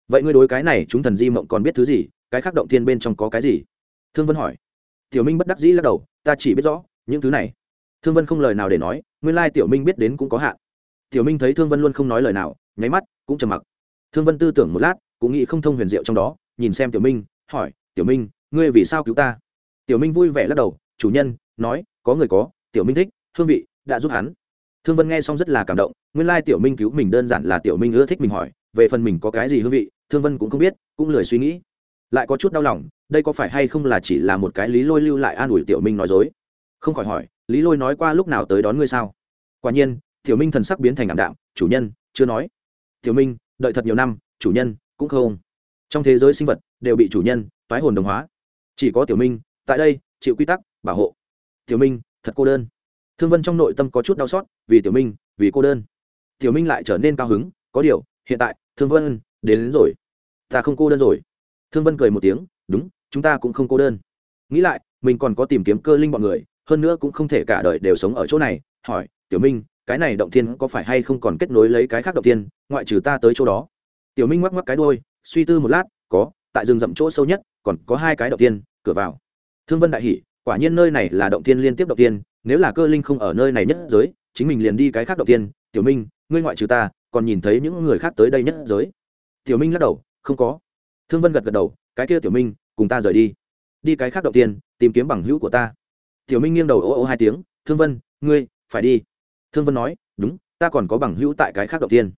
Vậy ngươi đối cái này chúng thần di mộng còn biết thứ gì? Cái khác động thiên bên trong có cái gì? Thương vân hỏi. Tiểu minh bất đắc dĩ lắc đầu, ta chỉ biết rõ những thứ này. Thương vân không lời nào để nói, nguyên lai tiểu minh biết đến cũng có hạn. Tiểu minh thấy thương vân luôn không nói lời nào, nháy mắt cũng trầm mặc. Thương vân tư tưởng một lát, cũng nghĩ không thông huyền diệu trong đó, nhìn xem tiểu minh, hỏi, tiểu minh, ngươi vì sao cứu ta? Tiểu minh vui vẻ lắc đầu, chủ nhân, nói, có người có, tiểu minh thích, hương vị đã giúp hắn. Thương vân nghe xong rất là cảm động, nguyên lai tiểu minh cứu mình đơn giản là tiểu minh ưa thích mình hỏi, về phần mình có cái gì hương vị, thương vân cũng không biết, cũng lười suy nghĩ. Lại có chút đau lòng, đây có phải hay không là chỉ là một cái lý lôi lưu lại an ủi tiểu minh nói dối? Không khỏi hỏi, lý lôi nói qua lúc nào tới đón ngươi sao? Quả nhiên, tiểu minh thần sắc biến thành ảm đạm, chủ nhân, chưa nói tiểu minh đợi thật nhiều năm chủ nhân cũng không. Trong thế giới sinh vật đều bị chủ nhân toái hồn đồng hóa. Chỉ có tiểu minh tại đây chịu quy tắc bảo hộ. Tiểu minh thật cô đơn. Thương vân trong nội tâm có chút đau xót vì tiểu minh vì cô đơn. Tiểu minh lại trở nên cao hứng có điều hiện tại thương vân đến, đến rồi. Ta không cô đơn rồi. Thương vân cười một tiếng đúng chúng ta cũng không cô đơn. Nghĩ lại mình còn có tìm kiếm cơ linh bọn người hơn nữa cũng không thể cả đời đều sống ở chỗ này hỏi tiểu minh cái này động thiên có phải hay không còn kết nối lấy cái khác động thiên, ngoại trừ ta tới chỗ đó. Tiểu minh ngoắc ngoắc cái đôi suy tư một lát, có, tại rừng rậm chỗ sâu nhất, còn có hai cái động thiên, cửa vào. Thương vân đại hỷ quả nhiên nơi này là động thiên liên tiếp động thiên, nếu là cơ linh không ở nơi này nhất giới, chính mình liền đi cái khác động thiên. Tiểu minh, ngươi ngoại trừ ta, còn nhìn thấy những người khác tới đây nhất giới. Tiểu minh lắc đầu, không có. Thương vân gật gật đầu, cái kia tiểu minh, cùng ta rời đi. Đi cái khác động tiên tìm kiếm bằng hữu của ta. Tiểu minh nghiêng đầu ô ô hai tiếng, thương vân, ngươi, phải đi thương vân nói, đúng, ta còn có bằng hữu tại cái khác đầu tiên.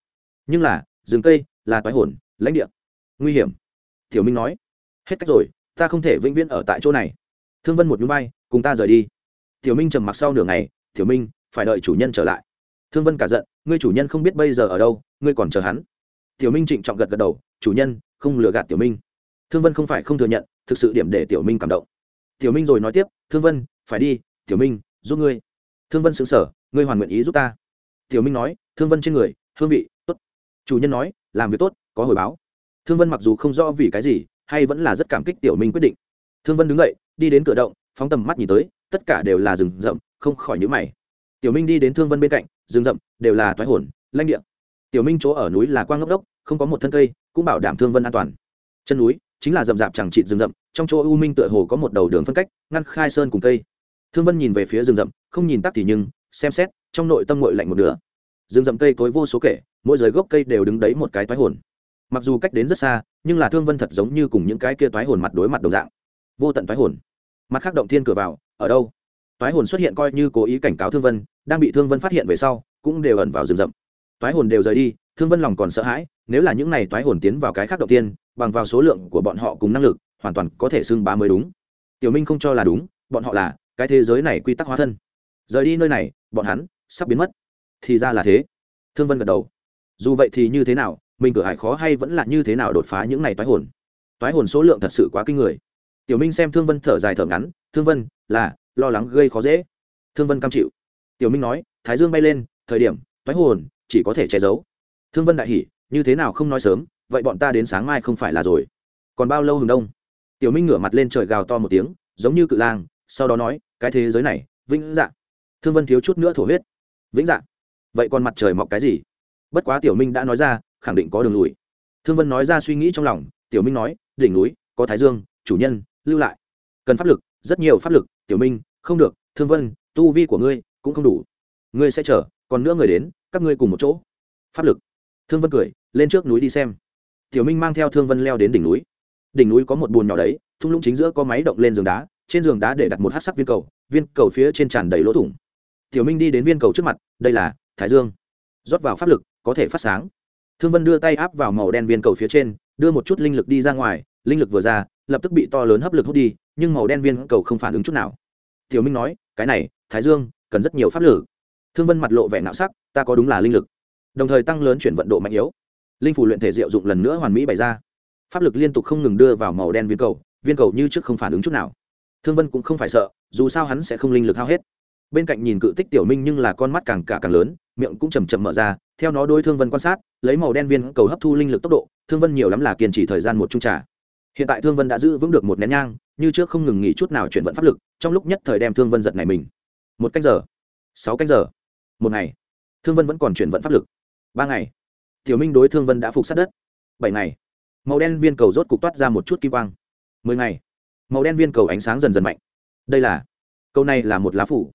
Nhưng là, rừng cây là toái hồn, lãnh địa. Nguy hiểm. Tiểu minh nói, hết cách rồi, ta không thể vĩnh viễn ở tại chỗ này. Thương vân một núi bay cùng ta rời đi. Tiểu minh trầm mặc sau nửa ngày, tiểu minh, phải đợi chủ nhân trở lại. Thương vân cả giận, ngươi chủ nhân không biết bây giờ ở đâu, ngươi còn chờ hắn. Tiểu minh trịnh trọng gật gật đầu, chủ nhân, không lừa gạt tiểu minh. Thương vân không phải không thừa nhận, thực sự điểm để tiểu minh cảm động. Tiểu minh rồi nói tiếp, thương vân, phải đi, tiểu minh, giúp ngươi. Thương vân xứng sở ngươi hoàn nguyện ý giúp ta. Tiểu minh nói, thương vân trên người, hương vị, tốt. Chủ nhân nói, làm việc tốt, có hồi báo. Thương vân mặc dù không rõ vì cái gì, hay vẫn là rất cảm kích tiểu minh quyết định. Thương vân đứng dậy, đi đến cửa động, phóng tầm mắt nhìn tới, tất cả đều là rừng rậm, không khỏi nhữ mày. Tiểu minh đi đến thương vân bên cạnh, rừng rậm đều là thoái hồn lanh địa. Tiểu minh chỗ ở núi là quang ngốc đốc, không có một thân cây, cũng bảo đảm thương vân an toàn. Chân núi chính là rậm rạp chẳng trịt rừng rậm, trong chỗ u minh tựa hồ có một đầu đường phân cách, ngăn khai sơn cùng cây. Thương vân nhìn về phía rừng rậm, không nhìn tắc thì nhưng xem xét, trong nội tâm ngội lạnh một nửa. Rừng rậm cây cối vô số kể, mỗi giới gốc cây đều đứng đấy một cái toái hồn. Mặc dù cách đến rất xa, nhưng là thương vân thật giống như cùng những cái kia toái hồn mặt đối mặt đồng dạng. Vô tận toái hồn. Mặt khác động thiên cửa vào, ở đâu? Toái hồn xuất hiện coi như cố ý cảnh cáo thương vân, đang bị thương vân phát hiện về sau, cũng đều ẩn vào rừng rậm. Toái hồn đều rời đi, thương vân lòng còn sợ hãi, nếu là những này toái hồn tiến vào cái khác động tiên bằng vào số lượng của bọn họ cùng năng lực, hoàn toàn có thể xưng bá mới đúng. Tiểu minh không cho là đúng, bọn họ là, cái thế giới này quy tắc hóa thân rời đi nơi này, bọn hắn sắp biến mất. Thì ra là thế. Thương vân gật đầu. Dù vậy thì như thế nào, mình cửa hải khó hay vẫn là như thế nào đột phá những này toái hồn? Toái hồn số lượng thật sự quá kinh người. Tiểu minh xem thương vân thở dài thở ngắn, thương vân, là, lo lắng gây khó dễ. Thương vân cam chịu. Tiểu minh nói, thái dương bay lên, thời điểm, toái hồn chỉ có thể che giấu. Thương vân đại hỉ, như thế nào không nói sớm, vậy bọn ta đến sáng mai không phải là rồi. Còn bao lâu hừng đông? Tiểu minh ngửa mặt lên trời gào to một tiếng, giống như cự lang, sau đó nói, cái thế giới này, vĩnh dạng thương vân thiếu chút nữa thổ huyết. Vĩnh Dạng, vậy còn mặt trời mọc cái gì? Bất quá tiểu minh đã nói ra khẳng định có đường lùi. Thương vân nói ra suy nghĩ trong lòng tiểu minh nói đỉnh núi có thái dương chủ nhân lưu lại. Cần pháp lực rất nhiều pháp lực tiểu minh không được thương vân tu vi của ngươi cũng không đủ. Ngươi sẽ chờ còn nữa người đến các ngươi cùng một chỗ. Pháp lực. Thương vân cười lên trước núi đi xem. Tiểu minh mang theo thương vân leo đến đỉnh núi. Đỉnh núi có một bùn nhỏ đấy thung lũng chính giữa có máy động lên giường đá trên giường đá để đặt một hát sắc viên cầu viên cầu phía trên tràn đầy lỗ thủng tiểu minh đi đến viên cầu trước mặt, đây là thái dương. Rót vào pháp lực, có thể phát sáng. Thương vân đưa tay áp vào màu đen viên cầu phía trên, đưa một chút linh lực đi ra ngoài, linh lực vừa ra, lập tức bị to lớn hấp lực hút đi, nhưng màu đen viên cầu không phản ứng chút nào. Tiểu minh nói, cái này, thái dương, cần rất nhiều pháp lực. Thương vân mặt lộ vẻ nạo sắc, ta có đúng là linh lực. Đồng thời tăng lớn chuyển vận độ mạnh yếu. Linh phủ luyện thể diệu dụng lần nữa hoàn mỹ bày ra. Pháp lực liên tục không ngừng đưa vào màu đen viên cầu viên cầu như trước không phản ứng chút nào. Thương vân cũng không phải sợ, dù sao hắn sẽ không linh lực hao hết bên cạnh nhìn cự tích tiểu minh nhưng là con mắt càng cả càng lớn, miệng cũng chầm chậm mở ra, theo nó đôi thương vân quan sát, lấy màu đen viên cầu hấp thu linh lực tốc độ, thương vân nhiều lắm là kiên trì thời gian một trung trà. Hiện tại thương vân đã giữ vững được một nén nhang, như trước không ngừng nghỉ chút nào chuyển vận pháp lực, trong lúc nhất thời đem thương vân giật này mình. Một canh giờ, sáu canh giờ, một ngày, thương vân vẫn còn chuyển vận pháp lực. Ba ngày, tiểu minh đối thương vân đã phục sát đất. Bảy ngày, màu đen viên cầu rốt cục toát ra một chút kim quang. Mười ngày, màu đen viên cầu ánh sáng dần dần mạnh. Đây là câu này là một lá phủ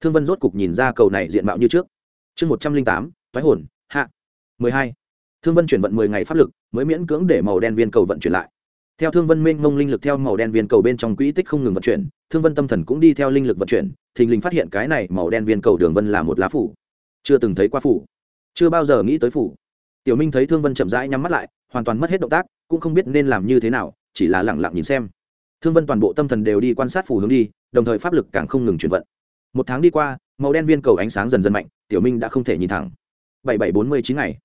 thương vân rốt cục nhìn ra cầu này diện mạo như trước. Chương một trăm linh tám, thoái hồn, hạ. mười hai. Thương vân chuyển vận mười ngày pháp lực, mới miễn cưỡng để màu đen viên cầu vận chuyển lại. Theo thương vân mênh mông linh lực theo màu đen viên cầu bên trong quỹ tích không ngừng vận chuyển, thương vân tâm thần cũng đi theo linh lực vận chuyển, thình lình phát hiện cái này màu đen viên cầu đường vân là một lá phủ. Chưa từng thấy qua phủ. Chưa bao giờ nghĩ tới phủ. Tiểu minh thấy thương vân chậm rãi nhắm mắt lại, hoàn toàn mất hết động tác, cũng không biết nên làm như thế nào, chỉ là lẳng lặng nhìn xem. Thương vân toàn bộ tâm thần đều đi quan sát phủ hướng đi, đồng thời pháp lực càng không ngừng chuyển vận một tháng đi qua, màu đen viên cầu ánh sáng dần dần mạnh, tiểu minh đã không thể nhìn thẳng. Bảy bảy bốn mươi chín ngày.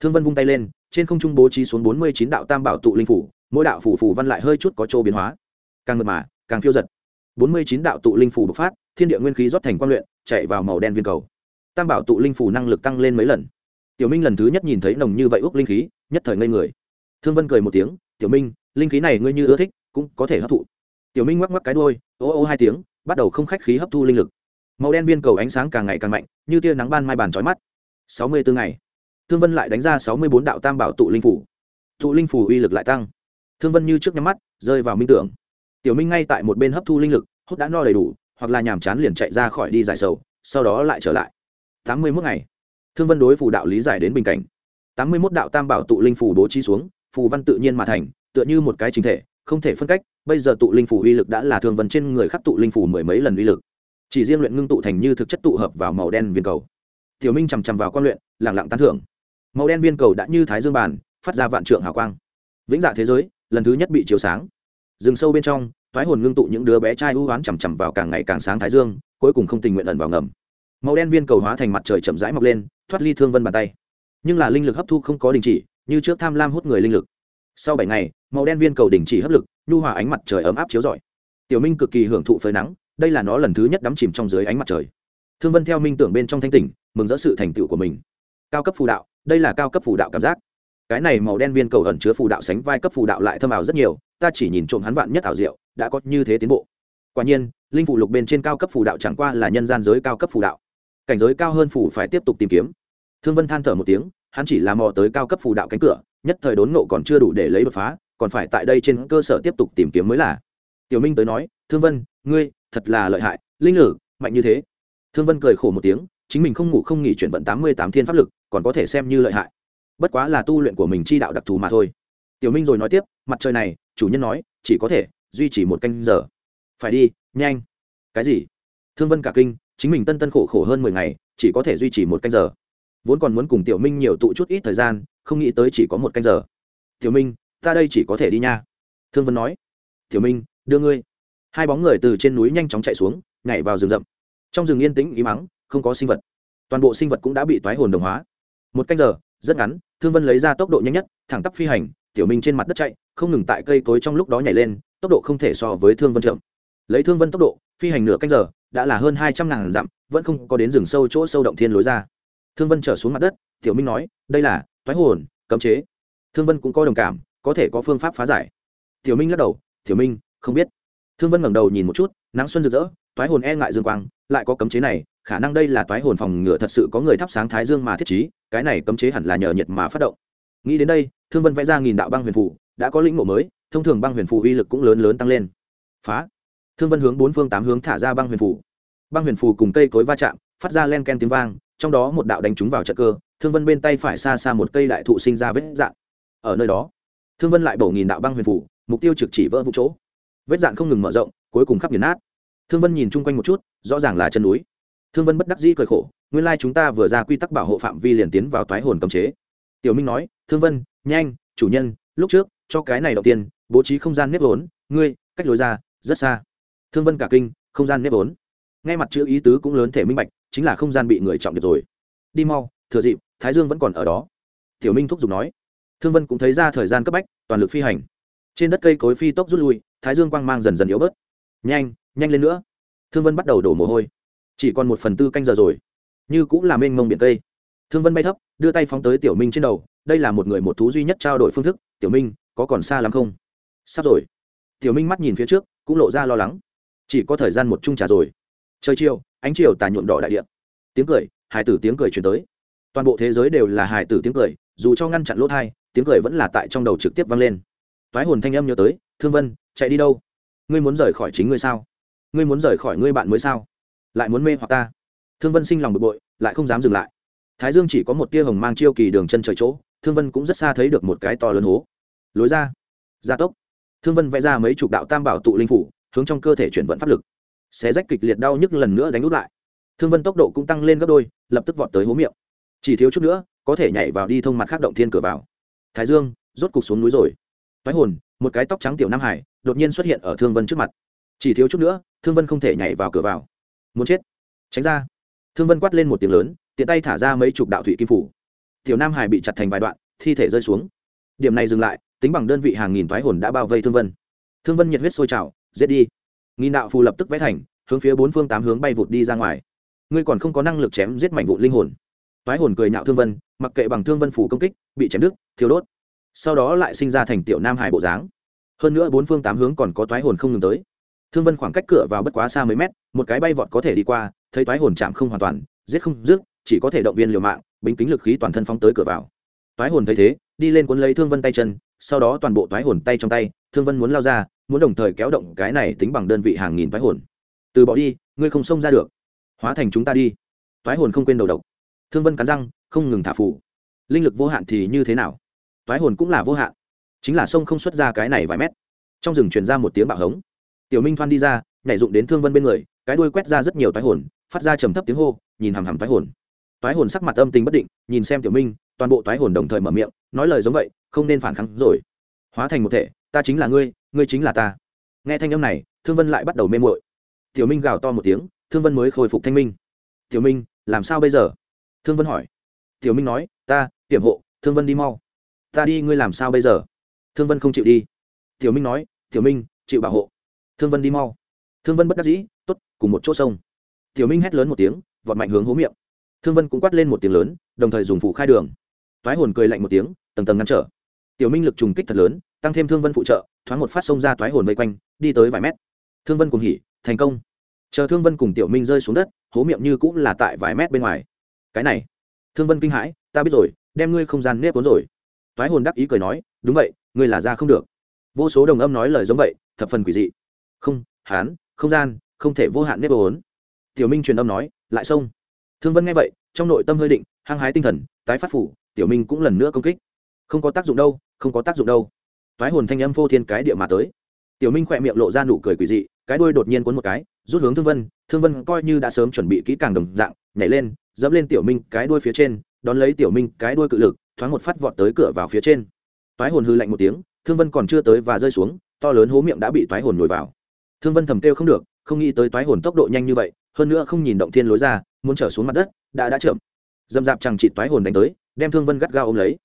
Thương vân vung tay lên, trên không trung bố trí xuống bốn mươi chín đạo tam bảo tụ linh phủ, mỗi đạo phủ phủ văn lại hơi chút có chỗ biến hóa. Càng mật mà, càng phiêu giật. bốn mươi chín đạo tụ linh phủ bộc phát, thiên địa nguyên khí rót thành quan luyện, chạy vào màu đen viên cầu. Tam bảo tụ linh phủ năng lực tăng lên mấy lần. Tiểu minh lần thứ nhất nhìn thấy nồng như vậy úc linh khí, nhất thời ngây người. Thương vân cười một tiếng, tiểu minh, linh khí này ngươi như ưa thích, cũng có thể hấp thụ. Tiểu minh ngoắc ngoắc cái đôi ô ô hai tiếng, bắt đầu không khách khí hấp thu linh lực màu đen viên cầu ánh sáng càng ngày càng mạnh, như tia nắng ban mai bàn trói mắt. Sáu mươi bốn ngày, thương vân lại đánh ra sáu mươi bốn đạo tam bảo tụ linh phủ. Tụ linh phủ uy lực lại tăng. Thương vân như trước nhắm mắt, rơi vào minh tưởng. Tiểu minh ngay tại một bên hấp thu linh lực, hút đã no đầy đủ, hoặc là nhàm chán liền chạy ra khỏi đi giải sầu, sau đó lại trở lại. Tám mươi mốt ngày, thương vân đối phù đạo lý giải đến bình cảnh. Tám mươi mốt đạo tam bảo tụ linh phủ bố trí xuống, phù văn tự nhiên mà thành, tựa như một cái chính thể, không thể phân cách, bây giờ tụ linh phủ uy lực đã là Thương vân trên người khắc tụ linh phủ mười mấy lần uy lực chỉ riêng luyện ngưng tụ thành như thực chất tụ hợp vào màu đen viên cầu. Tiểu minh chằm chằm vào quan luyện lẳng lặng tán thưởng. Màu đen viên cầu đã như thái dương bàn phát ra vạn trượng hào quang. Vĩnh dạ thế giới, lần thứ nhất bị chiếu sáng. Rừng sâu bên trong, thoái hồn ngưng tụ những đứa bé trai hữu hoán chằm chằm vào càng ngày càng sáng thái dương, cuối cùng không tình nguyện ẩn vào ngầm. Màu đen viên cầu hóa thành mặt trời chậm rãi mọc lên, thoát ly thương vân bàn tay. Nhưng là linh lực hấp thu không có đình chỉ, như trước tham lam hút người linh lực. Sau bảy ngày, màu đen viên cầu đình chỉ hấp lực, nhu hòa ánh mặt trời ấm áp chiếu rọi. Tiểu minh cực kỳ hưởng thụ phơi nắng đây là nó lần thứ nhất đắm chìm trong dưới ánh mặt trời. Thương vân theo minh tưởng bên trong thanh tỉnh, mừng rỡ sự thành tựu của mình. Cao cấp phù đạo, đây là cao cấp phù đạo cảm giác. Cái này màu đen viên cầu ẩn chứa phù đạo sánh vai cấp phù đạo lại thâm ảo rất nhiều, ta chỉ nhìn trộm hắn vạn nhất ảo diệu, đã có như thế tiến bộ. Quả nhiên, linh phủ lục bên trên cao cấp phù đạo chẳng qua là nhân gian giới cao cấp phù đạo. Cảnh giới cao hơn phủ phải tiếp tục tìm kiếm. Thương vân than thở một tiếng, hắn chỉ là mò tới cao cấp phù đạo cánh cửa, nhất thời đốn nộ còn chưa đủ để lấy đột phá, còn phải tại đây trên cơ sở tiếp tục tìm kiếm mới là. Tiểu minh tới nói, thương vân, ngươi thật là lợi hại, linh lử mạnh như thế. Thương vân cười khổ một tiếng, chính mình không ngủ không nghỉ chuyển vận tám mươi tám thiên pháp lực, còn có thể xem như lợi hại. Bất quá là tu luyện của mình chi đạo đặc thù mà thôi. Tiểu minh rồi nói tiếp, mặt trời này, chủ nhân nói, chỉ có thể duy trì một canh giờ. Phải đi, nhanh. Cái gì? Thương vân cả kinh, chính mình tân tân khổ khổ hơn mười ngày, chỉ có thể duy trì một canh giờ. Vốn còn muốn cùng tiểu minh nhiều tụ chút ít thời gian, không nghĩ tới chỉ có một canh giờ. Tiểu minh, ta đây chỉ có thể đi nha. Thương vân nói, tiểu minh, đưa ngươi hai bóng người từ trên núi nhanh chóng chạy xuống, nhảy vào rừng rậm. Trong rừng yên tĩnh, ý mắng, không có sinh vật. Toàn bộ sinh vật cũng đã bị toái hồn đồng hóa. Một canh giờ, rất ngắn, thương vân lấy ra tốc độ nhanh nhất, thẳng tắp phi hành, tiểu minh trên mặt đất chạy, không ngừng tại cây cối trong lúc đó nhảy lên, tốc độ không thể so với thương vân chậm. Lấy thương vân tốc độ, phi hành nửa canh giờ, đã là hơn hai trăm ngàn dặm, vẫn không có đến rừng sâu chỗ sâu động thiên lối ra. Thương vân trở xuống mặt đất, tiểu minh nói, đây là thoái hồn, cấm chế. Thương vân cũng có đồng cảm, có thể có phương pháp phá giải. Tiểu minh lắc đầu, tiểu minh, không biết thương vân ngẩng đầu nhìn một chút, nắng xuân rực rỡ thoái hồn e ngại dương quang, lại có cấm chế này, khả năng đây là toái hồn phòng ngựa thật sự có người thắp sáng thái dương mà thiết trí, cái này cấm chế hẳn là nhờ nhiệt mà phát động. Nghĩ đến đây, thương vân vẽ ra nghìn đạo băng huyền phù, đã có lĩnh ngộ mới, thông thường băng huyền phù uy lực cũng lớn lớn tăng lên. Phá. Thương vân hướng bốn phương tám hướng thả ra băng huyền phù. Băng huyền phù cùng cây cối va chạm, phát ra len ken tiếng vang, trong đó một đạo đánh trúng vào trận cơ, thương vân bên tay phải xa xa một cây đại thụ sinh ra vết dạn ở nơi đó, thương vân lại bổ nghìn đạo băng huyền phù, mục tiêu trực chỉ vỡ vụ chỗ vết dạn không ngừng mở rộng, cuối cùng khắp nghiền nát. Thương vân nhìn chung quanh một chút, rõ ràng là chân núi. Thương vân bất đắc dĩ cười khổ, nguyên lai chúng ta vừa ra quy tắc bảo hộ phạm vi liền tiến vào toái hồn cấm chế. Tiểu minh nói, thương vân, nhanh, chủ nhân, lúc trước, cho cái này đầu tiên, bố trí không gian nếp vốn, ngươi, cách lối ra, rất xa. Thương vân cả kinh, không gian nếp vốn. Ngay mặt chữ ý tứ cũng lớn thể minh bạch, chính là không gian bị người trọng được rồi. Đi mau, thừa dịp, thái dương vẫn còn ở đó. Tiểu minh thúc giục nói. Thương vân cũng thấy ra thời gian cấp bách, toàn lực phi hành. Trên đất cây cối phi tốc rút lui thái dương quang mang dần dần yếu bớt. Nhanh nhanh lên nữa. Thương vân bắt đầu đổ mồ hôi. Chỉ còn một phần tư canh giờ rồi. Như cũng là mênh mông biển tây. thương vân bay thấp, đưa tay phóng tới tiểu minh trên đầu. Đây là một người một thú duy nhất trao đổi phương thức. Tiểu minh, có còn xa lắm không? Sắp rồi. Tiểu minh mắt nhìn phía trước, cũng lộ ra lo lắng. Chỉ có thời gian một chung trà rồi. Trời chiều, ánh chiều tà nhuộm đỏ đại địa. Tiếng cười hải tử tiếng cười chuyển tới. Toàn bộ thế giới đều là hải tử tiếng cười, dù cho ngăn chặn lỗ thai, tiếng cười vẫn là tại trong đầu trực tiếp vang lên. Toái hồn thanh âm nhớ tới, thương vân chạy đi đâu? Ngươi muốn rời khỏi chính ngươi sao? Ngươi muốn rời khỏi ngươi bạn mới sao? Lại muốn mê hoặc ta? Thương vân sinh lòng bực bội, lại không dám dừng lại. Thái dương chỉ có một tia hồng mang chiêu kỳ đường chân trời chỗ, thương vân cũng rất xa thấy được một cái to lớn hố. Lối ra. Gia tốc. Thương vân vẽ ra mấy chục đạo tam bảo tụ linh phủ, hướng trong cơ thể chuyển vận pháp lực. Xé rách kịch liệt đau nhức lần nữa đánh út lại. Thương vân tốc độ cũng tăng lên gấp đôi, lập tức vọt tới hố miệng. Chỉ thiếu chút nữa, có thể nhảy vào đi thông mặt khác động thiên cửa vào. Thái dương, rốt cục xuống núi rồi. Thoái hồn một cái tóc trắng tiểu nam hải đột nhiên xuất hiện ở thương vân trước mặt chỉ thiếu chút nữa thương vân không thể nhảy vào cửa vào muốn chết tránh ra thương vân quát lên một tiếng lớn tiện tay thả ra mấy chục đạo thủy kim phủ tiểu nam hải bị chặt thành vài đoạn thi thể rơi xuống điểm này dừng lại tính bằng đơn vị hàng nghìn thoái hồn đã bao vây thương vân thương vân nhiệt huyết sôi trào giết đi nghìn đạo phù lập tức vẽ thành hướng phía bốn phương tám hướng bay vụt đi ra ngoài ngươi còn không có năng lực chém giết mảnh vụn linh hồn thoái hồn cười nhạo thương vân mặc kệ bằng thương vân phủ công kích bị chém đứt thiếu đốt sau đó lại sinh ra thành tiểu nam hải bộ dáng. Hơn nữa bốn phương tám hướng còn có toái hồn không ngừng tới. Thương vân khoảng cách cửa vào bất quá xa mấy mét, một cái bay vọt có thể đi qua, thấy toái hồn chạm không hoàn toàn, giết không dứt, chỉ có thể động viên liều mạng, bính kính lực khí toàn thân phóng tới cửa vào. Toái hồn thấy thế, đi lên cuốn lấy thương vân tay chân, sau đó toàn bộ toái hồn tay trong tay, thương vân muốn lao ra, muốn đồng thời kéo động cái này tính bằng đơn vị hàng nghìn toái hồn. Từ bỏ đi, ngươi không xông ra được. Hóa thành chúng ta đi. Toái hồn không quên đầu độc. Thương vân cắn răng, không ngừng thả phủ linh lực vô hạn thì như thế nào? Thoái hồn cũng là vô hạn. Chính là sông không xuất ra cái này vài mét. Trong rừng truyền ra một tiếng bạo hống. Tiểu minh thoan đi ra, nhảy dụng đến thương vân bên người, cái đuôi quét ra rất nhiều thoái hồn, phát ra trầm thấp tiếng hô, nhìn hằm hằm thoái hồn. Thoái hồn sắc mặt âm tình bất định, nhìn xem tiểu minh, toàn bộ thoái hồn đồng thời mở miệng, nói lời giống vậy, không nên phản kháng rồi. Hóa thành một thể, ta chính là ngươi ngươi chính là ta. Nghe thanh âm này, thương vân lại bắt đầu mê mội tiểu minh gào to một tiếng, thương vân mới khôi phục thanh minh. Tiểu minh, làm sao bây giờ? Thương vân hỏi. Tiểu minh nói, ta, hiểm hộ, thương vân đi mau ta đi, ngươi làm sao bây giờ? Thương vân không chịu đi. Tiểu minh nói, tiểu minh, chịu bảo hộ. Thương vân đi mau. Thương vân bất đắc dĩ t ố t cùng một chỗ sông. Tiểu minh hét lớn một tiếng, vọt mạnh hướng hố miệng. Thương vân cũng quát lên một tiếng lớn, đồng thời dùng phụ khai đường. Toái hồn cười lạnh một tiếng, tầng tầng ngăn trở. Tiểu minh lực trùng kích thật lớn, tăng thêm thương vân phụ trợ, thoáng một phát sông ra toái hồn vây quanh, đi tới vài mét. Thương vân cùng hỉ, thành công. Chờ thương vân cùng tiểu minh rơi xuống đất, hố miệng như cũng là tại vài mét bên ngoài. Cái này. Thương vân kinh hãi, ta biết rồi, đem ngươi không gian nếp vốn rồi thoái hồn đắc ý cười nói, đúng vậy, ngươi là ra không được. Vô số đồng âm nói lời giống vậy, thập phần quỷ dị. Không, hán, không gian, không thể vô hạn nếp vốn. Tiểu minh truyền âm nói, lại xông. Thương vân nghe vậy, trong nội tâm hơi định, hăng hái tinh thần, tái phát phủ, tiểu minh cũng lần nữa công kích. Không có tác dụng đâu, không có tác dụng đâu. Thoái hồn thanh âm phô thiên cái địa mà tới. Tiểu minh khỏe miệng lộ ra nụ cười quỷ dị, cái đuôi đột nhiên cuốn một cái, rút hướng thương vân thương vân coi như đã sớm chuẩn bị kỹ càng đồng dạng, nhảy lên, dẫm lên tiểu minh cái đuôi phía trên, đón lấy tiểu minh cái đuôi cự lực thoáng một phát vọt tới cửa vào phía trên. Toái hồn hư lạnh một tiếng, thương vân còn chưa tới và rơi xuống, to lớn hố miệng đã bị toái hồn nhồi vào. Thương vân thầm kêu không được, không nghĩ tới toái hồn tốc độ nhanh như vậy, hơn nữa không nhìn động thiên lối ra, muốn trở xuống mặt đất, đã đã chậm. Dâm dạp chẳng chị toái hồn đánh tới, đem thương vân gắt gao ôm lấy.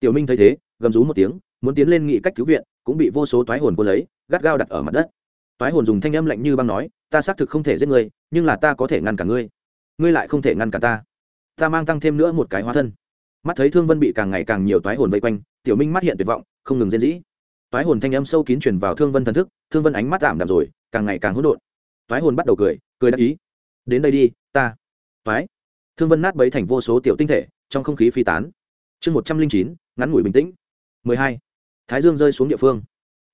Tiểu minh thấy thế, gầm rú một tiếng, muốn tiến lên nghị cách cứu viện, cũng bị vô số toái hồn cô lấy, gắt gao đặt ở mặt đất. Toái hồn dùng thanh âm lạnh như băng nói, ta xác thực không thể giết ngươi, nhưng là ta có thể ngăn cả ngươi. Ngươi lại không thể ngăn cả ta. Ta mang tăng thêm nữa một cái hóa thân mắt thấy thương vân bị càng ngày càng nhiều toái hồn vây quanh, tiểu minh mắt hiện tuyệt vọng, không ngừng rên rỉ. Toái hồn thanh âm sâu kín truyền vào thương vân thần thức, thương vân ánh mắt giảm đạm rồi, càng ngày càng hỗn độn. Toái hồn bắt đầu cười cười đắc ý. Đến đây đi, ta. Toái. Thương vân nát bấy thành vô số tiểu tinh thể, trong không khí phi tán. Chương một trăm linh chín, ngắn ngủi bình tĩnh. Mười hai. Thái dương rơi xuống địa phương.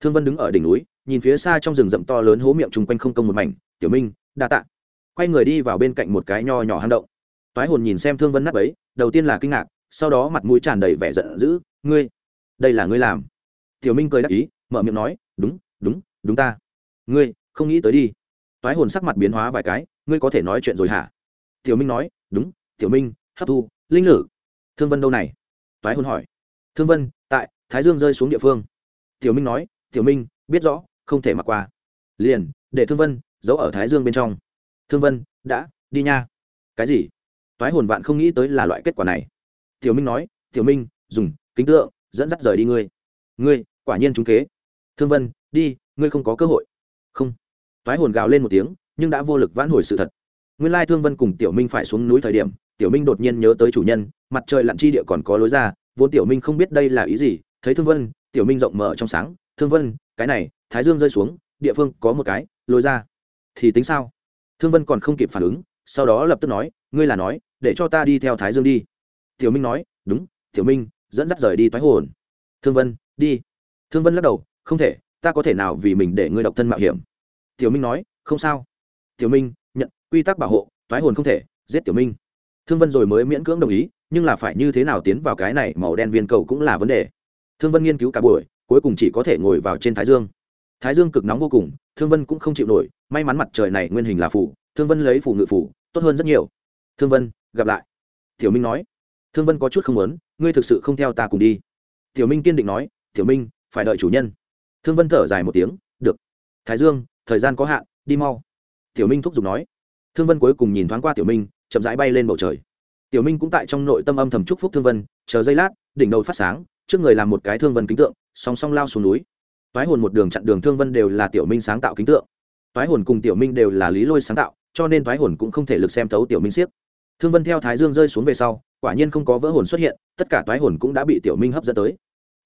Thương vân đứng ở đỉnh núi, nhìn phía xa trong rừng rậm to lớn hố miệng chung quanh không công một mảnh. Tiểu minh, đa tạ. Quay người đi vào bên cạnh một cái nho nhỏ hang động. Toái hồn nhìn xem thương vân nát bấy, đầu tiên là kinh ngạc sau đó mặt mũi tràn đầy vẻ giận dữ, ngươi, đây là ngươi làm? Tiểu minh cười đắc ý, mở miệng nói, đúng đúng đúng ta. Ngươi, không nghĩ tới đi. Toái hồn sắc mặt biến hóa vài cái, ngươi có thể nói chuyện rồi hả? Tiểu minh nói, đúng, tiểu minh, hấp thu, linh lử. Thương vân đâu này? Toái hồn hỏi. Thương vân, tại thái dương rơi xuống địa phương. Tiểu minh nói, tiểu minh, biết rõ, không thể mặc qua. Liền, để thương vân giấu ở thái dương bên trong. Thương vân, đã, đi nha. Cái gì? Toái hồn vạn không nghĩ tới là loại kết quả này tiểu minh nói, tiểu minh, dùng kính tượng dẫn dắt rời đi ngươi. Ngươi, quả nhiên trúng kế. Thương vân, đi, ngươi không có cơ hội. Không. Toái hồn gào lên một tiếng, nhưng đã vô lực vãn hồi sự thật. Nguyên lai thương vân cùng tiểu minh phải xuống núi thời điểm, tiểu minh đột nhiên nhớ tới chủ nhân, mặt trời lặn chi địa còn có lối ra, vốn tiểu minh không biết đây là ý gì, thấy thương vân, tiểu minh rộng mở trong sáng, thương vân, cái này, thái dương rơi xuống, địa phương có một cái, lối ra. Thì tính sao? Thương vân còn không kịp phản ứng, sau đó lập tức nói, ngươi là nói, để cho ta đi theo thái dương đi tiểu minh nói, đúng, tiểu minh, dẫn dắt rời đi thoái hồn. Thương vân, đi. Thương vân lắc đầu, không thể, ta có thể nào vì mình để ngươi độc thân mạo hiểm? Tiểu minh nói, không sao. Tiểu minh nhận, quy tắc bảo hộ thoái hồn không thể, giết tiểu minh. Thương vân rồi mới miễn cưỡng đồng ý, nhưng là phải như thế nào tiến vào cái này màu đen viên cầu cũng là vấn đề. Thương vân nghiên cứu cả buổi, cuối cùng chỉ có thể ngồi vào trên thái dương. Thái dương cực nóng vô cùng, thương vân cũng không chịu nổi, may mắn mặt trời này nguyên hình là phủ thương vân lấy phủ ngự phủ tốt hơn rất nhiều. Thương vân, gặp lại. Tiểu minh nói thương vân có chút không muốn, ngươi thực sự không theo ta cùng đi. Tiểu minh kiên định nói, tiểu minh, phải đợi chủ nhân. Thương vân thở dài một tiếng, được. Thái dương, thời gian có hạn, đi mau. Tiểu minh thúc giục nói. Thương vân cuối cùng nhìn thoáng qua tiểu minh, chậm rãi bay lên bầu trời. Tiểu minh cũng tại trong nội tâm âm thầm chúc phúc thương vân, chờ giây lát, đỉnh đầu phát sáng, trước người làm một cái thương vân kính tượng, song song lao xuống núi. Toái hồn một đường chặn đường thương vân đều là tiểu minh sáng tạo kính tượng. Toái hồn cùng tiểu minh đều là lý lôi sáng tạo, cho nên toái hồn cũng không thể lực xem thấu tiểu minh siếc thương vân theo thái dương rơi xuống về sau quả nhiên không có vỡ hồn xuất hiện, tất cả toái hồn cũng đã bị tiểu minh hấp dẫn tới.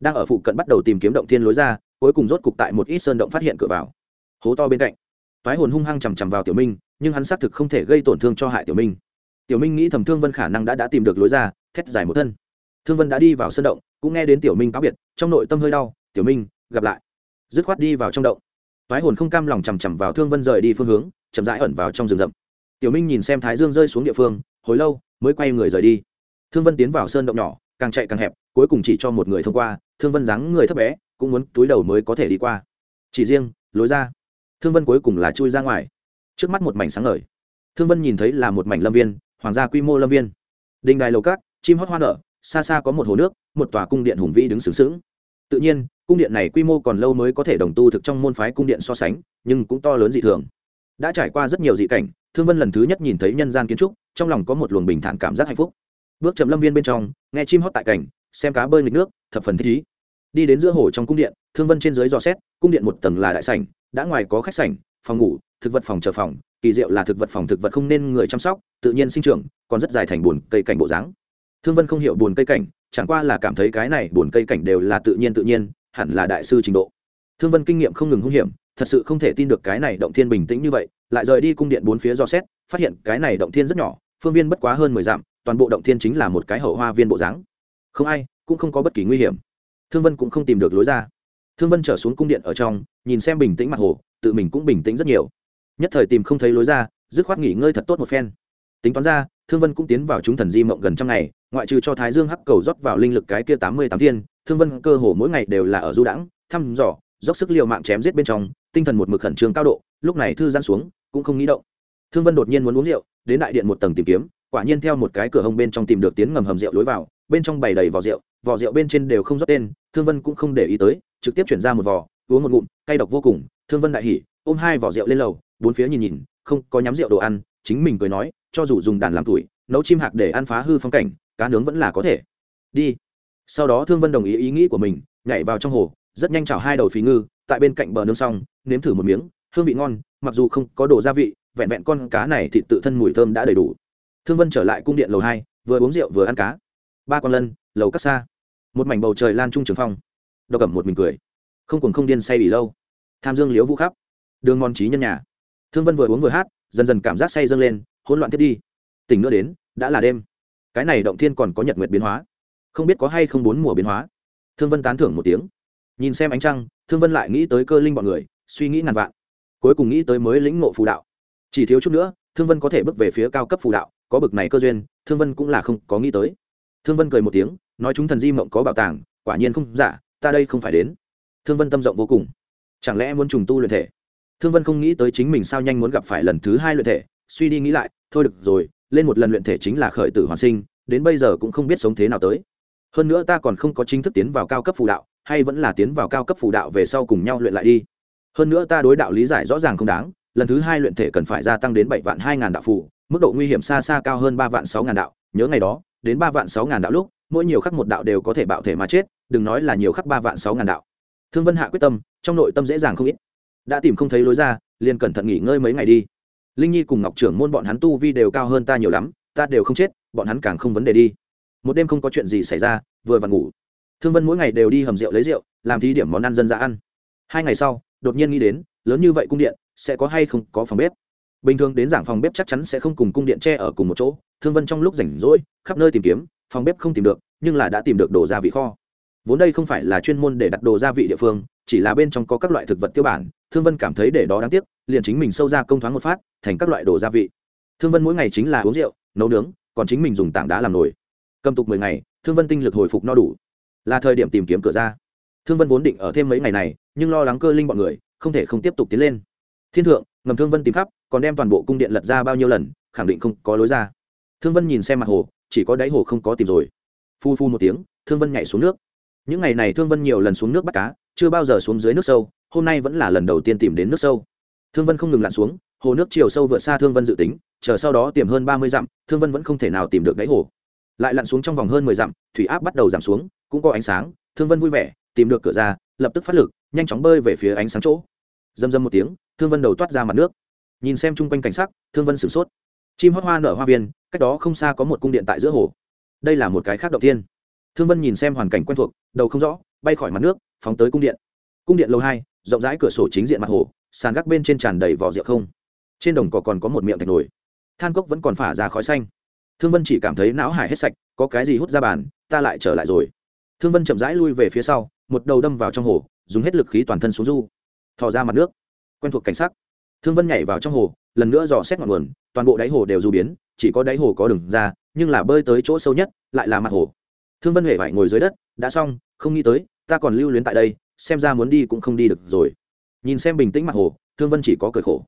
Đang ở phụ cận bắt đầu tìm kiếm động thiên lối ra, cuối cùng rốt cục tại một ít sơn động phát hiện cửa vào. Hố to bên cạnh, toái hồn hung hăng chằm chằm vào tiểu minh, nhưng hắn xác thực không thể gây tổn thương cho hại tiểu minh. Tiểu minh nghĩ thầm thương vân khả năng đã đã tìm được lối ra, thét dài một thân. Thương vân đã đi vào sân động, cũng nghe đến tiểu minh cáo biệt, trong nội tâm hơi đau, tiểu minh, gặp lại. Dứt khoát đi vào trong động. Toái hồn không cam lòng chằm chằm vào thương vân rời đi phương hướng, chậm rãi ẩn vào trong rừng rậm. Tiểu minh nhìn xem thái dương rơi xuống địa phương, hồi lâu, mới quay người rời đi thương vân tiến vào sơn động nhỏ, càng chạy càng hẹp, cuối cùng chỉ cho một người thông qua, thương vân dáng người thấp bé, cũng muốn túi đầu mới có thể đi qua. Chỉ riêng, lối ra. Thương vân cuối cùng là chui ra ngoài. Trước mắt một mảnh sáng ngời. Thương vân nhìn thấy là một mảnh lâm viên, hoàng gia quy mô lâm viên. Đình đài lầu cát chim hót hoa nở, xa xa có một hồ nước, một tòa cung điện hùng vĩ đứng sướng sướng tự nhiên, cung điện này quy mô còn lâu mới có thể đồng tu thực trong môn phái cung điện so sánh, nhưng cũng to lớn dị thường. Đã trải qua rất nhiều dị cảnh, thương vân lần thứ nhất nhìn thấy nhân gian kiến trúc, trong lòng có một luồng bình thản cảm giác hạnh phúc bước chậm lâm viên bên trong, nghe chim hót tại cảnh xem cá bơi nghịch nước, thập phần thích ý. Đi đến giữa hồ trong cung điện, thương vân trên dưới dò xét, cung điện một tầng là đại sảnh, đã ngoài có khách sảnh, phòng ngủ, thực vật phòng chờ phòng, kỳ diệu là thực vật phòng thực vật không nên người chăm sóc, tự nhiên sinh trưởng, còn rất dài thành bùn cây cảnh bộ dáng. Thương vân không hiểu buồn cây cảnh, chẳng qua là cảm thấy cái này buồn cây cảnh đều là tự nhiên tự nhiên, hẳn là đại sư trình độ. Thương vân kinh nghiệm không ngừng hung hiểm, thật sự không thể tin được cái này động thiên bình tĩnh như vậy, lại rời đi cung điện bốn phía do xét, phát hiện cái này động thiên rất nhỏ, phương viên bất quá hơn mười dặm toàn bộ động thiên chính là một cái hậu hoa viên bộ dáng. Không ai, cũng không có bất kỳ nguy hiểm. Thương vân cũng không tìm được lối ra. Thương vân trở xuống cung điện ở trong, nhìn xem bình tĩnh mặt hồ, tự mình cũng bình tĩnh rất nhiều. Nhất thời tìm không thấy lối ra, dứt khoát nghỉ ngơi thật tốt một phen. Tính toán ra, thương vân cũng tiến vào chúng thần di mộng gần trăm ngày, ngoại trừ cho thái dương hắc cầu rót vào linh lực cái kia tám mươi tám thiên, thương vân cơ hồ mỗi ngày đều là ở du đãng, thăm dò, dốc sức l i ề u mạng chém giết bên trong, tinh thần một mực khẩn trương cao độ, lúc này thư giãn xuống, cũng không nghĩ động. Thương vân đột nhiên muốn uống rượu, đến đại điện một tầng tìm kiếm quả nhiên theo một cái cửa hông bên trong tìm được tiến ngầm hầm rượu lối vào, bên trong bày đầy vỏ rượu vỏ rượu bên trên đều không rót tên, thương vân cũng không để ý tới, trực tiếp chuyển ra một vỏ uống một ngụm, cay độc vô cùng, thương vân đại hỉ, ôm hai vỏ rượu lên lầu, bốn phía nhìn nhìn, không có nhắm rượu đồ ăn, chính mình cười nói, cho dù dùng đàn làm tuổi, nấu chim hạc để ăn phá hư phong cảnh, cá nướng vẫn là có thể. Đi. Sau đó thương vân đồng ý ý nghĩ của mình, nhảy vào trong hồ, rất nhanh chảo hai đầu phí ngư, tại bên cạnh bờ nương xong, nếm thử một miếng, hương vị ngon, mặc dù không có đồ gia vị, vẹn vẹn con cá này thì tự thân mùi thơm đã đầy đủ thương vân trở lại cung điện lầu hai, vừa uống rượu vừa ăn cá. Ba con lân, lầu cắt xa. Một mảnh bầu trời lan trung trường phong. Độc ẩm một mình cười. Không cùng không điên say bị lâu. Tham dương liễu vũ khắp. Đường mòn trí nhân nhà. Thương vân vừa uống vừa hát, dần dần cảm giác say dâng lên, hỗn loạn thiết đi. Tỉnh nữa đến, đã là đêm. Cái này động thiên còn có nhật nguyệt biến hóa. Không biết có hay không bốn mùa biến hóa. Thương vân tán thưởng một tiếng. Nhìn xem ánh trăng, thương vân lại nghĩ tới cơ linh bọn người, suy nghĩ ngàn vạn. Cuối cùng nghĩ tới mới lĩnh ngộ phù đạo. Chỉ thiếu chút nữa, thương vân có thể bước về phía cao cấp phù đạo có bực này cơ duyên, thương vân cũng là không có nghĩ tới. Thương vân cười một tiếng, nói chúng thần di mộng có bảo tàng, quả nhiên không giả, ta đây không phải đến. Thương vân tâm rộng vô cùng. Chẳng lẽ muốn trùng tu luyện thể? Thương vân không nghĩ tới chính mình sao nhanh muốn gặp phải lần thứ hai luyện thể, suy đi nghĩ lại, thôi được rồi, lên một lần luyện thể chính là khởi tử hoàn sinh, đến bây giờ cũng không biết sống thế nào tới. Hơn nữa ta còn không có chính thức tiến vào cao cấp phù đạo, hay vẫn là tiến vào cao cấp phù đạo về sau cùng nhau luyện lại đi. Hơn nữa ta đối đạo lý giải rõ ràng không đáng lần thứ hai luyện thể cần phải gia tăng đến bảy vạn hai ngàn đạo phù, mức độ nguy hiểm xa xa cao hơn ba vạn sáu ngàn đạo. Nhớ ngày đó, đến ba vạn sáu ngàn đạo lúc, mỗi nhiều khắc một đạo đều có thể bạo thể mà chết, đừng nói là nhiều khắc ba vạn sáu ngàn đạo. Thương vân hạ quyết tâm, trong nội tâm dễ dàng không ít. Đã tìm không thấy lối ra, liền cẩn thận nghỉ ngơi mấy ngày đi. Linh nhi cùng ngọc trưởng môn bọn hắn tu vi đều cao hơn ta nhiều lắm, ta đều không chết, bọn hắn càng không vấn đề đi. Một đêm không có chuyện gì xảy ra, vừa vặn ngủ. Thương vân mỗi ngày đều đi hầm rượu lấy rượu, làm thí điểm món ăn dân dã ăn. Hai ngày sau, đột nhiên nghĩ đến, lớn như vậy cung điện sẽ có hay không có phòng bếp. Bình thường đến giảng phòng bếp chắc chắn sẽ không cùng cung điện tre ở cùng một chỗ, thương vân trong lúc rảnh rỗi, khắp nơi tìm kiếm, phòng bếp không tìm được, nhưng là đã tìm được đồ gia vị kho. Vốn đây không phải là chuyên môn để đặt đồ gia vị địa phương, chỉ là bên trong có các loại thực vật tiêu bản, thương vân cảm thấy để đó đáng tiếc, liền chính mình sâu ra công thoáng một phát, thành các loại đồ gia vị. Thương vân mỗi ngày chính là uống rượu, nấu nướng, còn chính mình dùng tảng đá làm nồi. Cầm tục mười ngày, thương vân tinh lực hồi phục no đủ. Là thời điểm tìm kiếm cửa ra. Thương vân vốn định ở thêm mấy ngày này, nhưng lo lắng cơ linh bọn người, không thể không tiếp tục tiến lên thiên thượng, ngầm thương vân tìm khắp, còn đem toàn bộ cung điện lật ra bao nhiêu lần, khẳng định không có lối ra. Thương vân nhìn xem mặt hồ, chỉ có đáy hồ không có tìm rồi. Phu phu một tiếng, thương vân nhảy xuống nước. Những ngày này thương vân nhiều lần xuống nước bắt cá, chưa bao giờ xuống dưới nước sâu, hôm nay vẫn là lần đầu tiên tìm đến nước sâu. Thương vân không ngừng lặn xuống, hồ nước chiều sâu vượt xa thương vân dự tính, chờ sau đó tìm hơn ba mươi dặm, thương vân vẫn không thể nào tìm được đáy hồ. Lại lặn xuống trong vòng hơn mười dặm, thủy áp bắt đầu giảm xuống, cũng có ánh sáng, thương vân vui vẻ, tìm được cửa ra, lập tức phát lực, nhanh chóng bơi về phía ánh sáng chỗ. Dâm dâm một tiếng thương vân đầu toát ra mặt nước. Nhìn xem chung quanh cảnh sắc, thương vân sửng sốt. Chim hót hoa nở hoa viên, cách đó không xa có một cung điện tại giữa hồ. Đây là một cái khác đầu tiên. Thương vân nhìn xem hoàn cảnh quen thuộc, đầu không rõ, bay khỏi mặt nước, phóng tới cung điện. Cung điện lâu hai, rộng rãi cửa sổ chính diện mặt hồ, sàn gác bên trên tràn đầy vỏ rượu không. Trên đồng cỏ còn có một miệng thạch nổi than cốc vẫn còn phả ra khói xanh. Thương vân chỉ cảm thấy não hải hết sạch, có cái gì hút ra bàn, ta lại trở lại rồi. Thương vân chậm rãi lui về phía sau, một đầu đâm vào trong hồ, dùng hết lực khí toàn thân xuống du, thò ra mặt nước quen thuộc cảnh sắc. Thương vân nhảy vào trong hồ, lần nữa dò xét ngọn nguồn, toàn bộ đáy hồ đều du biến, chỉ có đáy hồ có đường ra, nhưng là bơi tới chỗ sâu nhất, lại là mặt hồ. Thương vân huệ vải ngồi dưới đất, đã xong, không nghĩ tới, ta còn lưu luyến tại đây, xem ra muốn đi cũng không đi được rồi. Nhìn xem bình tĩnh mặt hồ, thương vân chỉ có cười khổ.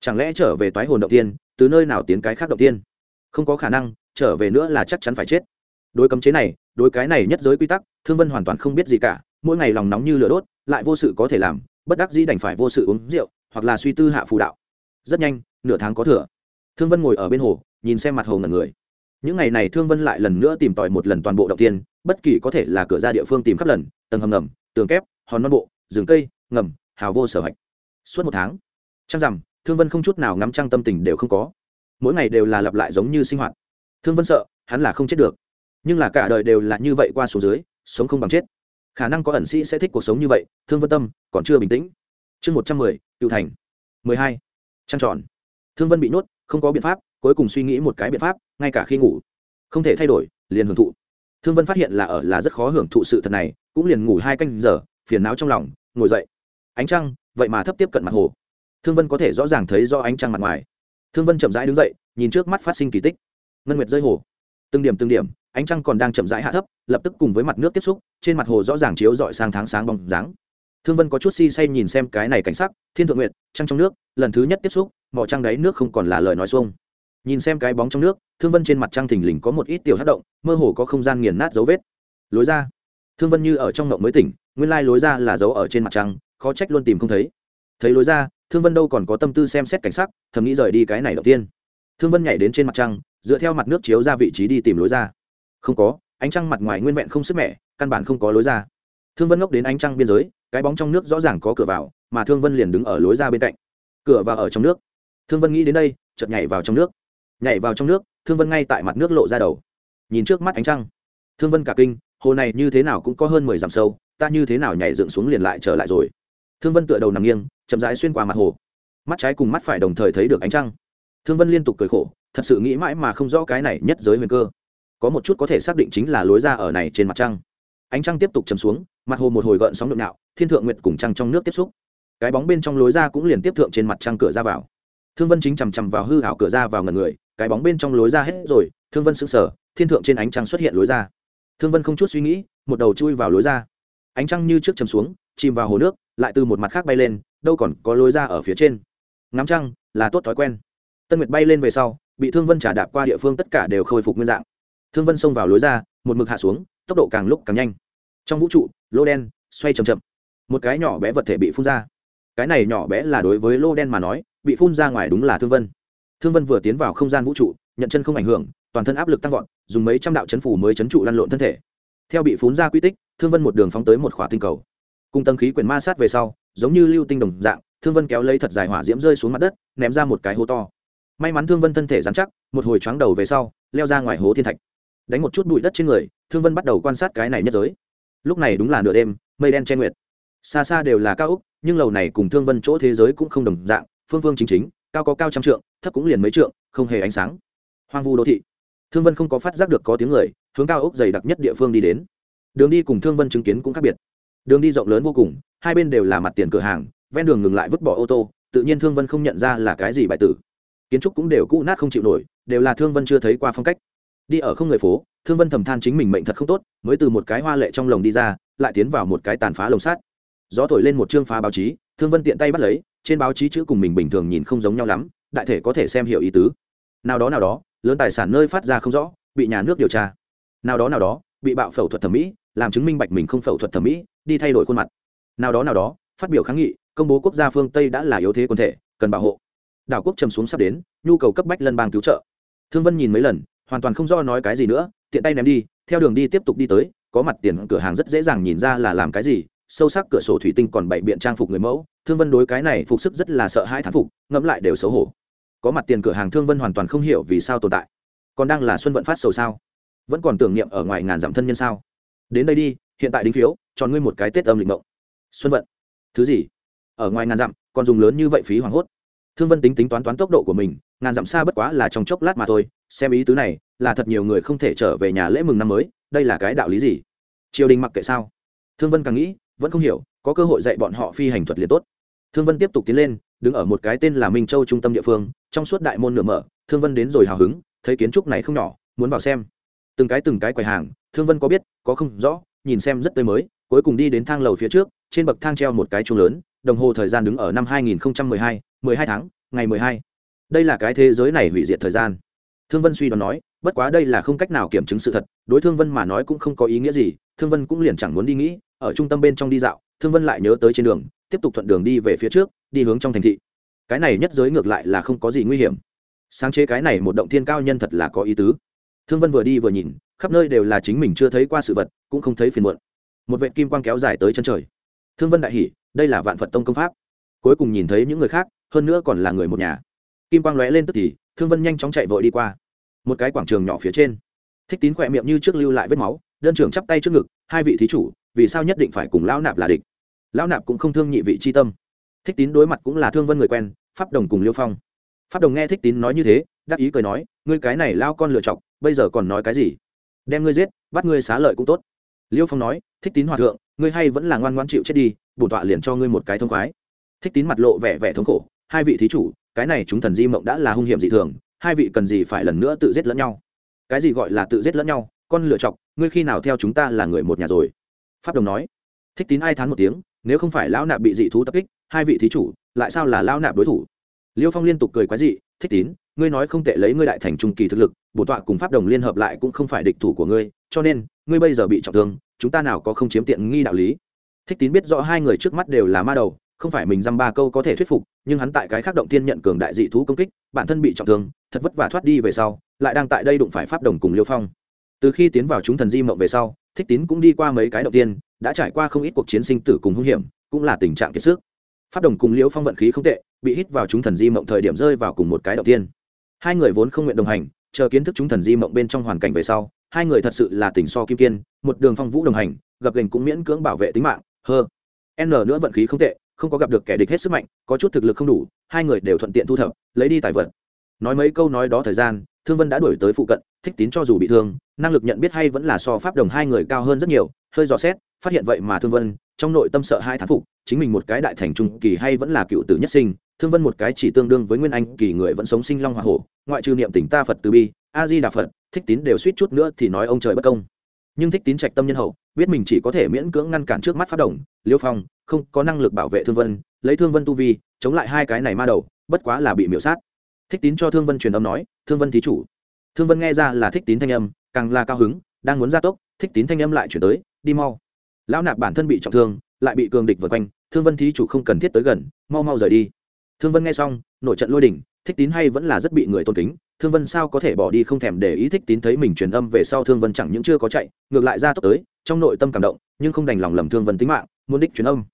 Chẳng lẽ trở về toái hồn động tiên, từ nơi nào tiến cái khác động tiên? Không có khả năng, trở về nữa là chắc chắn phải chết. Đối cấm chế này, đối cái này nhất giới quy tắc, thương vân hoàn toàn không biết gì cả, mỗi ngày lòng nóng như lửa đốt, lại vô sự có thể làm, bất đắc dĩ đành phải vô sự uống rượu hoặc là suy tư hạ phù đạo. Rất nhanh, nửa tháng có thừa. Thương vân ngồi ở bên hồ, nhìn xem mặt hồ ngẩn người. Những ngày này thương vân lại lần nữa tìm tòi một lần toàn bộ động tiên bất kỳ có thể là cửa ra địa phương tìm khắp lần, tầng hầm ngầm, tường kép, hòn non bộ, rừng cây, ngầm, hào vô sở hạch suốt một tháng, trăng rằm, thương vân không chút nào ngắm trăng tâm tình đều không có. Mỗi ngày đều là lặp lại giống như sinh hoạt. Thương vân sợ, hắn là không chết được. Nhưng là cả đời đều là như vậy qua số dưới, sống không bằng chết. Khả năng có ẩn sĩ sẽ thích cuộc sống như vậy, thương vân tâm còn chưa bình tĩnh chương một trăm mười, cựu thành. mười hai, trăng tròn. Thương vân bị nhốt, không có biện pháp, cuối cùng suy nghĩ một cái biện pháp, ngay cả khi ngủ, không thể thay đổi, liền hưởng thụ. Thương vân phát hiện là ở là rất khó hưởng thụ sự thật này, cũng liền ngủ hai canh giờ, phiền não trong lòng, ngồi dậy. Ánh trăng, vậy mà thấp tiếp cận mặt hồ. Thương vân có thể rõ ràng thấy do ánh trăng mặt ngoài. Thương vân chậm rãi đứng dậy, nhìn trước mắt phát sinh kỳ tích. Ngân nguyệt rơi hồ. Từng điểm từng điểm, ánh trăng còn đang chậm rãi hạ thấp, lập tức cùng với mặt nước tiếp xúc, trên mặt hồ rõ ràng chiếu dọi sang tháng sáng bóng dáng thương vân có chút si say nhìn xem cái này cảnh sắc, thiên thượng nguyệt, trăng trong nước, lần thứ nhất tiếp xúc, mỏ trăng đáy nước không còn là lời nói xuông. Nhìn xem cái bóng trong nước, thương vân trên mặt trăng thình lình có một ít tiểu hát động, mơ hồ có không gian nghiền nát dấu vết. Lối ra. Thương vân như ở trong ngộng mới tỉnh, nguyên lai lối ra là dấu ở trên mặt trăng, khó trách luôn tìm không thấy. Thấy lối ra, thương vân đâu còn có tâm tư xem xét cảnh sắc, thầm nghĩ rời đi cái này đầu tiên. Thương vân nhảy đến trên mặt trăng, dựa theo mặt nước chiếu ra vị trí đi tìm lối ra. Không có, ánh trăng mặt ngoài nguyên vẹn không sức mẻ, căn bản không có lối ra thương vân ngốc đến ánh trăng biên giới, cái bóng trong nước rõ ràng có cửa vào, mà thương vân liền đứng ở lối ra bên cạnh. Cửa vào ở trong nước. Thương vân nghĩ đến đây, chợt nhảy vào trong nước. Nhảy vào trong nước, thương vân ngay tại mặt nước lộ ra đầu. Nhìn trước mắt ánh trăng. Thương vân cả kinh, hồ này như thế nào cũng có hơn mười dặm sâu, ta như thế nào nhảy dựng xuống liền lại trở lại rồi. Thương vân tựa đầu nằm nghiêng, chậm rãi xuyên qua mặt hồ. Mắt trái cùng mắt phải đồng thời thấy được ánh trăng. Thương vân liên tục cười khổ, thật sự nghĩ mãi mà không rõ cái này nhất giới huyền cơ. Có một chút có thể xác định chính là lối ra ở này trên mặt trăng ánh trăng tiếp tục chầm xuống, mặt hồ một hồi gợn sóng nhộn nhạo thiên thượng nguyệt cùng trăng trong nước tiếp xúc. Cái bóng bên trong lối ra cũng liền tiếp thượng trên mặt trăng cửa ra vào. Thương vân chính chằm chằm vào hư hảo cửa ra vào ngần người, cái bóng bên trong lối ra hết rồi, thương vân sững sờ, thiên thượng trên ánh trăng xuất hiện lối ra. Thương vân không chút suy nghĩ, một đầu chui vào lối ra. Ánh trăng như trước chầm xuống, chìm vào hồ nước, lại từ một mặt khác bay lên, đâu còn có lối ra ở phía trên. Ngắm trăng, là tốt thói quen. Tân nguyệt bay lên về sau, bị thương vân trả đạp qua địa phương tất cả đều khôi phục nguyên dạng. Thương vân xông vào lối ra, một mực hạ xuống tốc độ càng lúc càng nhanh. Trong vũ trụ, lô đen xoay c h ậ m chậm. Một cái nhỏ bé vật thể bị phun ra. Cái này nhỏ bé là đối với lô đen mà nói, bị phun ra ngoài đúng là thương vân. Thương vân vừa tiến vào không gian vũ trụ, nhận chân không ảnh hưởng, toàn thân áp lực tăng vọt, dùng mấy trăm đạo chấn phủ mới chấn trụ lăn lộn thân thể. Theo bị phun ra quy tích, thương vân một đường phóng tới một khỏa tinh cầu. Cùng tâm khí quyền ma sát về sau, giống như lưu tinh đồng dạng, thương vân kéo lấy thật dài hỏa diễm rơi xuống mặt đất, ném ra một cái hố to. May mắn thương vân thân thể dán chắc, một hồi choáng đầu về sau, leo ra ngoài hố thiên thạch đánh một chút bụi đất trên người, thương vân bắt đầu quan sát cái này nhất giới. Lúc này đúng là nửa đêm, mây đen che nguyệt. Xa xa đều là cao úc nhưng lầu này cùng thương vân chỗ thế giới cũng không đồng dạng, phương phương chính chính, cao có cao trăm trượng, thấp cũng liền mấy trượng, không hề ánh sáng. Hoang vu đô thị. Thương vân không có phát giác được có tiếng người, hướng cao ốc dày đặc nhất địa phương đi đến. Đường đi cùng thương vân chứng kiến cũng khác biệt. Đường đi rộng lớn vô cùng, hai bên đều là mặt tiền cửa hàng, ven đường ngừng lại vứt bỏ ô tô, tự nhiên thương vân không nhận ra là cái gì bài tử. Kiến trúc cũng đều cũ nát không chịu nổi, đều là thương vân chưa thấy qua phong cách đi ở không người phố, thương vân thầm than chính mình mệnh thật không tốt, mới từ một cái hoa lệ trong lồng đi ra, lại tiến vào một cái tàn phá lồng sát gió thổi lên một chương phá báo chí, thương vân tiện tay bắt lấy, trên báo chí chữ cùng mình bình thường nhìn không giống nhau lắm, đại thể có thể xem hiểu ý tứ. Nào đó nào đó, lớn tài sản nơi phát ra không rõ, bị nhà nước điều tra. Nào đó nào đó, bị bạo phẫu thuật thẩm mỹ, làm chứng minh bạch mình không phẫu thuật thẩm mỹ, đi thay đổi khuôn mặt. Nào đó nào đó, phát biểu kháng nghị, công bố quốc gia phương tây đã là yếu thế quân thể, cần bảo hộ. Đảo quốc trầm xuống sắp đến, nhu cầu cấp bách lân bang cứu trợ. Thương vân nhìn mấy lần hoàn toàn không do nói cái gì nữa, tiện tay ném đi, theo đường đi tiếp tục đi tới, có mặt tiền cửa hàng rất dễ dàng nhìn ra là làm cái gì, sâu sắc cửa sổ thủy tinh còn bảy biện trang phục người mẫu, thương vân đối cái này phục sức rất là sợ hãi thán phục, ngẫm lại đều xấu hổ. Có mặt tiền cửa hàng thương vân hoàn toàn không hiểu vì sao tồn tại. Còn đang là xuân vận phát sầu sao? Vẫn còn tưởng niệm ở ngoài ngàn dặm thân nhân sao? Đến đây đi, hiện tại đính phiếu, chọn ngươi một cái tết âm lịch mộng. Xuân vận. Thứ gì? Ở ngoài ngàn dặm, còn dùng lớn như vậy phí hoảng hốt. Thương vân tính tính toán toán tốc độ của mình ngàn dặm xa bất quá là trong chốc lát mà thôi xem ý tứ này là thật nhiều người không thể trở về nhà lễ mừng năm mới đây là cái đạo lý gì? Triều đình mặc kệ sao? Thương vân càng nghĩ vẫn không hiểu có cơ hội dạy bọn họ phi hành thuật liền tốt. Thương vân tiếp tục tiến lên đứng ở một cái tên là minh châu trung tâm địa phương trong suốt đại môn nửa mở thương vân đến rồi hào hứng thấy kiến trúc này không nhỏ muốn vào xem. Từng cái từng cái quầy hàng thương vân có biết có không rõ nhìn xem rất tươi mới cuối cùng đi đến thang lầu phía trước trên bậc thang treo một cái chuông lớn đồng hồ thời gian đứng ở năm 2012, 12 tháng ngày 12 đây là cái thế giới này hủy diệt thời gian. Thương vân suy đoán nói, bất quá đây là không cách nào kiểm chứng sự thật, đối thương vân mà nói cũng không có ý nghĩa gì, thương vân cũng liền chẳng muốn đi nghĩ, ở trung tâm bên trong đi dạo, thương vân lại nhớ tới trên đường, tiếp tục thuận đường đi về phía trước, đi hướng trong thành thị. Cái này nhất giới ngược lại là không có gì nguy hiểm. Sáng chế cái này một động thiên cao nhân thật là có ý tứ. Thương vân vừa đi vừa nhìn, khắp nơi đều là chính mình chưa thấy qua sự vật, cũng không thấy phiền muộn. Một vệ kim quang kéo dài tới chân trời. Thương vân đại hỷ đây là vạn phật tông công pháp. Cuối cùng nhìn thấy những người khác, hơn nữa còn là người một nhà kim quang lóe lên tức thì, thương vân nhanh chóng chạy vội đi qua. Một cái quảng trường nhỏ phía trên. Thích tín khỏe miệng như trước lưu lại vết máu, đơn trưởng chắp tay trước ngực, hai vị thí chủ, vì sao nhất định phải cùng lão nạp là địch? Lão nạp cũng không thương nhị vị c h i tâm. Thích tín đối mặt cũng là thương vân người quen, pháp đồng cùng liêu phong. Pháp đồng nghe thích tín nói như thế, đắc ý cười nói, ngươi cái này lao con lựa chọc, bây giờ còn nói cái gì? Đem ngươi giết, bắt ngươi xá lợi cũng tốt. Liêu phong nói, thích tín hòa thượng, ngươi hay vẫn là ngoan ngoan chịu chết đi, bổn tọa liền cho ngươi một cái thông khoái. Thích tín mặt lộ vẻ vẻ thống khổ hai vị thí chủ, cái này chúng thần di mộng đã là hung hiểm dị thường, hai vị cần gì phải lần nữa tự giết lẫn nhau? Cái gì gọi là tự giết lẫn nhau? Con lựa chọc, ngươi khi nào theo chúng ta là người một nhà rồi? Pháp đồng nói. Thích tín ai thán một tiếng, nếu không phải lão nạp bị dị thú tập kích, hai vị thí chủ, lại sao là lão nạp đối thủ? Liêu phong liên tục cười quái dị, thích tín, ngươi nói không tệ lấy ngươi đại thành trung kỳ thực lực bổn tọa cùng pháp đồng liên hợp lại cũng không phải địch thủ của ngươi, cho nên, ngươi bây giờ bị trọng thương, chúng ta nào có không chiếm tiện nghi đạo lý? Thích tín biết rõ hai người trước mắt đều là ma đầu không phải mình dăm ba câu có thể thuyết phục, nhưng hắn tại cái khác động tiên nhận cường đại dị thú công kích, bản thân bị trọng thương, thật vất vả thoát đi về sau, lại đang tại đây đụng phải pháp đồng cùng liêu phong. Từ khi tiến vào chúng thần di mộng về sau, thích tín cũng đi qua mấy cái động tiên, đã trải qua không ít cuộc chiến sinh tử cùng hung hiểm, cũng là tình trạng kiệt sức. Pháp đồng cùng liễu phong vận khí không tệ, bị hít vào chúng thần di mộng thời điểm rơi vào cùng một cái động tiên. Hai người vốn không nguyện đồng hành, chờ kiến thức chúng thần di mộng bên trong hoàn cảnh về sau, hai người thật sự là tình so kim kiên, một đường phong vũ đồng hành, gặp gành cũng miễn cưỡng bảo vệ tính mạng, hơ. N nữa vận khí không tệ không có gặp được kẻ địch hết sức mạnh, có chút thực lực không đủ, hai người đều thuận tiện thu thập, lấy đi tài vật. Nói mấy câu nói đó thời gian, thương vân đã đuổi tới phụ cận, thích tín cho dù bị thương, năng lực nhận biết hay vẫn là so pháp đồng hai người cao hơn rất nhiều, hơi dò xét, phát hiện vậy mà thương vân, trong nội tâm sợ hai thán phục, chính mình một cái đại thành trung kỳ hay vẫn là cựu tử nhất sinh, thương vân một cái chỉ tương đương với nguyên anh kỳ người vẫn sống sinh long hoa hổ, ngoại trừ niệm tỉnh ta phật từ bi, a di đà phật, thích tín đều suýt chút nữa thì nói ông trời bất công nhưng thích tín trạch tâm nhân hậu, biết mình chỉ có thể miễn cưỡng ngăn cản trước mắt phát động liêu phong, không có năng lực bảo vệ thương vân, lấy thương vân tu vi, chống lại hai cái này ma đầu, bất quá là bị miễu sát. Thích tín cho thương vân truyền âm nói, thương vân thí chủ. Thương vân nghe ra là thích tín thanh âm, càng là cao hứng, đang muốn gia tốc, thích tín thanh âm lại chuyển tới, đi mau. Lão nạp bản thân bị trọng thương, lại bị cường địch vượt quanh, thương vân thí chủ không cần thiết tới gần, mau mau rời đi. Thương vân nghe xong nội trận lôi đỉnh, thích tín hay vẫn là rất bị người tôn kính thương vân sao có thể bỏ đi không thèm để ý thích tín thấy mình truyền âm về sau thương vân chẳng những chưa có chạy, ngược lại ra tốc tới, trong nội tâm cảm động, nhưng không đành lòng lầm thương vân tính mạng, muốn đích truyền âm.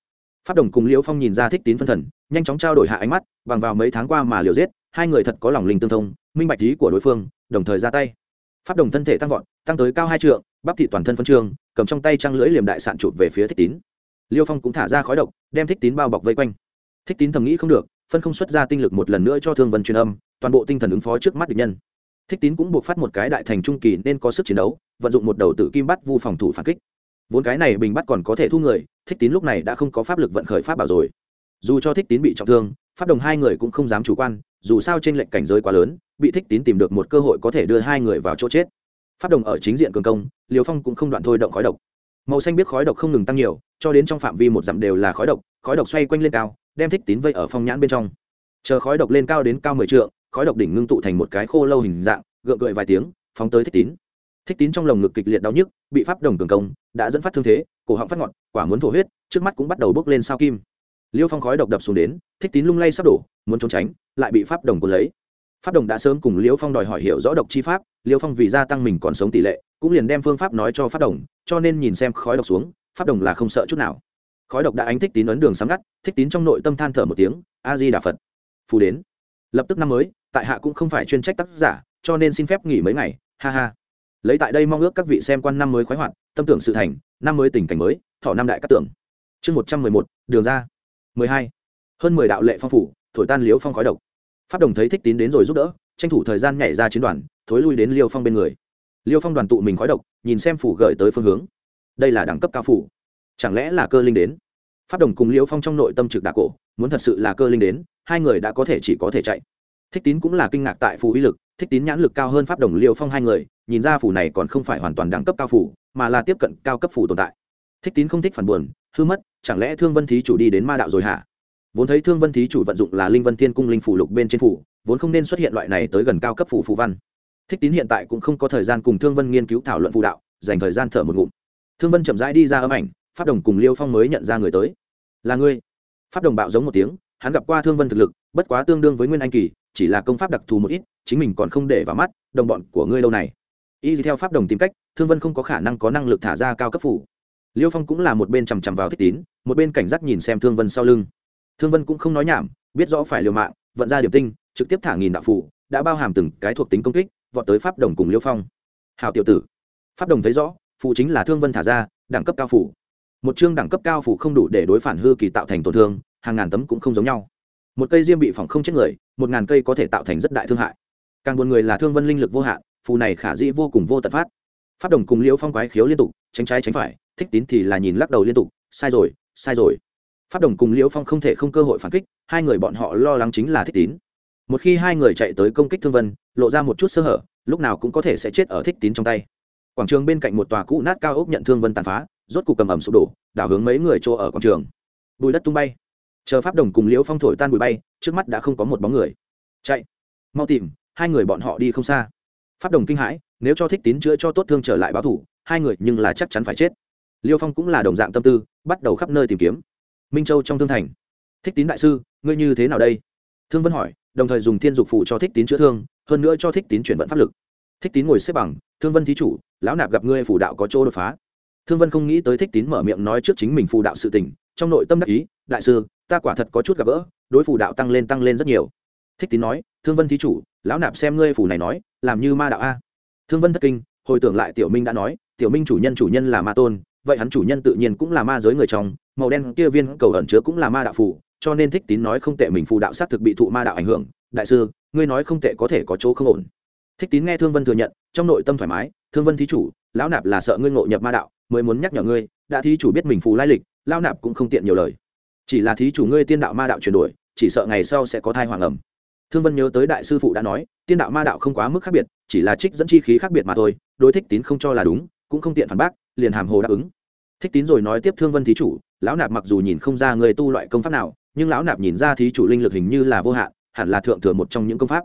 Pháp đồng cùng liễu phong nhìn ra thích tín phân thần, nhanh chóng trao đổi hạ ánh mắt, bằng vào mấy tháng qua mà liều giết, hai người thật có lòng linh tương thông, minh bạch ý của đối phương, đồng thời ra tay. Pháp đồng thân thể tăng vọt, tăng tới cao hai trượng, bắp thị toàn thân phân trương, cầm trong tay trăng lưỡi liềm đại sạn chụp về phía thích tín. Liêu phong cũng thả ra khói độc, đem thích tín bao bọc vây quanh. Thích tín thầm nghĩ không được phân không xuất ra tinh lực một lần nữa cho thương vân truyền âm, toàn bộ tinh thần ứng phó trước mắt địch nhân. Thích tín cũng buộc phát một cái đại thành trung kỳ nên có sức chiến đấu, vận dụng một đầu tử kim bắt vu phòng thủ phản kích. Vốn cái này bình bắt còn có thể thu người, thích tín lúc này đã không có pháp lực vận khởi pháp bảo rồi. Dù cho thích tín bị trọng thương, pháp đồng hai người cũng không dám chủ quan, dù sao trên lệnh cảnh giới quá lớn, bị thích tín tìm được một cơ hội có thể đưa hai người vào chỗ chết. Pháp đồng ở chính diện cường công liều phong cũng không đoạn thôi động khói độc. Màu xanh biết khói độc không ngừng tăng nhiều, cho đến trong phạm vi một dặm đều là khói độc khói độc xoay quanh lên cao đem thích tín vây ở phong nhãn bên trong. Chờ khói độc lên cao đến cao mười trượng, khói độc đỉnh ngưng tụ thành một cái khô lâu hình dạng, gượng cười vài tiếng, phóng tới thích tín. Thích tín trong lồng ngực kịch liệt đau nhức, bị pháp đồng cường công, đã dẫn phát thương thế, cổ họng phát ngọt, quả muốn thổ huyết, trước mắt cũng bắt đầu bốc lên sao kim. Liêu phong khói độc đập xuống đến, thích tín lung lay sắp đổ, muốn trốn tránh, lại bị pháp đồng cuốn lấy. Pháp đồng đã sớm cùng liêu phong đòi hỏi hiểu rõ độc chi pháp, liêu phong vì gia tăng mình còn sống tỷ lệ, cũng liền đem phương pháp nói cho pháp đồng, cho nên nhìn xem khói độc xuống, pháp đồng là không sợ chút nào khói độc đã ánh thích tín ấn đường sáng ngắt, thích tín trong nội tâm than thở một tiếng a di đà phật. Phù đến. Lập tức năm mới, tại hạ cũng không phải chuyên trách tác giả, cho nên xin phép nghỉ mấy ngày, ha ha. Lấy tại đây mong ước các vị xem quan năm mới khoái hoạt, tâm tưởng sự thành, năm mới tình cảnh mới, thọ năm đại các tưởng. Chương một trăm mười một, đường ra. Mười hai. Hơn mười đạo lệ phong phủ, thổi tan liếu phong khói độc. Pháp đồng thấy thích tín đến rồi giúp đỡ, tranh thủ thời gian nhảy ra chiến đoàn, thối lui đến liêu phong bên người. Liêu phong đoàn tụ mình khói độc, nhìn xem phủ gợi tới phương hướng. Đây là đẳng cấp cao phủ chẳng lẽ là cơ linh đến? Pháp đồng cùng liễu phong trong nội tâm trực đà cổ muốn thật sự là cơ linh đến hai người đã có thể chỉ có thể chạy. Thích tín cũng là kinh ngạc tại phù uy lực thích tín nhãn lực cao hơn pháp đồng liêu phong hai người nhìn ra phù này còn không phải hoàn toàn đẳng cấp cao phù, mà là tiếp cận cao cấp phù tồn tại. Thích tín không thích phản buồn hư mất chẳng lẽ thương vân thí chủ đi đến ma đạo rồi hả? Vốn thấy thương vân thí chủ vận dụng là linh vân thiên cung linh phủ lục bên trên phủ vốn không nên xuất hiện loại này tới gần cao cấp phủ phù văn. Thích tín hiện tại cũng không có thời gian cùng thương vân nghiên cứu thảo luận phù đạo dành thời gian thở một ngụm. Thương vân chậm rãi đi ra âm ảnh pháp đồng cùng liêu phong mới nhận ra người tới. Là ngươi. Pháp đồng bạo giống một tiếng, hắn gặp qua thương vân thực lực, bất quá tương đương với nguyên anh kỳ, chỉ là công pháp đặc thù một ít, chính mình còn không để vào mắt, đồng bọn của ngươi lâu này. Y theo pháp đồng tìm cách, thương vân không có khả năng có năng lực thả ra cao cấp phủ. Liêu phong cũng là một bên chằm chằm vào thích tín, một bên cảnh giác nhìn xem thương vân sau lưng. Thương vân cũng không nói nhảm, biết rõ phải liều mạng, vận ra điểm tinh, trực tiếp thả nghìn đạo phủ, đã bao hàm từng cái thuộc tính công kích, vọt tới pháp đồng cùng liêu phong. Hào tiểu tử. Pháp đồng thấy rõ phụ chính là thương vân thả ra, đẳng cấp cao phủ một chương đẳng cấp cao phủ không đủ để đối phản hư kỳ tạo thành tổn thương, hàng ngàn tấm cũng không giống nhau. Một cây diêm bị phỏng không chết người, một ngàn cây có thể tạo thành rất đại thương hại. Càng buồn người là thương vân linh lực vô hạn, phù này khả dĩ vô cùng vô tận phát. Pháp đồng cùng liễu phong quái khiếu liên tục, tránh trái tránh phải, thích tín thì là nhìn lắc đầu liên tục, sai rồi sai rồi. Pháp đồng cùng liễu phong không thể không cơ hội phản kích, hai người bọn họ lo lắng chính là thích tín. Một khi hai người chạy tới công kích thương vân, lộ ra một chút sơ hở, lúc nào cũng có thể sẽ chết ở thích tín trong tay. Quảng trường bên cạnh một tòa cũ nát cao ốc nhận thương vân tàn phá rốt cục cầm ẩm sụp đổ, đảo hướng mấy người chỗ ở quảng trường. Bùi đất tung bay. Chờ pháp đồng cùng liễu phong thổi tan bụi bay, trước mắt đã không có một bóng người. Chạy. Mau tìm, hai người bọn họ đi không xa. Pháp đồng kinh hãi, nếu cho thích tín chữa cho tốt thương trở lại báo thủ, hai người nhưng là chắc chắn phải chết. Liêu phong cũng là đồng dạng tâm tư, bắt đầu khắp nơi tìm kiếm. Minh châu trong thương thành. Thích tín đại sư, ngươi như thế nào đây? Thương vân hỏi, đồng thời dùng thiên dục phụ cho thích tín chữa thương, hơn nữa cho thích tín chuyển vận pháp lực. Thích tín ngồi xếp bằng, thương vân thí chủ, lão nạp gặp ngươi phủ đạo có chỗ đột phá thương vân không nghĩ tới thích tín mở miệng nói trước chính mình phù đạo sự tình, trong nội tâm đắc ý, đại sư, ta quả thật có chút gặp gỡ, đối phù đạo tăng lên tăng lên rất nhiều. Thích tín nói, thương vân thí chủ, lão nạp xem ngươi phù này nói, làm như ma đạo a. Thương vân thất kinh, hồi tưởng lại tiểu minh đã nói, tiểu minh chủ nhân chủ nhân là ma tôn, vậy hắn chủ nhân tự nhiên cũng là ma giới người trong, màu đen kia viên cầu ẩn chứa cũng là ma đạo phù, cho nên thích tín nói không tệ mình phù đạo xác thực bị thụ ma đạo ảnh hưởng, đại sư, ngươi nói không tệ có thể có chỗ không ổn. Thích tín nghe thương vân thừa nhận, trong nội tâm thoải mái, thương vân thí chủ, lão nạp là sợ ngươi ngộ nhập ma đạo mới muốn nhắc nhở ngươi, đã thí chủ biết mình phù lai lịch lão nạp cũng không tiện nhiều lời. Chỉ là thí chủ ngươi tiên đạo ma đạo chuyển đổi, chỉ sợ ngày sau sẽ có thai hoàng ẩm. Thương vân nhớ tới đại sư phụ đã nói, tiên đạo ma đạo không quá mức khác biệt, chỉ là trích dẫn chi khí khác biệt mà thôi, đối thích tín không cho là đúng, cũng không tiện phản bác, liền hàm hồ đáp ứng. Thích tín rồi nói tiếp thương vân thí chủ, lão nạp mặc dù nhìn không ra người tu loại công pháp nào, nhưng lão nạp nhìn ra thí chủ linh lực hình như là vô hạn, hẳn là thượng thừa một trong những công pháp.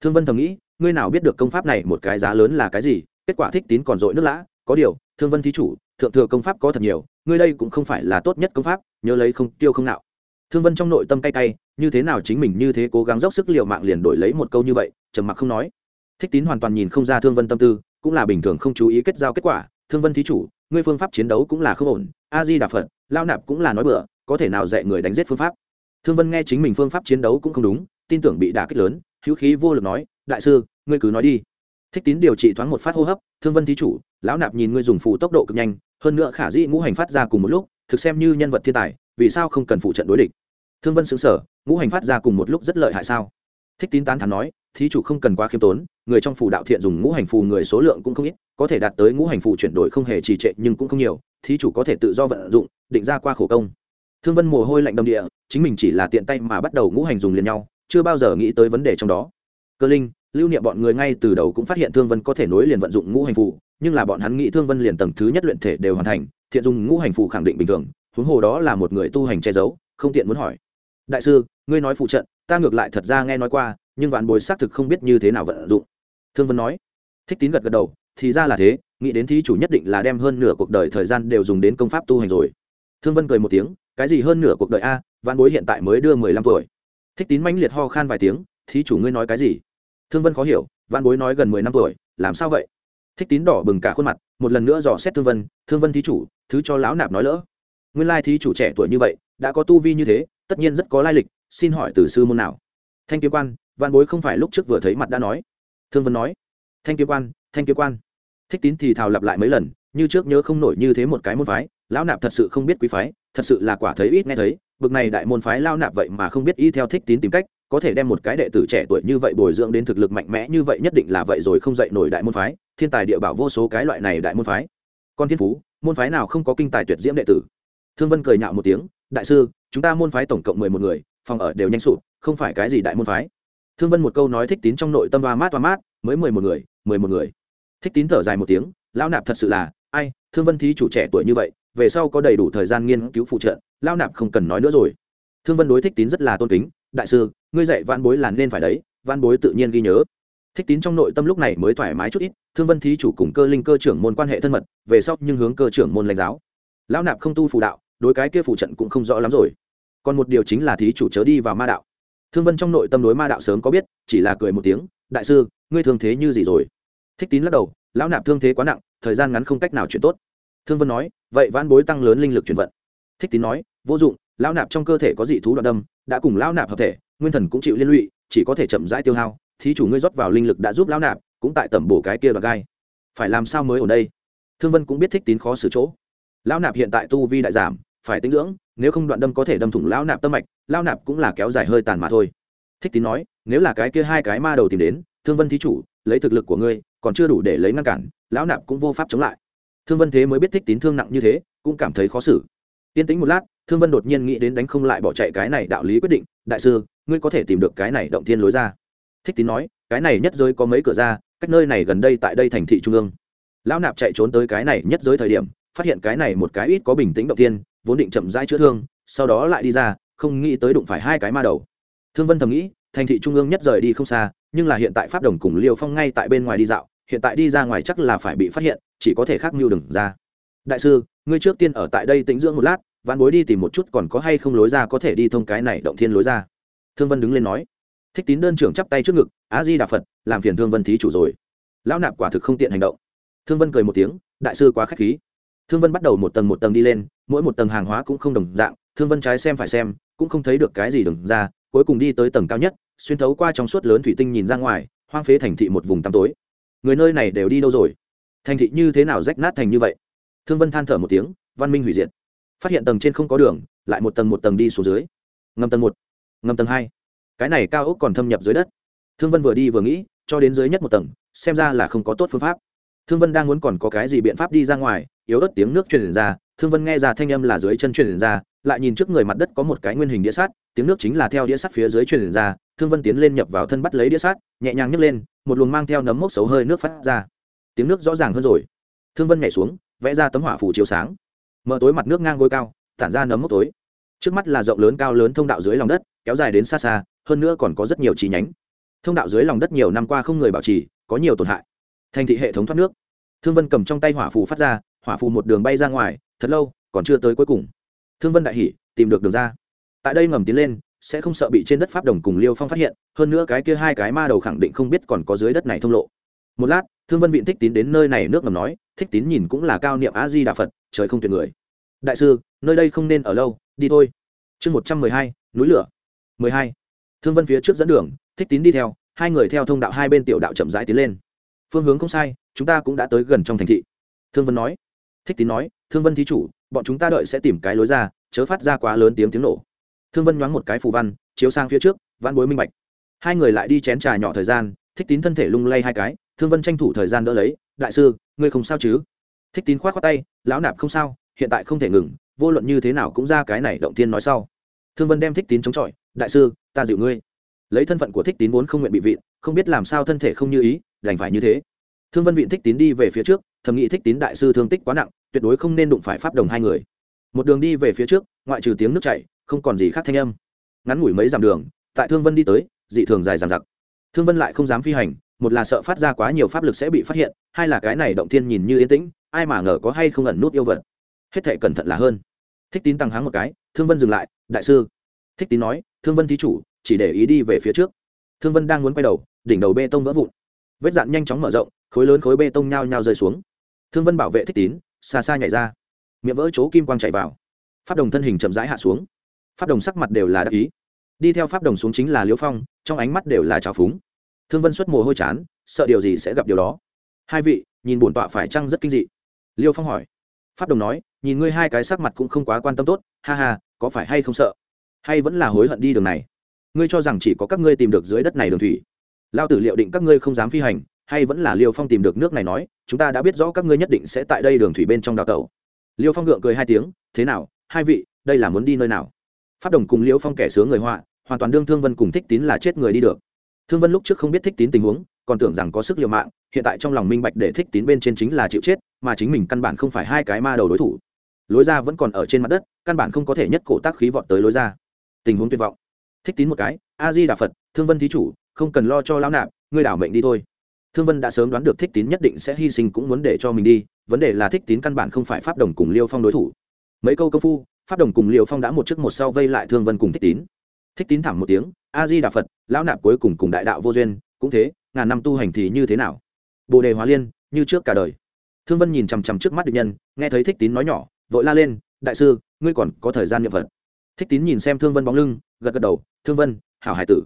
Thương vân thầm nghĩ, ngươi nào biết được công pháp này một cái giá lớn là cái gì, kết quả thích tín còn dội nước lã, có điều thương vân thí chủ, thượng thừa công pháp có thật nhiều, ngươi đây cũng không phải là tốt nhất công pháp, nhớ lấy không, tiêu không nạo. Thương vân trong nội tâm cay cay, như thế nào chính mình như thế cố gắng dốc sức liệu mạng liền đổi lấy một câu như vậy, trầm mặc không nói. Thích tín hoàn toàn nhìn không ra thương vân tâm tư, cũng là bình thường không chú ý kết giao kết quả. Thương vân thí chủ, ngươi phương pháp chiến đấu cũng là không ổn, a di đà phật, lao nạp cũng là nói bừa, có thể nào dạy người đánh giết phương pháp? Thương vân nghe chính mình phương pháp chiến đấu cũng không đúng, tin tưởng bị đả kích lớn, hữu khí vô lực nói, đại sư, ngươi cứ nói đi. Thích tín điều trị thoáng một phát hô hấp, thương vân thí chủ lão nạp nhìn ngươi dùng phụ tốc độ cực nhanh, hơn nữa khả dĩ ngũ hành phát ra cùng một lúc, thực xem như nhân vật thiên tài, vì sao không cần phụ trận đối địch? Thương vân xứng sở ngũ hành phát ra cùng một lúc rất lợi hại sao? Thích tín tán thắn nói, thí chủ không cần quá khiêm tốn, người trong phù đạo thiện dùng ngũ hành phù người số lượng cũng không ít, có thể đạt tới ngũ hành phù chuyển đổi không hề trì trệ nhưng cũng không nhiều, thí chủ có thể tự do vận dụng, định ra qua khổ công. Thương vân mồ hôi lạnh đầm địa, chính mình chỉ là tiện tay mà bắt đầu ngũ hành dùng liền nhau, chưa bao giờ nghĩ tới vấn đề trong đó. Cơ linh, lưu niệm bọn người ngay từ đầu cũng phát hiện thương vân có thể nối liền vận dụng ngũ hành phù nhưng là bọn hắn nghĩ thương vân liền tầng thứ nhất luyện thể đều hoàn thành, thiện dùng ngũ hành phù khẳng định bình thường, huống hồ đó là một người tu hành che giấu, không tiện muốn hỏi. Đại sư, ngươi nói phụ trận, ta ngược lại thật ra nghe nói qua, nhưng vạn bối xác thực không biết như thế nào vận dụng. Thương vân nói. Thích tín gật gật đầu, thì ra là thế, nghĩ đến thí chủ nhất định là đem hơn nửa cuộc đời thời gian đều dùng đến công pháp tu hành rồi. Thương vân cười một tiếng, cái gì hơn nửa cuộc đời a, vạn bối hiện tại mới đưa mười lăm tuổi. Thích tín mãnh liệt ho khan vài tiếng, thí chủ ngươi nói cái gì? Thương vân khó hiểu, vạn bối nói gần mười năm tuổi, làm sao vậy? Thích tín đỏ bừng cả khuôn mặt, một lần nữa dò xét thương vân thương vân thí chủ, thứ cho lão nạp nói lỡ. Nguyên lai thí chủ trẻ tuổi như vậy, đã có tu vi như thế, tất nhiên rất có lai lịch, xin hỏi từ sư môn nào? Thanh kiếm quan văn bối không phải lúc trước vừa thấy mặt đã nói. Thương vân nói. Thanh kiếm quan, thanh kiếm quan. Thích tín thì thào lặp lại mấy lần, như trước nhớ không nổi như thế một cái môn phái, lão nạp thật sự không biết quý phái, thật sự là quả thấy ít nghe thấy, bực này đại môn phái lao nạp vậy mà không biết y theo thích tín tìm cách, có thể đem một cái đệ tử trẻ tuổi như vậy bồi dưỡng đến thực lực mạnh mẽ như vậy nhất định là vậy rồi không dạy nổi đại môn phái thiên tài địa bảo vô số cái loại này đại môn phái. Con thiên phú, môn phái nào không có kinh tài tuyệt diễm đệ tử? Thương vân cười nhạo một tiếng, đại sư, chúng ta môn phái tổng cộng mười một người, phòng ở đều nhanh sụp, không phải cái gì đại môn phái. Thương vân một câu nói thích tín trong nội tâm ba mát ba mát, mới mười một người, mười một người. Thích tín thở dài một tiếng, lão nạp thật sự là, ai, thương vân thí chủ trẻ tuổi như vậy, về sau có đầy đủ thời gian nghiên cứu phụ trợ, lão nạp không cần nói nữa rồi. Thương vân đối thích tín rất là tôn kính, đại sư, ngươi dạy văn bối là nên phải đấy văn bối tự nhiên ghi nhớ thích tín trong nội tâm lúc này mới thoải mái chút ít, thương vân thí chủ cùng cơ linh cơ trưởng môn quan hệ thân mật, về sau nhưng hướng cơ trưởng môn lãnh giáo. Lão nạp không tu phù đạo, đối cái kia phù trận cũng không rõ lắm rồi. Còn một điều chính là thí chủ chớ đi vào ma đạo. Thương vân trong nội tâm đối ma đạo sớm có biết, chỉ là cười một tiếng, đại sư, ngươi thương thế như gì rồi? Thích tín lắc đầu, lão nạp thương thế quá nặng, thời gian ngắn không cách nào chuyển tốt. Thương vân nói, vậy vãn bối tăng lớn linh lực chuyển vận. Thích tín nói, vô dụng, lão nạp trong cơ thể có dị thú đoạn đâm, đã cùng lão nạp hợp thể, nguyên thần cũng chịu liên lụy, chỉ có thể chậm rãi tiêu hao thí chủ ngươi rót vào linh lực đã giúp lão nạp, cũng tại tẩm bổ cái kia đoạn gai. Phải làm sao mới ở đây? Thương vân cũng biết thích tín khó xử chỗ. Lão nạp hiện tại tu vi đại giảm, phải tinh dưỡng, nếu không đoạn đâm có thể đâm thủng lão nạp tâm mạch, lão nạp cũng là kéo dài hơi tàn mà thôi. Thích tín nói, nếu là cái kia hai cái ma đầu tìm đến, thương vân thí chủ, lấy thực lực của ngươi, còn chưa đủ để lấy ngăn cản, lão nạp cũng vô pháp chống lại. Thương vân thế mới biết thích tín thương nặng như thế, cũng cảm thấy khó xử. Yên tĩnh một lát, thương vân đột nhiên nghĩ đến đánh không lại bỏ chạy cái này đạo lý quyết định. Đại sư, ngươi có thể tìm được cái này động thiên lối ra thích tín nói, cái này nhất giới có mấy cửa ra, cách nơi này gần đây tại đây thành thị trung ương. Lão nạp chạy trốn tới cái này nhất giới thời điểm, phát hiện cái này một cái ít có bình tĩnh động tiên vốn định chậm rãi chữa thương, sau đó lại đi ra, không nghĩ tới đụng phải hai cái ma đầu. Thương vân thầm nghĩ, thành thị trung ương nhất rời đi không xa, nhưng là hiện tại pháp đồng cùng liêu phong ngay tại bên ngoài đi dạo, hiện tại đi ra ngoài chắc là phải bị phát hiện, chỉ có thể khác mưu đừng ra. Đại sư, ngươi trước tiên ở tại đây tĩnh dưỡng một lát ván bối đi tìm một chút còn có hay không lối ra có thể đi thông cái này động thiên lối ra. Thương vân đứng lên nói thích tín đơn trưởng chắp tay trước ngực á di đà phật, làm phiền thương vân thí chủ rồi. Lão nạp quả thực không tiện hành động. Thương vân cười một tiếng, đại sư quá k h á c h khí. Thương vân bắt đầu một tầng một tầng đi lên, mỗi một tầng hàng hóa cũng không đồng dạng, thương vân trái xem phải xem, cũng không thấy được cái gì đừng ra, cuối cùng đi tới tầng cao nhất, xuyên thấu qua trong suốt lớn thủy tinh nhìn ra ngoài, hoang phế thành thị một vùng tăm tối. Người nơi này đều đi đâu rồi? Thành thị như thế nào rách nát thành như vậy? Thương vân than thở một tiếng, văn minh hủy diệt. Phát hiện tầng trên không có đường, lại một tầng một tầng đi xuống dưới. Ngầm tầng một, ngầm tầng hai cái này cao ốc còn thâm nhập dưới đất. Thương vân vừa đi vừa nghĩ, cho đến dưới nhất một tầng, xem ra là không có tốt phương pháp. Thương vân đang muốn còn có cái gì biện pháp đi ra ngoài, yếu ớt tiếng nước truyền ra, thương vân nghe ra thanh âm là dưới chân truyền ra, lại nhìn trước người mặt đất có một cái nguyên hình đĩa sắt, tiếng nước chính là theo đĩa sắt phía dưới truyền ra, thương vân tiến lên nhập vào thân bắt lấy đĩa sắt, nhẹ nhàng nhấc lên, một luồng mang theo nấm mốc xấu hơi nước phát ra. Tiếng nước rõ ràng hơn rồi. Thương vân nhảy xuống, vẽ ra tấm hỏa phủ chiếu sáng. Mở tối mặt nước ngang gối cao, tản ra nấm mốc tối. Trước mắt là rộng lớn cao lớn thông đạo dưới lòng đất kéo dài đến xa xa, hơn nữa còn có rất nhiều chi nhánh. Thông đạo dưới lòng đất nhiều năm qua không người bảo trì, có nhiều tổn hại. Thành thị hệ thống thoát nước. Thương vân cầm trong tay hỏa phù phát ra, hỏa phù một đường bay ra ngoài, thật lâu, còn chưa tới cuối cùng. Thương vân đại hỉ, tìm được đường ra. Tại đây ngầm tiến lên, sẽ không sợ bị trên đất pháp đồng cùng liêu phong phát hiện, hơn nữa cái kia hai cái ma đầu khẳng định không biết còn có dưới đất này thông lộ. Một lát, thương vân vịn thích tín đến nơi này nước ngầm nói, thích tín nhìn cũng là cao niệm a di đà phật, trời không tuyệt người. Đại sư, nơi đây không nên ở lâu, đi thôi. Chương một trăm mười hai, núi lửa mười hai. Thương vân phía trước dẫn đường, thích tín đi theo, hai người theo thông đạo hai bên tiểu đạo chậm rãi tiến lên. Phương hướng không sai, chúng ta cũng đã tới gần trong thành thị. Thương vân nói. Thích tín nói, thương vân thí chủ, bọn chúng ta đợi sẽ tìm cái lối ra, chớ phát ra quá lớn tiếng tiếng nổ. Thương vân nhoáng một cái phù văn, chiếu sang phía trước văn bối minh bạch. Hai người lại đi chén trà nhỏ thời gian, thích tín thân thể lung lay hai cái, thương vân tranh thủ thời gian đỡ lấy, đại sư, ngươi không sao chứ? Thích tín k h o á t khoác tay, lão nạp không sao, hiện tại không thể ngừng, vô luận như thế nào cũng ra cái này động tiên nói sau. Thương vân đem thích tín chống chọi đại sư, ta dịu ngươi. Lấy thân phận của thích tín vốn không nguyện bị vịn, không biết làm sao thân thể không như ý, đành phải như thế. Thương vân vịn thích tín đi về phía trước, thầm nghĩ thích tín đại sư thương tích quá nặng, tuyệt đối không nên đụng phải pháp đồng hai người. Một đường đi về phía trước, ngoại trừ tiếng nước chảy, không còn gì khác thanh âm. Ngắn ngủi mấy dặm đường, tại thương vân đi tới, dị thường dài dằng dặc. Thương vân lại không dám phi hành, một là sợ phát ra quá nhiều pháp lực sẽ bị phát hiện, hai là cái này động thiên nhìn như yên tĩnh, ai mà ngờ có hay không ẩn nút yêu vật. Hết thệ cẩn thận là hơn. Thích tín tăng háng một cái, thương vân dừng lại, đại sư. Thích tín nói thương vân thí chủ, chỉ để ý đi về phía trước. Thương vân đang muốn quay đầu, đỉnh đầu bê tông vỡ vụn. Vết dạn nhanh chóng mở rộng, khối lớn khối bê tông nhao nhao rơi xuống. Thương vân bảo vệ thích tín, xa xa nhảy ra. Miệng vỡ chỗ kim quang chạy vào. Pháp đồng thân hình chậm rãi hạ xuống. Pháp đồng sắc mặt đều là đắc ý. Đi theo pháp đồng xuống chính là liễu phong, trong ánh mắt đều là trào phúng. Thương vân xuất mồ hôi chán, sợ điều gì sẽ gặp điều đó. Hai vị, nhìn bổn tọa phải chăng rất kinh dị? Liêu phong hỏi. Pháp đồng nói, nhìn ngươi hai cái sắc mặt cũng không quá quan tâm tốt, ha ha, có phải hay không sợ? Hay vẫn là hối hận đi đường này? Ngươi cho rằng chỉ có các ngươi tìm được dưới đất này đường thủy. Lao tử liệu định các ngươi không dám phi hành, hay vẫn là liêu phong tìm được nước này nói, chúng ta đã biết rõ các ngươi nhất định sẽ tại đây đường thủy bên trong đào tẩu. Liêu phong gượng cười hai tiếng, thế nào, hai vị, đây là muốn đi nơi nào? Phát đồng cùng liêu phong kẻ sướng người họa, hoàn toàn đương thương vân cùng thích tín là chết người đi được. Thương vân lúc trước không biết thích tín tình huống, còn tưởng rằng có sức liều mạng, hiện tại trong lòng minh bạch để thích tín bên trên chính là chịu chết, mà chính mình căn bản không phải hai cái ma đầu đối thủ. Lối ra vẫn còn ở trên mặt đất, căn bản không có thể nhất cổ tác khí vọt tới lối ra tình huống tuyệt vọng. Thích tín một cái, a di đà phật, thương vân thí chủ, không cần lo cho lão nạp, ngươi đảo mệnh đi thôi. Thương vân đã sớm đoán được thích tín nhất định sẽ hy sinh cũng muốn để cho mình đi, vấn đề là thích tín căn bản không phải pháp đồng cùng liêu phong đối thủ. Mấy câu công phu, pháp đồng cùng liêu phong đã một trước một sau vây lại thương vân cùng thích tín. Thích tín thẳng một tiếng, a di đà phật, lão nạp cuối cùng cùng đại đạo vô duyên, cũng thế, ngàn năm tu hành thì như thế nào? Bồ đề hóa liên, như trước cả đời. Thương vân nhìn chằm chằm trước mắt địch nhân, nghe thấy thích tín nói nhỏ, vội la lên, đại sư, ngươi còn có thời gian nhập phật thích tín nhìn xem thương vân bóng lưng, gật gật đầu, thương vân, hảo hải tử.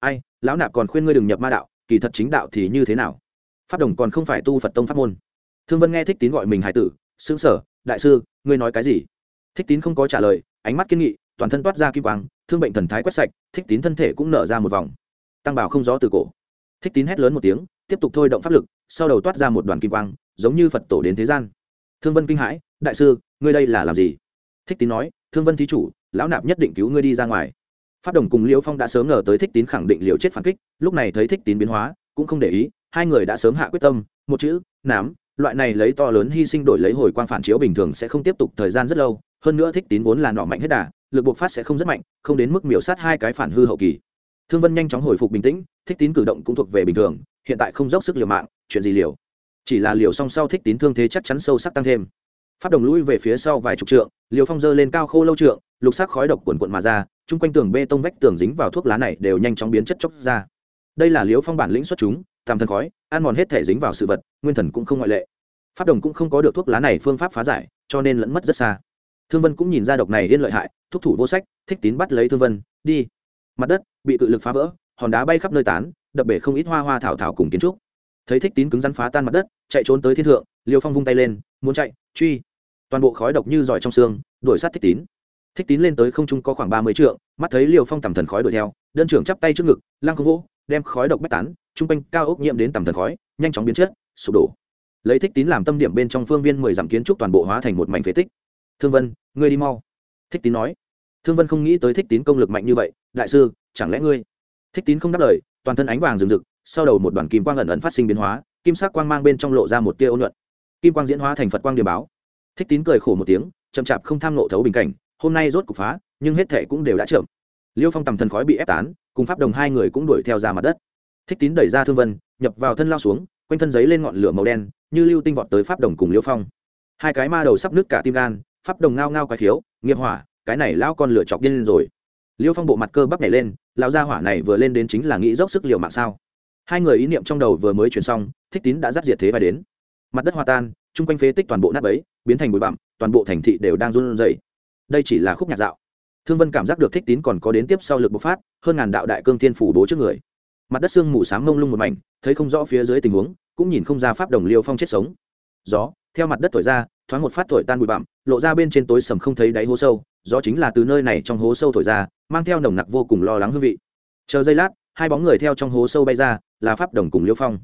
Ai, lão nạp còn khuyên ngươi đừng nhập ma đạo, kỳ thật chính đạo thì như thế nào? Pháp đồng còn không phải tu phật tông pháp môn. Thương vân nghe thích tín gọi mình hải tử xứng sở, đại sư, ngươi nói cái gì? Thích tín không có trả lời, ánh mắt kiên nghị, toàn thân toát ra kim quang, thương bệnh thần thái quét sạch, thích tín thân thể cũng nở ra một vòng. Tăng bảo không gió từ cổ. Thích tín hét lớn một tiếng, tiếp tục thôi động pháp lực, sau đầu toát ra một đoàn kim quang, giống như phật tổ đến thế gian. Thương vân kinh hãi, đại sư, ngươi đây là làm gì? Thích tín nói, thương vân thí chủ lão nạp nhất định cứu ngươi đi ra ngoài. Pháp đồng cùng liễu phong đã sớm ngờ tới thích tín khẳng định liều chết phản kích, lúc này thấy thích tín biến hóa, cũng không để ý, hai người đã sớm hạ quyết tâm, một chữ, nám, loại này lấy to lớn hy sinh đổi lấy hồi quang phản chiếu bình thường sẽ không tiếp tục thời gian rất lâu, hơn nữa thích tín vốn là nọ mạnh hết đà, lực buộc phát sẽ không rất mạnh, không đến mức miểu sát hai cái phản hư hậu kỳ. Thương vân nhanh chóng hồi phục bình tĩnh, thích tín cử động cũng thuộc về bình thường, hiện tại không dốc sức liều mạng, chuyện gì liều? Chỉ là liều song sau thích tín thương thế chắc chắn sâu sắc tăng thêm phát đồng lũi về phía sau vài chục trượng liều phong dơ lên cao khô lâu trượng, lục sắc khói độc quần quận mà ra, chung quanh tường bê tông vách tường dính vào thuốc lá này đều nhanh chóng biến chất chóc ra. Đây là liều phong bản lĩnh xuất chúng tam thần khói, ăn mòn hết thể dính vào sự vật, nguyên thần cũng không ngoại lệ. Pháp đồng cũng không có được thuốc lá này phương pháp phá giải, cho nên lẫn mất rất xa. Thương vân cũng nhìn ra độc này liên lợi hại, thúc thủ vô sách, thích tín bắt lấy thương vân, đi. Mặt đất bị tự lực phá vỡ, hòn đá bay khắp nơi tán, đập bể không ít hoa hoa thảo thảo cùng kiến trúc. Thấy thích tín cứng rắn phá tan mặt đất, chạy trốn tới thiên thượng, liêu phong vung tay lên, muốn chạy, truy toàn bộ khói độc như giỏi trong xương, đuổi sát thích tín. Thích tín lên tới không trung có khoảng ba mươi trượng, mắt thấy liều phong tầm thần khói đuổi theo, đơn trưởng chắp tay trước ngực, lăng không vỗ, đem khói độc bách tán chung quanh cao ốc nhiễm đến tầm thần khói, nhanh chóng biến chất, sụp đổ. Lấy thích tín làm tâm điểm bên trong phương viên mười dặm kiến trúc toàn bộ hóa thành một mảnh phế tích. Thương vân, ngươi đi mau. Thích tín nói. Thương vân không nghĩ tới thích tín công lực mạnh như vậy, đại sư, chẳng lẽ ngươi? Thích tín không đáp lời, toàn thân ánh vàng rừng rực, sau đầu một đoàn kim quang ẩn ẩn phát sinh biến hóa, kim sắc quang mang bên trong lộ ra một tia ôn nhuận. Kim quang diễn hóa thành phật quang điềm báo thích tín cười khổ một tiếng, chậm chạp không tham nộ thấu bình cảnh, hôm nay rốt cục phá, nhưng hết thệ cũng đều đã chậm. Liêu phong tầm thần khói bị ép tán, cùng pháp đồng hai người cũng đuổi theo ra mặt đất. Thích tín đẩy ra thương vân, nhập vào thân lao xuống, quanh thân giấy lên ngọn lửa màu đen, như lưu tinh vọt tới pháp đồng cùng liêu phong. Hai cái ma đầu sắp nứt cả tim gan, pháp đồng ngao ngao quái khiếu, nghiệp hỏa, cái này lao con lửa chọc điên lên rồi. Liêu phong bộ mặt cơ bắp nhảy lên lao ra hỏa này vừa lên đến chính là nghĩ dốc sức liều mạng sao? Hai người ý niệm trong đầu vừa mới chuyển xong, thích tín đã dắt diệt thế vai đến. Mặt đất hoa tan chung quanh phế tích toàn bộ nát bấy, biến thành bụi bặm, toàn bộ thành thị đều đang run rẩy. Đây chỉ là khúc nhạc dạo. Thương vân cảm giác được thích tín còn có đến tiếp sau lực bộc phát, hơn ngàn đạo đại cương thiên phủ bố trước người. Mặt đất sương mù sáng mông lung một mảnh, thấy không rõ phía dưới tình huống, cũng nhìn không ra pháp đồng liêu phong chết sống. Gió, theo mặt đất thổi ra, thoáng một phát thổi tan bụi bặm, lộ ra bên trên tối sầm không thấy đáy hố sâu, gió chính là từ nơi này trong hố sâu thổi ra, mang theo nồng nặc vô cùng lo lắng hương vị. Chờ giây lát, hai bóng người theo trong hố sâu bay ra, là pháp đồng cùng liêu phong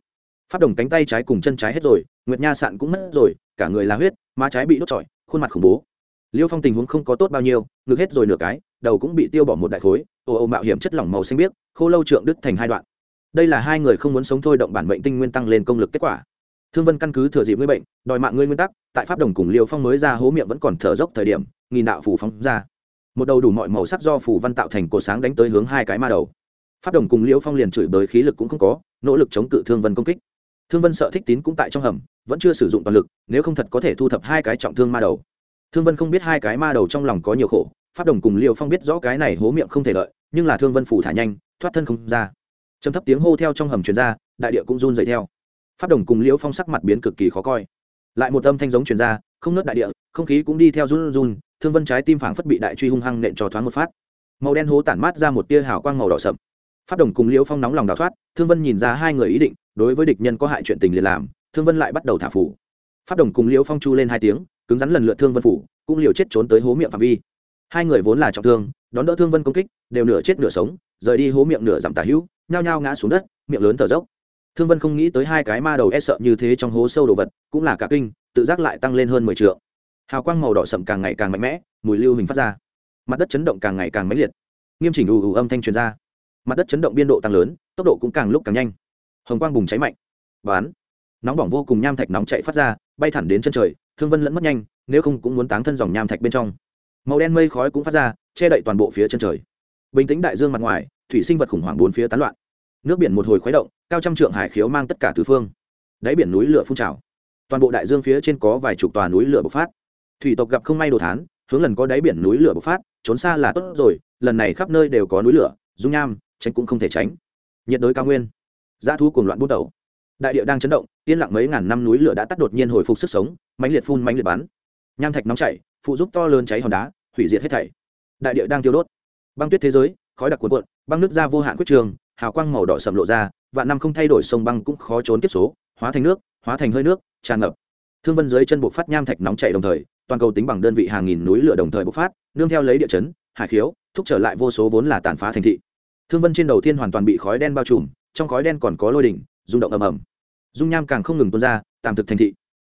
pháp đồng cánh tay trái cùng chân trái hết rồi, nguyệt nha sạn cũng mất rồi, cả người là huyết, má trái bị đốt trọi, khuôn mặt khủng bố. Liêu phong tình huống không có tốt bao nhiêu, ngực hết rồi nửa cái, đầu cũng bị tiêu bỏ một đại khối ồ ồ mạo hiểm chất lỏng màu xanh biếc, khô lâu trượng đứt thành hai đoạn. Đây là hai người không muốn sống thôi động bản mệnh tinh nguyên tăng lên công lực kết quả. Thương vân căn cứ thừa dịp ngươi bệnh, đòi mạng ngươi nguyên tắc, tại pháp đồng cùng liêu phong mới ra hố miệng vẫn còn thở dốc thời điểm, nghìn đạo phủ phóng ra. Một đầu đủ mọi màu sắc do phủ văn tạo thành cổ sáng đánh tới hướng hai cái ma đầu. Pháp đồng cùng liêu phong liền chửi bới khí lực cũng không có, nỗ lực chống cự thương vân công kích thương vân sợ thích tín cũng tại trong hầm, vẫn chưa sử dụng toàn lực, nếu không thật có thể thu thập hai cái trọng thương ma đầu. Thương vân không biết hai cái ma đầu trong lòng có nhiều khổ, pháp đồng cùng liều phong biết rõ cái này hố miệng không thể lợi, nhưng là thương vân phủ thả nhanh, thoát thân không ra. Trầm thấp tiếng hô theo trong hầm truyền ra, đại địa cũng run dậy theo. Pháp đồng cùng liễu phong sắc mặt biến cực kỳ khó coi. Lại một âm thanh giống truyền ra, không nớt đại địa, không khí cũng đi theo run run, thương vân trái tim phảng phất bị đại truy hung hăng nện cho thoáng một phát. Màu đen hố tản mát ra một tia hào quang màu đỏ sậm pháp đồng cùng liễu phong nóng lòng đào thoát, thương vân nhìn ra hai người ý định, đối với địch nhân có hại chuyện tình liền làm, thương vân lại bắt đầu thả phủ. Pháp đồng cùng liễu phong chu lên hai tiếng, cứng rắn lần lượt thương vân phủ, cũng liều chết trốn tới hố miệng phạm vi. Hai người vốn là trọng thương, đón đỡ thương vân công kích, đều nửa chết nửa sống, rời đi hố miệng nửa giảm tả hữu, nhao nhao ngã xuống đất, miệng lớn thở dốc. Thương vân không nghĩ tới hai cái ma đầu e sợ như thế trong hố sâu đồ vật, cũng là cả kinh, tự giác lại tăng lên hơn mười t hào quang màu đỏ sậm càng ngày càng mạnh mẽ, mùi lưu hình phát ra. Mặt đất chấn động càng ngày càng mãnh liệt. Nghiêm chỉnh ù ù âm thanh truyền ra mặt đất chấn động biên độ tăng lớn, tốc độ cũng càng lúc càng nhanh. Hồng quang bùng cháy mạnh. Bán. Nóng bỏng vô cùng nham thạch nóng chạy phát ra, bay thẳng đến chân trời, thương vân lẫn mất nhanh, nếu không cũng muốn táng thân dòng nham thạch bên trong. Màu đen mây khói cũng phát ra, che đậy toàn bộ phía chân trời. Bình tĩnh đại dương mặt ngoài, thủy sinh vật khủng hoảng bốn phía tán loạn. Nước biển một hồi khuấy động, cao trăm trượng hải khiếu mang tất cả tứ phương. Đáy biển núi lửa phun trào. Toàn bộ đại dương phía trên có vài chục tòa núi lửa bộc phát. Thủy tộc gặp không may đồ thán, hướng lần có đáy biển núi lửa bộc phát, trốn xa là tốt rồi, lần này khắp nơi đều có núi lửa, dung nham tránh cũng không thể tránh. Nhiệt đới cao nguyên. Dã thú cùng loạn bút đầu. Đại địa đang chấn động, yên lặng mấy ngàn năm núi lửa đã tắt đột nhiên hồi phục sức sống, mãnh liệt phun mãnh liệt bắn. Nham thạch nóng chảy, phụ giúp to lớn cháy hòn đá, hủy diệt hết thảy. Đại địa đang tiêu đốt. Băng tuyết thế giới, khói đặc cuộn cuộn, băng nước ra vô hạn quyết trường, hào quang màu đỏ sầm lộ ra và năm không thay đổi sông băng cũng khó trốn kiếp số, hóa thành nước, hóa thành hơi nước, tràn ngập. Thương vân dưới chân bộ phát nham thạch nóng chảy đồng thời, toàn cầu tính bằng đơn vị hàng nghìn núi lửa đồng thời bộc phát, nương theo lấy địa chấn, hải khiếu, thúc trở lại vô số vốn là tàn phá thành thị thương vân trên đầu tiên hoàn toàn bị khói đen bao trùm, trong khói đen còn có lôi đỉnh, rung động ầm ầm. Dung nham càng không ngừng tuôn ra, tạm thực thành thị.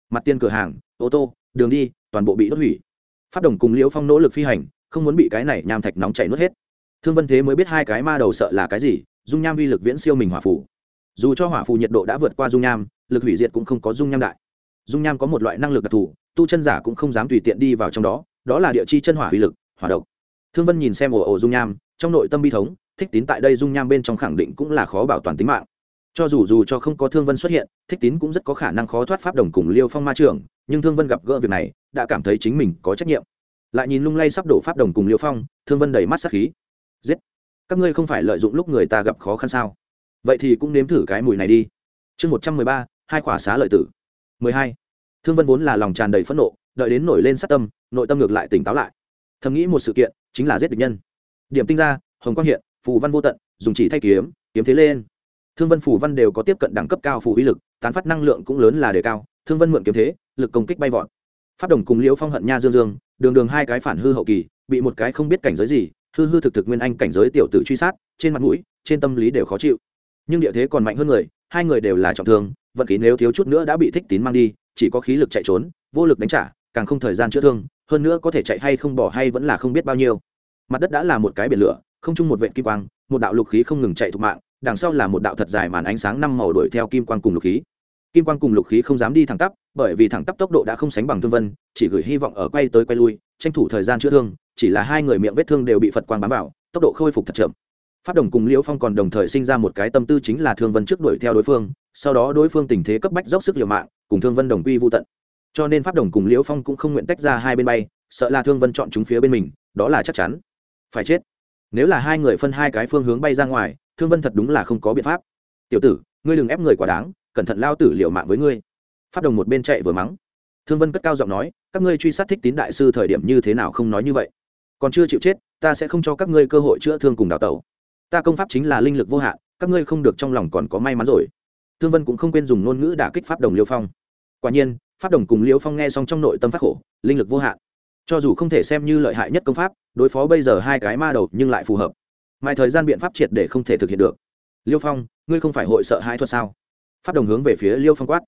Mặt tiền cửa hàng, ô tô, đường đi, toàn bộ bị đốt hủy. Phát đồng cùng liễu phong nỗ lực phi hành, không muốn bị cái này nham thạch nóng chảy nuốt hết. Thương vân thế mới biết hai cái ma đầu sợ là cái gì, dung nham uy lực viễn siêu mình hỏa phủ dù cho hỏa phù nhiệt độ đã vượt qua dung nham, lực hủy diệt cũng không có dung nham đại. Dung nham có một loại năng lực đặc thù, tu chân giả cũng không dám tùy tiện đi vào trong đó đó là địa chi chân hỏa uy lực, hỏa độc. Thương vân nhìn xem ồ ồ dung nham, trong nội tâm bi thống thích tín tại đây dung nham bên trong khẳng định cũng là khó bảo toàn tính mạng. Cho dù dù cho không có thương vân xuất hiện, thích tín cũng rất có khả năng khó thoát pháp đồng cùng liêu phong ma trưởng, nhưng thương vân gặp gỡ việc này, đã cảm thấy chính mình có trách nhiệm. Lại nhìn lung lay sắp đổ pháp đồng cùng liêu phong, thương vân đầy mắt sắc khí. Giết! Các ngươi không phải lợi dụng lúc người ta gặp khó khăn sao? Vậy thì cũng nếm thử cái mùi này đi. Chương một trăm mười ba, hai khỏa xá lợi tử. Mười hai. Thương vân vốn là lòng tràn đầy phẫn nộ, đợi đến nổi lên sát tâm, nội tâm ngược lại tỉnh táo lại. Thầm nghĩ một sự kiện, chính là giết địch nhân. Điểm tinh ra, hồng quang hiện phù văn vô tận, dùng chỉ thay kiếm kiếm thế lên. Thương vân phù văn đều có tiếp cận đẳng cấp cao phù uy lực, tán phát năng lượng cũng lớn là đề cao. Thương vân mượn kiếm thế, lực công kích bay vọt. Phát đồng cùng liễu phong hận nha dương dương, đường đường hai cái phản hư hậu kỳ, bị một cái không biết cảnh giới gì, hư hư thực thực nguyên anh cảnh giới tiểu tử truy sát, trên mặt mũi, trên tâm lý đều khó chịu. Nhưng địa thế còn mạnh hơn người, hai người đều là trọng thương, vận khí nếu thiếu chút nữa đã bị thích tín mang đi, chỉ có khí lực chạy trốn, vô lực đánh trả, càng không thời gian chữa thương, hơn nữa có thể chạy hay không bỏ hay vẫn là không biết bao nhiêu. Mặt đất đã là một cái biển lửa không chung một vệ kim quang, một đạo lục khí không ngừng chạy thục mạng, đằng sau là một đạo thật dài màn ánh sáng năm màu đuổi theo kim quang cùng lục khí. Kim quang cùng lục khí không dám đi thẳng tắp, bởi vì thẳng tắp tốc độ đã không sánh bằng thương vân, chỉ gửi hy vọng ở quay tới quay lui, tranh thủ thời gian chữa thương, chỉ là hai người miệng vết thương đều bị phật quang bám vào, tốc độ khôi phục thật chậm. Phát đồng cùng liễu phong còn đồng thời sinh ra một cái tâm tư chính là thương vân trước đuổi theo đối phương, sau đó đối phương tình thế cấp bách dốc sức liều mạng, cùng thương vân đồng quy vô tận. Cho nên pháp đồng cùng liễu phong cũng không nguyện tách ra hai bên bay, sợ là thương vân chọn chúng phía bên mình, đó là chắc chắn. Phải chết nếu là hai người phân hai cái phương hướng bay ra ngoài, thương vân thật đúng là không có biện pháp. Tiểu tử, ngươi đừng ép người quá đáng, cẩn thận lao tử liệu mạng với ngươi. Pháp đồng một bên chạy vừa mắng. Thương vân cất cao giọng nói, các ngươi truy sát thích tín đại sư thời điểm như thế nào không nói như vậy? Còn chưa chịu chết, ta sẽ không cho các ngươi cơ hội chữa thương cùng đào tẩu. Ta công pháp chính là linh lực vô hạn, các ngươi không được trong lòng còn có may mắn rồi. Thương vân cũng không quên dùng ngôn ngữ đả kích pháp đồng liêu phong. Quả nhiên, pháp đồng cùng liêu phong nghe xong trong nội tâm phát khổ, linh lực vô hạn. Cho dù không thể xem như lợi hại nhất công pháp đối phó bây giờ hai cái ma đầu nhưng lại phù hợp. Mai thời gian biện pháp triệt để không thể thực hiện được. Liêu phong, ngươi không phải hội sợ hai thuật sao? Phát đồng hướng về phía liêu phong quát.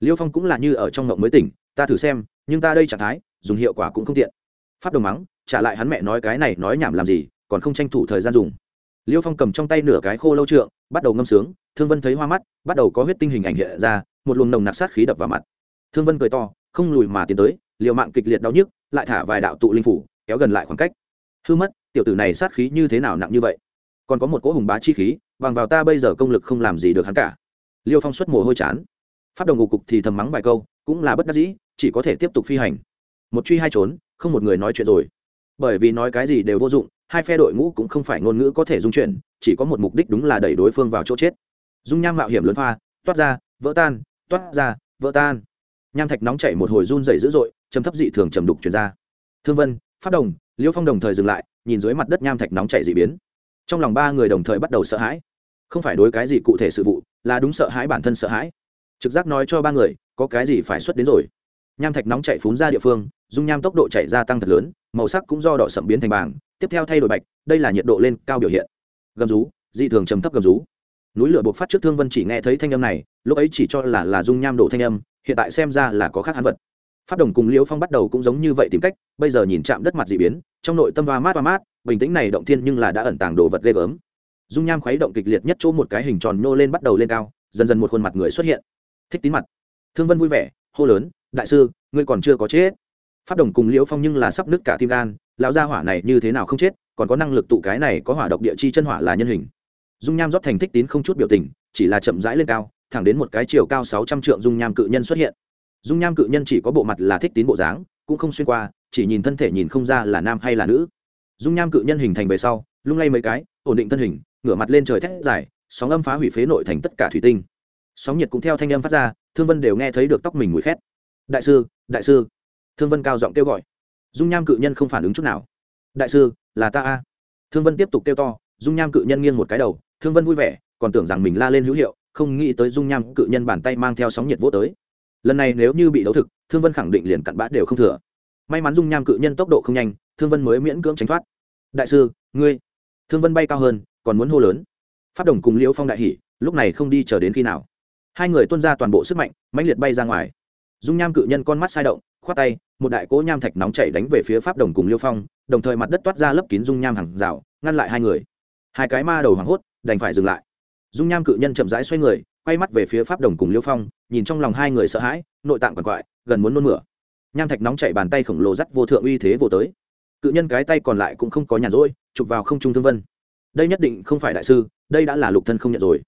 Liêu phong cũng là như ở trong ngộng mới tỉnh, ta thử xem, nhưng ta đây trạng thái, dùng hiệu quả cũng không tiện. Phát đồng mắng, trả lại hắn mẹ nói cái này nói nhảm làm gì, còn không tranh thủ thời gian dùng. Liêu phong cầm trong tay nửa cái khô lâu trượng, bắt đầu ngâm sướng, thương vân thấy hoa mắt, bắt đầu có huyết tinh hình ảnh hiện ra, một luồng nồng nặc sát khí đập vào mặt. Thương vân cười to, không lùi mà tiến tới, liều mạng kịch liệt đau nhức, lại thả vài đạo tụ linh phủ, kéo gần lại khoảng cách hư mất, tiểu tử này sát khí như thế nào nặng như vậy? Còn có một cỗ hùng bá chi khí, bằng vào ta bây giờ công lực không làm gì được hắn cả. Liêu phong xuất mồ hôi chán. Phát đồng ngục cục thì thầm mắng vài câu, cũng là bất đắc dĩ, chỉ có thể tiếp tục phi hành. Một truy hai trốn, không một người nói chuyện rồi. Bởi vì nói cái gì đều vô dụng, hai phe đội ngũ cũng không phải ngôn ngữ có thể dung chuyển, chỉ có một mục đích đúng là đẩy đối phương vào chỗ chết. Dung nham mạo hiểm lớn pha, toát ra, vỡ tan, toát ra, vỡ tan. Nham thạch nóng chảy một hồi run dày dữ dội chấm thấp dị thường trầm đục chuyển ra. Thương vân phát đồng liêu phong đồng thời dừng lại, nhìn dưới mặt đất nham thạch nóng chảy dị biến. Trong lòng ba người đồng thời bắt đầu sợ hãi. Không phải đối cái gì cụ thể sự vụ, là đúng sợ hãi bản thân sợ hãi. Trực giác nói cho ba người, có cái gì phải xuất đến rồi. Nham thạch nóng chạy phún ra địa phương, dung nham tốc độ chạy gia tăng thật lớn, màu sắc cũng do đỏ sậm biến thành vàng. tiếp theo thay đổi bạch, đây là nhiệt độ lên cao biểu hiện. Gầm rú, dị thường trầm thấp gầm rú. Núi lửa buộc phát trước thương vân chỉ nghe thấy thanh âm này, lúc ấy chỉ cho là là dung nham đổ thanh âm, hiện tại xem ra là có khác hắn vật phát đồng cùng liễu phong bắt đầu cũng giống như vậy tìm cách, bây giờ nhìn chạm đất mặt dị biến, trong nội tâm va mát va mát, bình tĩnh này động thiên nhưng là đã ẩn tàng đồ vật ghê gớm. Dung nham khuấy động kịch liệt nhất chỗ một cái hình tròn nhô lên bắt đầu lên cao, dần dần một khuôn mặt người xuất hiện. Thích tín mặt. Thương vân vui vẻ, hô lớn, đại sư, ngươi còn chưa có chết. Phát đồng cùng liễu phong nhưng là sắp nứt cả tim gan, lão gia hỏa này như thế nào không chết, còn có năng lực tụ cái này có hỏa độc địa chi chân hỏa là nhân hình. Dung nham rót thành thích tín không chút biểu tình, chỉ là chậm rãi lên cao, thẳng đến một cái chiều cao sáu trăm trượng dung nham cự nhân xuất hiện dung nham cự nhân chỉ có bộ mặt là thích tín bộ dáng, cũng không xuyên qua, chỉ nhìn thân thể nhìn không ra là nam hay là nữ. Dung nham cự nhân hình thành về sau, lung lay mấy cái, ổn định thân hình, ngửa mặt lên trời thét dài, sóng âm phá hủy phế nội thành tất cả thủy tinh. Sóng nhiệt cũng theo thanh âm phát ra, thương vân đều nghe thấy được tóc mình mùi khét. Đại sư đại sư. Thương vân cao giọng kêu gọi. Dung nham cự nhân không phản ứng chút nào. Đại sư, là ta a. Thương vân tiếp tục kêu to, dung nham cự nhân nghiêng một cái đầu, thương vân vui vẻ, còn tưởng rằng mình la lên hữu hiệu, không nghĩ tới dung nham cự nhân bàn tay mang theo sóng nhiệt vô tới lần này nếu như bị đấu thực, thương vân khẳng định liền cặn bã đều không thừa. May mắn dung nham cự nhân tốc độ không nhanh, thương vân mới miễn cưỡng tránh thoát. Đại sư, ngươi. Thương vân bay cao hơn, còn muốn hô lớn. Phát đồng cùng liễu phong đại hỷ lúc này không đi chờ đến khi nào. Hai người tuân ra toàn bộ sức mạnh, mãnh liệt bay ra ngoài. Dung nham cự nhân con mắt sai động, khoát tay, một đại cỗ nham thạch nóng chảy đánh về phía pháp đồng cùng liêu phong, đồng thời mặt đất toát ra lấp kín dung nham hàng rào, ngăn lại hai người. Hai cái ma đầu hoảng hốt, đành phải dừng lại. Dung nham cự nhân chậm rãi xoay người quay mắt về phía pháp đồng cùng liêu phong, nhìn trong lòng hai người sợ hãi, nội tạng quằn quại, gần muốn nôn mửa. Nham thạch nóng chảy bàn tay khổng lồ dắt vô thượng uy thế vô tới. Cự nhân cái tay còn lại cũng không có nhàn rỗi, chụp vào không trung thương vân. Đây nhất định không phải đại sư, đây đã là lục thân không nhận rồi.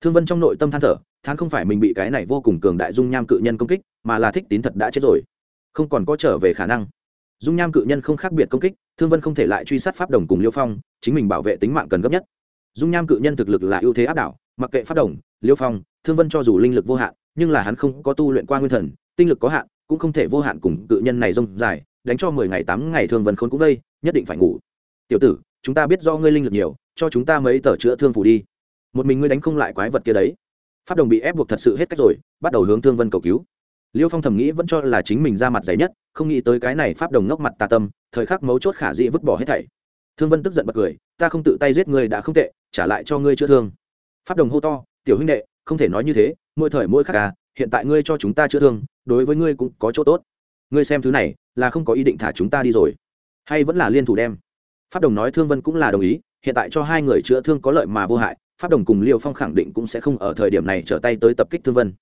Thương vân trong nội tâm than thở than không phải mình bị cái này vô cùng cường đại dung nham cự nhân công kích, mà là thích tín thật đã chết rồi. Không còn có trở về khả năng. Dung nham cự nhân không khác biệt công kích, thương vân không thể lại truy sát pháp đồng cùng liêu phong, chính mình bảo vệ tính mạng cần gấp nhất. Dung nham cự nhân thực lực là ưu thế áp đảo mặc kệ pháp đồng, liêu phong, thương vân cho dù linh lực vô hạn, nhưng là hắn không có tu luyện qua nguyên thần, tinh lực có hạn, cũng không thể vô hạn cùng cự nhân này rông dài, đánh cho mười ngày tám ngày thương vân khốn cũng vây, nhất định phải ngủ. Tiểu tử, chúng ta biết do ngươi linh lực nhiều, cho chúng ta mấy tờ chữa thương phủ đi. Một mình ngươi đánh không lại quái vật kia đấy. Pháp đồng bị ép buộc thật sự hết cách rồi, bắt đầu hướng thương vân cầu cứu. Liêu phong thầm nghĩ vẫn cho là chính mình ra mặt dày nhất, không nghĩ tới cái này pháp đồng ngốc mặt tà tâm, thời khắc mấu chốt khả dĩ vứt bỏ hết thảy. Thương vân tức giận bật cười, ta không tự tay giết ngươi đã không tệ, trả lại cho ngươi chữa thương pháp đồng hô to, tiểu huynh đệ, không thể nói như thế, mỗi thời mỗi khắc à hiện tại ngươi cho chúng ta chữa thương, đối với ngươi cũng có chỗ tốt. Ngươi xem thứ này, là không có ý định thả chúng ta đi rồi. Hay vẫn là liên thủ đem. Pháp đồng nói thương vân cũng là đồng ý, hiện tại cho hai người chữa thương có lợi mà vô hại, pháp đồng cùng liêu phong khẳng định cũng sẽ không ở thời điểm này trở tay tới tập kích thương vân.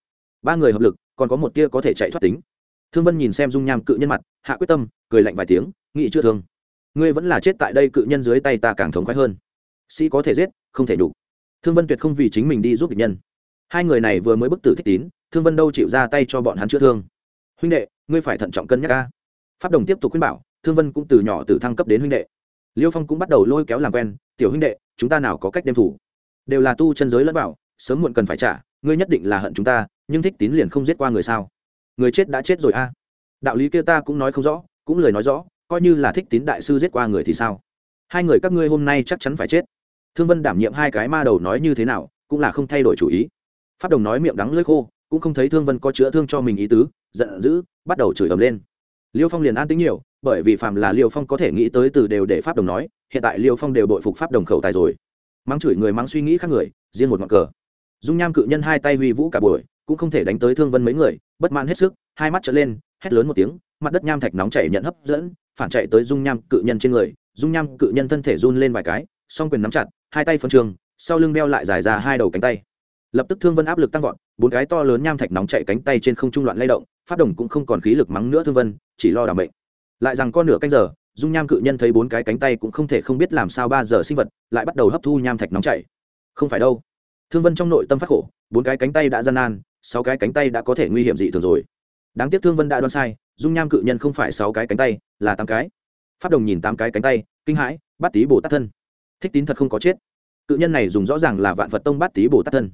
Ba người hợp lực, còn có một tia có thể chạy thoát tính. Thương vân nhìn xem dung nham cự nhân mặt, hạ quyết tâm, cười lạnh vài tiếng, nghị chữa thương. Ngươi vẫn là chết tại đây cự nhân dưới tay ta càng thống khoái hơn. Sĩ có thể giết, không thể đủ thương vân tuyệt không vì chính mình đi giúp địch nhân. Hai người này vừa mới bức tử thích tín thương vân đâu chịu ra tay cho bọn hắn chữa thương. Huynh đệ ngươi phải thận trọng cân nhắc ca pháp đồng tiếp tục khuyên bảo thương vân cũng từ nhỏ từ thăng cấp đến huynh đệ. Liêu phong cũng bắt đầu lôi kéo làm quen tiểu huynh đệ chúng ta nào có cách đem thủ? Đều là tu chân giới lẫn bảo, sớm muộn cần phải trả ngươi nhất định là hận chúng ta nhưng thích tín liền không giết qua người sao? Người chết đã chết rồi a. Đạo lý kia ta cũng nói không rõ cũng lời nói rõ coi như là thích tín đại sư giết qua người thì sao? Hai người các ngươi hôm nay chắc chắn phải chết thương vân đảm nhiệm hai cái ma đầu nói như thế nào, cũng là không thay đổi chủ ý. Pháp đồng nói miệng đắng lưỡi khô, cũng không thấy thương vân có chữa thương cho mình ý tứ, giận dữ, bắt đầu chửi ầm lên. Liêu phong liền an tính nhiều, bởi vì phạm là liêu phong có thể nghĩ tới từ đều để pháp đồng nói, hiện tại liêu phong đều bội phục pháp đồng khẩu tài rồi. Mắng chửi người, mắng suy nghĩ khác người, riêng một ngọn cờ. Dung nham cự nhân hai tay huy vũ cả buổi, cũng không thể đánh tới thương vân mấy người, bất mãn hết sức, hai mắt trở lên, hét lớn một tiếng, mặt đất nham thạch nóng chảy nhận hấp dẫn, phản chạy tới dung nham cự nhân trên người. Dung nham cự nhân thân thể run lên vài cái, song quyền nắm chặt hai tay phân trường, sau lưng đeo lại dài ra hai đầu cánh tay. Lập tức thương vân áp lực tăng vọt, bốn cái to lớn nham thạch nóng chạy cánh tay trên không trung loạn lay động phát đồng cũng không còn khí lực mắng nữa thương vân, chỉ lo đảm bệnh lại rằng con nửa canh giờ, dung nham cự nhân thấy bốn cái cánh tay cũng không thể không biết làm sao ba giờ sinh vật, lại bắt đầu hấp thu nham thạch nóng chảy không phải đâu. Thương vân trong nội tâm phát khổ, bốn cái cánh tay đã gian nan, sáu cái cánh tay đã có thể nguy hiểm dị thường rồi. Đáng tiếc thương vân đã đoán sai, dung nham cự nhân không phải sáu cái cánh tay, là tám cái. Phát đồng nhìn tám cái cánh tay, kinh hãi, bắt tí bồ tát thân thích tín thật không có chết. Cự nhân này dùng rõ ràng là vạn phật tông bát tý bồ tát thân.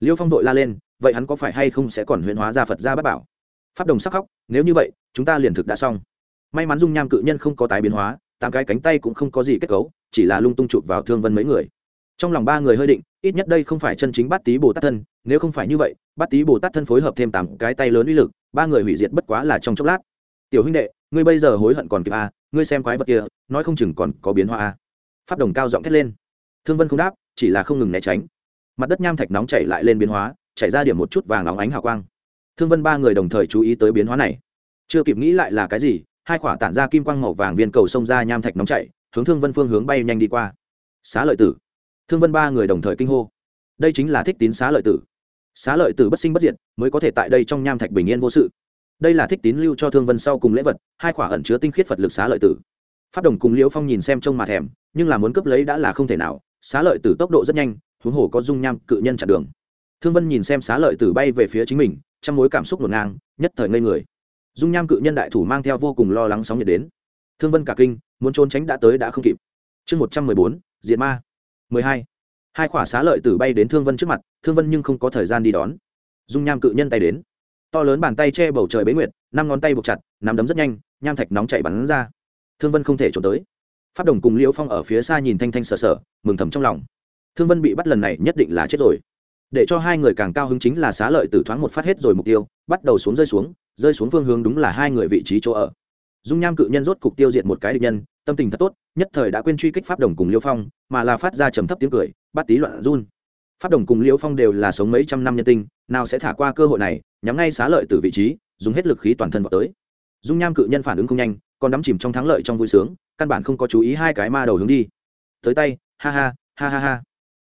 Liêu phong vội la lên vậy hắn có phải hay không sẽ còn huyễn hóa ra phật ra bát bảo? Pháp đồng sắc khóc nếu như vậy chúng ta liền thực đã xong. May mắn dung nham cự nhân không có tái biến hóa tám cái cánh tay cũng không có gì kết cấu chỉ là lung tung chụp vào thương vân mấy người. Trong lòng ba người hơi định ít nhất đây không phải chân chính bát tý bồ tát thân nếu không phải như vậy bát tý bồ tát thân phối hợp thêm tám cái tay lớn uy lực ba người hủy diệt bất quá là trong chốc lát. Tiểu huynh đệ ngươi bây giờ hối hận còn kịp à, ngươi xem quái vật kia nói không chừng còn có biến hóa à pháp đồng cao giọng thét lên. Thương vân không đáp, chỉ là không ngừng né tránh. Mặt đất nham thạch nóng chảy lại lên biến hóa, chảy ra điểm một chút vàng óng ánh hào quang. Thương vân ba người đồng thời chú ý tới biến hóa này. Chưa kịp nghĩ lại là cái gì, hai quả tản ra kim quang màu vàng viên cầu xông ra nham thạch nóng chảy, hướng thương vân phương hướng bay nhanh đi qua. Xá lợi tử. Thương vân ba người đồng thời kinh hô. Đây chính là thích tín xá lợi tử. Xá lợi tử bất sinh bất diệt, mới có thể tại đây trong nham thạch bình yên vô sự. Đây là thích tín lưu cho thương vân sau cùng lễ vật, hai khỏa ẩn chứa tinh khiết phật lực xá lợi tử phát đồng cùng liễu phong nhìn xem trông mà thèm, nhưng là muốn cướp lấy đã là không thể nào, xá lợi tử tốc độ rất nhanh, huống hồ có dung nham cự nhân chặn đường. Thương vân nhìn xem xá lợi tử bay về phía chính mình trong mối cảm xúc ngổn ngang, nhất thời ngây người. Dung nham cự nhân đại thủ mang theo vô cùng lo lắng sóng nhiệt đến. Thương vân cả kinh, muốn trốn tránh đã tới đã không kịp. Chương một trăm mười bốn diện ma. mười hai. Hai khỏa xá lợi tử bay đến thương vân trước mặt, thương vân nhưng không có thời gian đi đón. Dung nham cự nhân tay đến. To lớn bàn tay che bầu trời bế nguyệt, năm ngón tay buộc chặt, nắm đấm rất nhanh, nham thạch nóng chạy bắn ra thương vân không thể trốn tới. Pháp đồng cùng liễu phong ở phía xa nhìn thanh thanh sờ sờ, mừng thầm trong lòng. Thương vân bị bắt lần này nhất định là chết rồi. Để cho hai người càng cao hứng chính là xá lợi tử thoáng một phát hết rồi mục tiêu, bắt đầu xuống rơi xuống rơi xuống phương hướng đúng là hai người vị trí chỗ ở. Dung nham cự nhân rốt cục tiêu diệt một cái địch nhân, tâm tình thật tốt, nhất thời đã quên truy kích pháp đồng cùng liêu phong, mà là phát ra trầm thấp tiếng cười, bắt tí loạn run. Pháp đồng cùng liêu phong đều là sống mấy trăm năm nhân tinh, nào sẽ thả qua cơ hội này, nhắm ngay xá lợi từ vị trí, dùng hết lực khí toàn thân vào tới. Dung nham cự nhân phản ứng không nhanh còn đắm chìm trong thắng lợi trong vui sướng, căn bản không có chú ý hai cái ma đầu hướng đi. Tới tay, ha ha ha ha ha.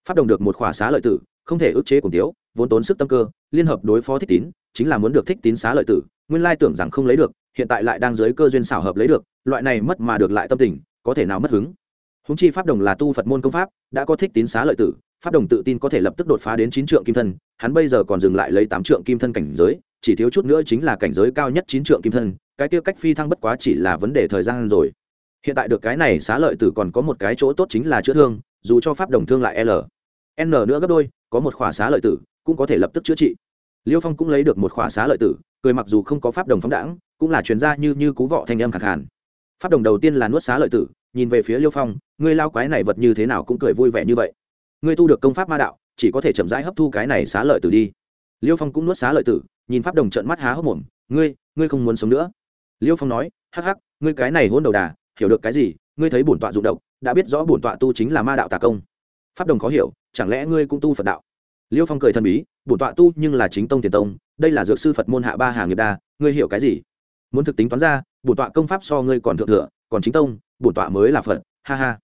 Pháp đồng được một khỏa xá lợi tử, không thể ức chế cùng tiếu, vốn tốn sức tâm cơ, liên hợp đối phó thích tín, chính là muốn được thích tín xá lợi tử, nguyên lai tưởng rằng không lấy được, hiện tại lại đang dưới cơ duyên xảo hợp lấy được, loại này mất mà được lại tâm tình, có thể nào mất hứng? Húng chi pháp đồng là tu phật môn công pháp, đã có thích tín xá lợi tử, pháp đồng tự tin có thể lập tức đột phá đến chín trượng kim thân, hắn bây giờ còn dừng lại lấy tám trượng kim thân cảnh giới chỉ thiếu chút nữa chính là cảnh giới cao nhất chín trượng kim thân, cái tiêu cách phi thăng bất quá chỉ là vấn đề thời gian rồi. Hiện tại được cái này xá lợi tử còn có một cái chỗ tốt chính là chữa thương, dù cho pháp đồng thương lại l. N nữa gấp đôi, có một khỏa xá lợi tử, cũng có thể lập tức chữa trị. Liêu phong cũng lấy được một khỏa xá lợi tử, cười mặc dù không có pháp đồng phóng đãng, cũng là chuyên gia như như cú vọ thanh âm khẳng hẳn pháp đồng đầu tiên là nuốt xá lợi tử, nhìn về phía liêu phong, ngươi lao quái này vật như thế nào cũng cười vui vẻ như vậy. Ngươi tu được công pháp ma đạo, chỉ có thể chậm rãi hấp thu cái này xá lợi tử đi. Liêu phong cũng nuốt xá lợi tử nhìn pháp đồng trợn mắt há hốc mồm ngươi ngươi không muốn sống nữa? Liêu phong nói hắc hắc ngươi cái này hôn đầu đà hiểu được cái gì? Ngươi thấy bổn tọa dụng độc, đã biết rõ bổn tọa tu chính là ma đạo tà công. Pháp đồng khó hiểu chẳng lẽ ngươi cũng tu phật đạo? Liêu phong cười thần bí bổn tọa tu nhưng là chính tông tiền tông đây là dược sư phật môn hạ ba hà nghiệp đa ngươi hiểu cái gì? Muốn thực tính toán ra bổn tọa công pháp so ngươi còn thượng thừa còn chính tông bổn tọa mới là phật ha ha.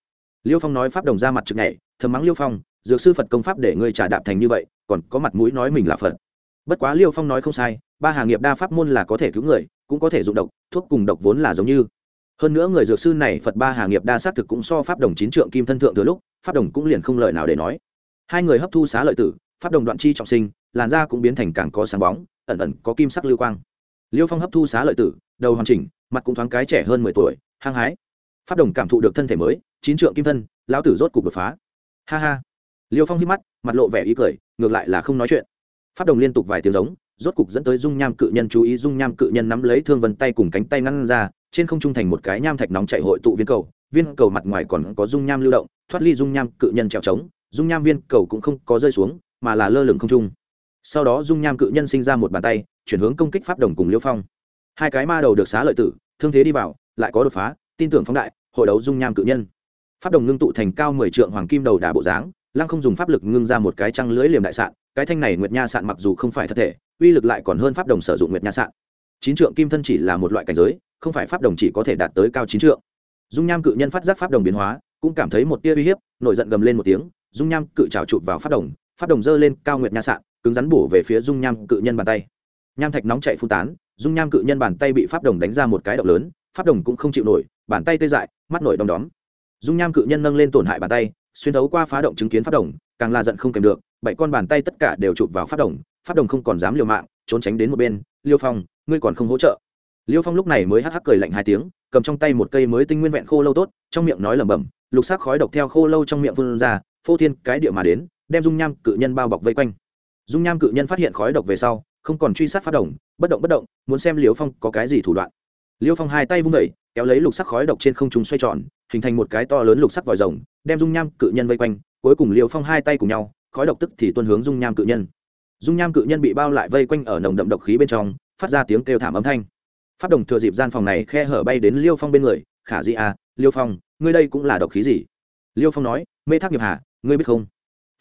Liêu phong nói pháp đồng ra mặt trực nhảy thầm mắng liêu phong dược sư phật công pháp để ngươi trả đạp thành như vậy còn có mặt mũi nói mình là phật bất quá liêu phong nói không sai, ba hàng nghiệp đa pháp môn là có thể cứu người, cũng có thể dụng độc, thuốc cùng độc vốn là giống như. Hơn nữa người dược sư này phật ba hàng nghiệp đa xác thực cũng so pháp đồng chín trượng kim thân thượng từ lúc, pháp đồng cũng liền không lời nào để nói. Hai người hấp thu xá lợi tử, pháp đồng đoạn chi trọng sinh, làn da cũng biến thành càng có sáng bóng, ẩn ẩn có kim sắc lưu quang. Liêu phong hấp thu xá lợi tử, đầu hoàn chỉnh, mặt cũng thoáng cái trẻ hơn mười tuổi, hăng hái. Pháp đồng cảm thụ được thân thể mới, chín trượng kim thân, lão tử rốt cục đột phá. Ha ha. Liêu phong hít mắt, mặt lộ vẻ ý cười, ngược lại là không nói chuyện pháp đồng liên tục vài tiếng giống, rốt cục dẫn tới dung nham cự nhân chú ý, dung nham cự nhân nắm lấy thương vân tay cùng cánh tay ngăn ra, trên không trung thành một cái nham thạch nóng chạy hội tụ viên cầu viên cầu mặt ngoài còn có dung nham lưu động, thoát ly dung nham cự nhân trèo trống, dung nham viên cầu cũng không có rơi xuống, mà là lơ lửng không trung. Sau đó dung nham cự nhân sinh ra một bàn tay, chuyển hướng công kích pháp đồng cùng liêu phong. Hai cái ma đầu được xá lợi tử, thương thế đi vào, lại có đột phá, tin tưởng phóng đại, hội đấu dung nham cự nhân. Pháp đồng ngưng tụ thành cao mười trượng hoàng kim đầu đà bộ dáng, lăng không dùng pháp lực ngưng ra một cái trăng lưỡi liềm đại sạn cái thanh này nguyệt nha sạn mặc dù không phải thật thể, uy lực lại còn hơn pháp đồng sử dụng nguyệt nha sạn. Chín trượng kim thân chỉ là một loại cảnh giới, không phải pháp đồng chỉ có thể đạt tới cao chín trượng. Dung nham cự nhân phát giác pháp đồng biến hóa, cũng cảm thấy một tia uy hiếp, nổi giận gầm lên một tiếng, dung nham cự trào chụp vào pháp đồng pháp đồng giơ lên cao nguyệt nha sạn, cứng rắn bổ về phía dung nham cự nhân bàn tay. Nham thạch nóng chạy phun tán, dung nham cự nhân bàn tay bị pháp đồng đánh ra một cái động lớn, pháp đồng cũng không chịu nổi, bàn tay tê dại, mắt nổi đom đóm. Dung nham cự nhân nâng lên tổn hại bàn tay, xuyên thấu qua phá động chứng kiến pháp đồng, càng là giận không kèm được bảy con bàn tay tất cả đều chụp vào pháp đồng pháp đồng không còn dám liều mạng, trốn tránh đến một bên, liêu phong, ngươi còn không hỗ trợ? Liêu phong lúc này mới hắc hắc cười lạnh hai tiếng, cầm trong tay một cây mới tinh nguyên vẹn khô lâu tốt, trong miệng nói lẩm bẩm, lục sắc khói độc theo khô lâu trong miệng phun ra, phô thiên cái địa mà đến, đem dung nham cự nhân bao bọc vây quanh. Dung nham cự nhân phát hiện khói độc về sau, không còn truy sát phát đồng, bất động bất động, muốn xem liêu phong có cái gì thủ đoạn. Liêu phong hai tay vung vẩy kéo lấy lục sắc khói độc trên không trung xoay tròn, hình thành một cái to lớn lục sắc vòi rồng, đem dung nham cự nhân vây quanh, cuối cùng liêu phong hai tay cùng nhau khói độc tức thì tuân hướng dung nham cự nhân. Dung nham cự nhân bị bao lại vây quanh ở nồng đậm độc khí bên trong, phát ra tiếng kêu thảm âm thanh. Pháp đồng thừa dịp gian phòng này khe hở bay đến liêu phong bên người, khả dĩ à liêu phong, ngươi đây cũng là độc khí gì? Liêu phong nói, mê thác nghiệp hà, ngươi biết không?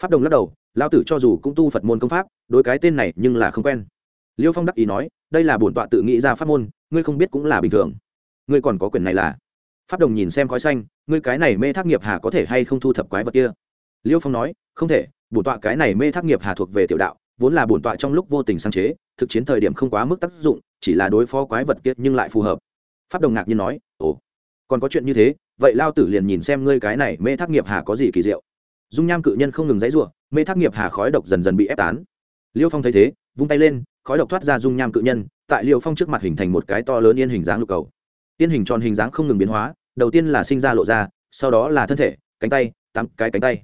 Pháp đồng lắc đầu lao tử cho dù cũng tu phật môn công pháp, đối cái tên này nhưng là không quen. Liêu phong đắc ý nói, đây là bổn tọa tự nghĩ ra pháp môn, ngươi không biết cũng là bình thường. Ngươi còn có quyền này là? Pháp đồng nhìn xem khói xanh, ngươi cái này mê thác nghiệp hà có thể hay không thu thập quái vật kia? Liêu phong nói, không thể bổn tọa cái này mê thác nghiệp hà thuộc về tiểu đạo, vốn là bổn tọa trong lúc vô tình sáng chế, thực chiến thời điểm không quá mức tác dụng, chỉ là đối phó quái vật kia nhưng lại phù hợp. Pháp đồng ngạc nhiên nói, ồ, còn có chuyện như thế, vậy lao tử liền nhìn xem ngươi cái này mê thác nghiệp hà có gì kỳ diệu. Dung nham cự nhân không ngừng dãy r u ộ mê thác nghiệp hà khói độc dần dần bị ép tán. Liêu phong thấy thế, vung tay lên, khói độc thoát ra dung nham cự nhân, tại liêu phong trước mặt hình thành một cái to lớn yên hình dáng lục cầu. Yên hình tròn hình dáng không ngừng biến hóa, đầu tiên là sinh ra lộ ra, sau đó là thân thể, cánh tay, tám cái cánh tay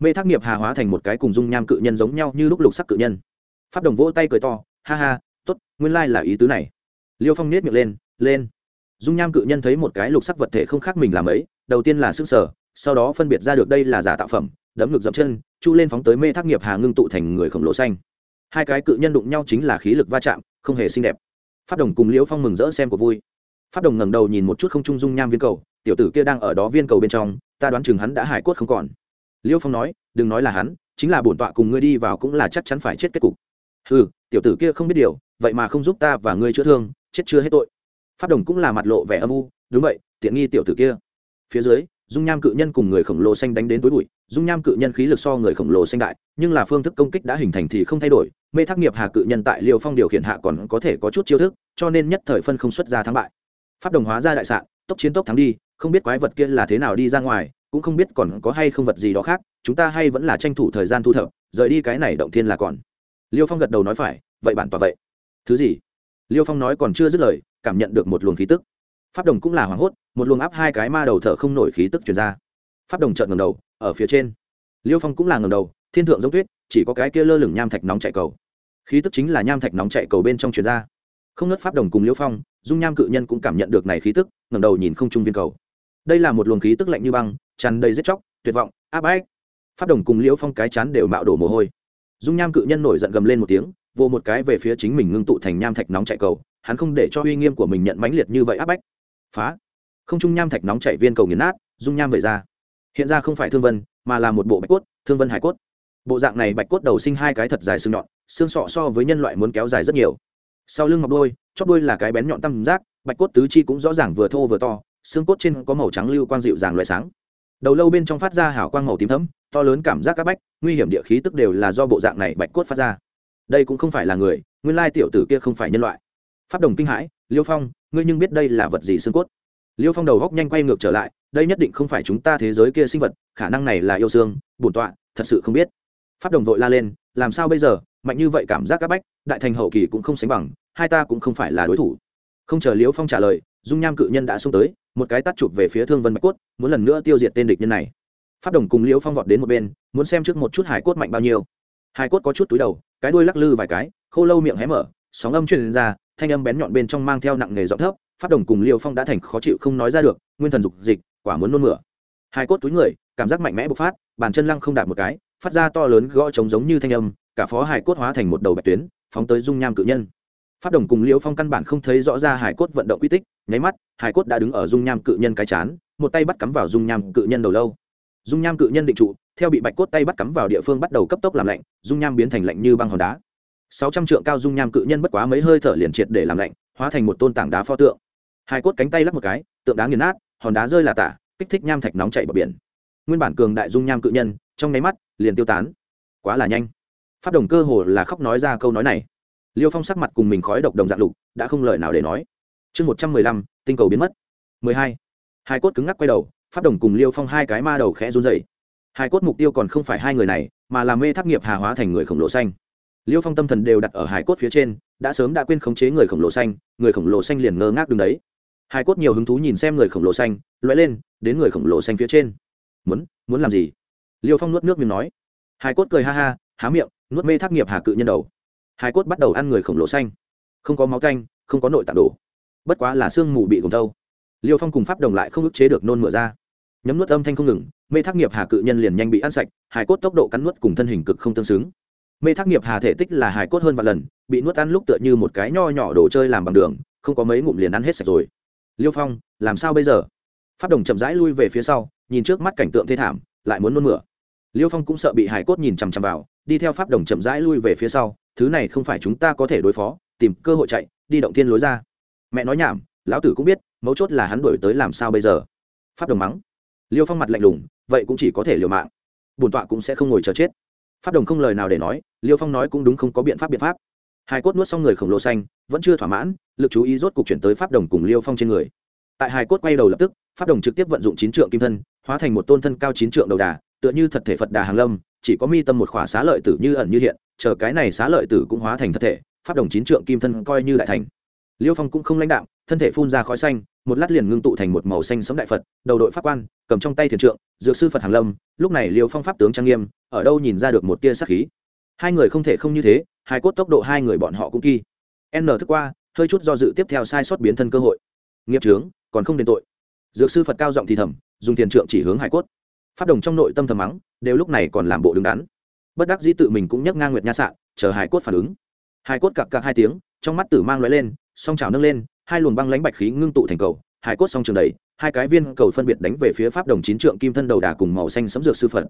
mê thác nghiệp hà hóa thành một cái cùng dung nham cự nhân giống nhau như lúc lục sắc cự nhân. Pháp đồng vỗ tay cười to, ha ha t ố t nguyên lai là ý tứ này. Liêu phong nết miệng lên lên. Dung nham cự nhân thấy một cái lục sắc vật thể không khác mình làm ấy, đầu tiên là s ư n g sở, sau đó phân biệt ra được đây là giả tạo phẩm, đấm ngực dậm chân, chu lên phóng tới mê thác nghiệp hà ngưng tụ thành người khổng lồ xanh. Hai cái cự nhân đụng nhau chính là khí lực va chạm, không hề xinh đẹp. Phát đồng cùng liễu phong mừng rỡ xem của vui. Phát đồng ngẩng đầu nhìn một chút không trung dung nham viên cầu, tiểu tử kia đang ở đó viên cầu bên trong, ta đoán chừng hắn đã hải quất không còn. Liêu phong nói, đừng nói là hắn, chính là bổn tọa cùng ngươi đi vào cũng là chắc chắn phải chết kết cục. Ừ tiểu tử kia không biết điều, vậy mà không giúp ta và ngươi chữa thương, chết chưa hết tội. Phát đồng cũng là mặt lộ vẻ âm u, đúng vậy, tiện nghi tiểu tử kia. Phía dưới, dung nham cự nhân cùng người khổng lồ xanh đánh đến tối bụi, dung nham cự nhân khí lực so người khổng lồ xanh đại, nhưng là phương thức công kích đã hình thành thì không thay đổi, mê thác nghiệp hà cự nhân tại liều phong điều khiển hạ còn có thể có chút chiêu thức, cho nên nhất thời phân không xuất ra thắng bại. Phát đồng hóa ra đại sạn, tốc chiến tốc thắng đi, không biết quái vật kia là thế nào đi ra ngoài cũng không biết còn có hay không vật gì đó khác, chúng ta hay vẫn là tranh thủ thời gian thu thập, rời đi cái này động thiên là còn. Liêu phong gật đầu nói phải, vậy bản tòa vậy. Thứ gì? Liêu phong nói còn chưa dứt lời, cảm nhận được một luồng khí tức. Pháp đồng cũng là hoảng hốt, một luồng áp hai cái ma đầu thở không nổi khí tức chuyển ra. Pháp đồng trợn ngầm đầu, ở phía trên. Liêu phong cũng là ngầm đầu, thiên thượng giống tuyết, chỉ có cái kia lơ lửng nham thạch nóng chạy cầu. Khí tức chính là nham thạch nóng chạy cầu bên trong chuyển ra. Không nớt pháp đồng cùng liêu phong, dung nham cự nhân cũng cảm nhận được này khí tức ngầm đầu nhìn không trung viên cầu. Đây là một luồng khí tức lạnh như băng tràn đầy giết chóc, tuyệt vọng, áp bách. Pháp đồng cùng liễu phong cái chán đều mạo đổ mồ hôi. Dung nham cự nhân nổi giận gầm lên một tiếng vô một cái về phía chính mình ngưng tụ thành nham thạch nóng chạy cầu, hắn không để cho uy nghiêm của mình nhận mãnh liệt như vậy áp bách. Phá! Không trung nham thạch nóng chạy viên cầu nghiền nát, dung nham về ra. Hiện ra không phải thương vân, mà là một bộ bạch cốt, thương vân hải cốt. Bộ dạng này bạch cốt đầu sinh hai cái thật dài xương nhọn, xương sọ so với nhân loại muốn kéo dài rất nhiều. Sau lưng mọc đôi chóp đôi là cái bén nhọn tam giác, bạch cốt tứ chi cũng rõ ràng vừa thô vừa to, xương cốt trên có màu trắng lưu quang dịu dàng loại sáng đầu lâu bên trong phát ra hảo quang màu tím thấm to lớn cảm giác các bách, nguy hiểm địa khí tức đều là do bộ dạng này bạch cốt phát ra. Đây cũng không phải là người, nguyên lai tiểu tử kia không phải nhân loại. Pháp đồng kinh hãi, liêu phong, ngươi nhưng biết đây là vật gì xương cốt? Liêu phong đầu góc nhanh quay ngược trở lại, đây nhất định không phải chúng ta thế giới kia sinh vật, khả năng này là yêu xương, bổn tọa, thật sự không biết. Pháp đồng vội la lên, làm sao bây giờ? Mạnh như vậy cảm giác các bách, đại thành hậu kỳ cũng không sánh bằng, hai ta cũng không phải là đối thủ. Không chờ liêu phong trả lời, dung nham cự nhân đã xông tới một cái tắt chụp về phía thương vân bạch cốt, muốn lần nữa tiêu diệt tên địch nhân này. Phát đồng cùng liễu phong vọt đến một bên, muốn xem trước một chút hải cốt mạnh bao nhiêu. Hải cốt có chút túi đầu, cái đuôi lắc lư vài cái, khô lâu miệng hé mở, sóng âm truyền ra, thanh âm bén nhọn bên trong mang theo nặng nghề giọng thấp phát đồng cùng liễu phong đã thành khó chịu không nói ra được, nguyên thần dục dịch, quả muốn nôn mửa. Hải cốt túi người, cảm giác mạnh mẽ bộc phát, bàn chân lăng không đạt một cái, phát ra to lớn gõ trống giống như thanh âm, cả phó hải cốt hóa thành một đầu bạch tuyến, phóng tới dung nham cự nhân. Phát đồng cùng liễu phong căn bản không thấy rõ ra hải cốt vận động quy tích nháy mắt, hải cốt đã đứng ở dung nham cự nhân cái chán, một tay bắt cắm vào dung nham cự nhân đầu lâu. Dung nham cự nhân định trụ, theo bị bạch cốt tay bắt cắm vào địa phương bắt đầu cấp tốc làm lạnh, dung nham biến thành lạnh như băng hòn đá. Sáu trăm trượng cao dung nham cự nhân bất quá mấy hơi thở liền triệt để làm lạnh, hóa thành một tôn tảng đá pho tượng. Hai cốt cánh tay lắc một cái, tượng đá nghiền nát, hòn đá rơi là tả, kích thích nham thạch nóng chảy bờ biển. Nguyên bản cường đại dung nham cự nhân, trong nháy mắt, liền tiêu tán. Quá là nhanh. Phát đồng cơ hồ là khóc nói ra câu nói này. Liêu phong sắc mặt cùng mình khói độc đồng dạng lục, đã không lời nào để nói chương một trăm mười lăm, tinh cầu biến mất. mười hai. Hai cốt cứng ngắc quay đầu phát đồng cùng liêu phong hai cái ma đầu khẽ run dậy hai cốt mục tiêu còn không phải hai người này, mà là mê thác nghiệp hà hóa thành người khổng lồ xanh. Liêu phong tâm thần đều đặt ở hải cốt phía trên, đã sớm đã quên khống chế người khổng lồ xanh, người khổng lồ xanh liền ngơ ngác đứng đấy. Hải cốt nhiều hứng thú nhìn xem người khổng lồ xanh loay lên, đến người khổng lồ xanh phía trên. Muốn muốn làm gì? Liêu phong nuốt nước miếng nói. Hải cốt cười ha ha, há miệng, nuốt mê thác nghiệp hà cự nhân đầu. Hải cốt bắt đầu ăn người khổng lồ xanh. Không có máu canh không có nội tạng đồ bất quá là xương mù bị gồng thâu. Liêu phong cùng pháp đồng lại không ức chế được nôn mửa ra. Nhấm nuốt âm thanh không ngừng, mê thác nghiệp hà cự nhân liền nhanh bị ăn sạch, hải cốt tốc độ cắn nuốt cùng thân hình cực không tương xứng. Mê thác nghiệp hà thể tích là hải cốt hơn vài lần, bị nuốt ăn lúc tựa như một cái nho nhỏ đồ chơi làm bằng đường, không có mấy ngụm liền ăn hết sạch rồi. Liêu phong, làm sao bây giờ? Pháp đồng chậm rãi lui về phía sau, nhìn trước mắt cảnh tượng thê thảm, lại muốn nôn mửa. Liêu phong cũng sợ bị hải cốt nhìn chằm chằm vào, đi theo pháp đồng chậm rãi lui về phía sau, thứ này không phải chúng ta có thể đối phó, tìm cơ hội chạy, đi động tiên lối ra mẹ nói nhảm, lão tử cũng biết, mấu chốt là hắn đổi tới làm sao bây giờ. Pháp đồng mắng. Liêu phong mặt lạnh lùng, vậy cũng chỉ có thể liều mạng. Bổn tọa cũng sẽ không ngồi chờ chết. Pháp đồng không lời nào để nói, liêu phong nói cũng đúng không có biện pháp biện pháp. Hai cốt nuốt xong người khổng lồ xanh, vẫn chưa thỏa mãn, lực chú ý rốt cục chuyển tới pháp đồng cùng liêu phong trên người. Tại hai cốt quay đầu lập tức, pháp đồng trực tiếp vận dụng chín trượng kim thân, hóa thành một tôn thân cao chín trượng đầu đà, tựa như thật thể phật đà hàng lâm, chỉ có mi tâm một khỏa xá lợi tử như ẩn như hiện, chờ cái này xá lợi tử cũng hóa thành thật thể, pháp đồng chín trượng kim thân coi như đại thành liêu phong cũng không lãnh đạo thân thể phun ra khói xanh, một lát liền ngưng tụ thành một màu xanh sống đại phật, đầu đội pháp quan, cầm trong tay thiền trượng, dược sư phật hàng lâm, lúc này liêu phong pháp tướng trang nghiêm, ở đâu nhìn ra được một tia sắc khí. Hai người không thể không như thế, hai cốt tốc độ hai người bọn họ cũng kỳ. N thức qua, hơi chút do dự tiếp theo sai sót biến thân cơ hội. Nghiệp trướng còn không đền tội. Dược sư phật cao giọng thì thầm, dùng thiền trượng chỉ hướng hải cốt. Phát đồng trong nội tâm thầm mắng, đều lúc này còn làm bộ đứng đắn. Bất đắc dĩ tự mình cũng nhấc ngang nguyệt nha sạn, chờ hải cốt phản ứng. Hải cốt cặc cặc hai tiếng, trong mắt tử mang lóe lên song trào nâng lên, hai luồng băng lãnh bạch khí ngưng tụ thành cầu, hải cốt song trường đầy, hai cái viên cầu phân biệt đánh về phía pháp đồng chín trượng kim thân đầu đà cùng màu xanh sấm dược sư phật.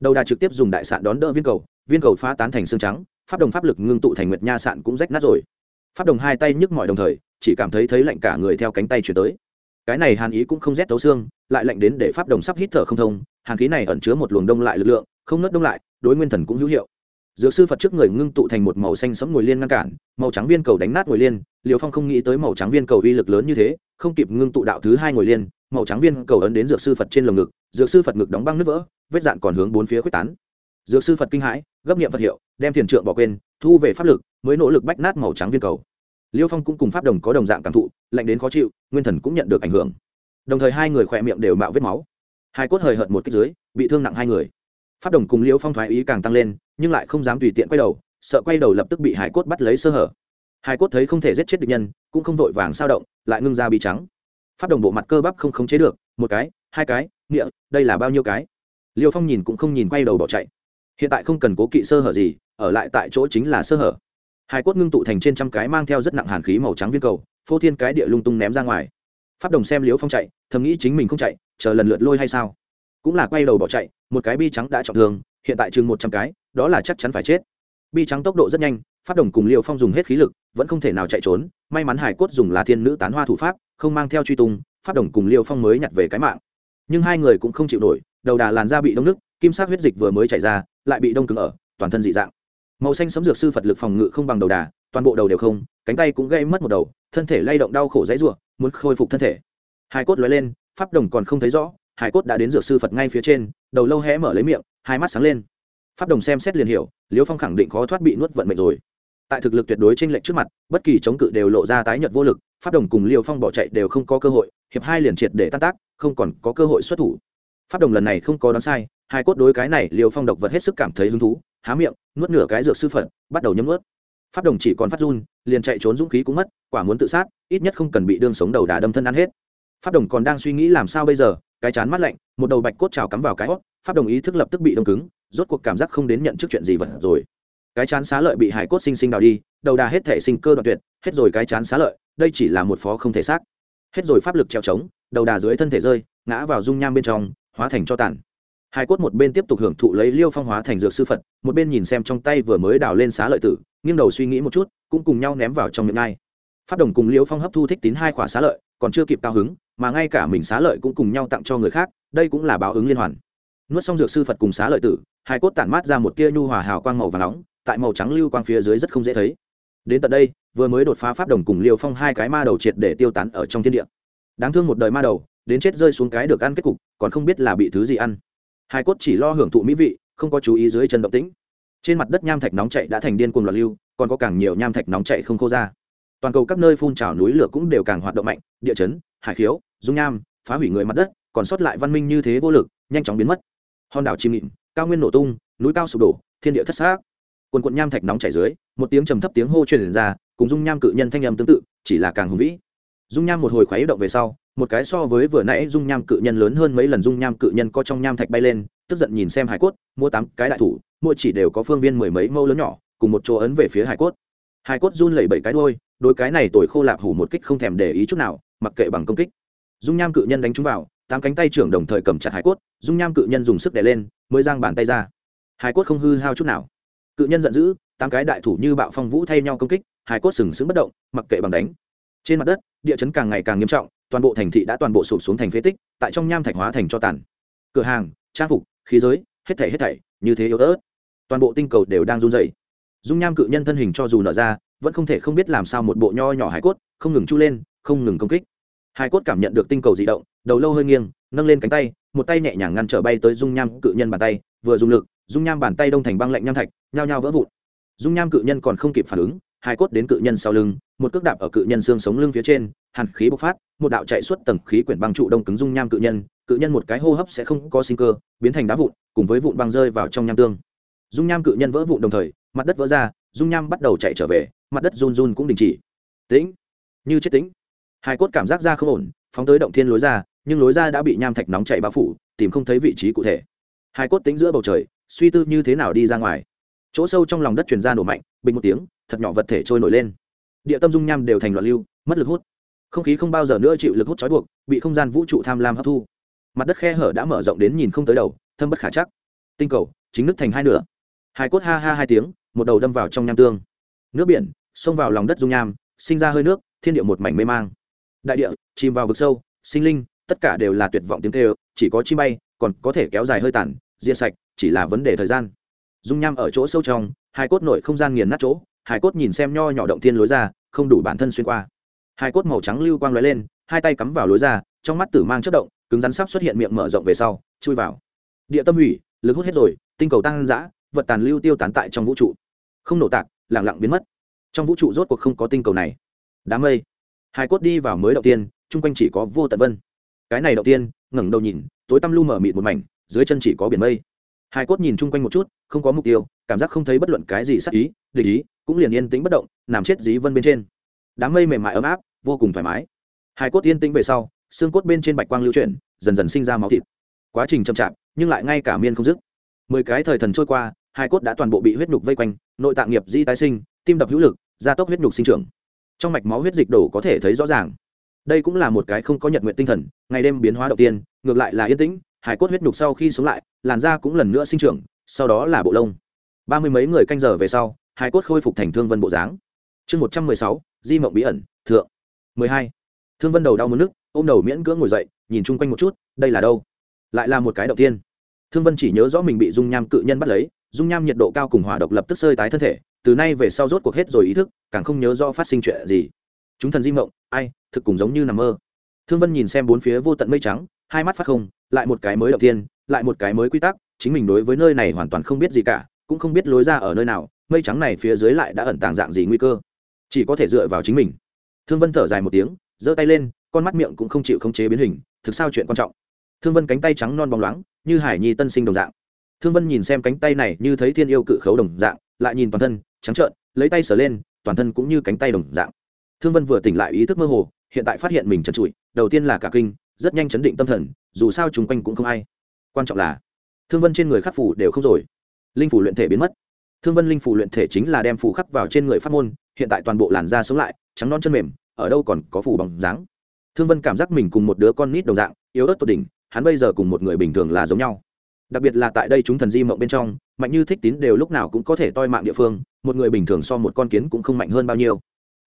Đầu đà trực tiếp dùng đại sạn đón đỡ viên cầu viên cầu phá tán thành xương trắng, pháp đồng pháp lực ngưng tụ thành nguyệt nha sạn cũng rách nát rồi. Pháp đồng hai tay nhức mọi đồng thời, chỉ cảm thấy thấy lạnh cả người theo cánh tay chuyển tới. Cái này hàn ý cũng không rét tấu xương, lại lạnh đến để pháp đồng sắp hít thở không thông, hàn khí này ẩn chứa một luồng đông lại lực lượng, không nớt đông lại, đối nguyên thần cũng hữu hiệu dược sư phật trước người ngưng tụ thành một màu xanh sẫm ngồi liên ngăn cản, màu trắng viên cầu đánh nát ngồi liên liều phong không nghĩ tới màu trắng viên cầu uy lực lớn như thế, không kịp ngưng tụ đạo thứ hai ngồi liên, màu trắng viên cầu ấn đến dược sư phật trên lồng ngực, dược sư phật ngực đóng băng nứt vỡ, vết dạn còn hướng bốn phía quyết tán. Dược sư phật kinh hãi, gấp nghiệm phật hiệu, đem thiền trượng bỏ quên, thu về pháp lực, mới nỗ lực bách nát màu trắng viên cầu. Liêu phong cũng cùng pháp đồng có đồng dạng cảm thụ, lạnh đến khó chịu, nguyên thần cũng nhận được ảnh hưởng. Đồng thời hai người khỏe miệng đều mạo vết máu. Hai cốt hời hợt một cái dưới, bị thương nặng hai người. Pháp đồng cùng liêu phong thoái ý càng tăng lên nhưng lại không dám tùy tiện quay đầu, sợ quay đầu lập tức bị hải cốt bắt lấy sơ hở. Hải cốt thấy không thể giết chết địch nhân, cũng không vội vàng sao động, lại ngưng ra bị trắng. Phát đồng bộ mặt cơ bắp không khống chế được, một cái, hai cái, nghĩa, đây là bao nhiêu cái? Liêu phong nhìn cũng không nhìn quay đầu bỏ chạy. Hiện tại không cần cố kỵ sơ hở gì, ở lại tại chỗ chính là sơ hở. Hải cốt ngưng tụ thành trên trăm cái mang theo rất nặng hàn khí màu trắng viên cầu, phô thiên cái địa lung tung ném ra ngoài. Pháp đồng xem liêu phong chạy, thầm nghĩ chính mình không chạy, chờ lần lượt lôi hay sao? Cũng là quay đầu bỏ chạy, một cái bi trắng đã trọng thương, hiện tại chừng một trăm cái đó là chắc chắn phải chết. Bi trắng tốc độ rất nhanh phát đồng cùng liêu phong dùng hết khí lực, vẫn không thể nào chạy trốn. May mắn hải cốt dùng là thiên nữ tán hoa thủ pháp, không mang theo truy tung phát đồng cùng liêu phong mới nhặt về cái mạng. Nhưng hai người cũng không chịu nổi, đầu đà làn da bị đông nước kim sắc huyết dịch vừa mới chảy ra, lại bị đông cứng ở, toàn thân dị dạng. Màu xanh sấm dược sư phật lực phòng ngự không bằng đầu đà, toàn bộ đầu đều không, cánh tay cũng gây mất một đầu, thân thể lay động đau khổ dãy ruộng muốn khôi phục thân thể. Hải cốt lóe lên, pháp đồng còn không thấy rõ, hải cốt đã đến dược sư phật ngay phía trên, đầu lâu hé mở lấy miệng, hai mắt sáng lên pháp đồng xem xét liền hiểu liêu phong khẳng định khó thoát bị nuốt vận mệnh rồi. Tại thực lực tuyệt đối trên lệnh trước mặt, bất kỳ chống cự đều lộ ra tái nhật vô lực, pháp đồng cùng liêu phong bỏ chạy đều không có cơ hội, hiệp hai liền triệt để tan tác, không còn có cơ hội xuất thủ. Pháp đồng lần này không có đoán sai, hai cốt đối cái này liêu phong độc vật hết sức cảm thấy hứng thú, há miệng, nuốt nửa cái dược sư phật, bắt đầu nhấm ướt pháp đồng chỉ còn phát run, liền chạy trốn dũng khí cũng mất, quả muốn tự sát, ít nhất không cần bị đương sống đầu đà đâm thân ăn hết. Pháp đồng còn đang suy nghĩ làm sao bây giờ, cái chán mắt lạnh, một đầu bạch cốt trào cắm vào cái hót pháp đồng ý thức lập tức bị đông cứng rốt cuộc cảm giác không đến nhận trước chuyện gì vật rồi. Cái chán xá lợi bị hải cốt sinh sinh đào đi, đầu đà hết thể sinh cơ đoạn tuyệt, hết rồi cái chán xá lợi, đây chỉ là một phó không thể xác. Hết rồi pháp lực treo trống, đầu đà dưới thân thể rơi, ngã vào dung nham bên trong, hóa thành cho tàn. Hải cốt một bên tiếp tục hưởng thụ lấy liêu phong hóa thành dược sư phật, một bên nhìn xem trong tay vừa mới đào lên xá lợi tử, nghiêng đầu suy nghĩ một chút, cũng cùng nhau ném vào trong miệng ngay. Pháp đồng cùng liêu phong hấp thu thích tín hai khỏa xá lợi, còn chưa kịp cao hứng, mà ngay cả mình xá lợi cũng cùng nhau tặng cho người khác, đây cũng là báo ứng liên hoàn nuốt xong dược sư phật cùng xá lợi tử, hai cốt tản mát ra một tia nhu hòa hào quang màu và nóng, tại màu trắng lưu quang phía dưới rất không dễ thấy. Đến tận đây, vừa mới đột phá pháp đồng cùng liều phong hai cái ma đầu triệt để tiêu tán ở trong thiên địa. Đáng thương một đời ma đầu, đến chết rơi xuống cái được ăn kết cục, còn không biết là bị thứ gì ăn. Hai cốt chỉ lo hưởng thụ mỹ vị, không có chú ý dưới chân động tĩnh. Trên mặt đất nham thạch nóng chạy đã thành điên cuồng loạn lưu, còn có càng nhiều nham thạch nóng chạy không khô ra. Toàn cầu các nơi phun trào núi lửa cũng đều càng hoạt động mạnh, địa chấn, hải khiếu, dung nham, phá hủy người mặt đất, còn sót lại văn minh như thế vô lực, nhanh chóng biến mất hòn đảo chìm nghịm, cao nguyên nổ tung, núi cao sụp đổ, thiên địa thất xác. Quần quận nham thạch nóng chảy dưới, một tiếng trầm thấp tiếng hô truyền ra, cùng dung nham cự nhân thanh âm tương tự, chỉ là càng hùng vĩ. Dung nham một hồi khoái động về sau, một cái so với vừa nãy dung nham cự nhân lớn hơn mấy lần dung nham cự nhân có trong nham thạch bay lên, tức giận nhìn xem hải cốt, mua tám cái đại thủ, mỗi chỉ đều có phương viên mười mấy mẫu lớn nhỏ, cùng một chỗ ấn về phía hải cốt. Hải cốt run lẩy bảy cái đôi đôi cái này tuổi khô lạp hủ một kích không thèm để ý chút nào, mặc kệ bằng công kích. Dung nham cự nhân đánh trúng vào, tám cánh tay trưởng đồng thời cầm chặt hải cốt dung nham cự nhân dùng sức đè lên, mới giang bàn tay ra. Hải cốt không hư hao chút nào. Cự nhân giận dữ, tám cái đại thủ như bạo phong vũ thay nhau công kích, hải cốt sừng sững bất động, mặc kệ bằng đánh. Trên mặt đất, địa chấn càng ngày càng nghiêm trọng, toàn bộ thành thị đã toàn bộ sụp xuống thành phế tích, tại trong nham thạch hóa thành cho tàn. Cửa hàng, trang phục, khí giới, hết thảy hết thảy, như thế yếu ớt. Toàn bộ tinh cầu đều đang run rẩy. Dung nham cự nhân thân hình cho dù nở ra, vẫn không thể không biết làm sao một bộ nho nhỏ hải cốt, không ngừng chu lên, không ngừng công kích. Hải cốt cảm nhận được tinh cầu di động, đầu lâu hơi nghiêng nâng lên cánh tay, một tay nhẹ nhàng ngăn trở bay tới dung nham cự nhân bàn tay, vừa dùng lực, dung nham bàn tay đông thành băng lạnh nham thạch, nhao nhao vỡ vụn. Dung nham cự nhân còn không kịp phản ứng, hai cốt đến cự nhân sau lưng, một cước đạp ở cự nhân xương sống lưng phía trên, hàn khí bộc phát, một đạo chạy suốt tầng khí quyển băng trụ đông cứng dung nham cự nhân cự nhân một cái hô hấp sẽ không có sinh cơ, biến thành đá vụn, cùng với vụn băng rơi vào trong nham tương. Dung nham cự nhân vỡ vụn đồng thời, mặt đất vỡ ra, dung nham bắt đầu chạy trở về, mặt đất run run cũng đình chỉ. Tĩnh. Như chết tĩnh. Hai cốt cảm giác ra không ổn, phóng tới động thiên lối ra nhưng lối ra đã bị nham thạch nóng chảy bao phủ, tìm không thấy vị trí cụ thể. Hai cốt tính giữa bầu trời, suy tư như thế nào đi ra ngoài. Chỗ sâu trong lòng đất truyền ra nổ mạnh, bình một tiếng, thật nhỏ vật thể trôi nổi lên. Địa tâm dung nham đều thành loạn lưu, mất lực hút. Không khí không bao giờ nữa chịu lực hút trói buộc, bị không gian vũ trụ tham lam hấp thu. Mặt đất khe hở đã mở rộng đến nhìn không tới đầu, thâm bất khả chắc. Tinh cầu, chính nước thành hai nửa. Hai cốt ha ha hai tiếng, một đầu đâm vào trong nham tương. Nước biển, xông vào lòng đất dung nham, sinh ra hơi nước, thiên địa một mảnh mê mang. Đại địa, chìm vào vực sâu, sinh linh tất cả đều là tuyệt vọng tiếng kêu, chỉ có chi bay, còn có thể kéo dài hơi tàn, diệt sạch, chỉ là vấn đề thời gian. Dung nham ở chỗ sâu trong, hai cốt nội không gian nghiền nát chỗ, hai cốt nhìn xem nho nhỏ động thiên lối ra, không đủ bản thân xuyên qua. Hai cốt màu trắng lưu quang lóe lên, hai tay cắm vào lối ra, trong mắt tử mang chất động, cứng rắn sắp xuất hiện miệng mở rộng về sau, chui vào. Địa tâm hủy, lực hút hết rồi, tinh cầu tăng dã, vật tàn lưu tiêu tán tại trong vũ trụ. Không nổ tạc lẳng lặng biến mất. Trong vũ trụ rốt cuộc không có tinh cầu này. Đám mây. Hai cốt đi vào mới đầu tiên, chung quanh chỉ có vô tận vân cái này đầu tiên, ngẩng đầu nhìn, tối tăm lu mở mịt một mảnh, dưới chân chỉ có biển mây. Hai cốt nhìn chung quanh một chút, không có mục tiêu, cảm giác không thấy bất luận cái gì sắc ý, địch ý, cũng liền yên tĩnh bất động, nằm chết dí vân bên trên. Đám mây mềm mại ấm áp, vô cùng thoải mái. Hai cốt yên tĩnh về sau, xương cốt bên trên bạch quang lưu chuyển, dần dần sinh ra máu thịt. Quá trình chậm chạp, nhưng lại ngay cả miên không dứt. Mười cái thời thần trôi qua, hai cốt đã toàn bộ bị huyết nhục vây quanh, nội tạng nghiệp di tái sinh, tim đập hữu lực, gia tốc huyết nhục sinh trưởng. Trong mạch máu huyết dịch đổ có thể thấy rõ ràng đây cũng là một cái không có nhật nguyện tinh thần, ngày đêm biến hóa đầu tiên, ngược lại là yên tĩnh, hải cốt huyết nhục sau khi sống lại, làn da cũng lần nữa sinh trưởng, sau đó là bộ lông. Ba mươi mấy người canh giờ về sau, hải cốt khôi phục thành thương vân bộ dáng. Chương một trăm mười sáu, di mộng bí ẩn, thượng. mười hai. Thương vân đầu đau mất nước ôm đầu miễn cưỡng ngồi dậy, nhìn chung quanh một chút, đây là đâu? Lại là một cái đầu tiên. Thương vân chỉ nhớ rõ mình bị dung nham cự nhân bắt lấy, dung nham nhiệt độ cao cùng hỏa độc lập tức sơi tái thân thể, từ nay về sau rốt cuộc hết rồi ý thức, càng không nhớ rõ phát sinh chuyện gì chúng thần di mộng, ai, thực cùng giống như nằm mơ. Thương vân nhìn xem bốn phía vô tận mây trắng, hai mắt phát không, lại một cái mới đầu tiên lại một cái mới quy tắc, chính mình đối với nơi này hoàn toàn không biết gì cả, cũng không biết lối ra ở nơi nào, mây trắng này phía dưới lại đã ẩn tàng dạng gì nguy cơ. Chỉ có thể dựa vào chính mình. Thương vân thở dài một tiếng, giơ tay lên, con mắt miệng cũng không chịu khống chế biến hình, thực sao chuyện quan trọng. Thương vân cánh tay trắng non bóng loáng, như hải nhi tân sinh đồng dạng. Thương vân nhìn xem cánh tay này như thấy thiên yêu cự khấu đồng dạng, lại nhìn toàn thân, trắng trợn, lấy tay sờ lên, toàn thân cũng như cánh tay đồng dạng thương vân vừa tỉnh lại ý thức mơ hồ, hiện tại phát hiện mình trần trụi, đầu tiên là cả kinh, rất nhanh chấn định tâm thần, dù sao chung quanh cũng không ai. Quan trọng là, thương vân trên người khắc phủ đều không rồi. Linh phủ luyện thể biến mất. Thương vân linh phủ luyện thể chính là đem phủ khắc vào trên người phát môn, hiện tại toàn bộ làn da sống lại, trắng non chân mềm, ở đâu còn có phủ bằng dáng. Thương vân cảm giác mình cùng một đứa con nít đồng dạng, yếu ớt tột đỉnh, hắn bây giờ cùng một người bình thường là giống nhau. Đặc biệt là tại đây chúng thần di mộng bên trong, mạnh như thích tín đều lúc nào cũng có thể toi mạng địa phương, một người bình thường so một con kiến cũng không mạnh hơn bao nhiêu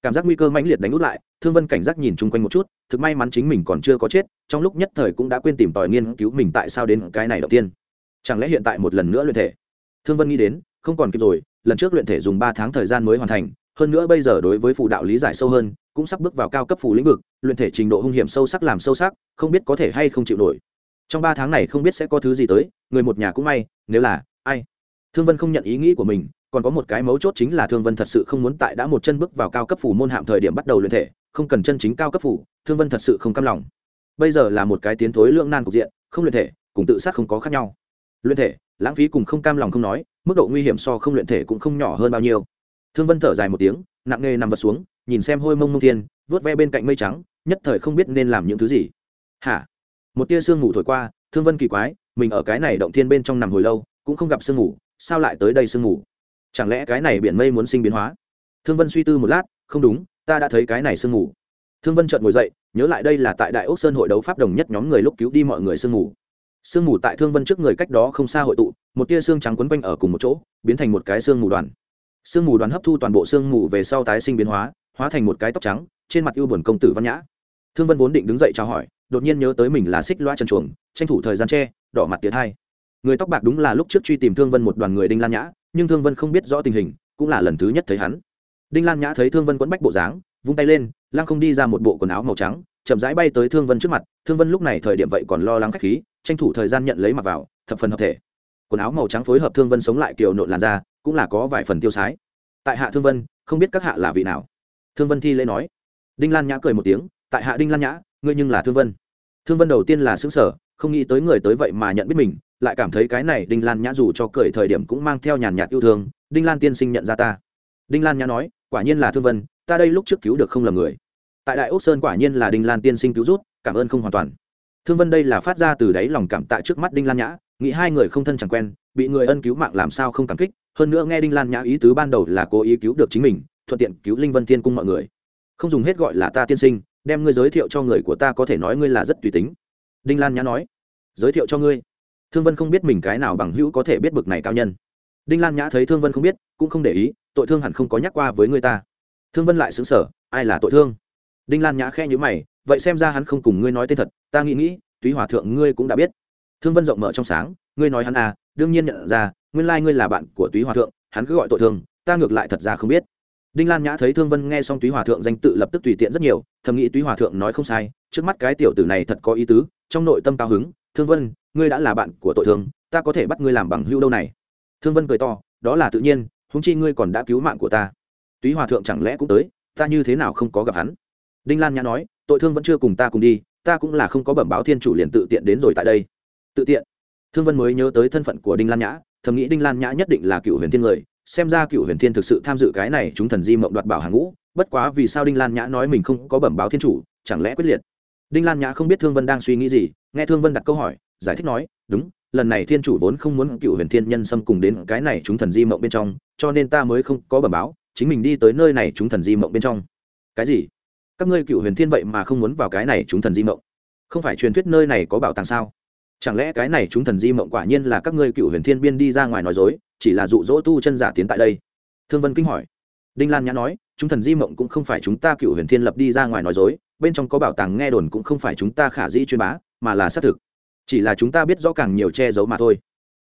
cảm giác nguy cơ mãnh liệt đánh út lại, thương vân cảnh giác nhìn chung quanh một chút, thực may mắn chính mình còn chưa có chết, trong lúc nhất thời cũng đã quên tìm tòi nghiên cứu mình tại sao đến cái này đầu tiên. Chẳng lẽ hiện tại một lần nữa luyện thể? Thương vân nghĩ đến, không còn kịp rồi, lần trước luyện thể dùng ba tháng thời gian mới hoàn thành, hơn nữa bây giờ đối với phù đạo lý giải sâu hơn, cũng sắp bước vào cao cấp phù lĩnh vực, luyện thể trình độ hung hiểm sâu sắc làm sâu sắc, không biết có thể hay không chịu nổi. Trong ba tháng này không biết sẽ có thứ gì tới, người một nhà cũng may, nếu là ai? Thương vân không nhận ý nghĩ của mình còn có một cái mấu chốt chính là thương vân thật sự không muốn tại đã một chân bước vào cao cấp phủ môn hạm thời điểm bắt đầu luyện thể, không cần chân chính cao cấp phủ, thương vân thật sự không cam lòng. Bây giờ là một cái tiến thối lưỡng nan cục diện, không luyện thể, cùng tự sát không có khác nhau. Luyện thể, lãng phí cùng không cam lòng không nói, mức độ nguy hiểm so không luyện thể cũng không nhỏ hơn bao nhiêu. Thương vân thở dài một tiếng, nặng nghề nằm vật xuống, nhìn xem hôi mông mông thiên vớt ve bên cạnh mây trắng, nhất thời không biết nên làm những thứ gì. Hả? Một tia sương ngủ thổi qua, thương vân kỳ quái, mình ở cái này động thiên bên trong nằm hồi lâu, cũng không gặp sương ngủ sao lại tới đây sương ngủ chẳng lẽ cái này biển mây muốn sinh biến hóa? Thương vân suy tư một lát, không đúng, ta đã thấy cái này sương ngủ thương vân chợt ngồi dậy, nhớ lại đây là tại đại ốc sơn hội đấu pháp đồng nhất nhóm người lúc cứu đi mọi người sương ngủ sương mù tại thương vân trước người cách đó không xa hội tụ, một tia xương trắng quấn quanh ở cùng một chỗ, biến thành một cái xương mù đoàn. Sương mù đoàn hấp thu toàn bộ sương mù về sau tái sinh biến hóa hóa thành một cái tóc trắng, trên mặt ưu buồn công tử văn nhã. Thương vân vốn định đứng dậy chào hỏi, đột nhiên nhớ tới mình là xích loa chân chuồng, tranh thủ thời gian che, đỏ mặt tiệt hai. Người tóc bạc đúng là lúc trước truy tìm thương vân một đoàn người đinh lan nhã nhưng thương vân không biết rõ tình hình, cũng là lần thứ nhất thấy hắn. Đinh lan nhã thấy thương vân quẫn bách bộ dáng, vung tay lên lan không đi ra một bộ quần áo màu trắng, chậm rãi bay tới thương vân trước mặt. Thương vân lúc này thời điểm vậy còn lo lắng k h á c h khí, tranh thủ thời gian nhận lấy mặc vào, thập phần hợp thể. Quần áo màu trắng phối hợp thương vân sống lại kiều nộn làn da, cũng là có vài phần tiêu sái. Tại hạ thương vân, không biết các hạ là vị nào. Thương vân thi lễ nói. Đinh lan nhã cười một tiếng, tại hạ đinh lan nhã, ngươi nhưng là thương vân. Thương vân đầu tiên là xứng sở không nghĩ tới người tới vậy mà nhận biết mình, lại cảm thấy cái này đinh lan nhã dù cho cười thời điểm cũng mang theo nhàn nhạt yêu thương, đinh lan tiên sinh nhận ra ta. Đinh lan nhã nói, quả nhiên là thương vân, ta đây lúc trước cứu được không lầm người. Tại đại ốc sơn quả nhiên là đinh lan tiên sinh cứu rút, cảm ơn không hoàn toàn. Thương vân đây là phát ra từ đáy lòng cảm tạ trước mắt đinh lan nhã, nghĩ hai người không thân chẳng quen, bị người ân cứu mạng làm sao không cảm kích, hơn nữa nghe đinh lan nhã ý tứ ban đầu là cố ý cứu được chính mình, thuận tiện cứu linh vân thiên cung mọi người. Không dùng hết gọi là ta tiên sinh, đem ngươi giới thiệu cho người của ta có thể nói ngươi là rất tùy tính đinh lan nhã nói, giới thiệu cho ngươi. Thương vân không biết mình cái nào bằng hữu có thể biết bực này cao nhân. Đinh lan nhã thấy thương vân không biết, cũng không để ý, tội thương hẳn không có nhắc qua với người ta. Thương vân lại xứng sở ai là tội thương? Đinh lan nhã khe nhữ mày, vậy xem ra hắn không cùng ngươi nói tên thật, ta nghĩ nghĩ, túy hòa thượng ngươi cũng đã biết. Thương vân rộng mở trong sáng, ngươi nói hắn à đương nhiên nhận ra, nguyên lai ngươi là bạn của túy hòa thượng, hắn cứ gọi tội thương, ta ngược lại thật ra không biết. Đinh lan nhã thấy thương vân nghe xong túy hòa thượng danh tự lập tức tùy tiện rất nhiều, thầm nghĩ túy hòa thượng nói không sai, trước mắt cái tiểu tử này thật có ý tứ trong nội tâm cao hứng, thương vân, ngươi đã là bạn của tội thương, ta có thể bắt ngươi làm bằng hưu đâu này? Thương vân cười to, đó là tự nhiên húng chi ngươi còn đã cứu mạng của ta. Túy hòa thượng chẳng lẽ cũng tới, ta như thế nào không có gặp hắn? Đinh lan nhã nói, tội thương vẫn chưa cùng ta cùng đi, ta cũng là không có bẩm báo thiên chủ liền tự tiện đến rồi tại đây. Tự tiện. Thương vân mới nhớ tới thân phận của đinh lan nhã, thầm nghĩ đinh lan nhã nhất định là cựu huyền thiên người, xem ra cựu huyền thiên thực sự tham dự cái này chúng thần di mộng đoạt bảo hàng ngũ, bất quá vì sao đinh lan nhã nói mình không có bẩm báo thiên chủ, chẳng lẽ quyết liệt? Đinh lan nhã không biết thương vân đang suy nghĩ gì, nghe thương vân đặt câu hỏi, giải thích nói, đúng, lần này thiên chủ vốn không muốn cựu huyền thiên nhân xâm cùng đến cái này chúng thần di mộng bên trong, cho nên ta mới không có bẩm báo, chính mình đi tới nơi này chúng thần di mộng bên trong. Cái gì? Các ngươi cựu huyền thiên vậy mà không muốn vào cái này chúng thần di mộng? Không phải truyền thuyết nơi này có bảo tàng sao? Chẳng lẽ cái này chúng thần di mộng quả nhiên là các ngươi cựu huyền thiên biên đi ra ngoài nói dối, chỉ là dụ dỗ tu chân giả tiến tại đây? Thương vân kinh hỏi. Đinh lan nhã nói chúng thần di mộng cũng không phải chúng ta cựu huyền thiên lập đi ra ngoài nói dối, bên trong có bảo tàng nghe đồn cũng không phải chúng ta khả dĩ chuyên bá, mà là xác thực. Chỉ là chúng ta biết rõ càng nhiều che giấu mà thôi.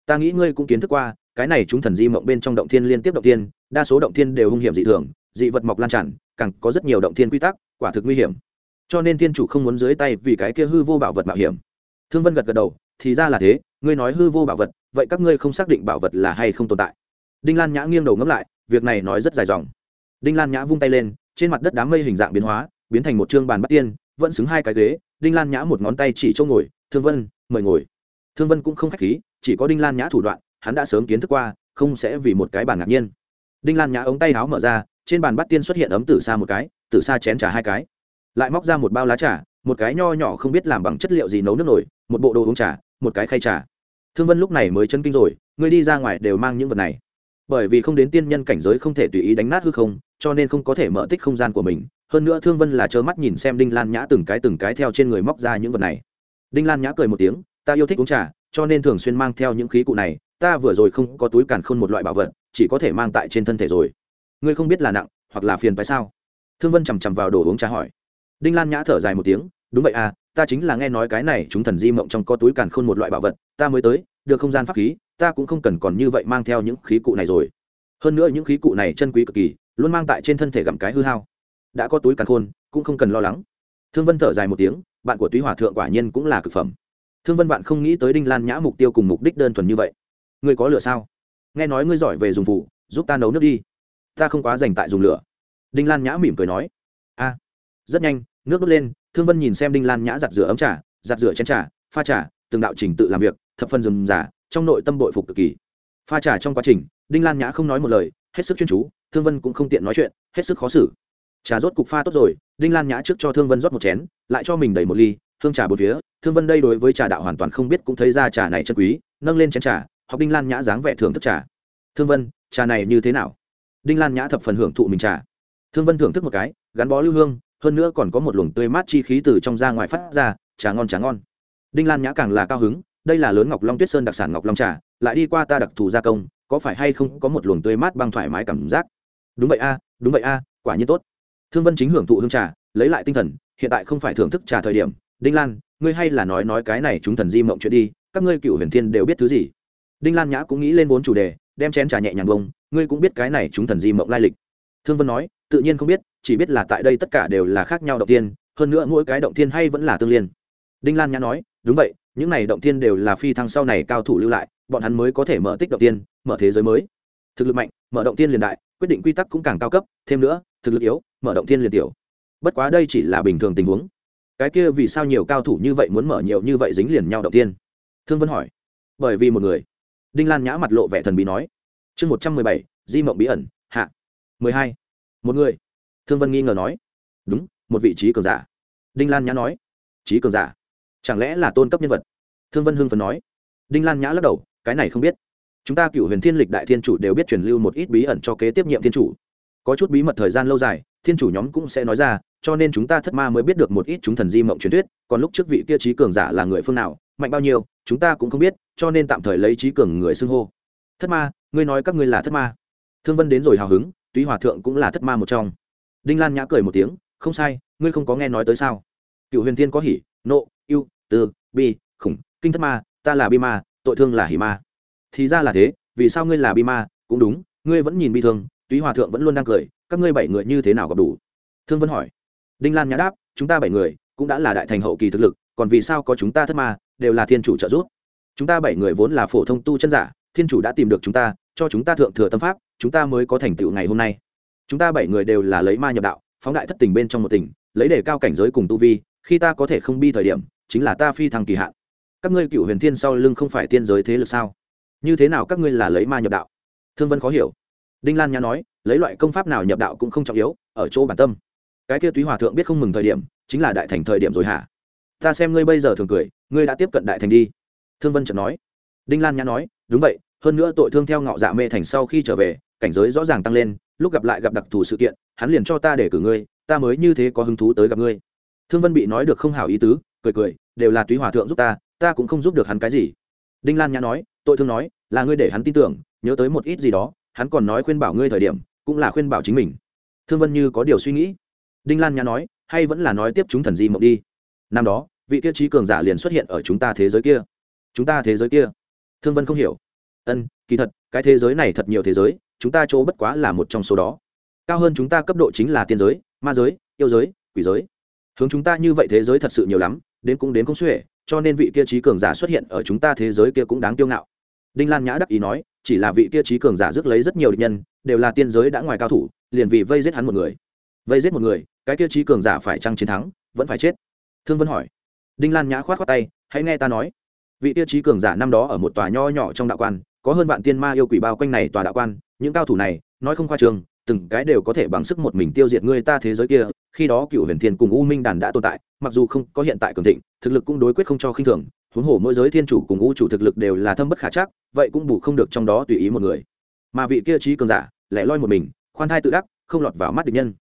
Ta nghĩ ngươi cũng kiến thức qua, cái này chúng thần di mộng bên trong động thiên liên tiếp động thiên, đa số động thiên đều hung hiểm dị thường, dị vật mọc lan tràn, càng có rất nhiều động thiên quy tắc, quả thực nguy hiểm. Cho nên thiên chủ không muốn dưới tay vì cái kia hư vô bảo vật mạo hiểm. Thương vân gật gật đầu, thì ra là thế, ngươi nói hư vô bảo vật, vậy các ngươi không xác định bảo vật là hay không tồn tại? Đinh lan nhã nghiêng đầu ngẫm lại, việc này nói rất dài dòng đinh lan nhã vung tay lên, trên mặt đất đám mây hình dạng biến hóa, biến thành một chương bàn bắt tiên, vẫn xứng hai cái ghế. Đinh lan nhã một ngón tay chỉ chỗ ngồi, thương vân, mời ngồi. Thương vân cũng không k h á c h khí, chỉ có đinh lan nhã thủ đoạn, hắn đã sớm kiến thức qua, không sẽ vì một cái bàn ngạc nhiên. Đinh lan nhã ống tay áo mở ra, trên bàn bắt tiên xuất hiện ấm tử xa một cái, tử xa chén trà hai cái. Lại móc ra một bao lá trà, một cái nho nhỏ không biết làm bằng chất liệu gì nấu nước nổi, một bộ đồ uống trà, một cái khay trà. Thương vân lúc này mới chân kinh rồi người đi ra ngoài đều mang những vật này bởi vì không đến tiên nhân cảnh giới không thể tùy ý đánh nát hư không, cho nên không có thể mở tích không gian của mình. Hơn nữa thương vân là trơ mắt nhìn xem đinh lan nhã từng cái từng cái theo trên người móc ra những vật này. Đinh lan nhã cười một tiếng, ta yêu thích uống trà, cho nên thường xuyên mang theo những khí cụ này. Ta vừa rồi không có túi càn khôn một loại bảo vật, chỉ có thể mang tại trên thân thể rồi. Ngươi không biết là nặng, hoặc là phiền phải sao? Thương vân chằm chằm vào đồ uống trà hỏi. Đinh lan nhã thở dài một tiếng, đúng vậy à ta chính là nghe nói cái này chúng thần di mộng trong có túi càn khôn một loại bảo vật, ta mới tới, được không gian pháp khí ta cũng không cần còn như vậy mang theo những khí cụ này rồi. Hơn nữa những khí cụ này chân quý cực kỳ, luôn mang tại trên thân thể gặm cái hư hao. Đã có túi càn khôn, cũng không cần lo lắng. Thương vân thở dài một tiếng, bạn của túy hòa thượng quả nhiên cũng là cực phẩm. Thương vân bạn không nghĩ tới đinh lan nhã mục tiêu cùng mục đích đơn thuần như vậy. Ngươi có lửa sao? Nghe nói ngươi giỏi về dùng phụ, giúp ta nấu nước đi. Ta không quá dành tại dùng lửa. Đinh lan nhã mỉm cười nói. A. Rất nhanh, nước đốt lên, thương vân nhìn xem đinh lan nhã giặt rửa ấm trà, giặt rửa chén trà, pha trà, từng đạo trình tự làm việc, thập phân dùng giả trong nội tâm bội phục cực kỳ. Pha trà trong quá trình, đinh lan nhã không nói một lời, hết sức chuyên chú, thương vân cũng không tiện nói chuyện, hết sức khó xử. Trà rốt cục pha tốt rồi, đinh lan nhã trước cho thương vân rót một chén, lại cho mình đầy một ly, hương trà bốn phía. Thương vân đây đối với trà đạo hoàn toàn không biết, cũng thấy ra trà này chân quý, nâng lên chén trà, học đinh lan nhã dáng vẻ thưởng thức trà. Thương vân, trà này như thế nào? Đinh lan nhã thập phần hưởng thụ mình trà. Thương vân thưởng thức một cái, gắn bó lưu hương, hơn nữa còn có một luồng tươi mát chi khí từ trong ra ngoài phát ra, trà ngon trà ngon. Đinh lan nhã càng là cao hứng đây là lớn ngọc long tuyết sơn đặc sản ngọc long trà, lại đi qua ta đặc thù gia công, có phải hay không có một luồng tươi mát băng thoải mái cảm giác? Đúng vậy a, đúng vậy a, quả nhiên tốt. Thương vân chính hưởng thụ hương trà, lấy lại tinh thần, hiện tại không phải thưởng thức trà thời điểm. Đinh lan, ngươi hay là nói nói cái này chúng thần di mộng chuyện đi, các ngươi cựu huyền thiên đều biết thứ gì? Đinh lan nhã cũng nghĩ lên vốn chủ đề, đem chén trà nhẹ nhàng bông, ngươi cũng biết cái này chúng thần di mộng lai lịch. Thương vân nói, tự nhiên không biết, chỉ biết là tại đây tất cả đều là khác nhau động tiên hơn nữa mỗi cái động tiên hay vẫn là tương liên. Đinh lan nhã nói, đúng vậy những này động tiên đều là phi thăng sau này cao thủ lưu lại, bọn hắn mới có thể mở tích động tiên mở thế giới mới. Thực lực mạnh, mở động tiên liền đại, quyết định quy tắc cũng càng cao cấp, thêm nữa, thực lực yếu, mở động tiên liền tiểu. Bất quá đây chỉ là bình thường tình huống. Cái kia vì sao nhiều cao thủ như vậy muốn mở nhiều như vậy dính liền nhau động tiên thương vân hỏi. Bởi vì một người. Đinh lan nhã mặt lộ vẻ thần bí nói. Chương một trăm mười bảy, di mộng bí ẩn, hạ. mười hai. Một người. Thương vân nghi ngờ nói. Đúng, một vị trí cường giả. Đinh lan nhã nói. Trí cường giả chẳng lẽ là tôn cấp nhân vật? Thương vân hưng phấn nói. Đinh lan nhã lắc đầu, cái này không biết. Chúng ta cựu huyền thiên lịch đại thiên chủ đều biết truyền lưu một ít bí ẩn cho kế tiếp nhiệm thiên chủ. Có chút bí mật thời gian lâu dài, thiên chủ nhóm cũng sẽ nói ra, cho nên chúng ta thất ma mới biết được một ít chúng thần di mộng truyền thuyết, còn lúc trước vị kia trí cường giả là người phương nào, mạnh bao nhiêu, chúng ta cũng không biết, cho nên tạm thời lấy trí cường người xưng hô. Thất ma, ngươi nói các ngươi là thất ma. Thương vân đến rồi hào hứng túy hòa thượng cũng là thất ma một trong. Đinh lan nhã cười một tiếng, không sai, ngươi không có nghe nói tới sao? Cựu huyền Thiên có hỉ, nộ ưu tư bi khủng kinh thất ma ta là bi ma tội thương là hỉ ma. Thì ra là thế vì sao ngươi là bi ma? Cũng đúng ngươi vẫn nhìn bi thương túy hòa thượng vẫn luôn đang cười các ngươi bảy người như thế nào gặp đủ? Thương vân hỏi. Đinh lan nhã đáp chúng ta bảy người cũng đã là đại thành hậu kỳ thực lực còn vì sao có chúng ta thất ma đều là thiên chủ trợ giúp? Chúng ta bảy người vốn là phổ thông tu chân giả thiên chủ đã tìm được chúng ta cho chúng ta thượng thừa tâm pháp chúng ta mới có thành tựu ngày hôm nay. Chúng ta bảy người đều là lấy ma nhập đạo phóng đại thất tình bên trong một tỉnh, lấy để cao cảnh giới cùng tu vi khi ta có thể không bi thời điểm, chính là ta phi thăng kỳ hạn. Các ngươi cựu huyền thiên sau lưng không phải tiên giới thế lực sao? Như thế nào các ngươi là lấy ma nhập đạo? Thương vân khó hiểu. Đinh lan nhã nói, lấy loại công pháp nào nhập đạo cũng không trọng yếu, ở chỗ bản tâm. Cái kia túy hòa thượng biết không mừng thời điểm, chính là đại thành thời điểm rồi hả? Ta xem ngươi bây giờ thường cười, ngươi đã tiếp cận đại thành đi. Thương vân chợt nói. Đinh lan nhã nói, đúng vậy, hơn nữa tội thương theo ngọ dạ mê thành sau khi trở về, cảnh giới rõ ràng tăng lên, lúc gặp lại gặp đặc thù sự kiện, hắn liền cho ta để cử ngươi, ta mới như thế có hứng thú tới gặp ngươi thương vân bị nói được không hảo ý tứ, cười cười, đều là túy hòa thượng giúp ta ta cũng không giúp được hắn cái gì. Đinh lan nhã nói, tội thương nói, là ngươi để hắn tin tưởng, nhớ tới một ít gì đó, hắn còn nói khuyên bảo ngươi thời điểm, cũng là khuyên bảo chính mình. Thương vân như có điều suy nghĩ. Đinh lan nhã nói, hay vẫn là nói tiếp chúng thần di mộng đi. Năm đó, vị tiêu chí cường giả liền xuất hiện ở chúng ta thế giới kia. Chúng ta thế giới kia? Thương vân không hiểu. Ân, kỳ thật, cái thế giới này thật nhiều thế giới, chúng ta chỗ bất quá là một trong số đó. Cao hơn chúng ta cấp độ chính là tiên giới, ma giới, yêu giới, quỷ giới hướng chúng ta như vậy thế giới thật sự nhiều lắm, đến cũng đến không xuể, cho nên vị kia trí cường giả xuất hiện ở chúng ta thế giới kia cũng đáng kiêu ngạo. Đinh lan nhã đắc ý nói, chỉ là vị kia trí cường giả rước lấy rất nhiều địch nhân, đều là tiên giới đã ngoài cao thủ, liền vì vây giết hắn một người. Vây giết một người, cái kia trí cường giả phải chăng chiến thắng, vẫn phải chết? Thương vân hỏi. Đinh lan nhã khoát khoát tay, hãy nghe ta nói. Vị tiêu chí cường giả năm đó ở một tòa nho nhỏ trong đạo quan, có hơn vạn tiên ma yêu quỷ bao quanh này tòa đạo quan, những cao thủ này, nói không khoa trường, từng cái đều có thể bằng sức một mình tiêu diệt người ta thế giới kia khi đó cựu huyền thiên cùng u minh đàn đã tồn tại, mặc dù không có hiện tại cường thịnh, thực lực cũng đối quyết không cho khinh thường, huống hồ mỗi giới thiên chủ cùng u chủ thực lực đều là thâm bất khả chắc, vậy cũng bù không được trong đó tùy ý một người. Mà vị kia trí cường giả lẻ loi một mình, khoan thai tự đắc, không lọt vào mắt địch nhân.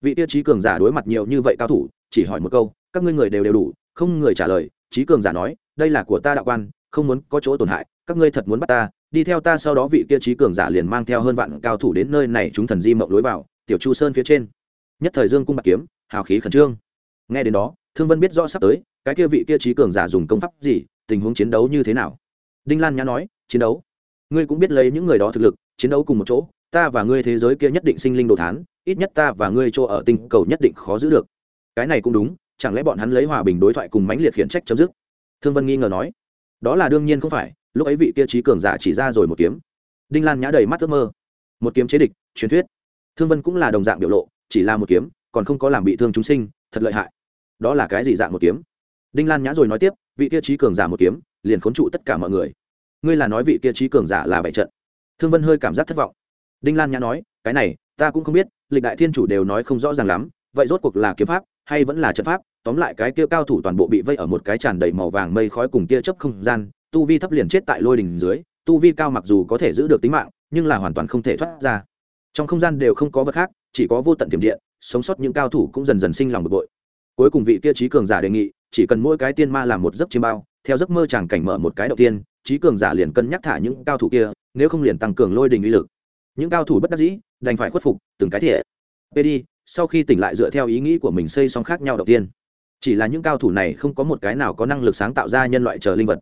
Vị tiêu chí cường giả đối mặt nhiều như vậy cao thủ, chỉ hỏi một câu, các ngươi người đều đều đủ? Không người trả lời, trí cường giả nói, đây là của ta đạo quan, không muốn có chỗ tổn hại, các ngươi thật muốn bắt ta, đi theo ta sau đó vị kia trí cường giả liền mang theo hơn vạn cao thủ đến nơi này chúng thần di mộng lối vào, tiểu chu sơn phía trên nhất thời dương cung bạc kiếm, hào khí khẩn trương. Nghe đến đó, thương vân biết rõ sắp tới, cái kia vị kia trí cường giả dùng công pháp gì, tình huống chiến đấu như thế nào. Đinh lan nhã nói, chiến đấu? Ngươi cũng biết lấy những người đó thực lực, chiến đấu cùng một chỗ, ta và ngươi thế giới kia nhất định sinh linh đồ thán, ít nhất ta và ngươi chỗ ở tinh cầu nhất định khó giữ được. Cái này cũng đúng, chẳng lẽ bọn hắn lấy hòa bình đối thoại cùng mãnh liệt khiển trách chấm dứt? Thương vân nghi ngờ nói, đó là đương nhiên không phải, lúc ấy vị kia trí cường giả chỉ ra rồi một kiếm. Đinh lan nhã đầy mắt ước mơ. Một kiếm chế địch, truyền thuyết. Thương vân cũng là đồng dạng biểu lộ chỉ là một kiếm, còn không có làm bị thương chúng sinh, thật lợi hại. Đó là cái gì dạng một kiếm? Đinh lan nhã rồi nói tiếp, vị kia trí cường giả một kiếm, liền khốn trụ tất cả mọi người. Ngươi là nói vị kia trí cường giả là bảy trận. Thương vân hơi cảm giác thất vọng. Đinh lan nhã nói, cái này, ta cũng không biết, lịch đại thiên chủ đều nói không rõ ràng lắm, vậy rốt cuộc là kiếm pháp, hay vẫn là trận pháp? Tóm lại cái kia cao thủ toàn bộ bị vây ở một cái tràn đầy màu vàng mây khói cùng tia chớp không gian, tu vi thấp liền chết tại lôi đình dưới, tu vi cao mặc dù có thể giữ được tính mạng, nhưng là hoàn toàn không thể thoát ra. Trong không gian đều không có vật khác chỉ có vô tận tiềm điện sống sót những cao thủ cũng dần dần sinh lòng bực bội. Cuối cùng vị kia trí cường giả đề nghị chỉ cần mỗi cái tiên ma làm một giấc chiêm bao theo giấc mơ chàng cảnh mở một cái đầu tiên trí cường giả liền cân nhắc thả những cao thủ kia nếu không liền tăng cường lôi đình uy lực. Những cao thủ bất đắc dĩ đành phải khuất phục từng cái thiện. PD, sau khi tỉnh lại dựa theo ý nghĩ của mình xây xong khác nhau đầu tiên. Chỉ là những cao thủ này không có một cái nào có năng lực sáng tạo ra nhân loại chờ linh vật.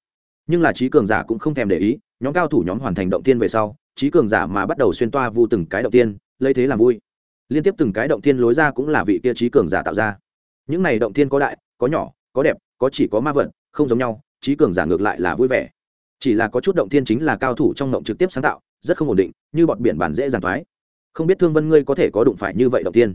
Nhưng là trí cường giả cũng không thèm để ý nhóm cao thủ nhóm hoàn thành động tiên về sau trí cường giả mà bắt đầu xuyên toa vu từng cái động tiên lấy thế làm vui liên tiếp từng cái động thiên lối ra cũng là vị kia trí cường giả tạo ra. Những này động thiên có đại, có nhỏ, có đẹp, có chỉ có ma vận không giống nhau, trí cường giả ngược lại là vui vẻ. Chỉ là có chút động thiên chính là cao thủ trong động trực tiếp sáng tạo, rất không ổn định, như bọn biển bản dễ dàn thoái. Không biết thương vân ngươi có thể có đụng phải như vậy động tiên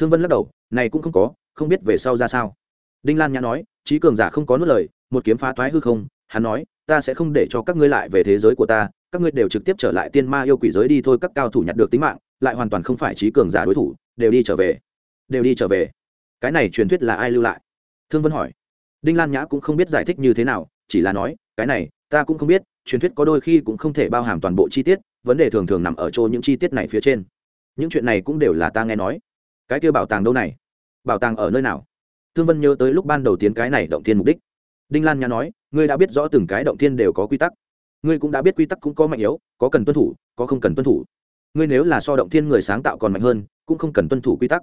thương vân lắc đầu, này cũng không có, không biết về sau ra sao. Đinh lan nhã nói, trí cường giả không có nuốt lời, một kiếm phá thoái hư không, hắn nói, ta sẽ không để cho các ngươi lại về thế giới của ta, các ngươi đều trực tiếp trở lại tiên ma yêu quỷ giới đi thôi, các cao thủ nhặt được tính mạng lại hoàn toàn không phải trí cường giả đối thủ, đều đi trở về. Đều đi trở về. Cái này truyền thuyết là ai lưu lại? Thương vân hỏi. Đinh lan nhã cũng không biết giải thích như thế nào, chỉ là nói, cái này, ta cũng không biết, truyền thuyết có đôi khi cũng không thể bao hàm toàn bộ chi tiết, vấn đề thường thường nằm ở chỗ những chi tiết này phía trên. Những chuyện này cũng đều là ta nghe nói. Cái kia bảo tàng đâu này? Bảo tàng ở nơi nào? Thương vân nhớ tới lúc ban đầu tiến cái này động thiên mục đích. Đinh lan nhã nói, ngươi đã biết rõ từng cái động thiên đều có quy tắc. Ngươi cũng đã biết quy tắc cũng có mạnh yếu, có cần tuân thủ, có không cần tuân thủ ngươi nếu là so động thiên người sáng tạo còn mạnh hơn, cũng không cần tuân thủ quy tắc.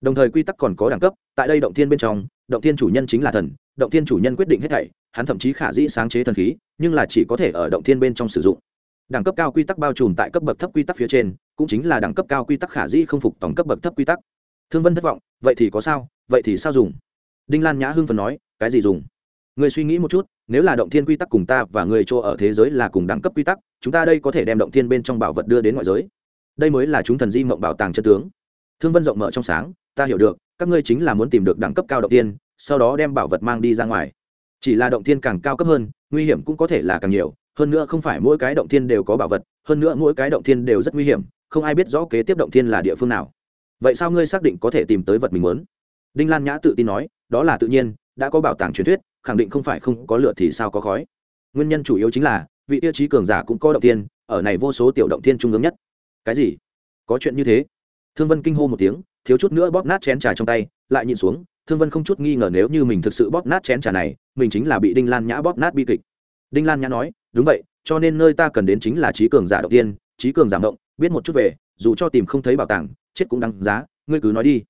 Đồng thời quy tắc còn có đẳng cấp, tại đây động thiên bên trong, động thiên chủ nhân chính là thần, động thiên chủ nhân quyết định hết thảy, hắn thậm chí khả dĩ sáng chế thần khí, nhưng là chỉ có thể ở động thiên bên trong sử dụng. Đẳng cấp cao quy tắc bao trùm tại cấp bậc thấp quy tắc phía trên, cũng chính là đẳng cấp cao quy tắc khả dĩ không phục tổng cấp bậc thấp quy tắc. Thương vân thất vọng, vậy thì có sao, vậy thì sao dùng? Đinh lan nhã hưng phần nói, cái gì dùng? Người suy nghĩ một chút, nếu là động thiên quy tắc cùng ta và người chỗ ở thế giới là cùng đẳng cấp quy tắc, chúng ta đây có thể đem động thiên bên trong bảo vật đưa đến ngoại giới đây mới là chúng thần di mộng bảo tàng chân tướng. Thương vân rộng mở trong sáng, ta hiểu được, các ngươi chính là muốn tìm được đẳng cấp cao động tiên, sau đó đem bảo vật mang đi ra ngoài. Chỉ là động tiên càng cao cấp hơn, nguy hiểm cũng có thể là càng nhiều, hơn nữa không phải mỗi cái động tiên đều có bảo vật, hơn nữa mỗi cái động tiên đều rất nguy hiểm, không ai biết rõ kế tiếp động tiên là địa phương nào. Vậy sao ngươi xác định có thể tìm tới vật mình muốn? Đinh lan nhã tự tin nói, đó là tự nhiên, đã có bảo tàng truyền thuyết, khẳng định không phải không có lửa thì sao có khói. Nguyên nhân chủ yếu chính là, vị tiêu chí cường giả cũng có động tiên, ở này vô số tiểu động tiên trung ương nhất cái gì? Có chuyện như thế? Thương vân kinh hô một tiếng, thiếu chút nữa bóp nát chén trà trong tay, lại nhìn xuống, thương vân không chút nghi ngờ nếu như mình thực sự bóp nát chén trà này, mình chính là bị đinh lan nhã bóp nát bi kịch. Đinh lan nhã nói, đúng vậy, cho nên nơi ta cần đến chính là trí cường giả đầu tiên, trí cường giảm động biết một chút về, dù cho tìm không thấy bảo tàng, chết cũng đáng giá, ngươi cứ nói đi.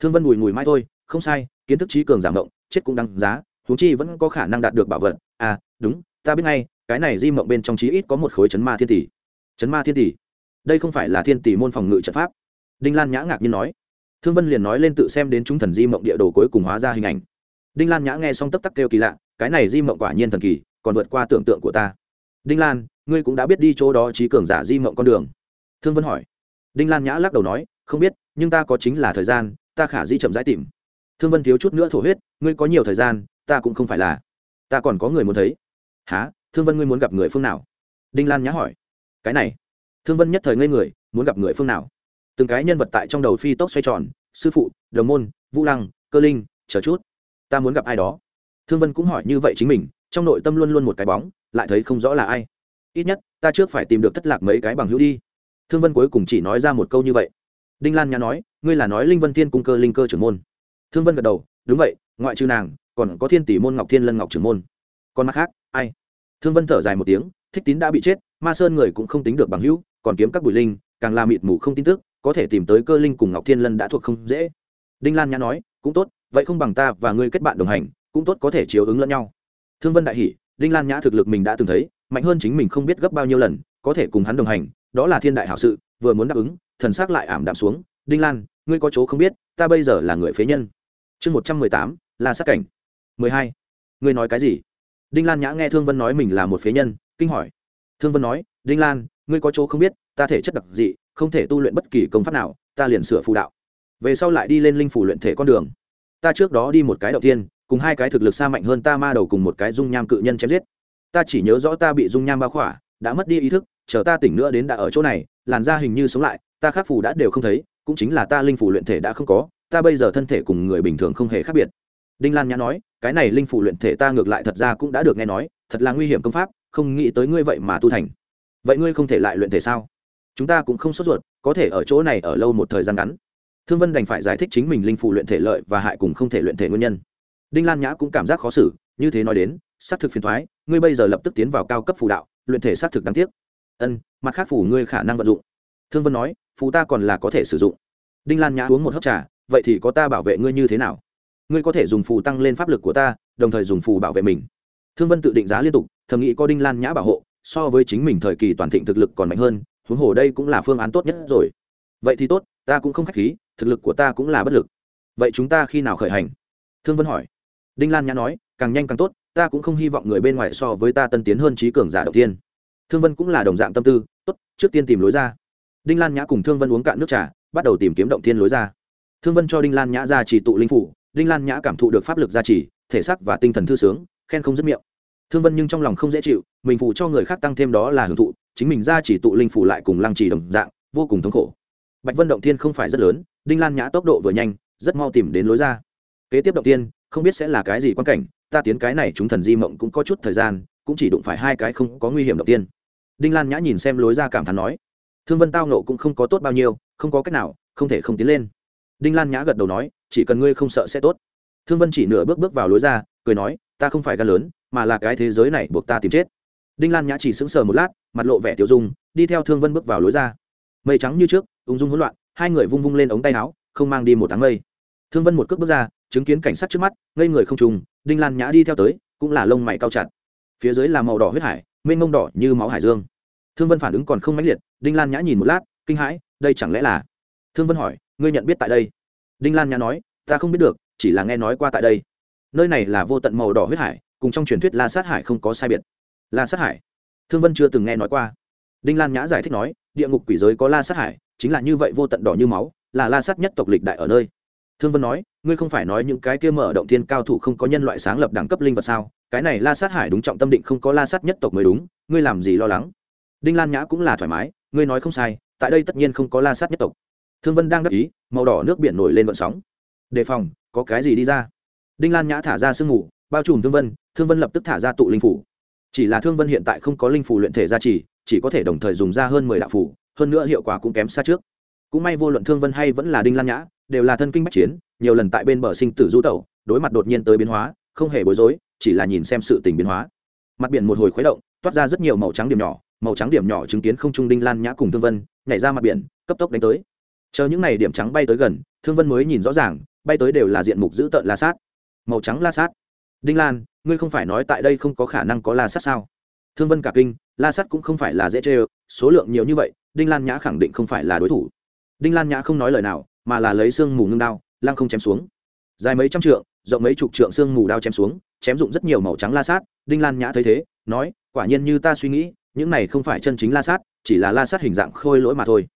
Thương vân bùi mùi mãi thôi, không sai, kiến thức trí cường giảm động chết cũng đáng giá, huống chi vẫn có khả năng đạt được bảo vật. À đúng, ta biết ngay, cái này di mộng bên trong chí ít có một khối chấn ma thiên tỷ. Chấn ma thiên tỷ? Đây không phải là thiên tỷ môn phòng ngự trận pháp. Đinh lan nhã ngạc nhiên nói. Thương vân liền nói lên tự xem đến chúng thần di mộng địa đồ cuối cùng hóa ra hình ảnh. Đinh lan nhã nghe xong tấp tắc kêu kỳ lạ, cái này di mộng quả nhiên thần kỳ, còn vượt qua tưởng tượng của ta. Đinh lan, ngươi cũng đã biết đi chỗ đó trí cường giả di mộng con đường. Thương vân hỏi. Đinh lan nhã lắc đầu nói, không biết, nhưng ta có chính là thời gian, ta khả di chậm rãi tìm. Thương vân thiếu chút nữa thổ huyết, ngươi có nhiều thời gian, ta cũng không phải là. Ta còn có người muốn thấy. Há thương vân ngươi muốn gặp người phương nào? Đinh lan nhã hỏi. Cái này thương vân nhất thời ngây người, muốn gặp người phương nào? Từng cái nhân vật tại trong đầu phi tốc xoay tròn, sư phụ, đồng môn, vũ lăng, cơ linh, chờ chút. Ta muốn gặp ai đó? Thương vân cũng hỏi như vậy chính mình, trong nội tâm luôn luôn một cái bóng, lại thấy không rõ là ai. Ít nhất, ta trước phải tìm được thất lạc mấy cái bằng hữu đi. Thương vân cuối cùng chỉ nói ra một câu như vậy. Đinh lan nhã nói, ngươi là nói linh vân thiên cung cơ linh cơ trưởng môn. Thương vân gật đầu, đúng vậy, ngoại trừ nàng, còn có thiên tỷ môn ngọc thiên lân ngọc trưởng môn. Còn mặt khác, ai? Thương vân thở dài một tiếng thích tín đã bị chết, ma sơn người cũng không tính được bằng hữu, còn kiếm các bụi linh, càng là mịt mù không tin tức, có thể tìm tới cơ linh cùng ngọc thiên lân đã thuộc không dễ. Đinh lan nhã nói, cũng tốt, vậy không bằng ta và ngươi kết bạn đồng hành, cũng tốt có thể chiếu ứng lẫn nhau. Thương vân đại hỷ đinh lan nhã thực lực mình đã từng thấy, mạnh hơn chính mình không biết gấp bao nhiêu lần, có thể cùng hắn đồng hành, đó là thiên đại hảo sự, vừa muốn đáp ứng, thần s ắ c lại ảm đạm xuống, đinh lan, ngươi có chỗ không biết, ta bây giờ là người phế nhân. Chương một trăm mười tám là sát cảnh. mười hai. Ngươi nói cái gì? Đinh lan nhã nghe thương vân nói mình là một phế nhân kinh hỏi. Thương vân nói, đinh lan, ngươi có chỗ không biết, ta thể chất đặc dị, không thể tu luyện bất kỳ công pháp nào, ta liền sửa phù đạo. Về sau lại đi lên linh phủ luyện thể con đường. Ta trước đó đi một cái đầu tiên, cùng hai cái thực lực xa mạnh hơn ta ma đầu cùng một cái dung nham cự nhân chém giết. Ta chỉ nhớ rõ ta bị dung nham bao khỏa, đã mất đi ý thức, chờ ta tỉnh nữa đến đã ở chỗ này, làn da hình như sống lại, ta khắc phù đã đều không thấy, cũng chính là ta linh phủ luyện thể đã không có, ta bây giờ thân thể cùng người bình thường không hề khác biệt. Đinh lan nhã nói, cái này linh phủ luyện thể ta ngược lại thật ra cũng đã được nghe nói, thật là nguy hiểm công pháp không nghĩ tới ngươi vậy mà tu thành. Vậy ngươi không thể lại luyện thể sao? Chúng ta cũng không sốt ruột, có thể ở chỗ này ở lâu một thời gian ngắn. Thương vân đành phải giải thích chính mình linh phụ luyện thể lợi và hại cùng không thể luyện thể nguyên nhân. Đinh lan nhã cũng cảm giác khó xử, như thế nói đến, xác thực phiền thoái, ngươi bây giờ lập tức tiến vào cao cấp phù đạo, luyện thể xác thực đáng tiếc. Ân, mặt khác phủ ngươi khả năng vận dụng. Thương vân nói, phù ta còn là có thể sử dụng. Đinh lan nhã uống một hớp trà, vậy thì có ta bảo vệ ngươi như thế nào? Ngươi có thể dùng phù tăng lên pháp lực của ta, đồng thời dùng phù bảo vệ mình. Thương vân tự định giá liên tục thầm nghĩ có đinh lan nhã bảo hộ, so với chính mình thời kỳ toàn thịnh thực lực còn mạnh hơn, huống hồ đây cũng là phương án tốt nhất rồi. Vậy thì tốt, ta cũng không k h á c h khí, thực lực của ta cũng là bất lực. Vậy chúng ta khi nào khởi hành? Thương vân hỏi. Đinh lan nhã nói, càng nhanh càng tốt, ta cũng không hy vọng người bên ngoài so với ta tân tiến hơn trí cường giả đầu tiên. Thương vân cũng là đồng dạng tâm tư, tốt, trước tiên tìm lối ra. Đinh lan nhã cùng thương vân uống cạn nước trà, bắt đầu tìm kiếm động thiên lối ra. Thương vân cho đinh lan nhã ra chỉ tụ linh phủ, đinh lan nhã cảm thụ được pháp lực gia trì, thể xác và tinh thần thư sướng, khen không dứt miệng thương vân nhưng trong lòng không dễ chịu, mình phụ cho người khác tăng thêm đó là hưởng thụ, chính mình ra chỉ tụ linh phủ lại cùng lăng trì đồng dạng, vô cùng thống khổ. Bạch vân động thiên không phải rất lớn, đinh lan nhã tốc độ vừa nhanh, rất mau tìm đến lối ra. Kế tiếp động tiên không biết sẽ là cái gì quan cảnh, ta tiến cái này chúng thần di mộng cũng có chút thời gian, cũng chỉ đụng phải hai cái không có nguy hiểm động tiên đinh lan nhã nhìn xem lối ra cảm thán nói, thương vân tao nộ cũng không có tốt bao nhiêu, không có cách nào, không thể không tiến lên. Đinh lan nhã gật đầu nói, chỉ cần ngươi không sợ sẽ tốt. Thương vân chỉ nửa bước bước vào lối ra, cười nói ta không phải gan lớn, mà là cái thế giới này buộc ta tìm chết. Đinh lan nhã chỉ sững sờ một lát, mặt lộ vẻ tiêu dung, đi theo thương vân bước vào lối ra. Mây trắng như trước, ung dung hỗn loạn, hai người vung vung lên ống tay áo, không mang đi một tháng mây. Thương vân một cước bước ra, chứng kiến cảnh sát trước mắt, ngây người không trùng, đinh lan nhã đi theo tới, cũng là lông mày cao chặt. Phía dưới là màu đỏ huyết hải, mênh mông đỏ như máu hải dương. Thương vân phản ứng còn không mãnh liệt, đinh lan nhã nhìn một lát, kinh hãi, đây chẳng lẽ là? Thương vân hỏi, ngươi nhận biết tại đây? Đinh lan nhã nói, ta không biết được, chỉ là nghe nói qua tại đây nơi này là vô tận màu đỏ huyết hải, cùng trong truyền thuyết la sát hải không có sai biệt. La sát hải? Thương vân chưa từng nghe nói qua. Đinh lan nhã giải thích nói, địa ngục quỷ giới có la sát hải, chính là như vậy vô tận đỏ như máu, là la sát nhất tộc lịch đại ở nơi. Thương vân nói, ngươi không phải nói những cái kia mở động thiên cao thủ không có nhân loại sáng lập đẳng cấp linh vật sao? Cái này la sát hải đúng trọng tâm định không có la sát nhất tộc mới đúng, ngươi làm gì lo lắng? Đinh lan nhã cũng là thoải mái, ngươi nói không sai, tại đây tất nhiên không có la sát nhất tộc. Thương vân đang đắc ý, màu đỏ nước biển nổi lên vận sóng. Đề phòng, có cái gì đi ra? Đinh lan nhã thả ra sương mù, bao trùm thương vân thương vân lập tức thả ra tụ linh phủ. Chỉ là thương vân hiện tại không có linh phủ luyện thể gia trì chỉ có thể đồng thời dùng ra hơn mười đạo phủ, hơn nữa hiệu quả cũng kém xa trước. Cũng may vô luận thương vân hay vẫn là đinh lan nhã, đều là thân kinh bách chiến, nhiều lần tại bên bờ sinh tử du tẩu, đối mặt đột nhiên tới biến hóa, không hề bối rối, chỉ là nhìn xem sự tình biến hóa. Mặt biển một hồi khuấy động, toát ra rất nhiều màu trắng điểm nhỏ, màu trắng điểm nhỏ chứng kiến không trung đinh lan nhã cùng thương vân nhảy ra mặt biển, cấp tốc đánh tới. Chờ những n à y điểm trắng bay tới gần, thương vân mới nhìn rõ ràng, bay tới đều là diện mục dữ tợn la sát màu trắng la sát. Đinh lan, ngươi không phải nói tại đây không có khả năng có la sát sao? Thương vân cả kinh, la sát cũng không phải là dễ chê ơ số lượng nhiều như vậy, đinh lan nhã khẳng định không phải là đối thủ. Đinh lan nhã không nói lời nào, mà là lấy xương mù ngưng đao, lăng không chém xuống. Dài mấy trăm trượng, rộng mấy chục trượng xương mù đao chém xuống, chém dụng rất nhiều màu trắng la sát, đinh lan nhã thấy thế, nói, quả nhiên như ta suy nghĩ, những này không phải chân chính la sát, chỉ là la sát hình dạng khôi lỗi mà thôi.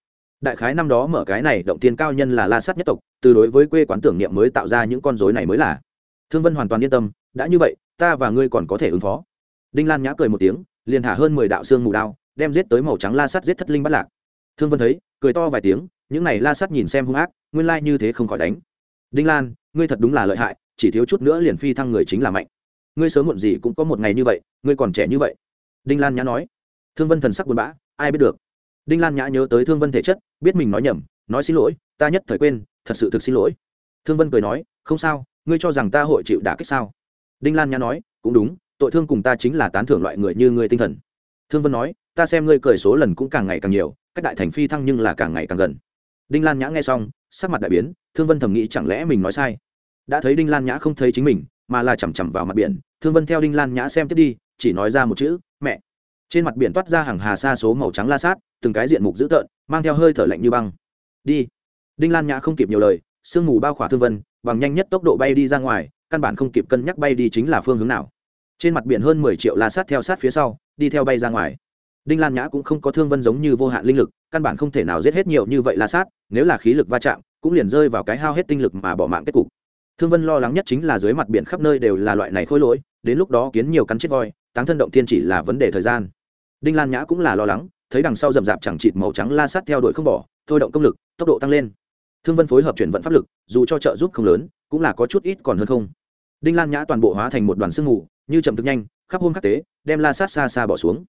Đại khái năm đó mở cái này động tiên cao nhân là la sát nhất tộc, từ đối với quê quán tưởng niệm mới tạo ra những con dối này mới là thương vân hoàn toàn yên tâm, đã như vậy, ta và ngươi còn có thể ứng phó. Đinh lan nhã cười một tiếng, liền thả hơn mười đạo xương mù đao, đem giết tới màu trắng la sắt giết thất linh bắt lạc. Thương vân thấy, cười to vài tiếng, những này la sắt nhìn xem hung ác, nguyên lai như thế không khỏi đánh. Đinh lan, ngươi thật đúng là lợi hại, chỉ thiếu chút nữa liền phi thăng người chính là mạnh. Ngươi sớm muộn gì cũng có một ngày như vậy, ngươi còn trẻ như vậy. Đinh lan nhã nói. Thương vân thần sắc buồn bã, ai biết được. Đinh lan nhã nhớ tới thương vân thể chất, biết mình nói nhầm, nói xin lỗi, ta nhất thời quên, thật sự thực xin lỗi. Thương vân cười nói, không sao ngươi cho rằng ta hội chịu đả kích sao? Đinh lan nhã nói, cũng đúng, tội thương cùng ta chính là tán thưởng loại người như ngươi tinh thần. Thương vân nói, ta xem ngươi cười số lần cũng càng ngày càng nhiều, cách đại thành phi thăng nhưng là càng ngày càng gần. Đinh lan nhã nghe xong, sắc mặt đại biến, thương vân thầm nghĩ chẳng lẽ mình nói sai? Đã thấy đinh lan nhã không thấy chính mình, mà là chằm chằm vào mặt biển, thương vân theo đinh lan nhã xem tiếp đi, chỉ nói ra một chữ, mẹ. Trên mặt biển toát ra hàng hà xa số màu trắng la sát, từng cái diện mục dữ tợn, mang theo hơi thở lạnh như băng. Đi. Đinh lan nhã không kịp nhiều lời, sương mù bao khỏa thương vân bằng nhanh nhất tốc độ bay đi ra ngoài, căn bản không kịp cân nhắc bay đi chính là phương hướng nào. Trên mặt biển hơn mười triệu la sát theo sát phía sau, đi theo bay ra ngoài. Đinh lan nhã cũng không có thương vân giống như vô hạn linh lực, căn bản không thể nào giết hết nhiều như vậy la sát, nếu là khí lực va chạm, cũng liền rơi vào cái hao hết tinh lực mà bỏ mạng kết cục. Thương vân lo lắng nhất chính là dưới mặt biển khắp nơi đều là loại này khôi lỗi, đến lúc đó kiến nhiều cắn chết voi, táng thân động thiên chỉ là vấn đề thời gian. Đinh lan nhã cũng là lo lắng, thấy đằng sau rậm rạp chẳng chịt màu trắng la sát theo đuổi không bỏ, thôi động công lực, tốc độ tăng lên thương vân phối hợp chuyển vận pháp lực, dù cho trợ giúp không lớn, cũng là có chút ít còn hơn không. Đinh lan nhã toàn bộ hóa thành một đoàn sương mù, như chậm thực nhanh, khắp hôn khắc tế, đem la sát xa xa bỏ xuống.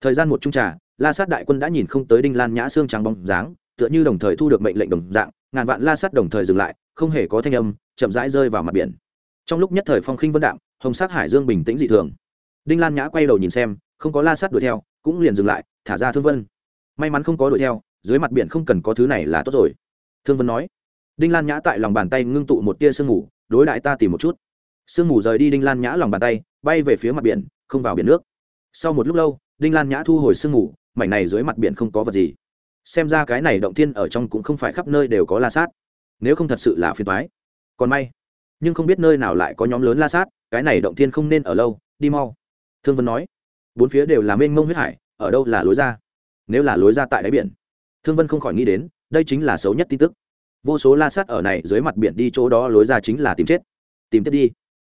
Thời gian một trung trà, la sát đại quân đã nhìn không tới đinh lan nhã xương trắng bóng dáng, tựa như đồng thời thu được mệnh lệnh đồng dạng, ngàn vạn la sát đồng thời dừng lại, không hề có thanh âm, chậm rãi rơi vào mặt biển. Trong lúc nhất thời phong khinh vân đạm, hồng sát hải dương bình tĩnh dị thường. Đinh lan nhã quay đầu nhìn xem, không có la sát đuổi theo, cũng liền dừng lại, thả ra thương vân. May mắn không có đuổi theo, dưới mặt biển không cần có thứ này là tốt rồi thương vân nói. Đinh lan nhã tại lòng bàn tay ngưng tụ một tia sương mù, đối đại ta tìm một chút. Sương mù rời đi đinh lan nhã lòng bàn tay, bay về phía mặt biển, không vào biển nước. Sau một lúc lâu, đinh lan nhã thu hồi sương mù, mảnh này dưới mặt biển không có vật gì. Xem ra cái này động thiên ở trong cũng không phải khắp nơi đều có la sát. Nếu không thật sự là phiền toái. Còn may, nhưng không biết nơi nào lại có nhóm lớn la sát, cái này động thiên không nên ở lâu, đi mau. Thương vân nói. Bốn phía đều là mênh mông huyết hải, ở đâu là lối ra? Nếu là lối ra tại đáy biển. Thương vân không khỏi nghĩ đến đây chính là xấu nhất tin tức. Vô số la sát ở này dưới mặt biển đi chỗ đó lối ra chính là tìm chết. Tìm tiếp đi.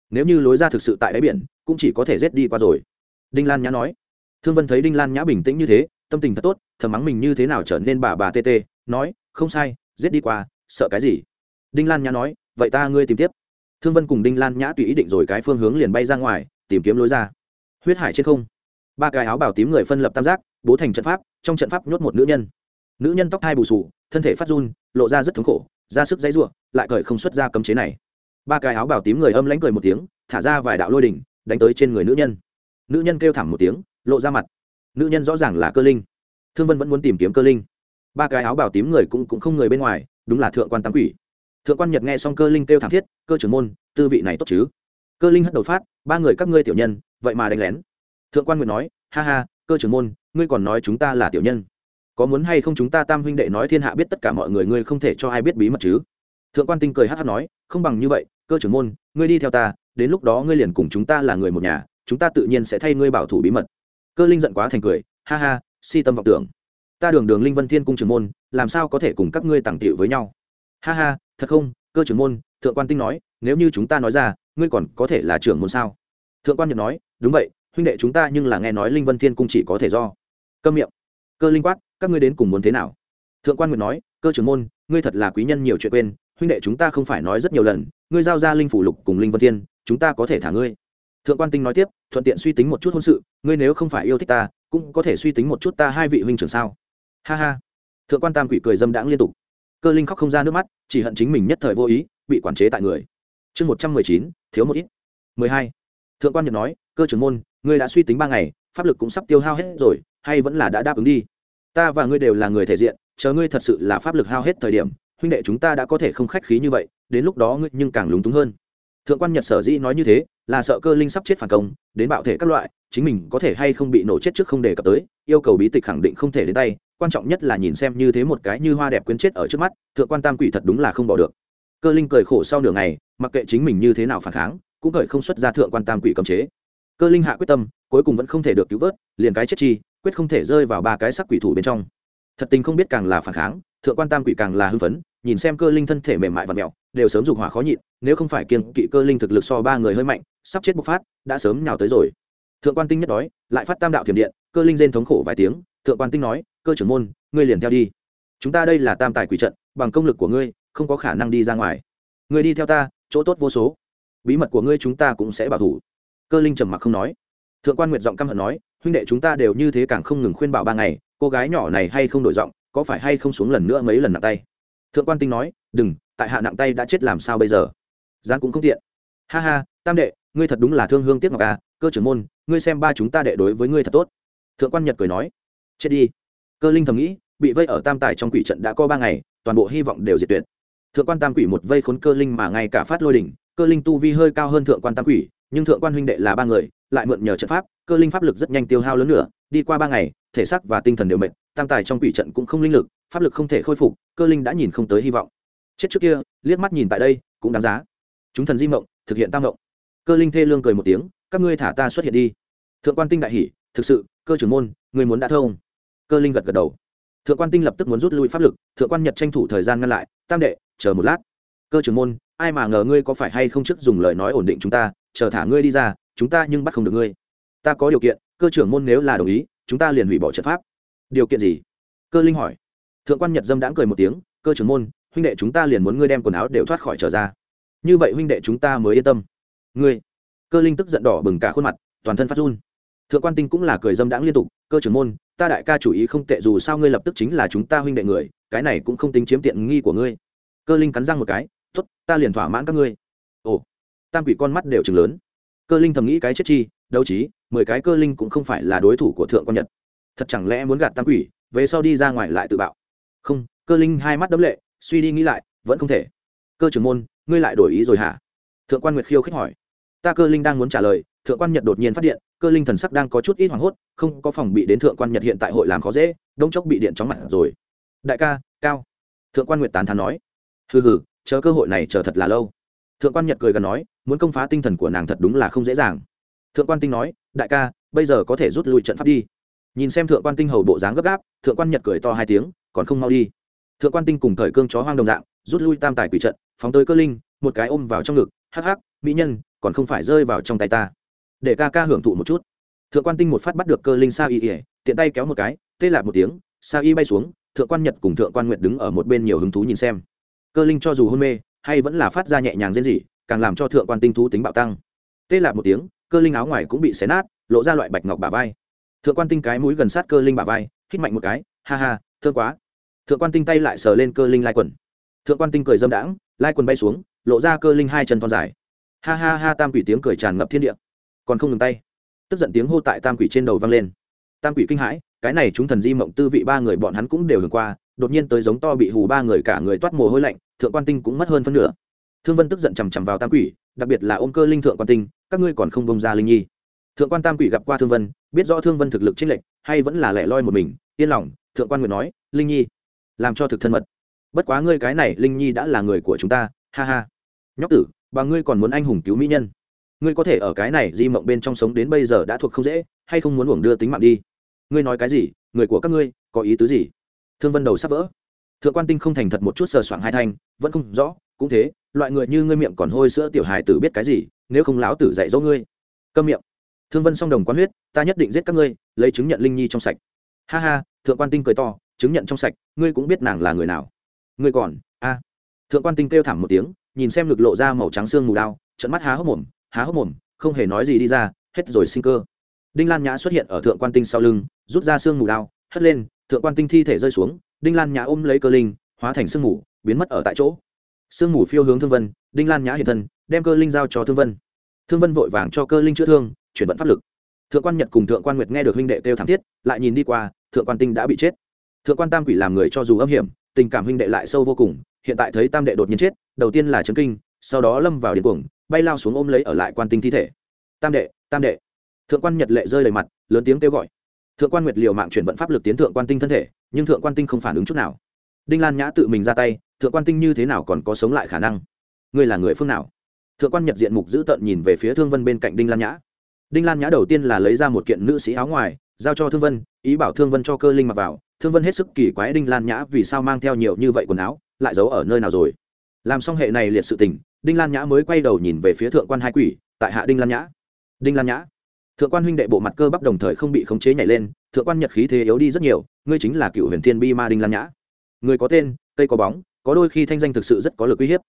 Nếu như lối ra thực sự tại đáy biển, cũng chỉ có thể rết đi qua rồi. Đinh lan nhã nói. Thương vân thấy đinh lan nhã bình tĩnh như thế, tâm tình thật tốt, thầm mắng mình như thế nào trở nên bà bà tê tê, nói, không sai rết đi qua, sợ cái gì? Đinh lan nhã nói, vậy ta ngươi tìm tiếp. Thương vân cùng đinh lan nhã tùy ý định rồi cái phương hướng liền bay ra ngoài, tìm kiếm lối ra. Huyết hải trên không. Ba cái áo bảo tím người phân lập tam giác, bố thành trận pháp, trong trận pháp nhốt một nữ nhân. Nữ nhân tóc thai bù sù thân thể phát run, lộ ra rất thống khổ, ra sức dãy ruộng, lại cởi không xuất ra cấm chế này. Ba cái áo bảo tím người âm lãnh cười một tiếng, thả ra vài đạo lôi đỉnh, đánh tới trên người nữ nhân. Nữ nhân kêu thảm một tiếng, lộ ra mặt. Nữ nhân rõ ràng là cơ linh. Thương vân vẫn muốn tìm kiếm cơ linh. Ba cái áo bảo tím người cũng cũng không người bên ngoài, đúng là thượng quan tám quỷ. Thượng quan nhật nghe xong cơ linh kêu thảm thiết, cơ trưởng môn, tư vị này tốt chứ? Cơ linh hất đầu phát, ba người các ngươi tiểu nhân, vậy mà đánh lén. Thượng quan nguyện nói, ha ha, cơ trưởng môn, ngươi còn nói chúng ta là tiểu nhân có muốn hay không chúng ta tam huynh đệ nói thiên hạ biết tất cả mọi người, ngươi không thể cho ai biết bí mật chứ? Thượng quan tinh cười hát hát nói, không bằng như vậy, cơ trưởng môn, ngươi đi theo ta, đến lúc đó ngươi liền cùng chúng ta là người một nhà, chúng ta tự nhiên sẽ thay ngươi bảo thủ bí mật. Cơ linh giận quá thành cười, ha ha, si tâm vọng tưởng. Ta đường đường linh vân thiên cung trưởng môn, làm sao có thể cùng các ngươi tàng tiệu với nhau? Ha ha, thật không? Cơ trưởng môn, thượng quan tinh nói, nếu như chúng ta nói ra, ngươi còn có thể là trưởng môn sao? Thượng quan nhật nói, đúng vậy, huynh đệ chúng ta nhưng là nghe nói linh vân thiên cung chỉ có thể do. Câm miệng. Cơ linh quát các ngươi đến cùng muốn thế nào? Thượng quan nguyệt nói, cơ trưởng môn, ngươi thật là quý nhân nhiều chuyện quên, huynh đệ chúng ta không phải nói rất nhiều lần, ngươi giao ra linh phủ lục cùng linh vân thiên, chúng ta có thể thả ngươi. Thượng quan tinh nói tiếp, thuận tiện suy tính một chút hôn sự, ngươi nếu không phải yêu thích ta, cũng có thể suy tính một chút ta hai vị huynh trưởng sao? Ha ha. Thượng quan tam quỷ cười dâm đãng liên tục. Cơ linh khóc không ra nước mắt, chỉ hận chính mình nhất thời vô ý, bị quản chế tại người. Chương một trăm mười chín, thiếu một ít. Mười hai. Thượng quan nhật nói, cơ trưởng môn, ngươi đã suy tính ba ngày, pháp lực cũng sắp tiêu hao hết rồi, hay vẫn là đã đáp ứng đi? Ta và ngươi đều là người thể diện, chờ ngươi thật sự là pháp lực hao hết thời điểm, huynh đệ chúng ta đã có thể không khách khí như vậy, đến lúc đó ngươi nhưng càng lúng túng hơn. Thượng quan nhật sở dĩ nói như thế, là sợ cơ linh sắp chết phản công, đến bạo thể các loại, chính mình có thể hay không bị nổ chết trước không đề cập tới, yêu cầu bí tịch khẳng định không thể đến tay, quan trọng nhất là nhìn xem như thế một cái như hoa đẹp quyến chết ở trước mắt, thượng quan tam quỷ thật đúng là không bỏ được. Cơ linh cười khổ sau nửa ngày, mặc kệ chính mình như thế nào phản kháng, cũng cởi không xuất ra thượng quan tam quỷ cấm chế. Cơ linh hạ quyết tâm, cuối cùng vẫn không thể được cứu vớt, liền cái chết chi quyết không thể rơi vào ba cái sắc quỷ thủ bên trong. Thật tình không biết càng là phản kháng, thượng quan tam quỷ càng là hưng phấn, nhìn xem cơ linh thân thể mềm mại và mẹo, đều sớm dục hỏa khó nhịn, nếu không phải kiên kỵ cơ linh thực lực so ba người hơi mạnh, sắp chết bộc phát, đã sớm nhào tới rồi. Thượng quan tinh nhất đói, lại phát tam đạo thiểm điện, cơ linh rên thống khổ vài tiếng, thượng quan tinh nói, cơ trưởng môn, ngươi liền theo đi. Chúng ta đây là tam tài quỷ trận, bằng công lực của ngươi, không có khả năng đi ra ngoài. Ngươi đi theo ta, chỗ tốt vô số. Bí mật của ngươi chúng ta cũng sẽ bảo thủ. Cơ linh trầm mặc không nói thượng quan nguyệt giọng căm hận nói, huynh đệ chúng ta đều như thế càng không ngừng khuyên bảo ba ngày, cô gái nhỏ này hay không đổi giọng, có phải hay không xuống lần nữa mấy lần nặng tay? Thượng quan tinh nói, đừng, tại hạ nặng tay đã chết làm sao bây giờ? Gian cũng không tiện. Ha ha, tam đệ, ngươi thật đúng là thương hương tiếc ngọc à cơ trưởng môn, ngươi xem ba chúng ta đệ đối với ngươi thật tốt. Thượng quan nhật cười nói, chết đi. Cơ linh thầm nghĩ, bị vây ở tam tài trong quỷ trận đã có ba ngày, toàn bộ hy vọng đều diệt tuyệt. Thượng quan tam quỷ một vây khốn cơ linh mà ngay cả phát lôi đỉnh, cơ linh tu vi hơi cao hơn thượng quan tam quỷ, nhưng thượng quan huynh đệ là ba người lại mượn nhờ trận pháp, cơ linh pháp lực rất nhanh tiêu hao lớn nữa, đi qua ba ngày, thể xác và tinh thần đều mệt, tam tài trong quỷ trận cũng không linh lực, pháp lực không thể khôi phục, cơ linh đã nhìn không tới hy vọng. Chết trước kia, liếc mắt nhìn tại đây, cũng đáng giá. Chúng thần di mộng, thực hiện tam mộng. Cơ linh thê lương cười một tiếng, các ngươi thả ta xuất hiện đi. Thượng quan tinh đại hỉ, thực sự, cơ trưởng môn người muốn đã thông cơ linh gật gật đầu. Thượng quan tinh lập tức muốn rút lui pháp lực, thượng quan nhật tranh thủ thời gian ngăn lại, tam đệ, chờ một lát. Cơ trưởng môn, ai mà ngờ ngươi có phải hay không trước dùng lời nói ổn định chúng ta, chờ thả ngươi đi ra chúng ta nhưng bắt không được ngươi. Ta có điều kiện, cơ trưởng môn nếu là đồng ý, chúng ta liền hủy bỏ trận pháp. Điều kiện gì? Cơ linh hỏi. Thượng quan nhật dâm đãng cười một tiếng, cơ trưởng môn, huynh đệ chúng ta liền muốn ngươi đem quần áo đều thoát khỏi trở ra. Như vậy huynh đệ chúng ta mới yên tâm. Ngươi. Cơ linh tức giận đỏ bừng cả khuôn mặt, toàn thân phát run. Thượng quan tinh cũng là cười dâm đãng liên tục, cơ trưởng môn, ta đại ca chủ ý không tệ dù sao ngươi lập tức chính là chúng ta huynh đệ người, cái này cũng không tính chiếm tiện nghi của ngươi. Cơ linh cắn răng một cái t ố t ta liền thỏa mãn các ngươi. Ồ. Tam quỷ con mắt đều chừng lớn cơ linh thầm nghĩ cái chết chi đấu trí, mười cái cơ linh cũng không phải là đối thủ của thượng quan nhật. Thật chẳng lẽ muốn gạt tam quỷ về sau đi ra ngoài lại tự bạo? Không cơ linh hai mắt đấm lệ suy đi nghĩ lại vẫn không thể. Cơ trưởng môn ngươi lại đổi ý rồi hả? Thượng quan nguyệt khiêu khích hỏi. Ta cơ linh đang muốn trả lời thượng quan nhật đột nhiên phát điện cơ linh thần sắc đang có chút ít hoảng hốt không có phòng bị đến thượng quan nhật hiện tại hội làm khó dễ đông chốc bị điện chóng mặt rồi. Đại ca cao. Thượng quan nguyệt tán thán nói. Hừ hừ chờ cơ hội này chờ thật là lâu thượng quan nhật cười gần nói, muốn công phá tinh thần của nàng thật đúng là không dễ dàng. Thượng quan tinh nói, đại ca, bây giờ có thể rút lui trận pháp đi. Nhìn xem thượng quan tinh hầu bộ dáng gấp gáp, thượng quan nhật cười to hai tiếng, còn không mau đi. Thượng quan tinh cùng thời cương chó hoang đồng dạng, rút lui tam tài quỷ trận, phóng tới cơ linh, một cái ôm vào trong ngực, hắc hắc, mỹ nhân, còn không phải rơi vào trong tay ta. Để ca ca hưởng thụ một chút. Thượng quan tinh một phát bắt được cơ linh sa y ỉa tiện tay kéo một cái, tê lạc một tiếng, sa y bay xuống, thượng quan nhật cùng thượng quan nguyệt đứng ở một bên nhiều hứng thú nhìn xem. Cơ linh cho dù hôn mê hay vẫn là phát ra nhẹ nhàng rên rỉ, càng làm cho thượng quan tinh thú tính bạo tăng. Tê lạc một tiếng, cơ linh áo ngoài cũng bị xé nát, lộ ra loại bạch ngọc bả vai. Thượng quan tinh cái mũi gần sát cơ linh bả vai, hít mạnh một cái, ha ha, thương quá. Thượng quan tinh tay lại sờ lên cơ linh lai quần. Thượng quan tinh cười dâm đãng, lai quần bay xuống, lộ ra cơ linh hai chân thon dài. Ha ha ha, tam quỷ tiếng cười tràn ngập thiên địa. Còn không ngừng tay. Tức giận tiếng hô tại tam quỷ trên đầu vang lên. Tam quỷ kinh hãi, cái này chúng thần di mộng tư vị ba người bọn hắn cũng đều hưởng qua đột nhiên tới giống to bị hù ba người cả người toát mồ hôi lạnh, thượng quan tinh cũng mất hơn phân nửa. Thương vân tức giận chằm chằm vào tam quỷ, đặc biệt là ôm cơ linh thượng quan tinh, các ngươi còn không bông ra linh nhi. Thượng quan tam quỷ gặp qua thương vân, biết rõ thương vân thực lực chênh lệch, hay vẫn là lẻ loi một mình, yên lòng, thượng quan nguyện nói, linh nhi, làm cho thực thân mật. Bất quá ngươi cái này linh nhi đã là người của chúng ta, ha ha. Nhóc tử, bà ngươi còn muốn anh hùng cứu mỹ nhân. Ngươi có thể ở cái này di mộng bên trong sống đến bây giờ đã thuộc không dễ, hay không muốn uổng đưa tính mạng đi? Ngươi nói cái gì, người của các ngươi có ý tứ gì? Thương vân đầu sắp vỡ. Thượng quan tinh không thành thật một chút sờ soạng hai thanh, vẫn không rõ, cũng thế, loại người như ngươi miệng còn hôi sữa tiểu hài tử biết cái gì, nếu không lão tử dạy dỗ ngươi. Câm miệng. Thương vân song đồng quan huyết, ta nhất định giết các ngươi, lấy chứng nhận linh nhi trong sạch. Ha ha, thượng quan tinh cười to, chứng nhận trong sạch, ngươi cũng biết nàng là người nào. Ngươi còn, a. Thượng quan tinh kêu thảm một tiếng, nhìn xem lực lộ ra màu trắng xương mù đao trận mắt há hốc mồm, há hốc mồm, không hề nói gì đi ra, hết rồi sinh cơ. Đinh lan nhã xuất hiện ở thượng quan tinh sau lưng, rút ra xương mù đao, hất lên thượng quan tinh thi thể rơi xuống, đinh lan nhã ôm lấy cơ linh, hóa thành sương mù, biến mất ở tại chỗ. Sương mù phiêu hướng thương vân, đinh lan nhã hiện thân, đem cơ linh giao cho thương vân. Thương vân vội vàng cho cơ linh chữa thương, chuyển vận pháp lực. Thượng quan nhật cùng thượng quan nguyệt nghe được huynh đệ kêu thảm thiết, lại nhìn đi qua, thượng quan tinh đã bị chết. Thượng quan tam quỷ làm người cho dù âm hiểm, tình cảm huynh đệ lại sâu vô cùng, hiện tại thấy tam đệ đột nhiên chết, đầu tiên là chấn kinh, sau đó lâm vào điên cuồng, bay lao xuống ôm lấy ở lại quan tinh thi thể. Tam đệ tam đệ. Thượng quan nhật lệ rơi đầy mặt, lớn tiếng kêu gọi thượng quan nguyệt liều mạng chuyển vận pháp lực tiến thượng quan tinh thân thể, nhưng thượng quan tinh không phản ứng chút nào. Đinh lan nhã tự mình ra tay, thượng quan tinh như thế nào còn có sống lại khả năng? Ngươi là người phương nào? Thượng quan nhật diện mục dữ tợn nhìn về phía thương vân bên cạnh đinh lan nhã. Đinh lan nhã đầu tiên là lấy ra một kiện nữ sĩ áo ngoài, giao cho thương vân, ý bảo thương vân cho cơ linh mặc vào. Thương vân hết sức kỳ quái đinh lan nhã vì sao mang theo nhiều như vậy quần áo, lại giấu ở nơi nào rồi? Làm xong hệ này liệt sự tình, đinh lan nhã mới quay đầu nhìn về phía thượng quan hai quỷ, tại hạ đinh lan nhã. Đinh lan nhã thượng quan huynh đệ bộ mặt cơ bắp đồng thời không bị khống chế nhảy lên, thượng quan nhật khí thế yếu đi rất nhiều, ngươi chính là cựu huyền thiên bi ma đinh lan nhã. Người có tên, cây có bóng, có đôi khi thanh danh thực sự rất có lực uy hiếp.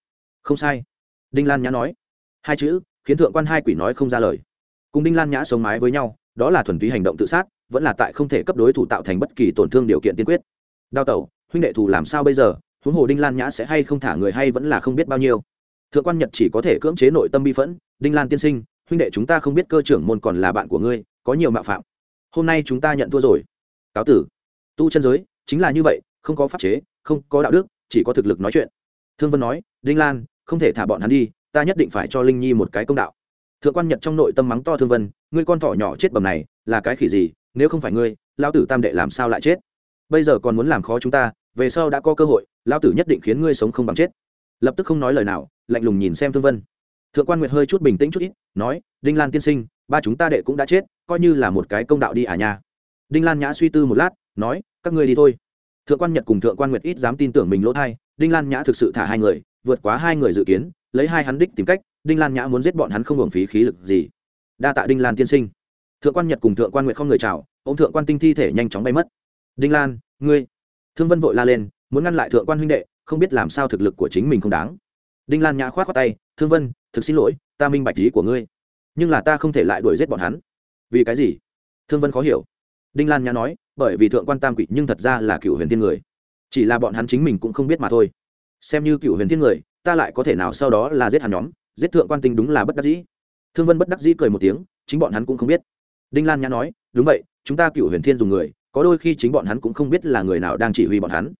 Không sai. Đinh lan nhã nói. Hai chữ, khiến thượng quan hai quỷ nói không ra lời. Cùng đinh lan nhã sống mái với nhau, đó là thuần túy hành động tự sát, vẫn là tại không thể cấp đối thủ tạo thành bất kỳ tổn thương điều kiện tiên quyết. Đao tẩu, huynh đệ thù làm sao bây giờ? Huống hồ đinh lan nhã sẽ hay không thả người hay vẫn là không biết bao nhiêu. Thượng quan nhật chỉ có thể cưỡng chế nội tâm bi phẫn. Đinh lan tiên sinh huynh đệ chúng ta không biết cơ trưởng môn còn là bạn của ngươi, có nhiều mạo phạm. Hôm nay chúng ta nhận thua rồi. Cáo tử. Tu chân giới, chính là như vậy, không có pháp chế, không có đạo đức, chỉ có thực lực nói chuyện. Thương vân nói, đinh lan, không thể thả bọn hắn đi, ta nhất định phải cho linh nhi một cái công đạo. Thượng quan nhật trong nội tâm mắng to thương vân, ngươi con thỏ nhỏ chết bầm này, là cái khỉ gì, nếu không phải ngươi lao tử tam đệ làm sao lại chết? Bây giờ còn muốn làm khó chúng ta, về sau đã có cơ hội lao tử nhất định khiến ngươi sống không bằng chết. Lập tức không nói lời nào, lạnh lùng nhìn xem thương vân thượng quan nguyệt hơi chút bình tĩnh chút ít, nói, đinh lan tiên sinh, ba chúng ta đệ cũng đã chết, coi như là một cái công đạo đi à nha. Đinh lan nhã suy tư một lát, nói, các ngươi đi thôi. Thượng quan nhật cùng thượng quan nguyệt ít dám tin tưởng mình lỗ thai, đinh lan nhã thực sự thả hai người, vượt quá hai người dự kiến, lấy hai hắn đích tìm cách, đinh lan nhã muốn giết bọn hắn không hưởng phí khí lực gì. Đa tạ đinh lan tiên sinh. Thượng quan nhật cùng thượng quan nguyệt không người chào ông thượng quan tinh thi thể nhanh chóng bay mất. Đinh lan, ngươi. Thương vân vội la lên, muốn ngăn lại thượng quan huynh đệ, không biết làm sao thực lực của chính mình không đáng. Đinh lan nhã khoát khoát tay, thương vân thực xin lỗi, ta minh bạch ý của ngươi. Nhưng là ta không thể lại đuổi giết bọn hắn. Vì cái gì? Thương vân khó hiểu. Đinh lan nhã nói, bởi vì thượng quan tam quỷ nhưng thật ra là cựu huyền thiên người. Chỉ là bọn hắn chính mình cũng không biết mà thôi. Xem như cựu huyền thiên người, ta lại có thể nào sau đó là giết hắn nhóm, giết thượng quan tinh đúng là bất đắc dĩ. Thương vân bất đắc dĩ cười một tiếng, chính bọn hắn cũng không biết. Đinh lan nhã nói, đúng vậy, chúng ta cựu huyền thiên dùng người, có đôi khi chính bọn hắn cũng không biết là người nào đang chỉ huy bọn hắn.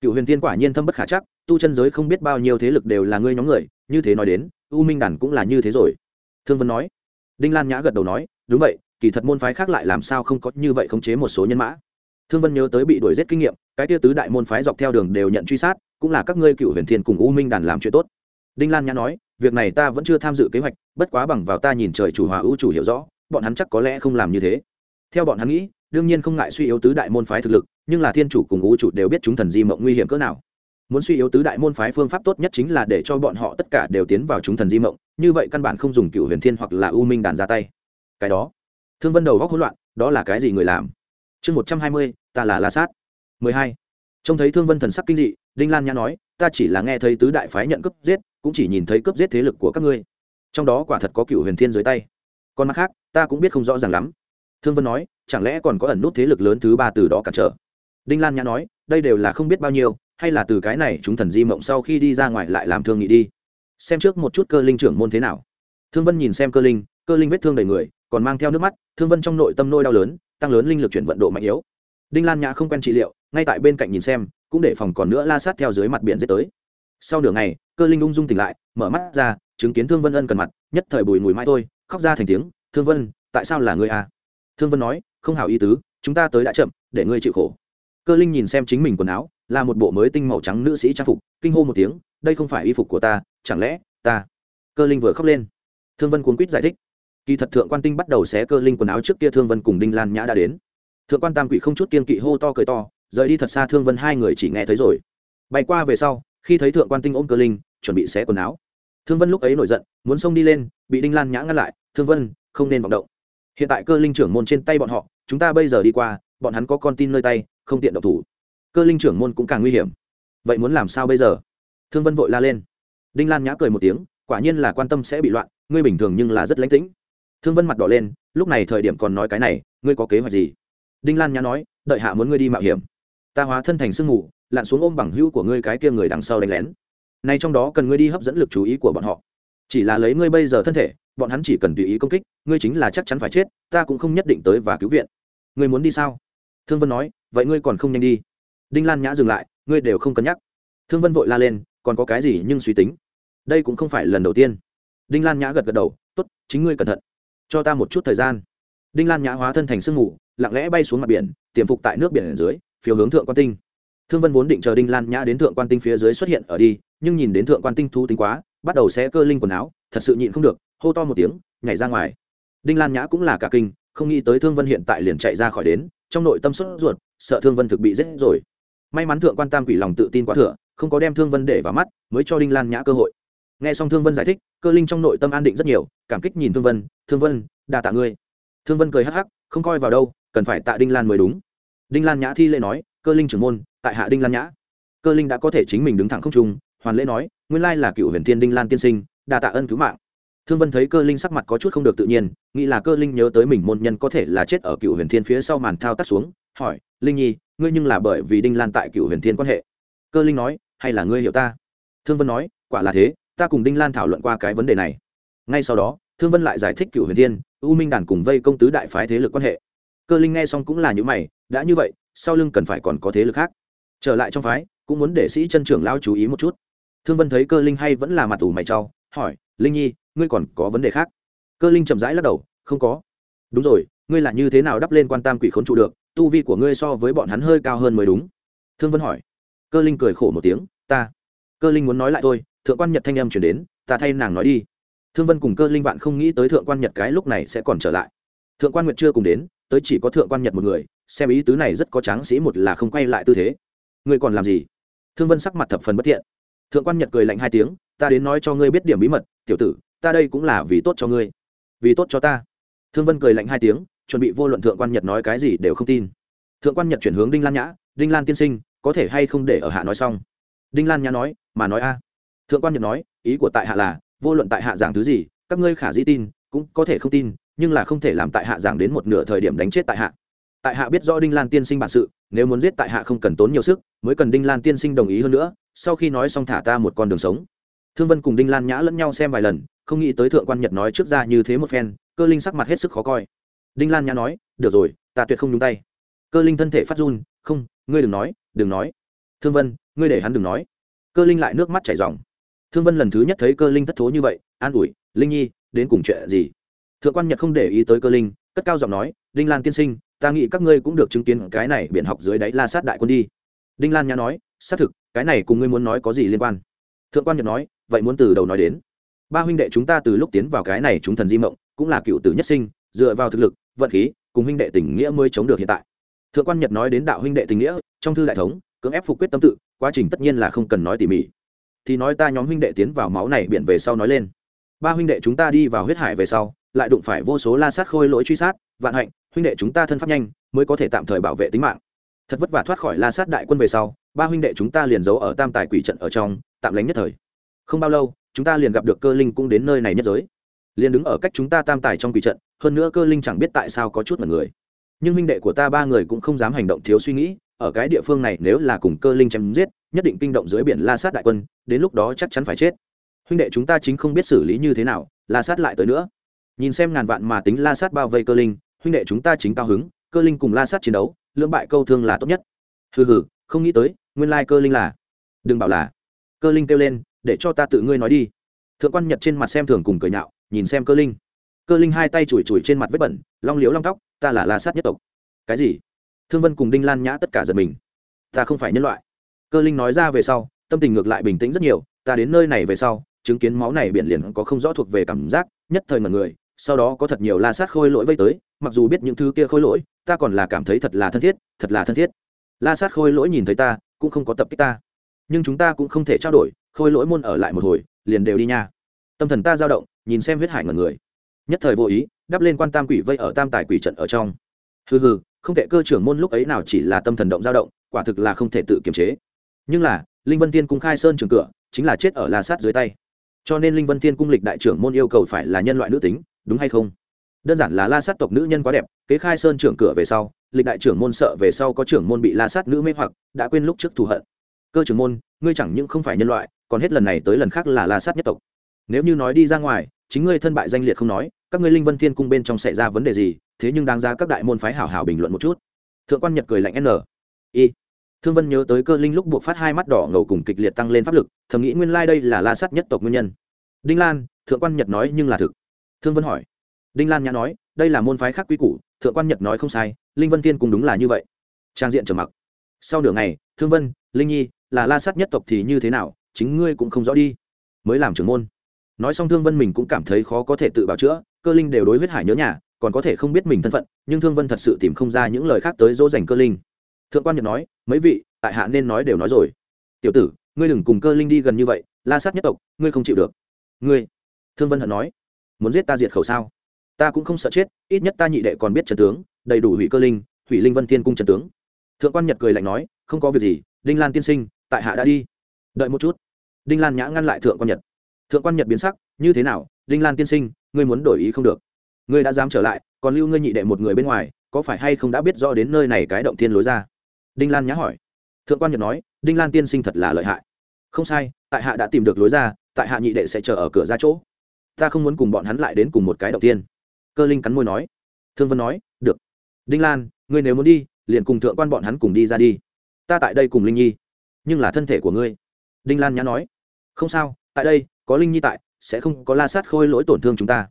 Cựu huyền thiên quả nhiên thâm bất khả chắc, tu chân giới không biết bao nhiêu thế lực đều là ngươi nhóm người, như thế nói đến u minh đàn cũng là như thế rồi. Thương vân nói. Đinh lan nhã gật đầu nói, đúng vậy, kỳ thật môn phái khác lại làm sao không có như vậy khống chế một số nhân mã. Thương vân nhớ tới bị đuổi giết kinh nghiệm, cái tia tứ đại môn phái dọc theo đường đều nhận truy sát, cũng là các ngươi cựu huyền thiên cùng u minh đàn làm chuyện tốt. Đinh lan nhã nói, việc này ta vẫn chưa tham dự kế hoạch, bất quá bằng vào ta nhìn trời chủ hòa ưu chủ hiểu rõ, bọn hắn chắc có lẽ không làm như thế. Theo bọn hắn nghĩ, đương nhiên không ngại suy yếu tứ đại môn phái thực lực, nhưng là thiên chủ cùng ưu chủ đều biết chúng thần di mộng nguy hiểm cỡ nào muốn suy yếu tứ đại môn phái phương pháp tốt nhất chính là để cho bọn họ tất cả đều tiến vào chúng thần di mộng, như vậy căn bản không dùng cựu huyền thiên hoặc là u minh đàn ra tay. Cái đó, thương vân đầu góc hỗn loạn, đó là cái gì người làm? Chương một trăm hai mươi, ta là la sát. Mười hai, trông thấy thương vân thần sắc kinh dị, đinh lan nhã nói, ta chỉ là nghe thấy tứ đại phái nhận cướp giết, cũng chỉ nhìn thấy cướp giết thế lực của các ngươi. Trong đó quả thật có cựu huyền thiên dưới tay. Còn mặt khác, ta cũng biết không rõ ràng lắm. Thương vân nói, chẳng lẽ còn có ẩn nút thế lực lớn thứ ba từ đó cản trở? Đinh lan nhã nói, đây đều là không biết bao nhiêu hay là từ cái này chúng thần di mộng sau khi đi ra ngoài lại làm thương nghị đi. Xem trước một chút cơ linh trưởng môn thế nào. Thương vân nhìn xem cơ linh cơ linh vết thương đầy người, còn mang theo nước mắt, thương vân trong nội tâm nôi đau lớn, tăng lớn linh lực chuyển vận độ mạnh yếu. Đinh lan nhã không quen trị liệu, ngay tại bên cạnh nhìn xem, cũng để phòng còn nữa la sát theo dưới mặt biển giết tới. Sau nửa ngày, cơ linh ung dung tỉnh lại, mở mắt ra, chứng kiến thương vân ân cần mặt, nhất thời bùi mùi mai thôi, khóc ra thành tiếng, thương vân, tại sao là ngươi à? Thương vân nói, không hảo ý tứ, chúng ta tới đã chậm, để ngươi chịu khổ cơ linh nhìn xem chính mình quần áo, là một bộ mới tinh màu trắng nữ sĩ trang phục, kinh hô một tiếng, đây không phải y phục của ta, chẳng lẽ ta? Cơ linh vừa khóc lên. Thương vân cuốn quýt giải thích. Kỳ thật thượng quan tinh bắt đầu xé cơ linh quần áo trước kia thương vân cùng đinh lan nhã đã đến. Thượng quan tam quỷ không chút kiên kỵ hô to cười to, rời đi thật xa thương vân hai người chỉ nghe thấy rồi. Bay qua về sau, khi thấy thượng quan tinh ôm cơ linh, chuẩn bị xé quần áo. Thương vân lúc ấy nổi giận, muốn xông đi lên, bị đinh lan nhã ngăn lại, thương vân, không nên vọng động. Hiện tại cơ linh trưởng môn trên tay bọn họ, chúng ta bây giờ đi qua, bọn hắn có con tin nơi tay không tiện độc thủ. Cơ linh trưởng môn cũng càng nguy hiểm. Vậy muốn làm sao bây giờ? Thương vân vội la lên. Đinh lan nhã cười một tiếng, quả nhiên là quan tâm sẽ bị loạn, ngươi bình thường nhưng là rất lánh tĩnh. Thương vân mặt đỏ lên, lúc này thời điểm còn nói cái này, ngươi có kế hoạch gì? Đinh lan nhã nói, đợi hạ muốn ngươi đi mạo hiểm. Ta hóa thân thành sương mù, lặn xuống ôm bằng hữu của ngươi cái kia người đằng sau đánh lén. Nay trong đó cần ngươi đi hấp dẫn lực chú ý của bọn họ. Chỉ là lấy ngươi bây giờ thân thể, bọn hắn chỉ cần tùy ý công kích, ngươi chính là chắc chắn phải chết, ta cũng không nhất định tới và cứu viện. Ngươi muốn đi sao? Thương vân nói vậy ngươi còn không nhanh đi. Đinh lan nhã dừng lại, ngươi đều không cân nhắc. Thương vân vội la lên, còn có cái gì nhưng suy tính? Đây cũng không phải lần đầu tiên. Đinh lan nhã gật gật đầu t ố t chính ngươi cẩn thận. Cho ta một chút thời gian. Đinh lan nhã hóa thân thành sương mù, lặng lẽ bay xuống mặt biển, tiềm phục tại nước biển ở dưới phiếu hướng thượng quan tinh. Thương vân vốn định chờ đinh lan nhã đến thượng quan tinh phía dưới xuất hiện ở đi, nhưng nhìn đến thượng quan tinh thu tính quá, bắt đầu xé cơ linh quần áo, thật sự nhịn không được, hô to một tiếng, nhảy ra ngoài. Đinh lan nhã cũng là cả kinh, không nghĩ tới thương vân hiện tại liền chạy ra khỏi đến trong nội tâm sốt ruột, sợ thương vân thực bị giết rồi. May mắn thượng quan tam quỷ lòng tự tin quá thừa, không có đem thương vân để vào mắt, mới cho đinh lan nhã cơ hội. Nghe xong thương vân giải thích, cơ linh trong nội tâm an định rất nhiều, cảm kích nhìn thương vân thương vân đà tạ ngươi. Thương vân cười hắc hắc, không coi vào đâu, cần phải tạ đinh lan mới đúng. Đinh lan nhã thi lễ nói, cơ linh trưởng môn, tại hạ đinh lan nhã. Cơ linh đã có thể chính mình đứng thẳng không trung, hoàn lễ nói, nguyên lai là cựu huyền tiên đinh lan tiên sinh, đa tạ ân cứu mạng thương vân thấy cơ linh sắc mặt có chút không được tự nhiên, nghĩ là cơ linh nhớ tới mình môn nhân có thể là chết ở cựu huyền thiên phía sau màn thao tác xuống, hỏi, linh nhi, ngươi nhưng là bởi vì đinh lan tại cựu huyền thiên quan hệ? Cơ linh nói, hay là ngươi hiểu ta? Thương vân nói, quả là thế, ta cùng đinh lan thảo luận qua cái vấn đề này. Ngay sau đó, thương vân lại giải thích cựu huyền thiên, u minh đàn cùng vây công tứ đại phái thế lực quan hệ. Cơ linh nghe xong cũng là những mày, đã như vậy, sau lưng cần phải còn có thế lực khác. Trở lại trong phái, cũng muốn để sĩ chân trưởng lao chú ý một chút. Thương vân thấy cơ linh hay vẫn là mặt ủ mày trau hỏi, linh nhi ngươi còn có vấn đề khác. Cơ linh chậm rãi lắc đầu, không có. Đúng rồi, ngươi là như thế nào đắp lên quan tam quỷ khốn trụ được, tu vi của ngươi so với bọn hắn hơi cao hơn mới đúng. Thương vân hỏi. Cơ linh cười khổ một tiếng, ta. Cơ linh muốn nói lại thôi, thượng quan nhật thanh âm chuyển đến, ta thay nàng nói đi. Thương vân cùng cơ linh vạn không nghĩ tới thượng quan nhật cái lúc này sẽ còn trở lại. Thượng quan nguyệt chưa cùng đến, tới chỉ có thượng quan nhật một người, xem ý tứ này rất có tráng sĩ một là không quay lại tư thế. Ngươi còn làm gì? Thương vân sắc mặt thập phần bất thiện. Thượng quan nhật cười lạnh hai tiếng, ta đến nói cho ngươi biết điểm bí mật, tiểu tử ta đây cũng là vì tốt cho ngươi. Vì tốt cho ta. Thương vân cười lạnh hai tiếng, chuẩn bị vô luận thượng quan nhật nói cái gì đều không tin. Thượng quan nhật chuyển hướng đinh lan nhã, đinh lan tiên sinh, có thể hay không để ở hạ nói xong? Đinh lan nhã nói, mà nói a. Thượng quan nhật nói, ý của tại hạ là, vô luận tại hạ giảng thứ gì, các ngươi khả dĩ tin, cũng có thể không tin, nhưng là không thể làm tại hạ giảng đến một nửa thời điểm đánh chết tại hạ. Tại hạ biết rõ đinh lan tiên sinh bản sự, nếu muốn giết tại hạ không cần tốn nhiều sức, mới cần đinh lan tiên sinh đồng ý hơn nữa, sau khi nói xong thả ta một con đường sống. Thương vân cùng đinh lan nhã lẫn nhau xem vài lần không nghĩ tới thượng quan nhật nói trước ra như thế một phen, cơ linh sắc mặt hết sức khó coi. Đinh lan nhã nói, được rồi, ta tuyệt không nhúng tay. Cơ linh thân thể phát run, không, ngươi đừng nói đừng nói. Thương vân, ngươi để hắn đừng nói. Cơ linh lại nước mắt chảy dòng thương vân lần thứ nhất thấy cơ linh thất thố như vậy, an ủi, linh nhi, đến cùng chuyện gì? Thượng quan nhật không để ý tới cơ linh, cất cao giọng nói, đinh lan tiên sinh, ta nghĩ các ngươi cũng được chứng kiến cái này biện học dưới đáy la sát đại quân đi. Đinh lan nhã nói, xác thực, cái này cùng ngươi muốn nói có gì liên quan? Thượng quan nhật nói, vậy muốn từ đầu nói đến ba huynh đệ chúng ta từ lúc tiến vào cái này chúng thần di mộng, cũng là cựu tử nhất sinh, dựa vào thực lực, vận khí, cùng huynh đệ tình nghĩa mới chống được hiện tại. Thượng quan nhật nói đến đạo huynh đệ tình nghĩa, trong thư đại thống, cưỡng ép phục quyết tâm tự, quá trình tất nhiên là không cần nói tỉ mỉ. Thì nói ta nhóm huynh đệ tiến vào máu này biển về sau nói lên. Ba huynh đệ chúng ta đi vào huyết hải về sau, lại đụng phải vô số la sát khôi lỗi truy sát, vạn hạnh, huynh đệ chúng ta thân pháp nhanh, mới có thể tạm thời bảo vệ tính mạng. Thật vất vả thoát khỏi la sát đại quân về sau, ba huynh đệ chúng ta liền giấu ở tam tài quỷ trận ở trong, tạm lánh nhất thời. Không bao lâu chúng ta liền gặp được cơ linh cũng đến nơi này nhất giới. Liền đứng ở cách chúng ta tam tài trong quỷ trận, hơn nữa cơ linh chẳng biết tại sao có chút mật người. Nhưng huynh đệ của ta ba người cũng không dám hành động thiếu suy nghĩ, ở cái địa phương này nếu là cùng cơ linh chém giết, nhất định kinh động dưới biển la sát đại quân, đến lúc đó chắc chắn phải chết. Huynh đệ chúng ta chính không biết xử lý như thế nào, la sát lại tới nữa. Nhìn xem ngàn vạn mà tính la sát bao vây cơ linh, huynh đệ chúng ta chính cao hứng, cơ linh cùng la sát chiến đấu, lưỡng bại câu thương là tốt nhất. Hừ hừ, không nghĩ tới, nguyên lai cơ linh là. Đừng bảo là. Cơ linh kêu lên để cho ta tự ngươi nói đi. Thượng quan nhật trên mặt xem thường cùng cười nhạo, nhìn xem cơ linh. Cơ linh hai tay chùi chùi trên mặt vết bẩn, long liếu long tóc, ta là la sát nhất tộc. Cái gì? Thương vân cùng đinh lan nhã tất cả giật mình. Ta không phải nhân loại. Cơ linh nói ra về sau, tâm tình ngược lại bình tĩnh rất nhiều, ta đến nơi này về sau, chứng kiến máu này biển liền có không rõ thuộc về cảm giác, nhất thời mọi người, sau đó có thật nhiều la sát khôi lỗi vây tới, mặc dù biết những thứ kia khôi lỗi, ta còn là cảm thấy thật là thân thiết, thật là thân thiết. La sát khôi lỗi nhìn thấy ta, cũng không có tập kích ta. Nhưng chúng ta cũng không thể trao đổi khôi lỗi môn ở lại một hồi, liền đều đi nha. Tâm thần ta dao động, nhìn xem huyết hải ngần người. Nhất thời vô ý, đắp lên quan tam quỷ vây ở tam tài quỷ trận ở trong. Hừ hừ, không thể cơ trưởng môn lúc ấy nào chỉ là tâm thần động dao động, quả thực là không thể tự kiềm chế. Nhưng là, linh vân tiên cung khai sơn trường cửa, chính là chết ở la sát dưới tay. Cho nên linh vân tiên cung lịch đại trưởng môn yêu cầu phải là nhân loại nữ tính, đúng hay không? Đơn giản là la sát tộc nữ nhân quá đẹp, kế khai sơn trưởng cửa về sau, lịch đại trưởng môn sợ về sau có trưởng môn bị la sát nữ mê hoặc, đã quên lúc trước thù hận. Cơ trưởng môn, ngươi chẳng những không phải nhân loại còn hết lần này tới lần khác là la sát nhất tộc. Nếu như nói đi ra ngoài, chính ngươi thân bại danh liệt không nói, các ngươi linh vân thiên cung bên trong xảy ra vấn đề gì, thế nhưng đáng ra các đại môn phái hảo hảo bình luận một chút. Thượng quan nhật cười lạnh n. Y. Thương vân nhớ tới cơ linh lúc buộc phát hai mắt đỏ ngầu cùng kịch liệt tăng lên pháp lực, thầm nghĩ nguyên lai、like、đây là la sát nhất tộc nguyên nhân. Đinh lan, thượng quan nhật nói nhưng là thực. Thương vân hỏi. Đinh lan nhã nói, đây là môn phái khác quy củ, thượng quan nhật nói không sai, linh vân tiên cùng đúng là như vậy. Trang diện trầm mặc. Sau nửa ngày, thương vân, linh nhi, là la sát nhất tộc thì như thế nào? Chính ngươi cũng không rõ đi. Mới làm trưởng môn. Nói xong thương vân mình cũng cảm thấy khó có thể tự bào chữa, cơ linh đều đối huyết hải nhớ nhà, còn có thể không biết mình thân phận, nhưng thương vân thật sự tìm không ra những lời khác tới dỗ dành cơ linh. Thượng quan nhật nói, mấy vị, tại hạ nên nói đều nói rồi. Tiểu tử, ngươi đừng cùng cơ linh đi gần như vậy, la sát nhất tộc, ngươi không chịu được. Ngươi? Thương vân hận nói. Muốn giết ta diệt khẩu sao? Ta cũng không sợ chết, ít nhất ta nhị đệ còn biết trần tướng, đầy đủ hủy cơ linh, hủy linh vân thiên cung trần tướng. Thượng quan nhật cười lạnh nói, không có việc gì, đinh lan tiên sinh, tại hạ đã đi đợi một chút. Đinh lan nhã ngăn lại thượng quan nhật. Thượng quan nhật biến sắc, như thế nào? Đinh lan tiên sinh, ngươi muốn đổi ý không được. Ngươi đã dám trở lại, còn lưu ngươi nhị đệ một người bên ngoài, có phải hay không đã biết rõ đến nơi này cái động thiên lối ra? Đinh lan nhã hỏi. Thượng quan nhật nói, đinh lan tiên sinh thật là lợi hại. Không sai, tại hạ đã tìm được lối ra, tại hạ nhị đệ sẽ chờ ở cửa ra chỗ. Ta không muốn cùng bọn hắn lại đến cùng một cái động tiên cơ linh cắn môi nói. Thương vân nói, được. Đinh lan, ngươi nếu muốn đi, liền cùng thượng quan bọn hắn cùng đi ra đi. Ta tại đây cùng linh nhi. Nhưng là thân thể của ngươi đinh lan nhã nói, không sao, tại đây, có linh nhi tại, sẽ không có la sát khôi lỗi tổn thương chúng ta.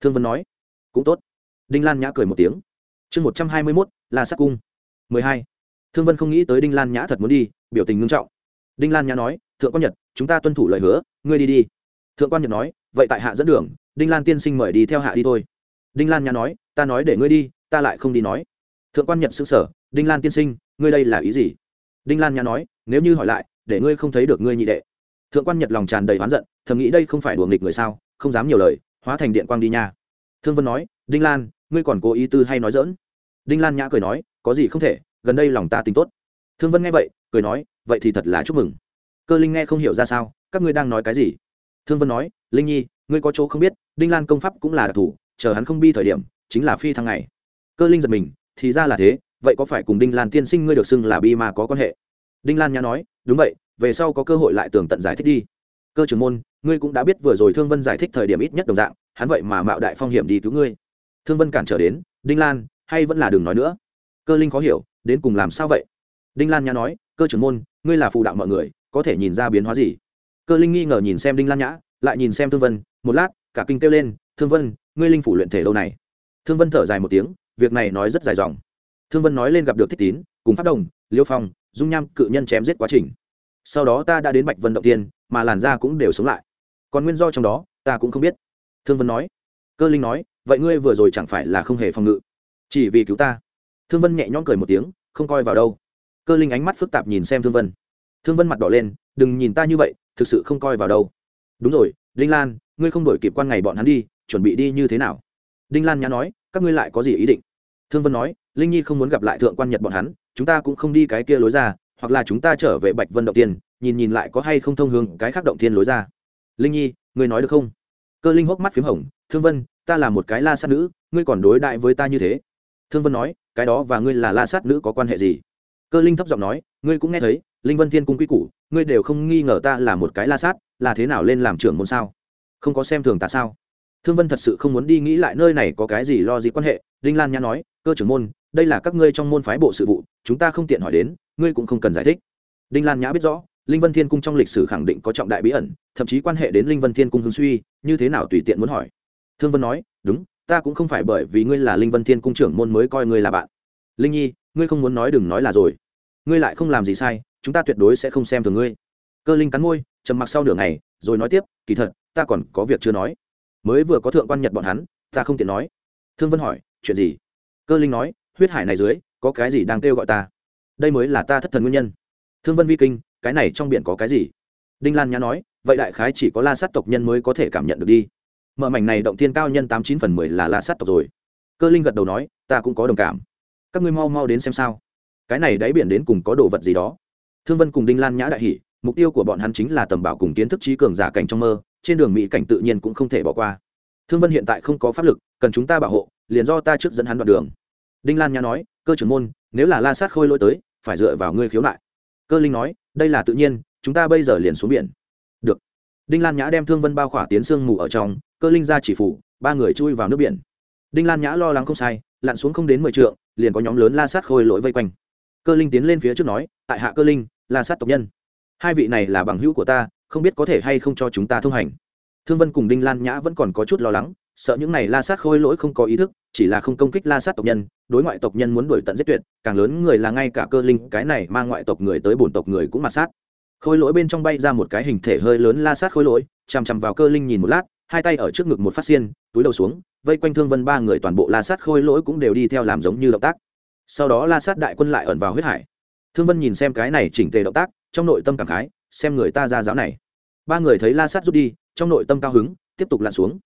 Thương vân nói, cũng tốt. Đinh lan nhã cười một tiếng, chương một trăm hai mươi mốt, la sát cung. Mười hai. Thương vân không nghĩ tới đinh lan nhã thật muốn đi, biểu tình ngưng trọng. Đinh lan nhã nói, thượng quan nhật, chúng ta tuân thủ lời hứa, ngươi đi đi. Thượng quan nhật nói, vậy tại hạ dẫn đường, đinh lan tiên sinh mời đi theo hạ đi thôi. Đinh lan nhã nói, ta nói để ngươi đi, ta lại không đi nói. Thượng quan nhật xưng sở đinh lan tiên sinh, ngươi đây là ý gì? Đinh lan nhã nói, nếu như hỏi lại để ngươi không thấy được ngươi nhị đệ. Thượng quan nhật lòng tràn đầy oán giận, thầm nghĩ đây không phải đùa nghịch người sao, không dám nhiều lời, hóa thành điện quang đi nha. Thương vân nói, đinh lan, ngươi còn cố ý tư hay nói dỡn đinh lan nhã cười nói, có gì không thể, gần đây lòng ta tính tốt. Thương vân nghe vậy, cười nói, vậy thì thật là chúc mừng. Cơ linh nghe không hiểu ra sao, các ngươi đang nói cái gì? Thương vân nói, linh nhi, ngươi có chỗ không biết, đinh lan công pháp cũng là đặc thù, chờ hắn không bi thời điểm, chính là phi thăng ngày. Cơ linh giật mình, thì ra là thế, vậy có phải cùng đinh lan tiên sinh ngươi được xưng là bi mà có quan hệ? Đinh lan nhã nói, đúng vậy, về sau có cơ hội lại tường tận giải thích đi. Cơ trưởng môn, ngươi cũng đã biết vừa rồi thương vân giải thích thời điểm ít nhất đồng dạng, hắn vậy mà mạo đại phong hiểm đi cứu ngươi. Thương vân cản trở đến, đinh lan, hay vẫn là đừng nói nữa. Cơ linh khó hiểu, đến cùng làm sao vậy? Đinh lan nhã nói, cơ trưởng môn, ngươi là phụ đạo mọi người, có thể nhìn ra biến hóa gì? Cơ linh nghi ngờ nhìn xem đinh lan nhã, lại nhìn xem thương vân, một lát, cả kinh kêu lên, thương vân, ngươi linh phủ luyện thể lâu này. Thương vân thở dài một tiếng, việc này nói rất dài dòng. Thương vân nói lên gặp được thích tín, cùng phát đồng liêu phong, dung nham cự nhân chém giết quá trình. Sau đó ta đã đến bạch vân động tiên, mà làn da cũng đều sống lại. Còn nguyên do trong đó, ta cũng không biết. Thương vân nói. Cơ linh nói, vậy ngươi vừa rồi chẳng phải là không hề phòng ngự? Chỉ vì cứu ta? Thương vân nhẹ nhõm cười một tiếng, không coi vào đâu. Cơ linh ánh mắt phức tạp nhìn xem thương vân. Thương vân mặt đỏ lên, đừng nhìn ta như vậy, thực sự không coi vào đâu. Đúng rồi đinh lan, ngươi không đổi kịp quan ngày bọn hắn đi, chuẩn bị đi như thế nào? Đinh lan nhã nói, các ngươi lại có gì ý định? Thương vân nói, linh nhi không muốn gặp lại thượng quan nhật bọn hắn chúng ta cũng không đi cái kia lối ra, hoặc là chúng ta trở về bạch vân động tiên, nhìn nhìn lại có hay không thông hướng cái khác động thiên lối ra. Linh nhi ngươi nói được không? Cơ linh hốc mắt p h í m hồng, thương vân, ta là một cái la sát nữ, ngươi còn đối đại với ta như thế? Thương vân nói, cái đó và ngươi là la sát nữ có quan hệ gì? Cơ linh thấp giọng nói, ngươi cũng nghe thấy, linh vân thiên cung quy củ, ngươi đều không nghi ngờ ta là một cái la sát, là thế nào lên làm trưởng môn sao? Không có xem thường ta sao? Thương vân thật sự không muốn đi nghĩ lại nơi này có cái gì lo gì quan hệ, đinh lan nhã nói, cơ trưởng môn, đây là các ngươi trong môn phái bộ sự vụ chúng ta không tiện hỏi đến, ngươi cũng không cần giải thích. Đinh lan nhã biết rõ, linh vân thiên cung trong lịch sử khẳng định có trọng đại bí ẩn, thậm chí quan hệ đến linh vân thiên cung hương suy, như thế nào tùy tiện muốn hỏi. Thương vân nói, đúng, ta cũng không phải bởi vì ngươi là linh vân thiên cung trưởng môn mới coi ngươi là bạn. Linh nhi, ngươi không muốn nói đừng nói là rồi. Ngươi lại không làm gì sai, chúng ta tuyệt đối sẽ không xem thường ngươi. Cơ linh cắn môi, trầm mặc sau nửa ngày, rồi nói tiếp, kỳ thật, ta còn có việc chưa nói. Mới vừa có thượng quan nhật bọn hắn, ta không tiện nói. Thương vân hỏi, chuyện gì? Cơ linh nói, huyết hải này dưới có cái gì đang kêu gọi ta? Đây mới là ta thất thần nguyên nhân. Thương vân vi kinh, cái này trong biển có cái gì? Đinh lan nhã nói, vậy đại khái chỉ có la sát tộc nhân mới có thể cảm nhận được đi. Mở mảnh này động tiên cao nhân tám chín phần mười là la sát tộc rồi. Cơ linh gật đầu nói, ta cũng có đồng cảm. Các ngươi mau mau đến xem sao. Cái này đáy biển đến cùng có đồ vật gì đó? Thương vân cùng đinh lan nhã đại hỷ mục tiêu của bọn hắn chính là tầm bảo cùng kiến thức trí cường giả cảnh trong mơ, trên đường mỹ cảnh tự nhiên cũng không thể bỏ qua. Thương vân hiện tại không có pháp lực, cần chúng ta bảo hộ, liền do ta trước dẫn hắn đoạn đường. Đinh lan nhã nói cơ trưởng môn, nếu là la sát khôi lỗi tới, phải dựa vào ngươi khiếu nại. Cơ linh nói, đây là tự nhiên, chúng ta bây giờ liền xuống biển. Được. Đinh lan nhã đem thương vân bao khỏa tiến sương mù ở trong, cơ linh ra chỉ phủ, ba người chui vào nước biển. Đinh lan nhã lo lắng không sai, lặn xuống không đến mười trượng, liền có nhóm lớn la sát khôi lỗi vây quanh. Cơ linh tiến lên phía trước nói, tại hạ cơ linh, la sát tộc nhân. Hai vị này là bằng hữu của ta, không biết có thể hay không cho chúng ta thông hành. Thương vân cùng đinh lan nhã vẫn còn có chút lo lắng sợ những này la sát khôi lỗi không có ý thức, chỉ là không công kích la sát tộc nhân, đối ngoại tộc nhân muốn đuổi tận giết tuyệt, càng lớn người là ngay cả cơ linh, cái này mang ngoại tộc người tới bổn tộc người cũng mặt sát. Khôi lỗi bên trong bay ra một cái hình thể hơi lớn la sát khôi lỗi, chằm chằm vào cơ linh nhìn một lát, hai tay ở trước ngực một phát xiên, túi đầu xuống, vây quanh thương vân ba người toàn bộ la sát khôi lỗi cũng đều đi theo làm giống như động tác. Sau đó la sát đại quân lại ẩn vào huyết hải. Thương vân nhìn xem cái này chỉnh tề động tác, trong nội tâm cảm khái, xem người ta ra giáo này. Ba người thấy la sát rút đi, trong nội tâm cao hứng, tiếp tục lặn xuống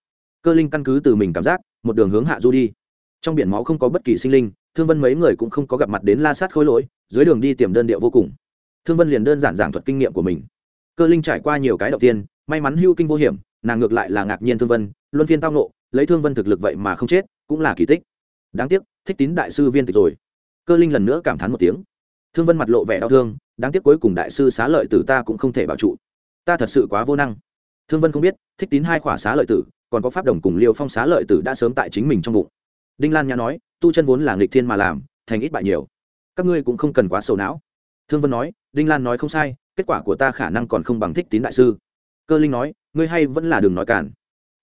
cơ linh căn cứ từ mình cảm giác, một đường hướng hạ du đi. Trong biển máu không có bất kỳ sinh linh, thương vân mấy người cũng không có gặp mặt đến la sát khôi lỗi, dưới đường đi tiềm đơn điệu vô cùng. Thương vân liền đơn giản giảng thuật kinh nghiệm của mình. Cơ linh trải qua nhiều cái đầu tiên, may mắn hưu kinh vô hiểm, nàng ngược lại là ngạc nhiên thương vân, luân phiên tao nộ lấy thương vân thực lực vậy mà không chết, cũng là kỳ tích. Đáng tiếc, thích tín đại sư viên tịch rồi. Cơ linh lần nữa cảm thán một tiếng. Thương vân mặt lộ vẻ đau thương, đáng tiếc cuối cùng đại sư xá lợi từ ta cũng không thể bảo trụ. Ta thật sự quá vô năng thương vân không biết, thích tín hai khỏa xá lợi tử, còn có pháp đồng cùng liêu phong xá lợi tử đã sớm tại chính mình trong bụng. Đinh lan nhã nói, tu chân vốn là nghịch thiên mà làm, thành ít bại nhiều. Các ngươi cũng không cần quá sầu não. Thương vân nói, đinh lan nói không sai, kết quả của ta khả năng còn không bằng thích tín đại sư. Cơ linh nói, ngươi hay vẫn là đường nói cản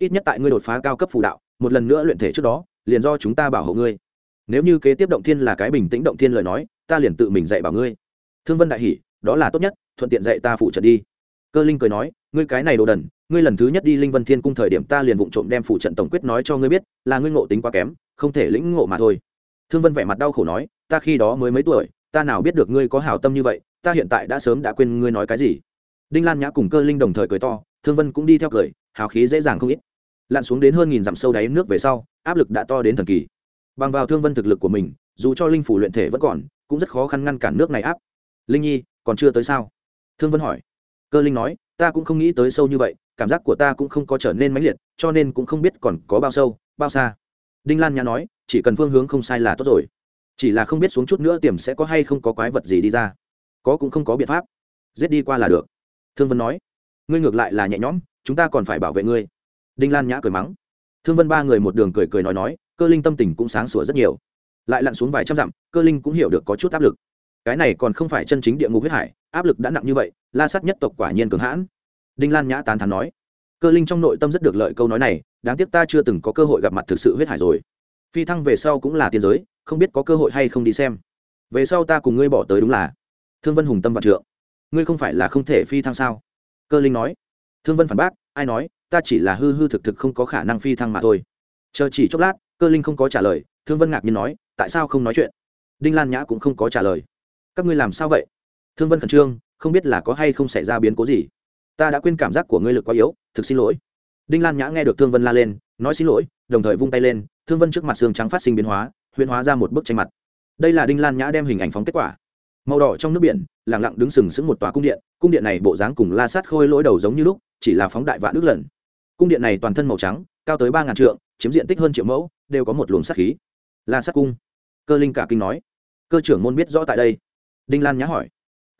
ít nhất tại ngươi đột phá cao cấp phù đạo, một lần nữa luyện thể trước đó, liền do chúng ta bảo hộ ngươi. Nếu như kế tiếp động thiên là cái bình tĩnh động thiên lời nói, ta liền tự mình dạy bảo ngươi. Thương vân đại hỉ, đó là tốt nhất, thuận tiện dạy ta phụ trợ đi. Cơ linh cười nói ngươi cái này đồ đần, ngươi lần thứ nhất đi linh vân thiên cung thời điểm ta liền vụng trộm đem phụ trận tổng quyết nói cho ngươi biết, là ngươi ngộ tính quá kém, không thể lĩnh ngộ mà thôi. Thương vân vẻ mặt đau khổ nói, ta khi đó mới mấy tuổi, ta nào biết được ngươi có hảo tâm như vậy, ta hiện tại đã sớm đã quên ngươi nói cái gì. Đinh lan nhã cùng cơ linh đồng thời cười to, thương vân cũng đi theo cười, hào khí dễ dàng không ít. Lặn xuống đến hơn nghìn dặm sâu đáy nước về sau, áp lực đã to đến thần kỳ. Bằng vào thương vân thực lực của mình, dù cho linh phủ luyện thể vẫn còn, cũng rất khó khăn ngăn cản nước này áp. Linh nhi, còn chưa tới sao? Thương vân hỏi. Cơ linh nói ta cũng không nghĩ tới sâu như vậy, cảm giác của ta cũng không có trở nên mãnh liệt, cho nên cũng không biết còn có bao sâu, bao xa. Đinh lan nhã nói, chỉ cần phương hướng không sai là tốt rồi. Chỉ là không biết xuống chút nữa tiềm sẽ có hay không có quái vật gì đi ra. Có cũng không có biện pháp. Giết đi qua là được. Thương vân nói, ngươi ngược lại là nhẹ nhõm, chúng ta còn phải bảo vệ ngươi. Đinh lan nhã cười mắng. Thương vân ba người một đường cười cười nói nói, cơ linh tâm tình cũng sáng sủa rất nhiều. Lại lặn xuống vài trăm dặm, cơ linh cũng hiểu được có chút áp lực. Cái này còn không phải chân chính địa ngục huyết hải áp lực đã nặng như vậy, la sát nhất tộc quả nhiên cường hãn. Đinh lan nhã tán thán nói, cơ linh trong nội tâm rất được lợi câu nói này, đáng tiếc ta chưa từng có cơ hội gặp mặt thực sự huyết hải rồi. Phi thăng về sau cũng là tiên giới, không biết có cơ hội hay không đi xem. Về sau ta cùng ngươi bỏ tới đúng là thương vân hùng tâm vạn trượng. Ngươi không phải là không thể phi thăng sao? Cơ linh nói. Thương vân phản bác, ai nói, ta chỉ là hư hư thực thực không có khả năng phi thăng mà thôi. Chờ chỉ chốc lát, cơ linh không có trả lời, thương vân ngạc nhiên nói, tại sao không nói chuyện? Đinh lan nhã cũng không có trả lời. Các ngươi làm sao vậy? Thương vân khẩn trương, không biết là có hay không xảy ra biến cố gì. Ta đã quên cảm giác của ngươi lực quá yếu, thực xin lỗi. Đinh lan nhã nghe được thương vân la lên, nói xin lỗi, đồng thời vung tay lên, thương vân trước mặt xương trắng phát sinh biến hóa, huyễn hóa ra một bức tranh mặt. Đây là đinh lan nhã đem hình ảnh phóng kết quả. Màu đỏ trong nước biển lẳng lặng đứng sừng sững một tòa cung điện cung điện này bộ dáng cùng la sát khôi lỗi đầu giống như lúc, chỉ là phóng đại vạn nước lần. Cung điện này toàn thân màu trắng, cao tới ba ngàn trượng, chiếm diện tích hơn triệu mẫu, đều có một luồng sát khí. La sát cung. Cơ linh cả kinh nói. Cơ trưởng môn biết rõ tại đây. Đinh lan nhã hỏi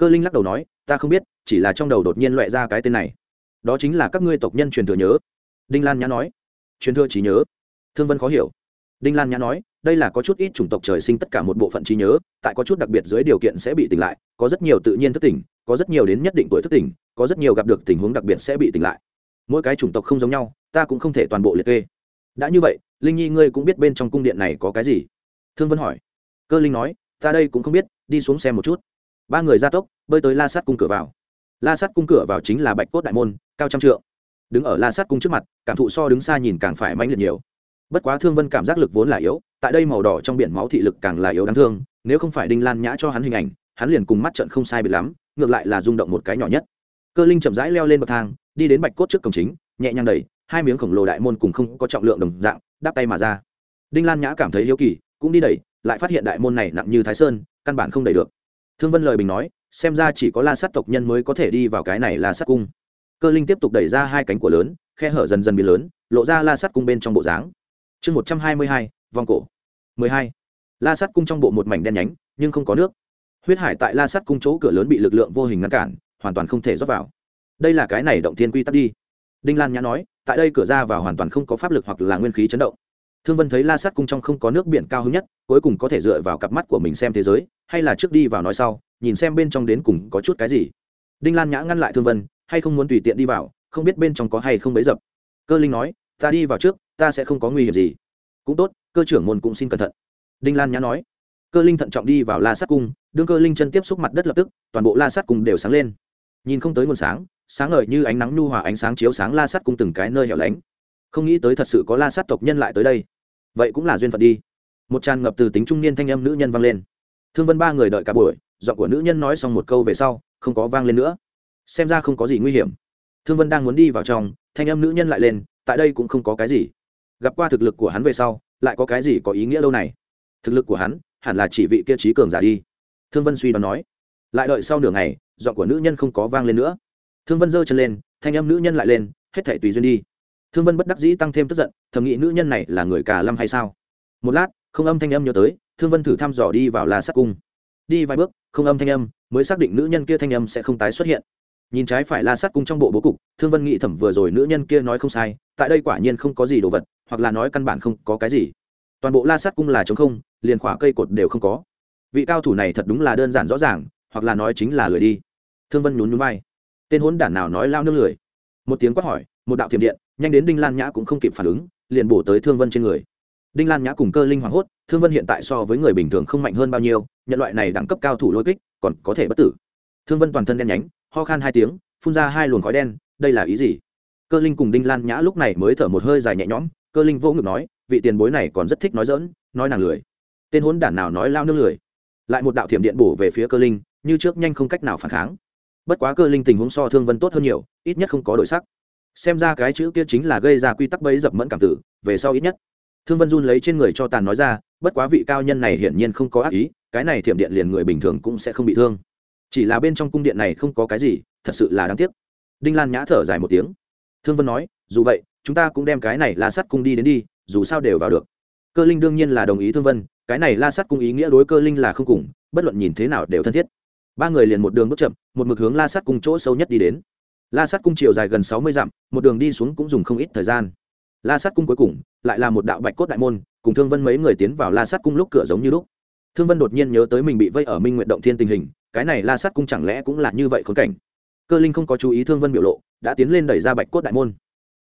cơ linh lắc đầu nói, ta không biết, chỉ là trong đầu đột nhiên loại ra cái tên này. Đó chính là các ngươi tộc nhân truyền thừa nhớ. Đinh lan nhã nói. Truyền thừa trí nhớ. Thương vân khó hiểu. Đinh lan nhã nói, đây là có chút ít chủng tộc trời sinh tất cả một bộ phận trí nhớ, tại có chút đặc biệt dưới điều kiện sẽ bị tỉnh lại, có rất nhiều tự nhiên thức tỉnh, có rất nhiều đến nhất định tuổi thức tỉnh, có rất nhiều gặp được tình huống đặc biệt sẽ bị tỉnh lại. Mỗi cái chủng tộc không giống nhau, ta cũng không thể toàn bộ liệt kê. Đã như vậy, linh nhi ngươi cũng biết bên trong cung điện này có cái gì? Thương vân hỏi. Cơ linh nói, ta đây cũng không biết, đi xuống xem một chút ba người ra tốc, bơi tới la sát cung cửa vào. La sát cung cửa vào chính là bạch cốt đại môn, cao trăm trượng. Đứng ở la sát cung trước mặt, cảm thụ so đứng xa nhìn càng phải mãnh liệt nhiều. Bất quá thương vân cảm giác lực vốn là yếu, tại đây màu đỏ trong biển máu thị lực càng là yếu đáng thương, nếu không phải đinh lan nhã cho hắn hình ảnh, hắn liền cùng mắt trận không sai biệt lắm, ngược lại là rung động một cái nhỏ nhất. Cơ linh chậm rãi leo lên bậc thang, đi đến bạch cốt trước cổng chính, nhẹ nhàng đẩy, hai miếng khổng lồ đại môn cùng không có trọng lượng đồng dạng, đáp tay mà ra. Đinh lan nhã cảm thấy hiếu kỳ, cũng đi đẩy, lại phát hiện đại môn này nặng như thái sơn, căn bản không đẩy được thương vân lời bình nói, xem ra chỉ có la sát tộc nhân mới có thể đi vào cái này la sát cung. Cơ linh tiếp tục đẩy ra hai cánh của lớn, khe hở dần dần biến lớn, lộ ra la sát cung bên trong bộ dáng. Chương một trăm hai mươi hai, vòng cổ. mười hai. La sát cung trong bộ một mảnh đen nhánh, nhưng không có nước. Huyết hải tại la sát cung chỗ cửa lớn bị lực lượng vô hình ngăn cản, hoàn toàn không thể rót vào. Đây là cái này động thiên quy tắc đi. Đinh lan nhã nói, tại đây cửa ra vào hoàn toàn không có pháp lực hoặc là nguyên khí chấn động thương vân thấy la sát cung trong không có nước biển cao hứng nhất, cuối cùng có thể dựa vào cặp mắt của mình xem thế giới, hay là trước đi vào nói sau, nhìn xem bên trong đến cùng có chút cái gì. Đinh lan nhã ngăn lại thương vân, hay không muốn tùy tiện đi vào, không biết bên trong có hay không bấy dập. Cơ linh nói, ta đi vào trước, ta sẽ không có nguy hiểm gì. Cũng tốt, cơ trưởng môn cũng xin cẩn thận. Đinh lan nhã nói. Cơ linh thận trọng đi vào la sát cung, đương cơ linh chân tiếp xúc mặt đất lập tức, toàn bộ la sát cung đều sáng lên. Nhìn không tới nguồn sáng sáng ngời như ánh nắng nhu hòa ánh sáng chiếu sáng la sát cung từng cái nơi hẻo lánh. Không nghĩ tới thật sự có la sát tộc nhân lại tới đây vậy cũng là duyên phận đi. Một tràn ngập từ tính trung niên thanh âm nữ nhân vang lên. Thương vân ba người đợi cả buổi, giọng của nữ nhân nói xong một câu về sau, không có vang lên nữa. Xem ra không có gì nguy hiểm. Thương vân đang muốn đi vào trong, thanh âm nữ nhân lại lên, tại đây cũng không có cái gì. Gặp qua thực lực của hắn về sau, lại có cái gì có ý nghĩa lâu này? Thực lực của hắn, hẳn là chỉ vị kia trí cường giả đi. Thương vân suy đoán nói. Lại đợi sau nửa ngày, giọng của nữ nhân không có vang lên nữa. Thương vân giơ chân lên, thanh âm nữ nhân lại lên, hết thể tùy duyên đi thương vân bất đắc dĩ tăng thêm tức giận, thầm nghĩ nữ nhân này là người cà lâm hay sao? Một lát, không âm thanh âm nhớ tới, thương vân thử thăm dò đi vào la sắt cung. Đi vài bước, không âm thanh âm, mới xác định nữ nhân kia thanh âm sẽ không tái xuất hiện. Nhìn trái phải la sát cung trong bộ bố cục, thương vân nghĩ thẩm vừa rồi nữ nhân kia nói không sai, tại đây quả nhiên không có gì đồ vật, hoặc là nói căn bản không có cái gì. Toàn bộ la sát cung là trống không, liền khỏa cây cột đều không có. Vị cao thủ này thật đúng là đơn giản rõ ràng, hoặc là nói chính là lười đi. Thương vân nhún nhún vai. Tên hốn đản nào nói lao nương lười? Một tiếng quát hỏi, một đạo thiểm điện nhanh đến đinh lan nhã cũng không kịp phản ứng, liền bổ tới thương vân trên người. Đinh lan nhã cùng cơ linh hoảng hốt, thương vân hiện tại so với người bình thường không mạnh hơn bao nhiêu, nhận loại này đẳng cấp cao thủ lôi kích, còn có thể bất tử. Thương vân toàn thân đen nhánh, ho khan hai tiếng, phun ra hai luồng khói đen, đây là ý gì? Cơ linh cùng đinh lan nhã lúc này mới thở một hơi dài nhẹ nhõm, cơ linh vô ngực nói, vị tiền bối này còn rất thích nói dỡn nói nàng lười. Tên hốn đản nào nói lao nước lười? Lại một đạo thiểm điện bổ về phía cơ linh, như trước nhanh không cách nào phản kháng. Bất quá cơ linh tình huống so thương vân tốt hơn nhiều, ít nhất không có đổi sắc xem ra cái chữ kia chính là gây ra quy tắc bấy dập mẫn cảm tử, về sau ít nhất. Thương vân run lấy trên người cho tàn nói ra, bất quá vị cao nhân này hiển nhiên không có ác ý, cái này thiểm điện liền người bình thường cũng sẽ không bị thương. Chỉ là bên trong cung điện này không có cái gì, thật sự là đáng tiếc. Đinh lan nhã thở dài một tiếng. Thương vân nói, dù vậy, chúng ta cũng đem cái này la sắt cung đi đến đi, dù sao đều vào được. Cơ linh đương nhiên là đồng ý thương vân, cái này la sắt cung ý nghĩa đối cơ linh là không cùng, bất luận nhìn thế nào đều thân thiết. Ba người liền một đường bước chậm, một mực hướng la sắt cung chỗ sâu nhất đi đến la sắt cung chiều dài gần sáu mươi dặm, một đường đi xuống cũng dùng không ít thời gian. La sắt cung cuối cùng lại là một đạo bạch cốt đại môn, cùng thương vân mấy người tiến vào la sắt cung lúc cửa giống như lúc. Thương vân đột nhiên nhớ tới mình bị vây ở minh nguyện động thiên tình hình, cái này la sắt cung chẳng lẽ cũng là như vậy khốn cảnh? Cơ linh không có chú ý thương vân biểu lộ, đã tiến lên đẩy ra bạch cốt đại môn.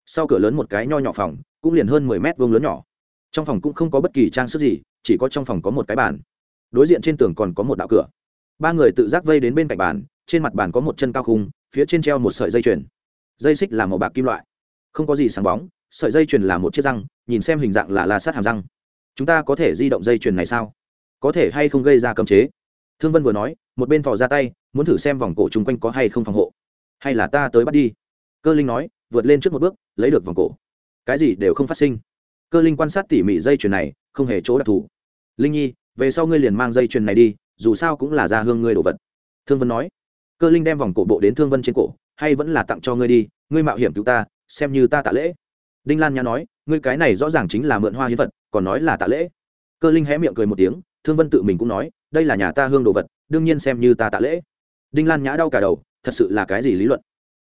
Sau cửa lớn một cái nho nhỏ phòng, cũng liền hơn mười mét vuông lớn nhỏ. Trong phòng cũng không có bất kỳ trang sức gì, chỉ có trong phòng có một cái bàn. Đối diện trên tường còn có một đạo cửa. Ba người tự giác vây đến bên cạnh bàn, trên mặt bàn có một chân cao khung phía trên treo một sợi dây chuyền. Dây xích là màu bạc kim loại. Không có gì sáng bóng, sợi dây chuyền là một chiếc răng, nhìn xem hình dạng là la sát hàm răng. Chúng ta có thể di động dây chuyền này sao? Có thể hay không gây ra cấm chế? Thương vân vừa nói, một bên thò ra tay, muốn thử xem vòng cổ chung quanh có hay không phòng hộ. Hay là ta tới bắt đi? Cơ linh nói, vượt lên trước một bước, lấy được vòng cổ. Cái gì đều không phát sinh. Cơ linh quan sát tỉ mỉ dây chuyền này, không hề chỗ đặc thù. Linh nhi, về sau ngươi liền mang dây chuyền này đi, dù sao cũng là ra hương ngươi đồ vật. Thương vân nói cơ linh đem vòng cổ bộ đến thương vân trên cổ, hay vẫn là tặng cho ngươi đi, ngươi mạo hiểm cứu ta, xem như ta tạ lễ. Đinh lan nhã nói, ngươi cái này rõ ràng chính là mượn hoa hiến vật, còn nói là tạ lễ. Cơ linh hé miệng cười một tiếng, thương vân tự mình cũng nói, đây là nhà ta hương đồ vật, đương nhiên xem như ta tạ lễ. Đinh lan nhã đau cả đầu, thật sự là cái gì lý luận?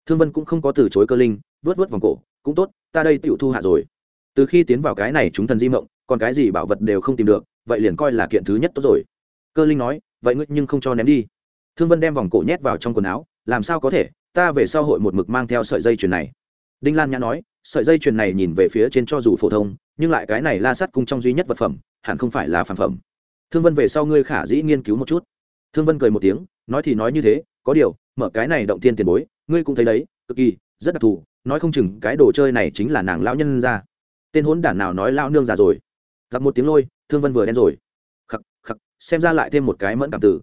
Thương vân cũng không có từ chối cơ linh, vớt vớt vòng cổ, cũng tốt, ta đây tựu thu hạ rồi. Từ khi tiến vào cái này chúng thần di mộng, còn cái gì bảo vật đều không tìm được, vậy liền coi là kiện thứ nhất tốt rồi. Cơ linh nói, vậy ngươi nhưng không cho ném đi thương vân đem vòng cổ nhét vào trong quần áo, làm sao có thể? Ta về sau hội một mực mang theo sợi dây chuyền này. Đinh lan nhã nói, sợi dây chuyền này nhìn về phía trên cho dù phổ thông, nhưng lại cái này la sắt cung trong duy nhất vật phẩm, hẳn không phải là phản phẩm. Thương vân về sau ngươi khả dĩ nghiên cứu một chút. Thương vân cười một tiếng, nói thì nói như thế, có điều, mở cái này động tiên tiền bối, ngươi cũng thấy đấy, cực kỳ, rất đặc thù, nói không chừng cái đồ chơi này chính là nàng lão nhân ra. Tên hốn đản nào nói lao nương già rồi? Gặp một tiếng lôi, thương vân vừa đen rồi. Khắc khắc, xem ra lại thêm một cái mẫn cảm tử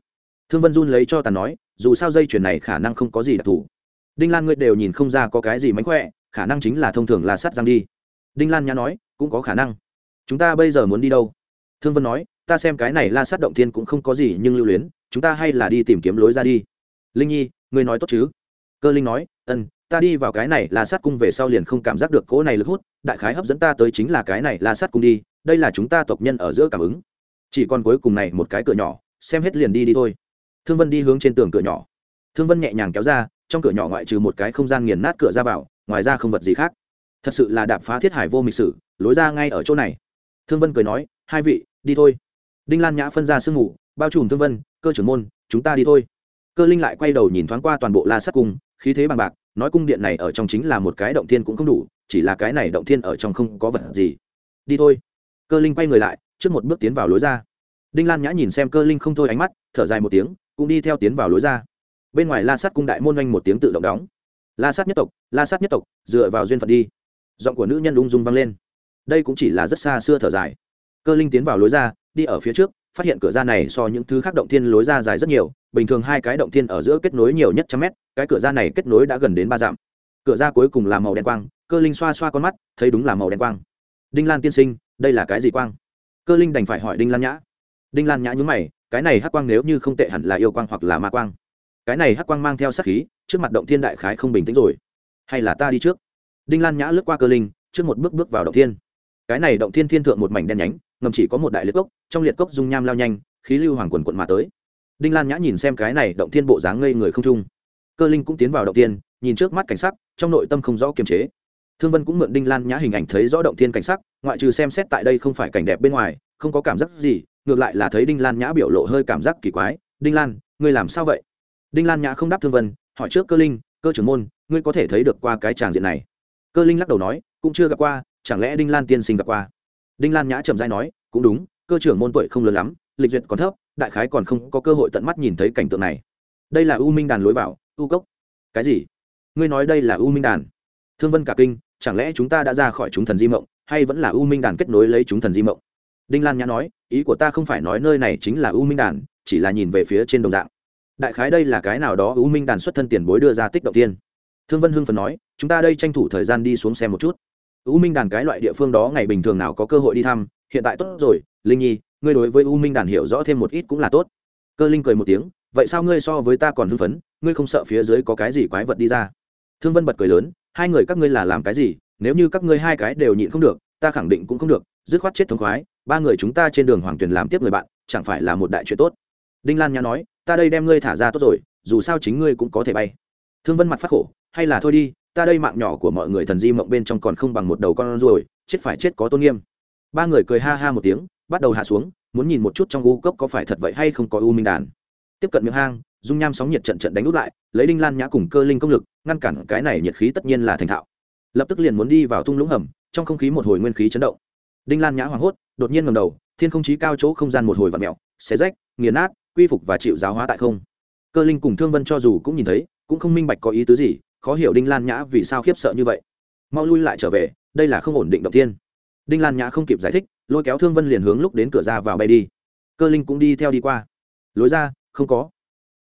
thương vân run lấy cho tàn nói, dù sao dây chuyền này khả năng không có gì đặc thù. Đinh lan ngươi đều nhìn không ra có cái gì mánh khỏe, khả năng chính là thông thường là sắt giang đi. Đinh lan nhã nói, cũng có khả năng. Chúng ta bây giờ muốn đi đâu? Thương vân nói, ta xem cái này la sát động thiên cũng không có gì nhưng lưu luyến, chúng ta hay là đi tìm kiếm lối ra đi. Linh nhi, ngươi nói tốt chứ? Cơ linh nói ân ta đi vào cái này la sát cung về sau liền không cảm giác được cỗ này lực hút, đại khái hấp dẫn ta tới chính là cái này la sát cung đi, đây là chúng ta tộc nhân ở giữa cảm ứng. Chỉ còn cuối cùng này một cái cửa nhỏ, xem hết liền đi đi thôi thương vân đi hướng trên tường cửa nhỏ. Thương vân nhẹ nhàng kéo ra, trong cửa nhỏ ngoại trừ một cái không gian nghiền nát cửa ra vào, ngoài ra không vật gì khác. Thật sự là đạp phá thiết hải vô mịch sử, lối ra ngay ở chỗ này. Thương vân cười nói, hai vị, đi thôi. Đinh lan nhã phân ra sương ngủ bao trùm thương vân, cơ trưởng môn, chúng ta đi thôi. Cơ linh lại quay đầu nhìn thoáng qua toàn bộ la sắt cung, khí thế bằng bạc, nói cung điện này ở trong chính là một cái động thiên cũng không đủ, chỉ là cái này động thiên ở trong không có vật gì. Đi thôi. Cơ linh quay người lại, trước một bước tiến vào lối ra. Đinh lan nhã nhìn xem cơ linh không thôi ánh mắt, thở dài một tiếng cũng đi theo tiến vào lối ra. Bên ngoài la sắt cung đại môn oanh một tiếng tự động đóng. La sát nhất tộc, la sát nhất tộc, dựa vào duyên phận đi. Giọng của nữ nhân ung dung vang lên. Đây cũng chỉ là rất xa xưa thở dài. Cơ linh tiến vào lối ra, đi ở phía trước, phát hiện cửa ra này so những thứ khác động thiên lối ra dài rất nhiều, bình thường hai cái động thiên ở giữa kết nối nhiều nhất trăm mét, cái cửa ra này kết nối đã gần đến ba dặm. Cửa ra cuối cùng là màu đen quang, cơ linh xoa xoa con mắt, thấy đúng là màu đen quang. Đinh lan tiên sinh, đây là cái gì quang? Cơ linh đành phải hỏi đinh lan nhã. Đinh lan nhã nhúng mày cái này hắc quang nếu như không tệ hẳn là yêu quang hoặc là ma quang. Cái này hắc quang mang theo sát khí trước mặt động thiên đại khái không bình tĩnh rồi. Hay là ta đi trước? Đinh lan nhã lướt qua cơ linh trước một bước bước vào động thiên. Cái này động thiên thiên thượng một mảnh đen nhánh ngầm chỉ có một đại liệt cốc trong liệt cốc dung nham lao nhanh khí lưu hoàng quần quận mà tới. Đinh lan nhã nhìn xem cái này động thiên bộ dáng ngây người không trung. Cơ linh cũng tiến vào động thiên, nhìn trước mắt cảnh sắc trong nội tâm không rõ kiềm chế. Thương vân cũng mượn đinh lan nhã hình ảnh thấy rõ động thiên cảnh sắc ngoại trừ xem xét tại đây không phải cảnh đẹp bên ngoài không có cảm giác gì ngược lại là thấy đinh lan nhã biểu lộ hơi cảm giác kỳ quái. Đinh lan, ngươi làm sao vậy? Đinh lan nhã không đáp thương vân, hỏi trước cơ linh, cơ trưởng môn, ngươi có thể thấy được qua cái tràng diện này? Cơ linh lắc đầu nói, cũng chưa gặp qua, chẳng lẽ đinh lan tiên sinh gặp qua? Đinh lan nhã trầm dai nói, cũng đúng, cơ trưởng môn tuổi không lớn lắm, lịch duyệt còn thấp, đại khái còn không có cơ hội tận mắt nhìn thấy cảnh tượng này. Đây là u minh đàn lối vào, u cốc. Cái gì? Ngươi nói đây là u minh đàn? Thương vân cả kinh, chẳng lẽ chúng ta đã ra khỏi chúng thần di mộng, hay vẫn là u minh đàn kết nối lấy chúng thần di mộng? Đinh lan nhã nói, ý của ta không phải nói nơi này chính là u minh đàn, chỉ là nhìn về phía trên đồng dạng. Đại khái đây là cái nào đó u minh đàn xuất thân tiền bối đưa ra tích động tiên. Thương vân hưng phần nói, chúng ta đây tranh thủ thời gian đi xuống xem một chút. U minh đàn cái loại địa phương đó ngày bình thường nào có cơ hội đi thăm, hiện tại tốt rồi. Linh nhi, ngươi đối với u minh đàn hiểu rõ thêm một ít cũng là tốt. Cơ linh cười một tiếng, vậy sao ngươi so với ta còn hưng phấn, ngươi không sợ phía dưới có cái gì quái vật đi ra? Thương vân bật cười lớn, hai người các ngươi là làm cái gì, nếu như các ngươi hai cái đều nhịn không được, ta khẳng định cũng không được, dứt khoát chết thống khoái ba người chúng ta trên đường hoàng tuyền làm tiếp người bạn, chẳng phải là một đại chuyện tốt. Đinh lan nhã nói, ta đây đem ngươi thả ra tốt rồi, dù sao chính ngươi cũng có thể bay. Thương vân mặt phát khổ, hay là thôi đi, ta đây mạng nhỏ của mọi người thần di mộng bên trong còn không bằng một đầu con ruồi, chết phải chết có tôn nghiêm. Ba người cười ha ha một tiếng, bắt đầu hạ xuống, muốn nhìn một chút trong u cốc có phải thật vậy hay không có u minh đàn. Tiếp cận miệng hang, dung nham sóng nhiệt trận trận đánh út lại, lấy đinh lan nhã cùng cơ linh công lực, ngăn cản cái này nhiệt khí tất nhiên là thành thạo. Lập tức liền muốn đi vào tung lũng hầm, trong không khí một hồi nguyên khí chấn động đinh lan nhã hoảng hốt, đột nhiên ngầm đầu, thiên không chí cao chỗ không gian một hồi vặn mẹo xé rách, nghiền nát, quy phục và chịu giáo hóa tại không. Cơ linh cùng thương vân cho dù cũng nhìn thấy, cũng không minh bạch có ý tứ gì, khó hiểu đinh lan nhã vì sao khiếp sợ như vậy. Mau lui lại trở về, đây là không ổn định động tiên đinh lan nhã không kịp giải thích, lôi kéo thương vân liền hướng lúc đến cửa ra vào bay đi. Cơ linh cũng đi theo đi qua. Lối ra, không có.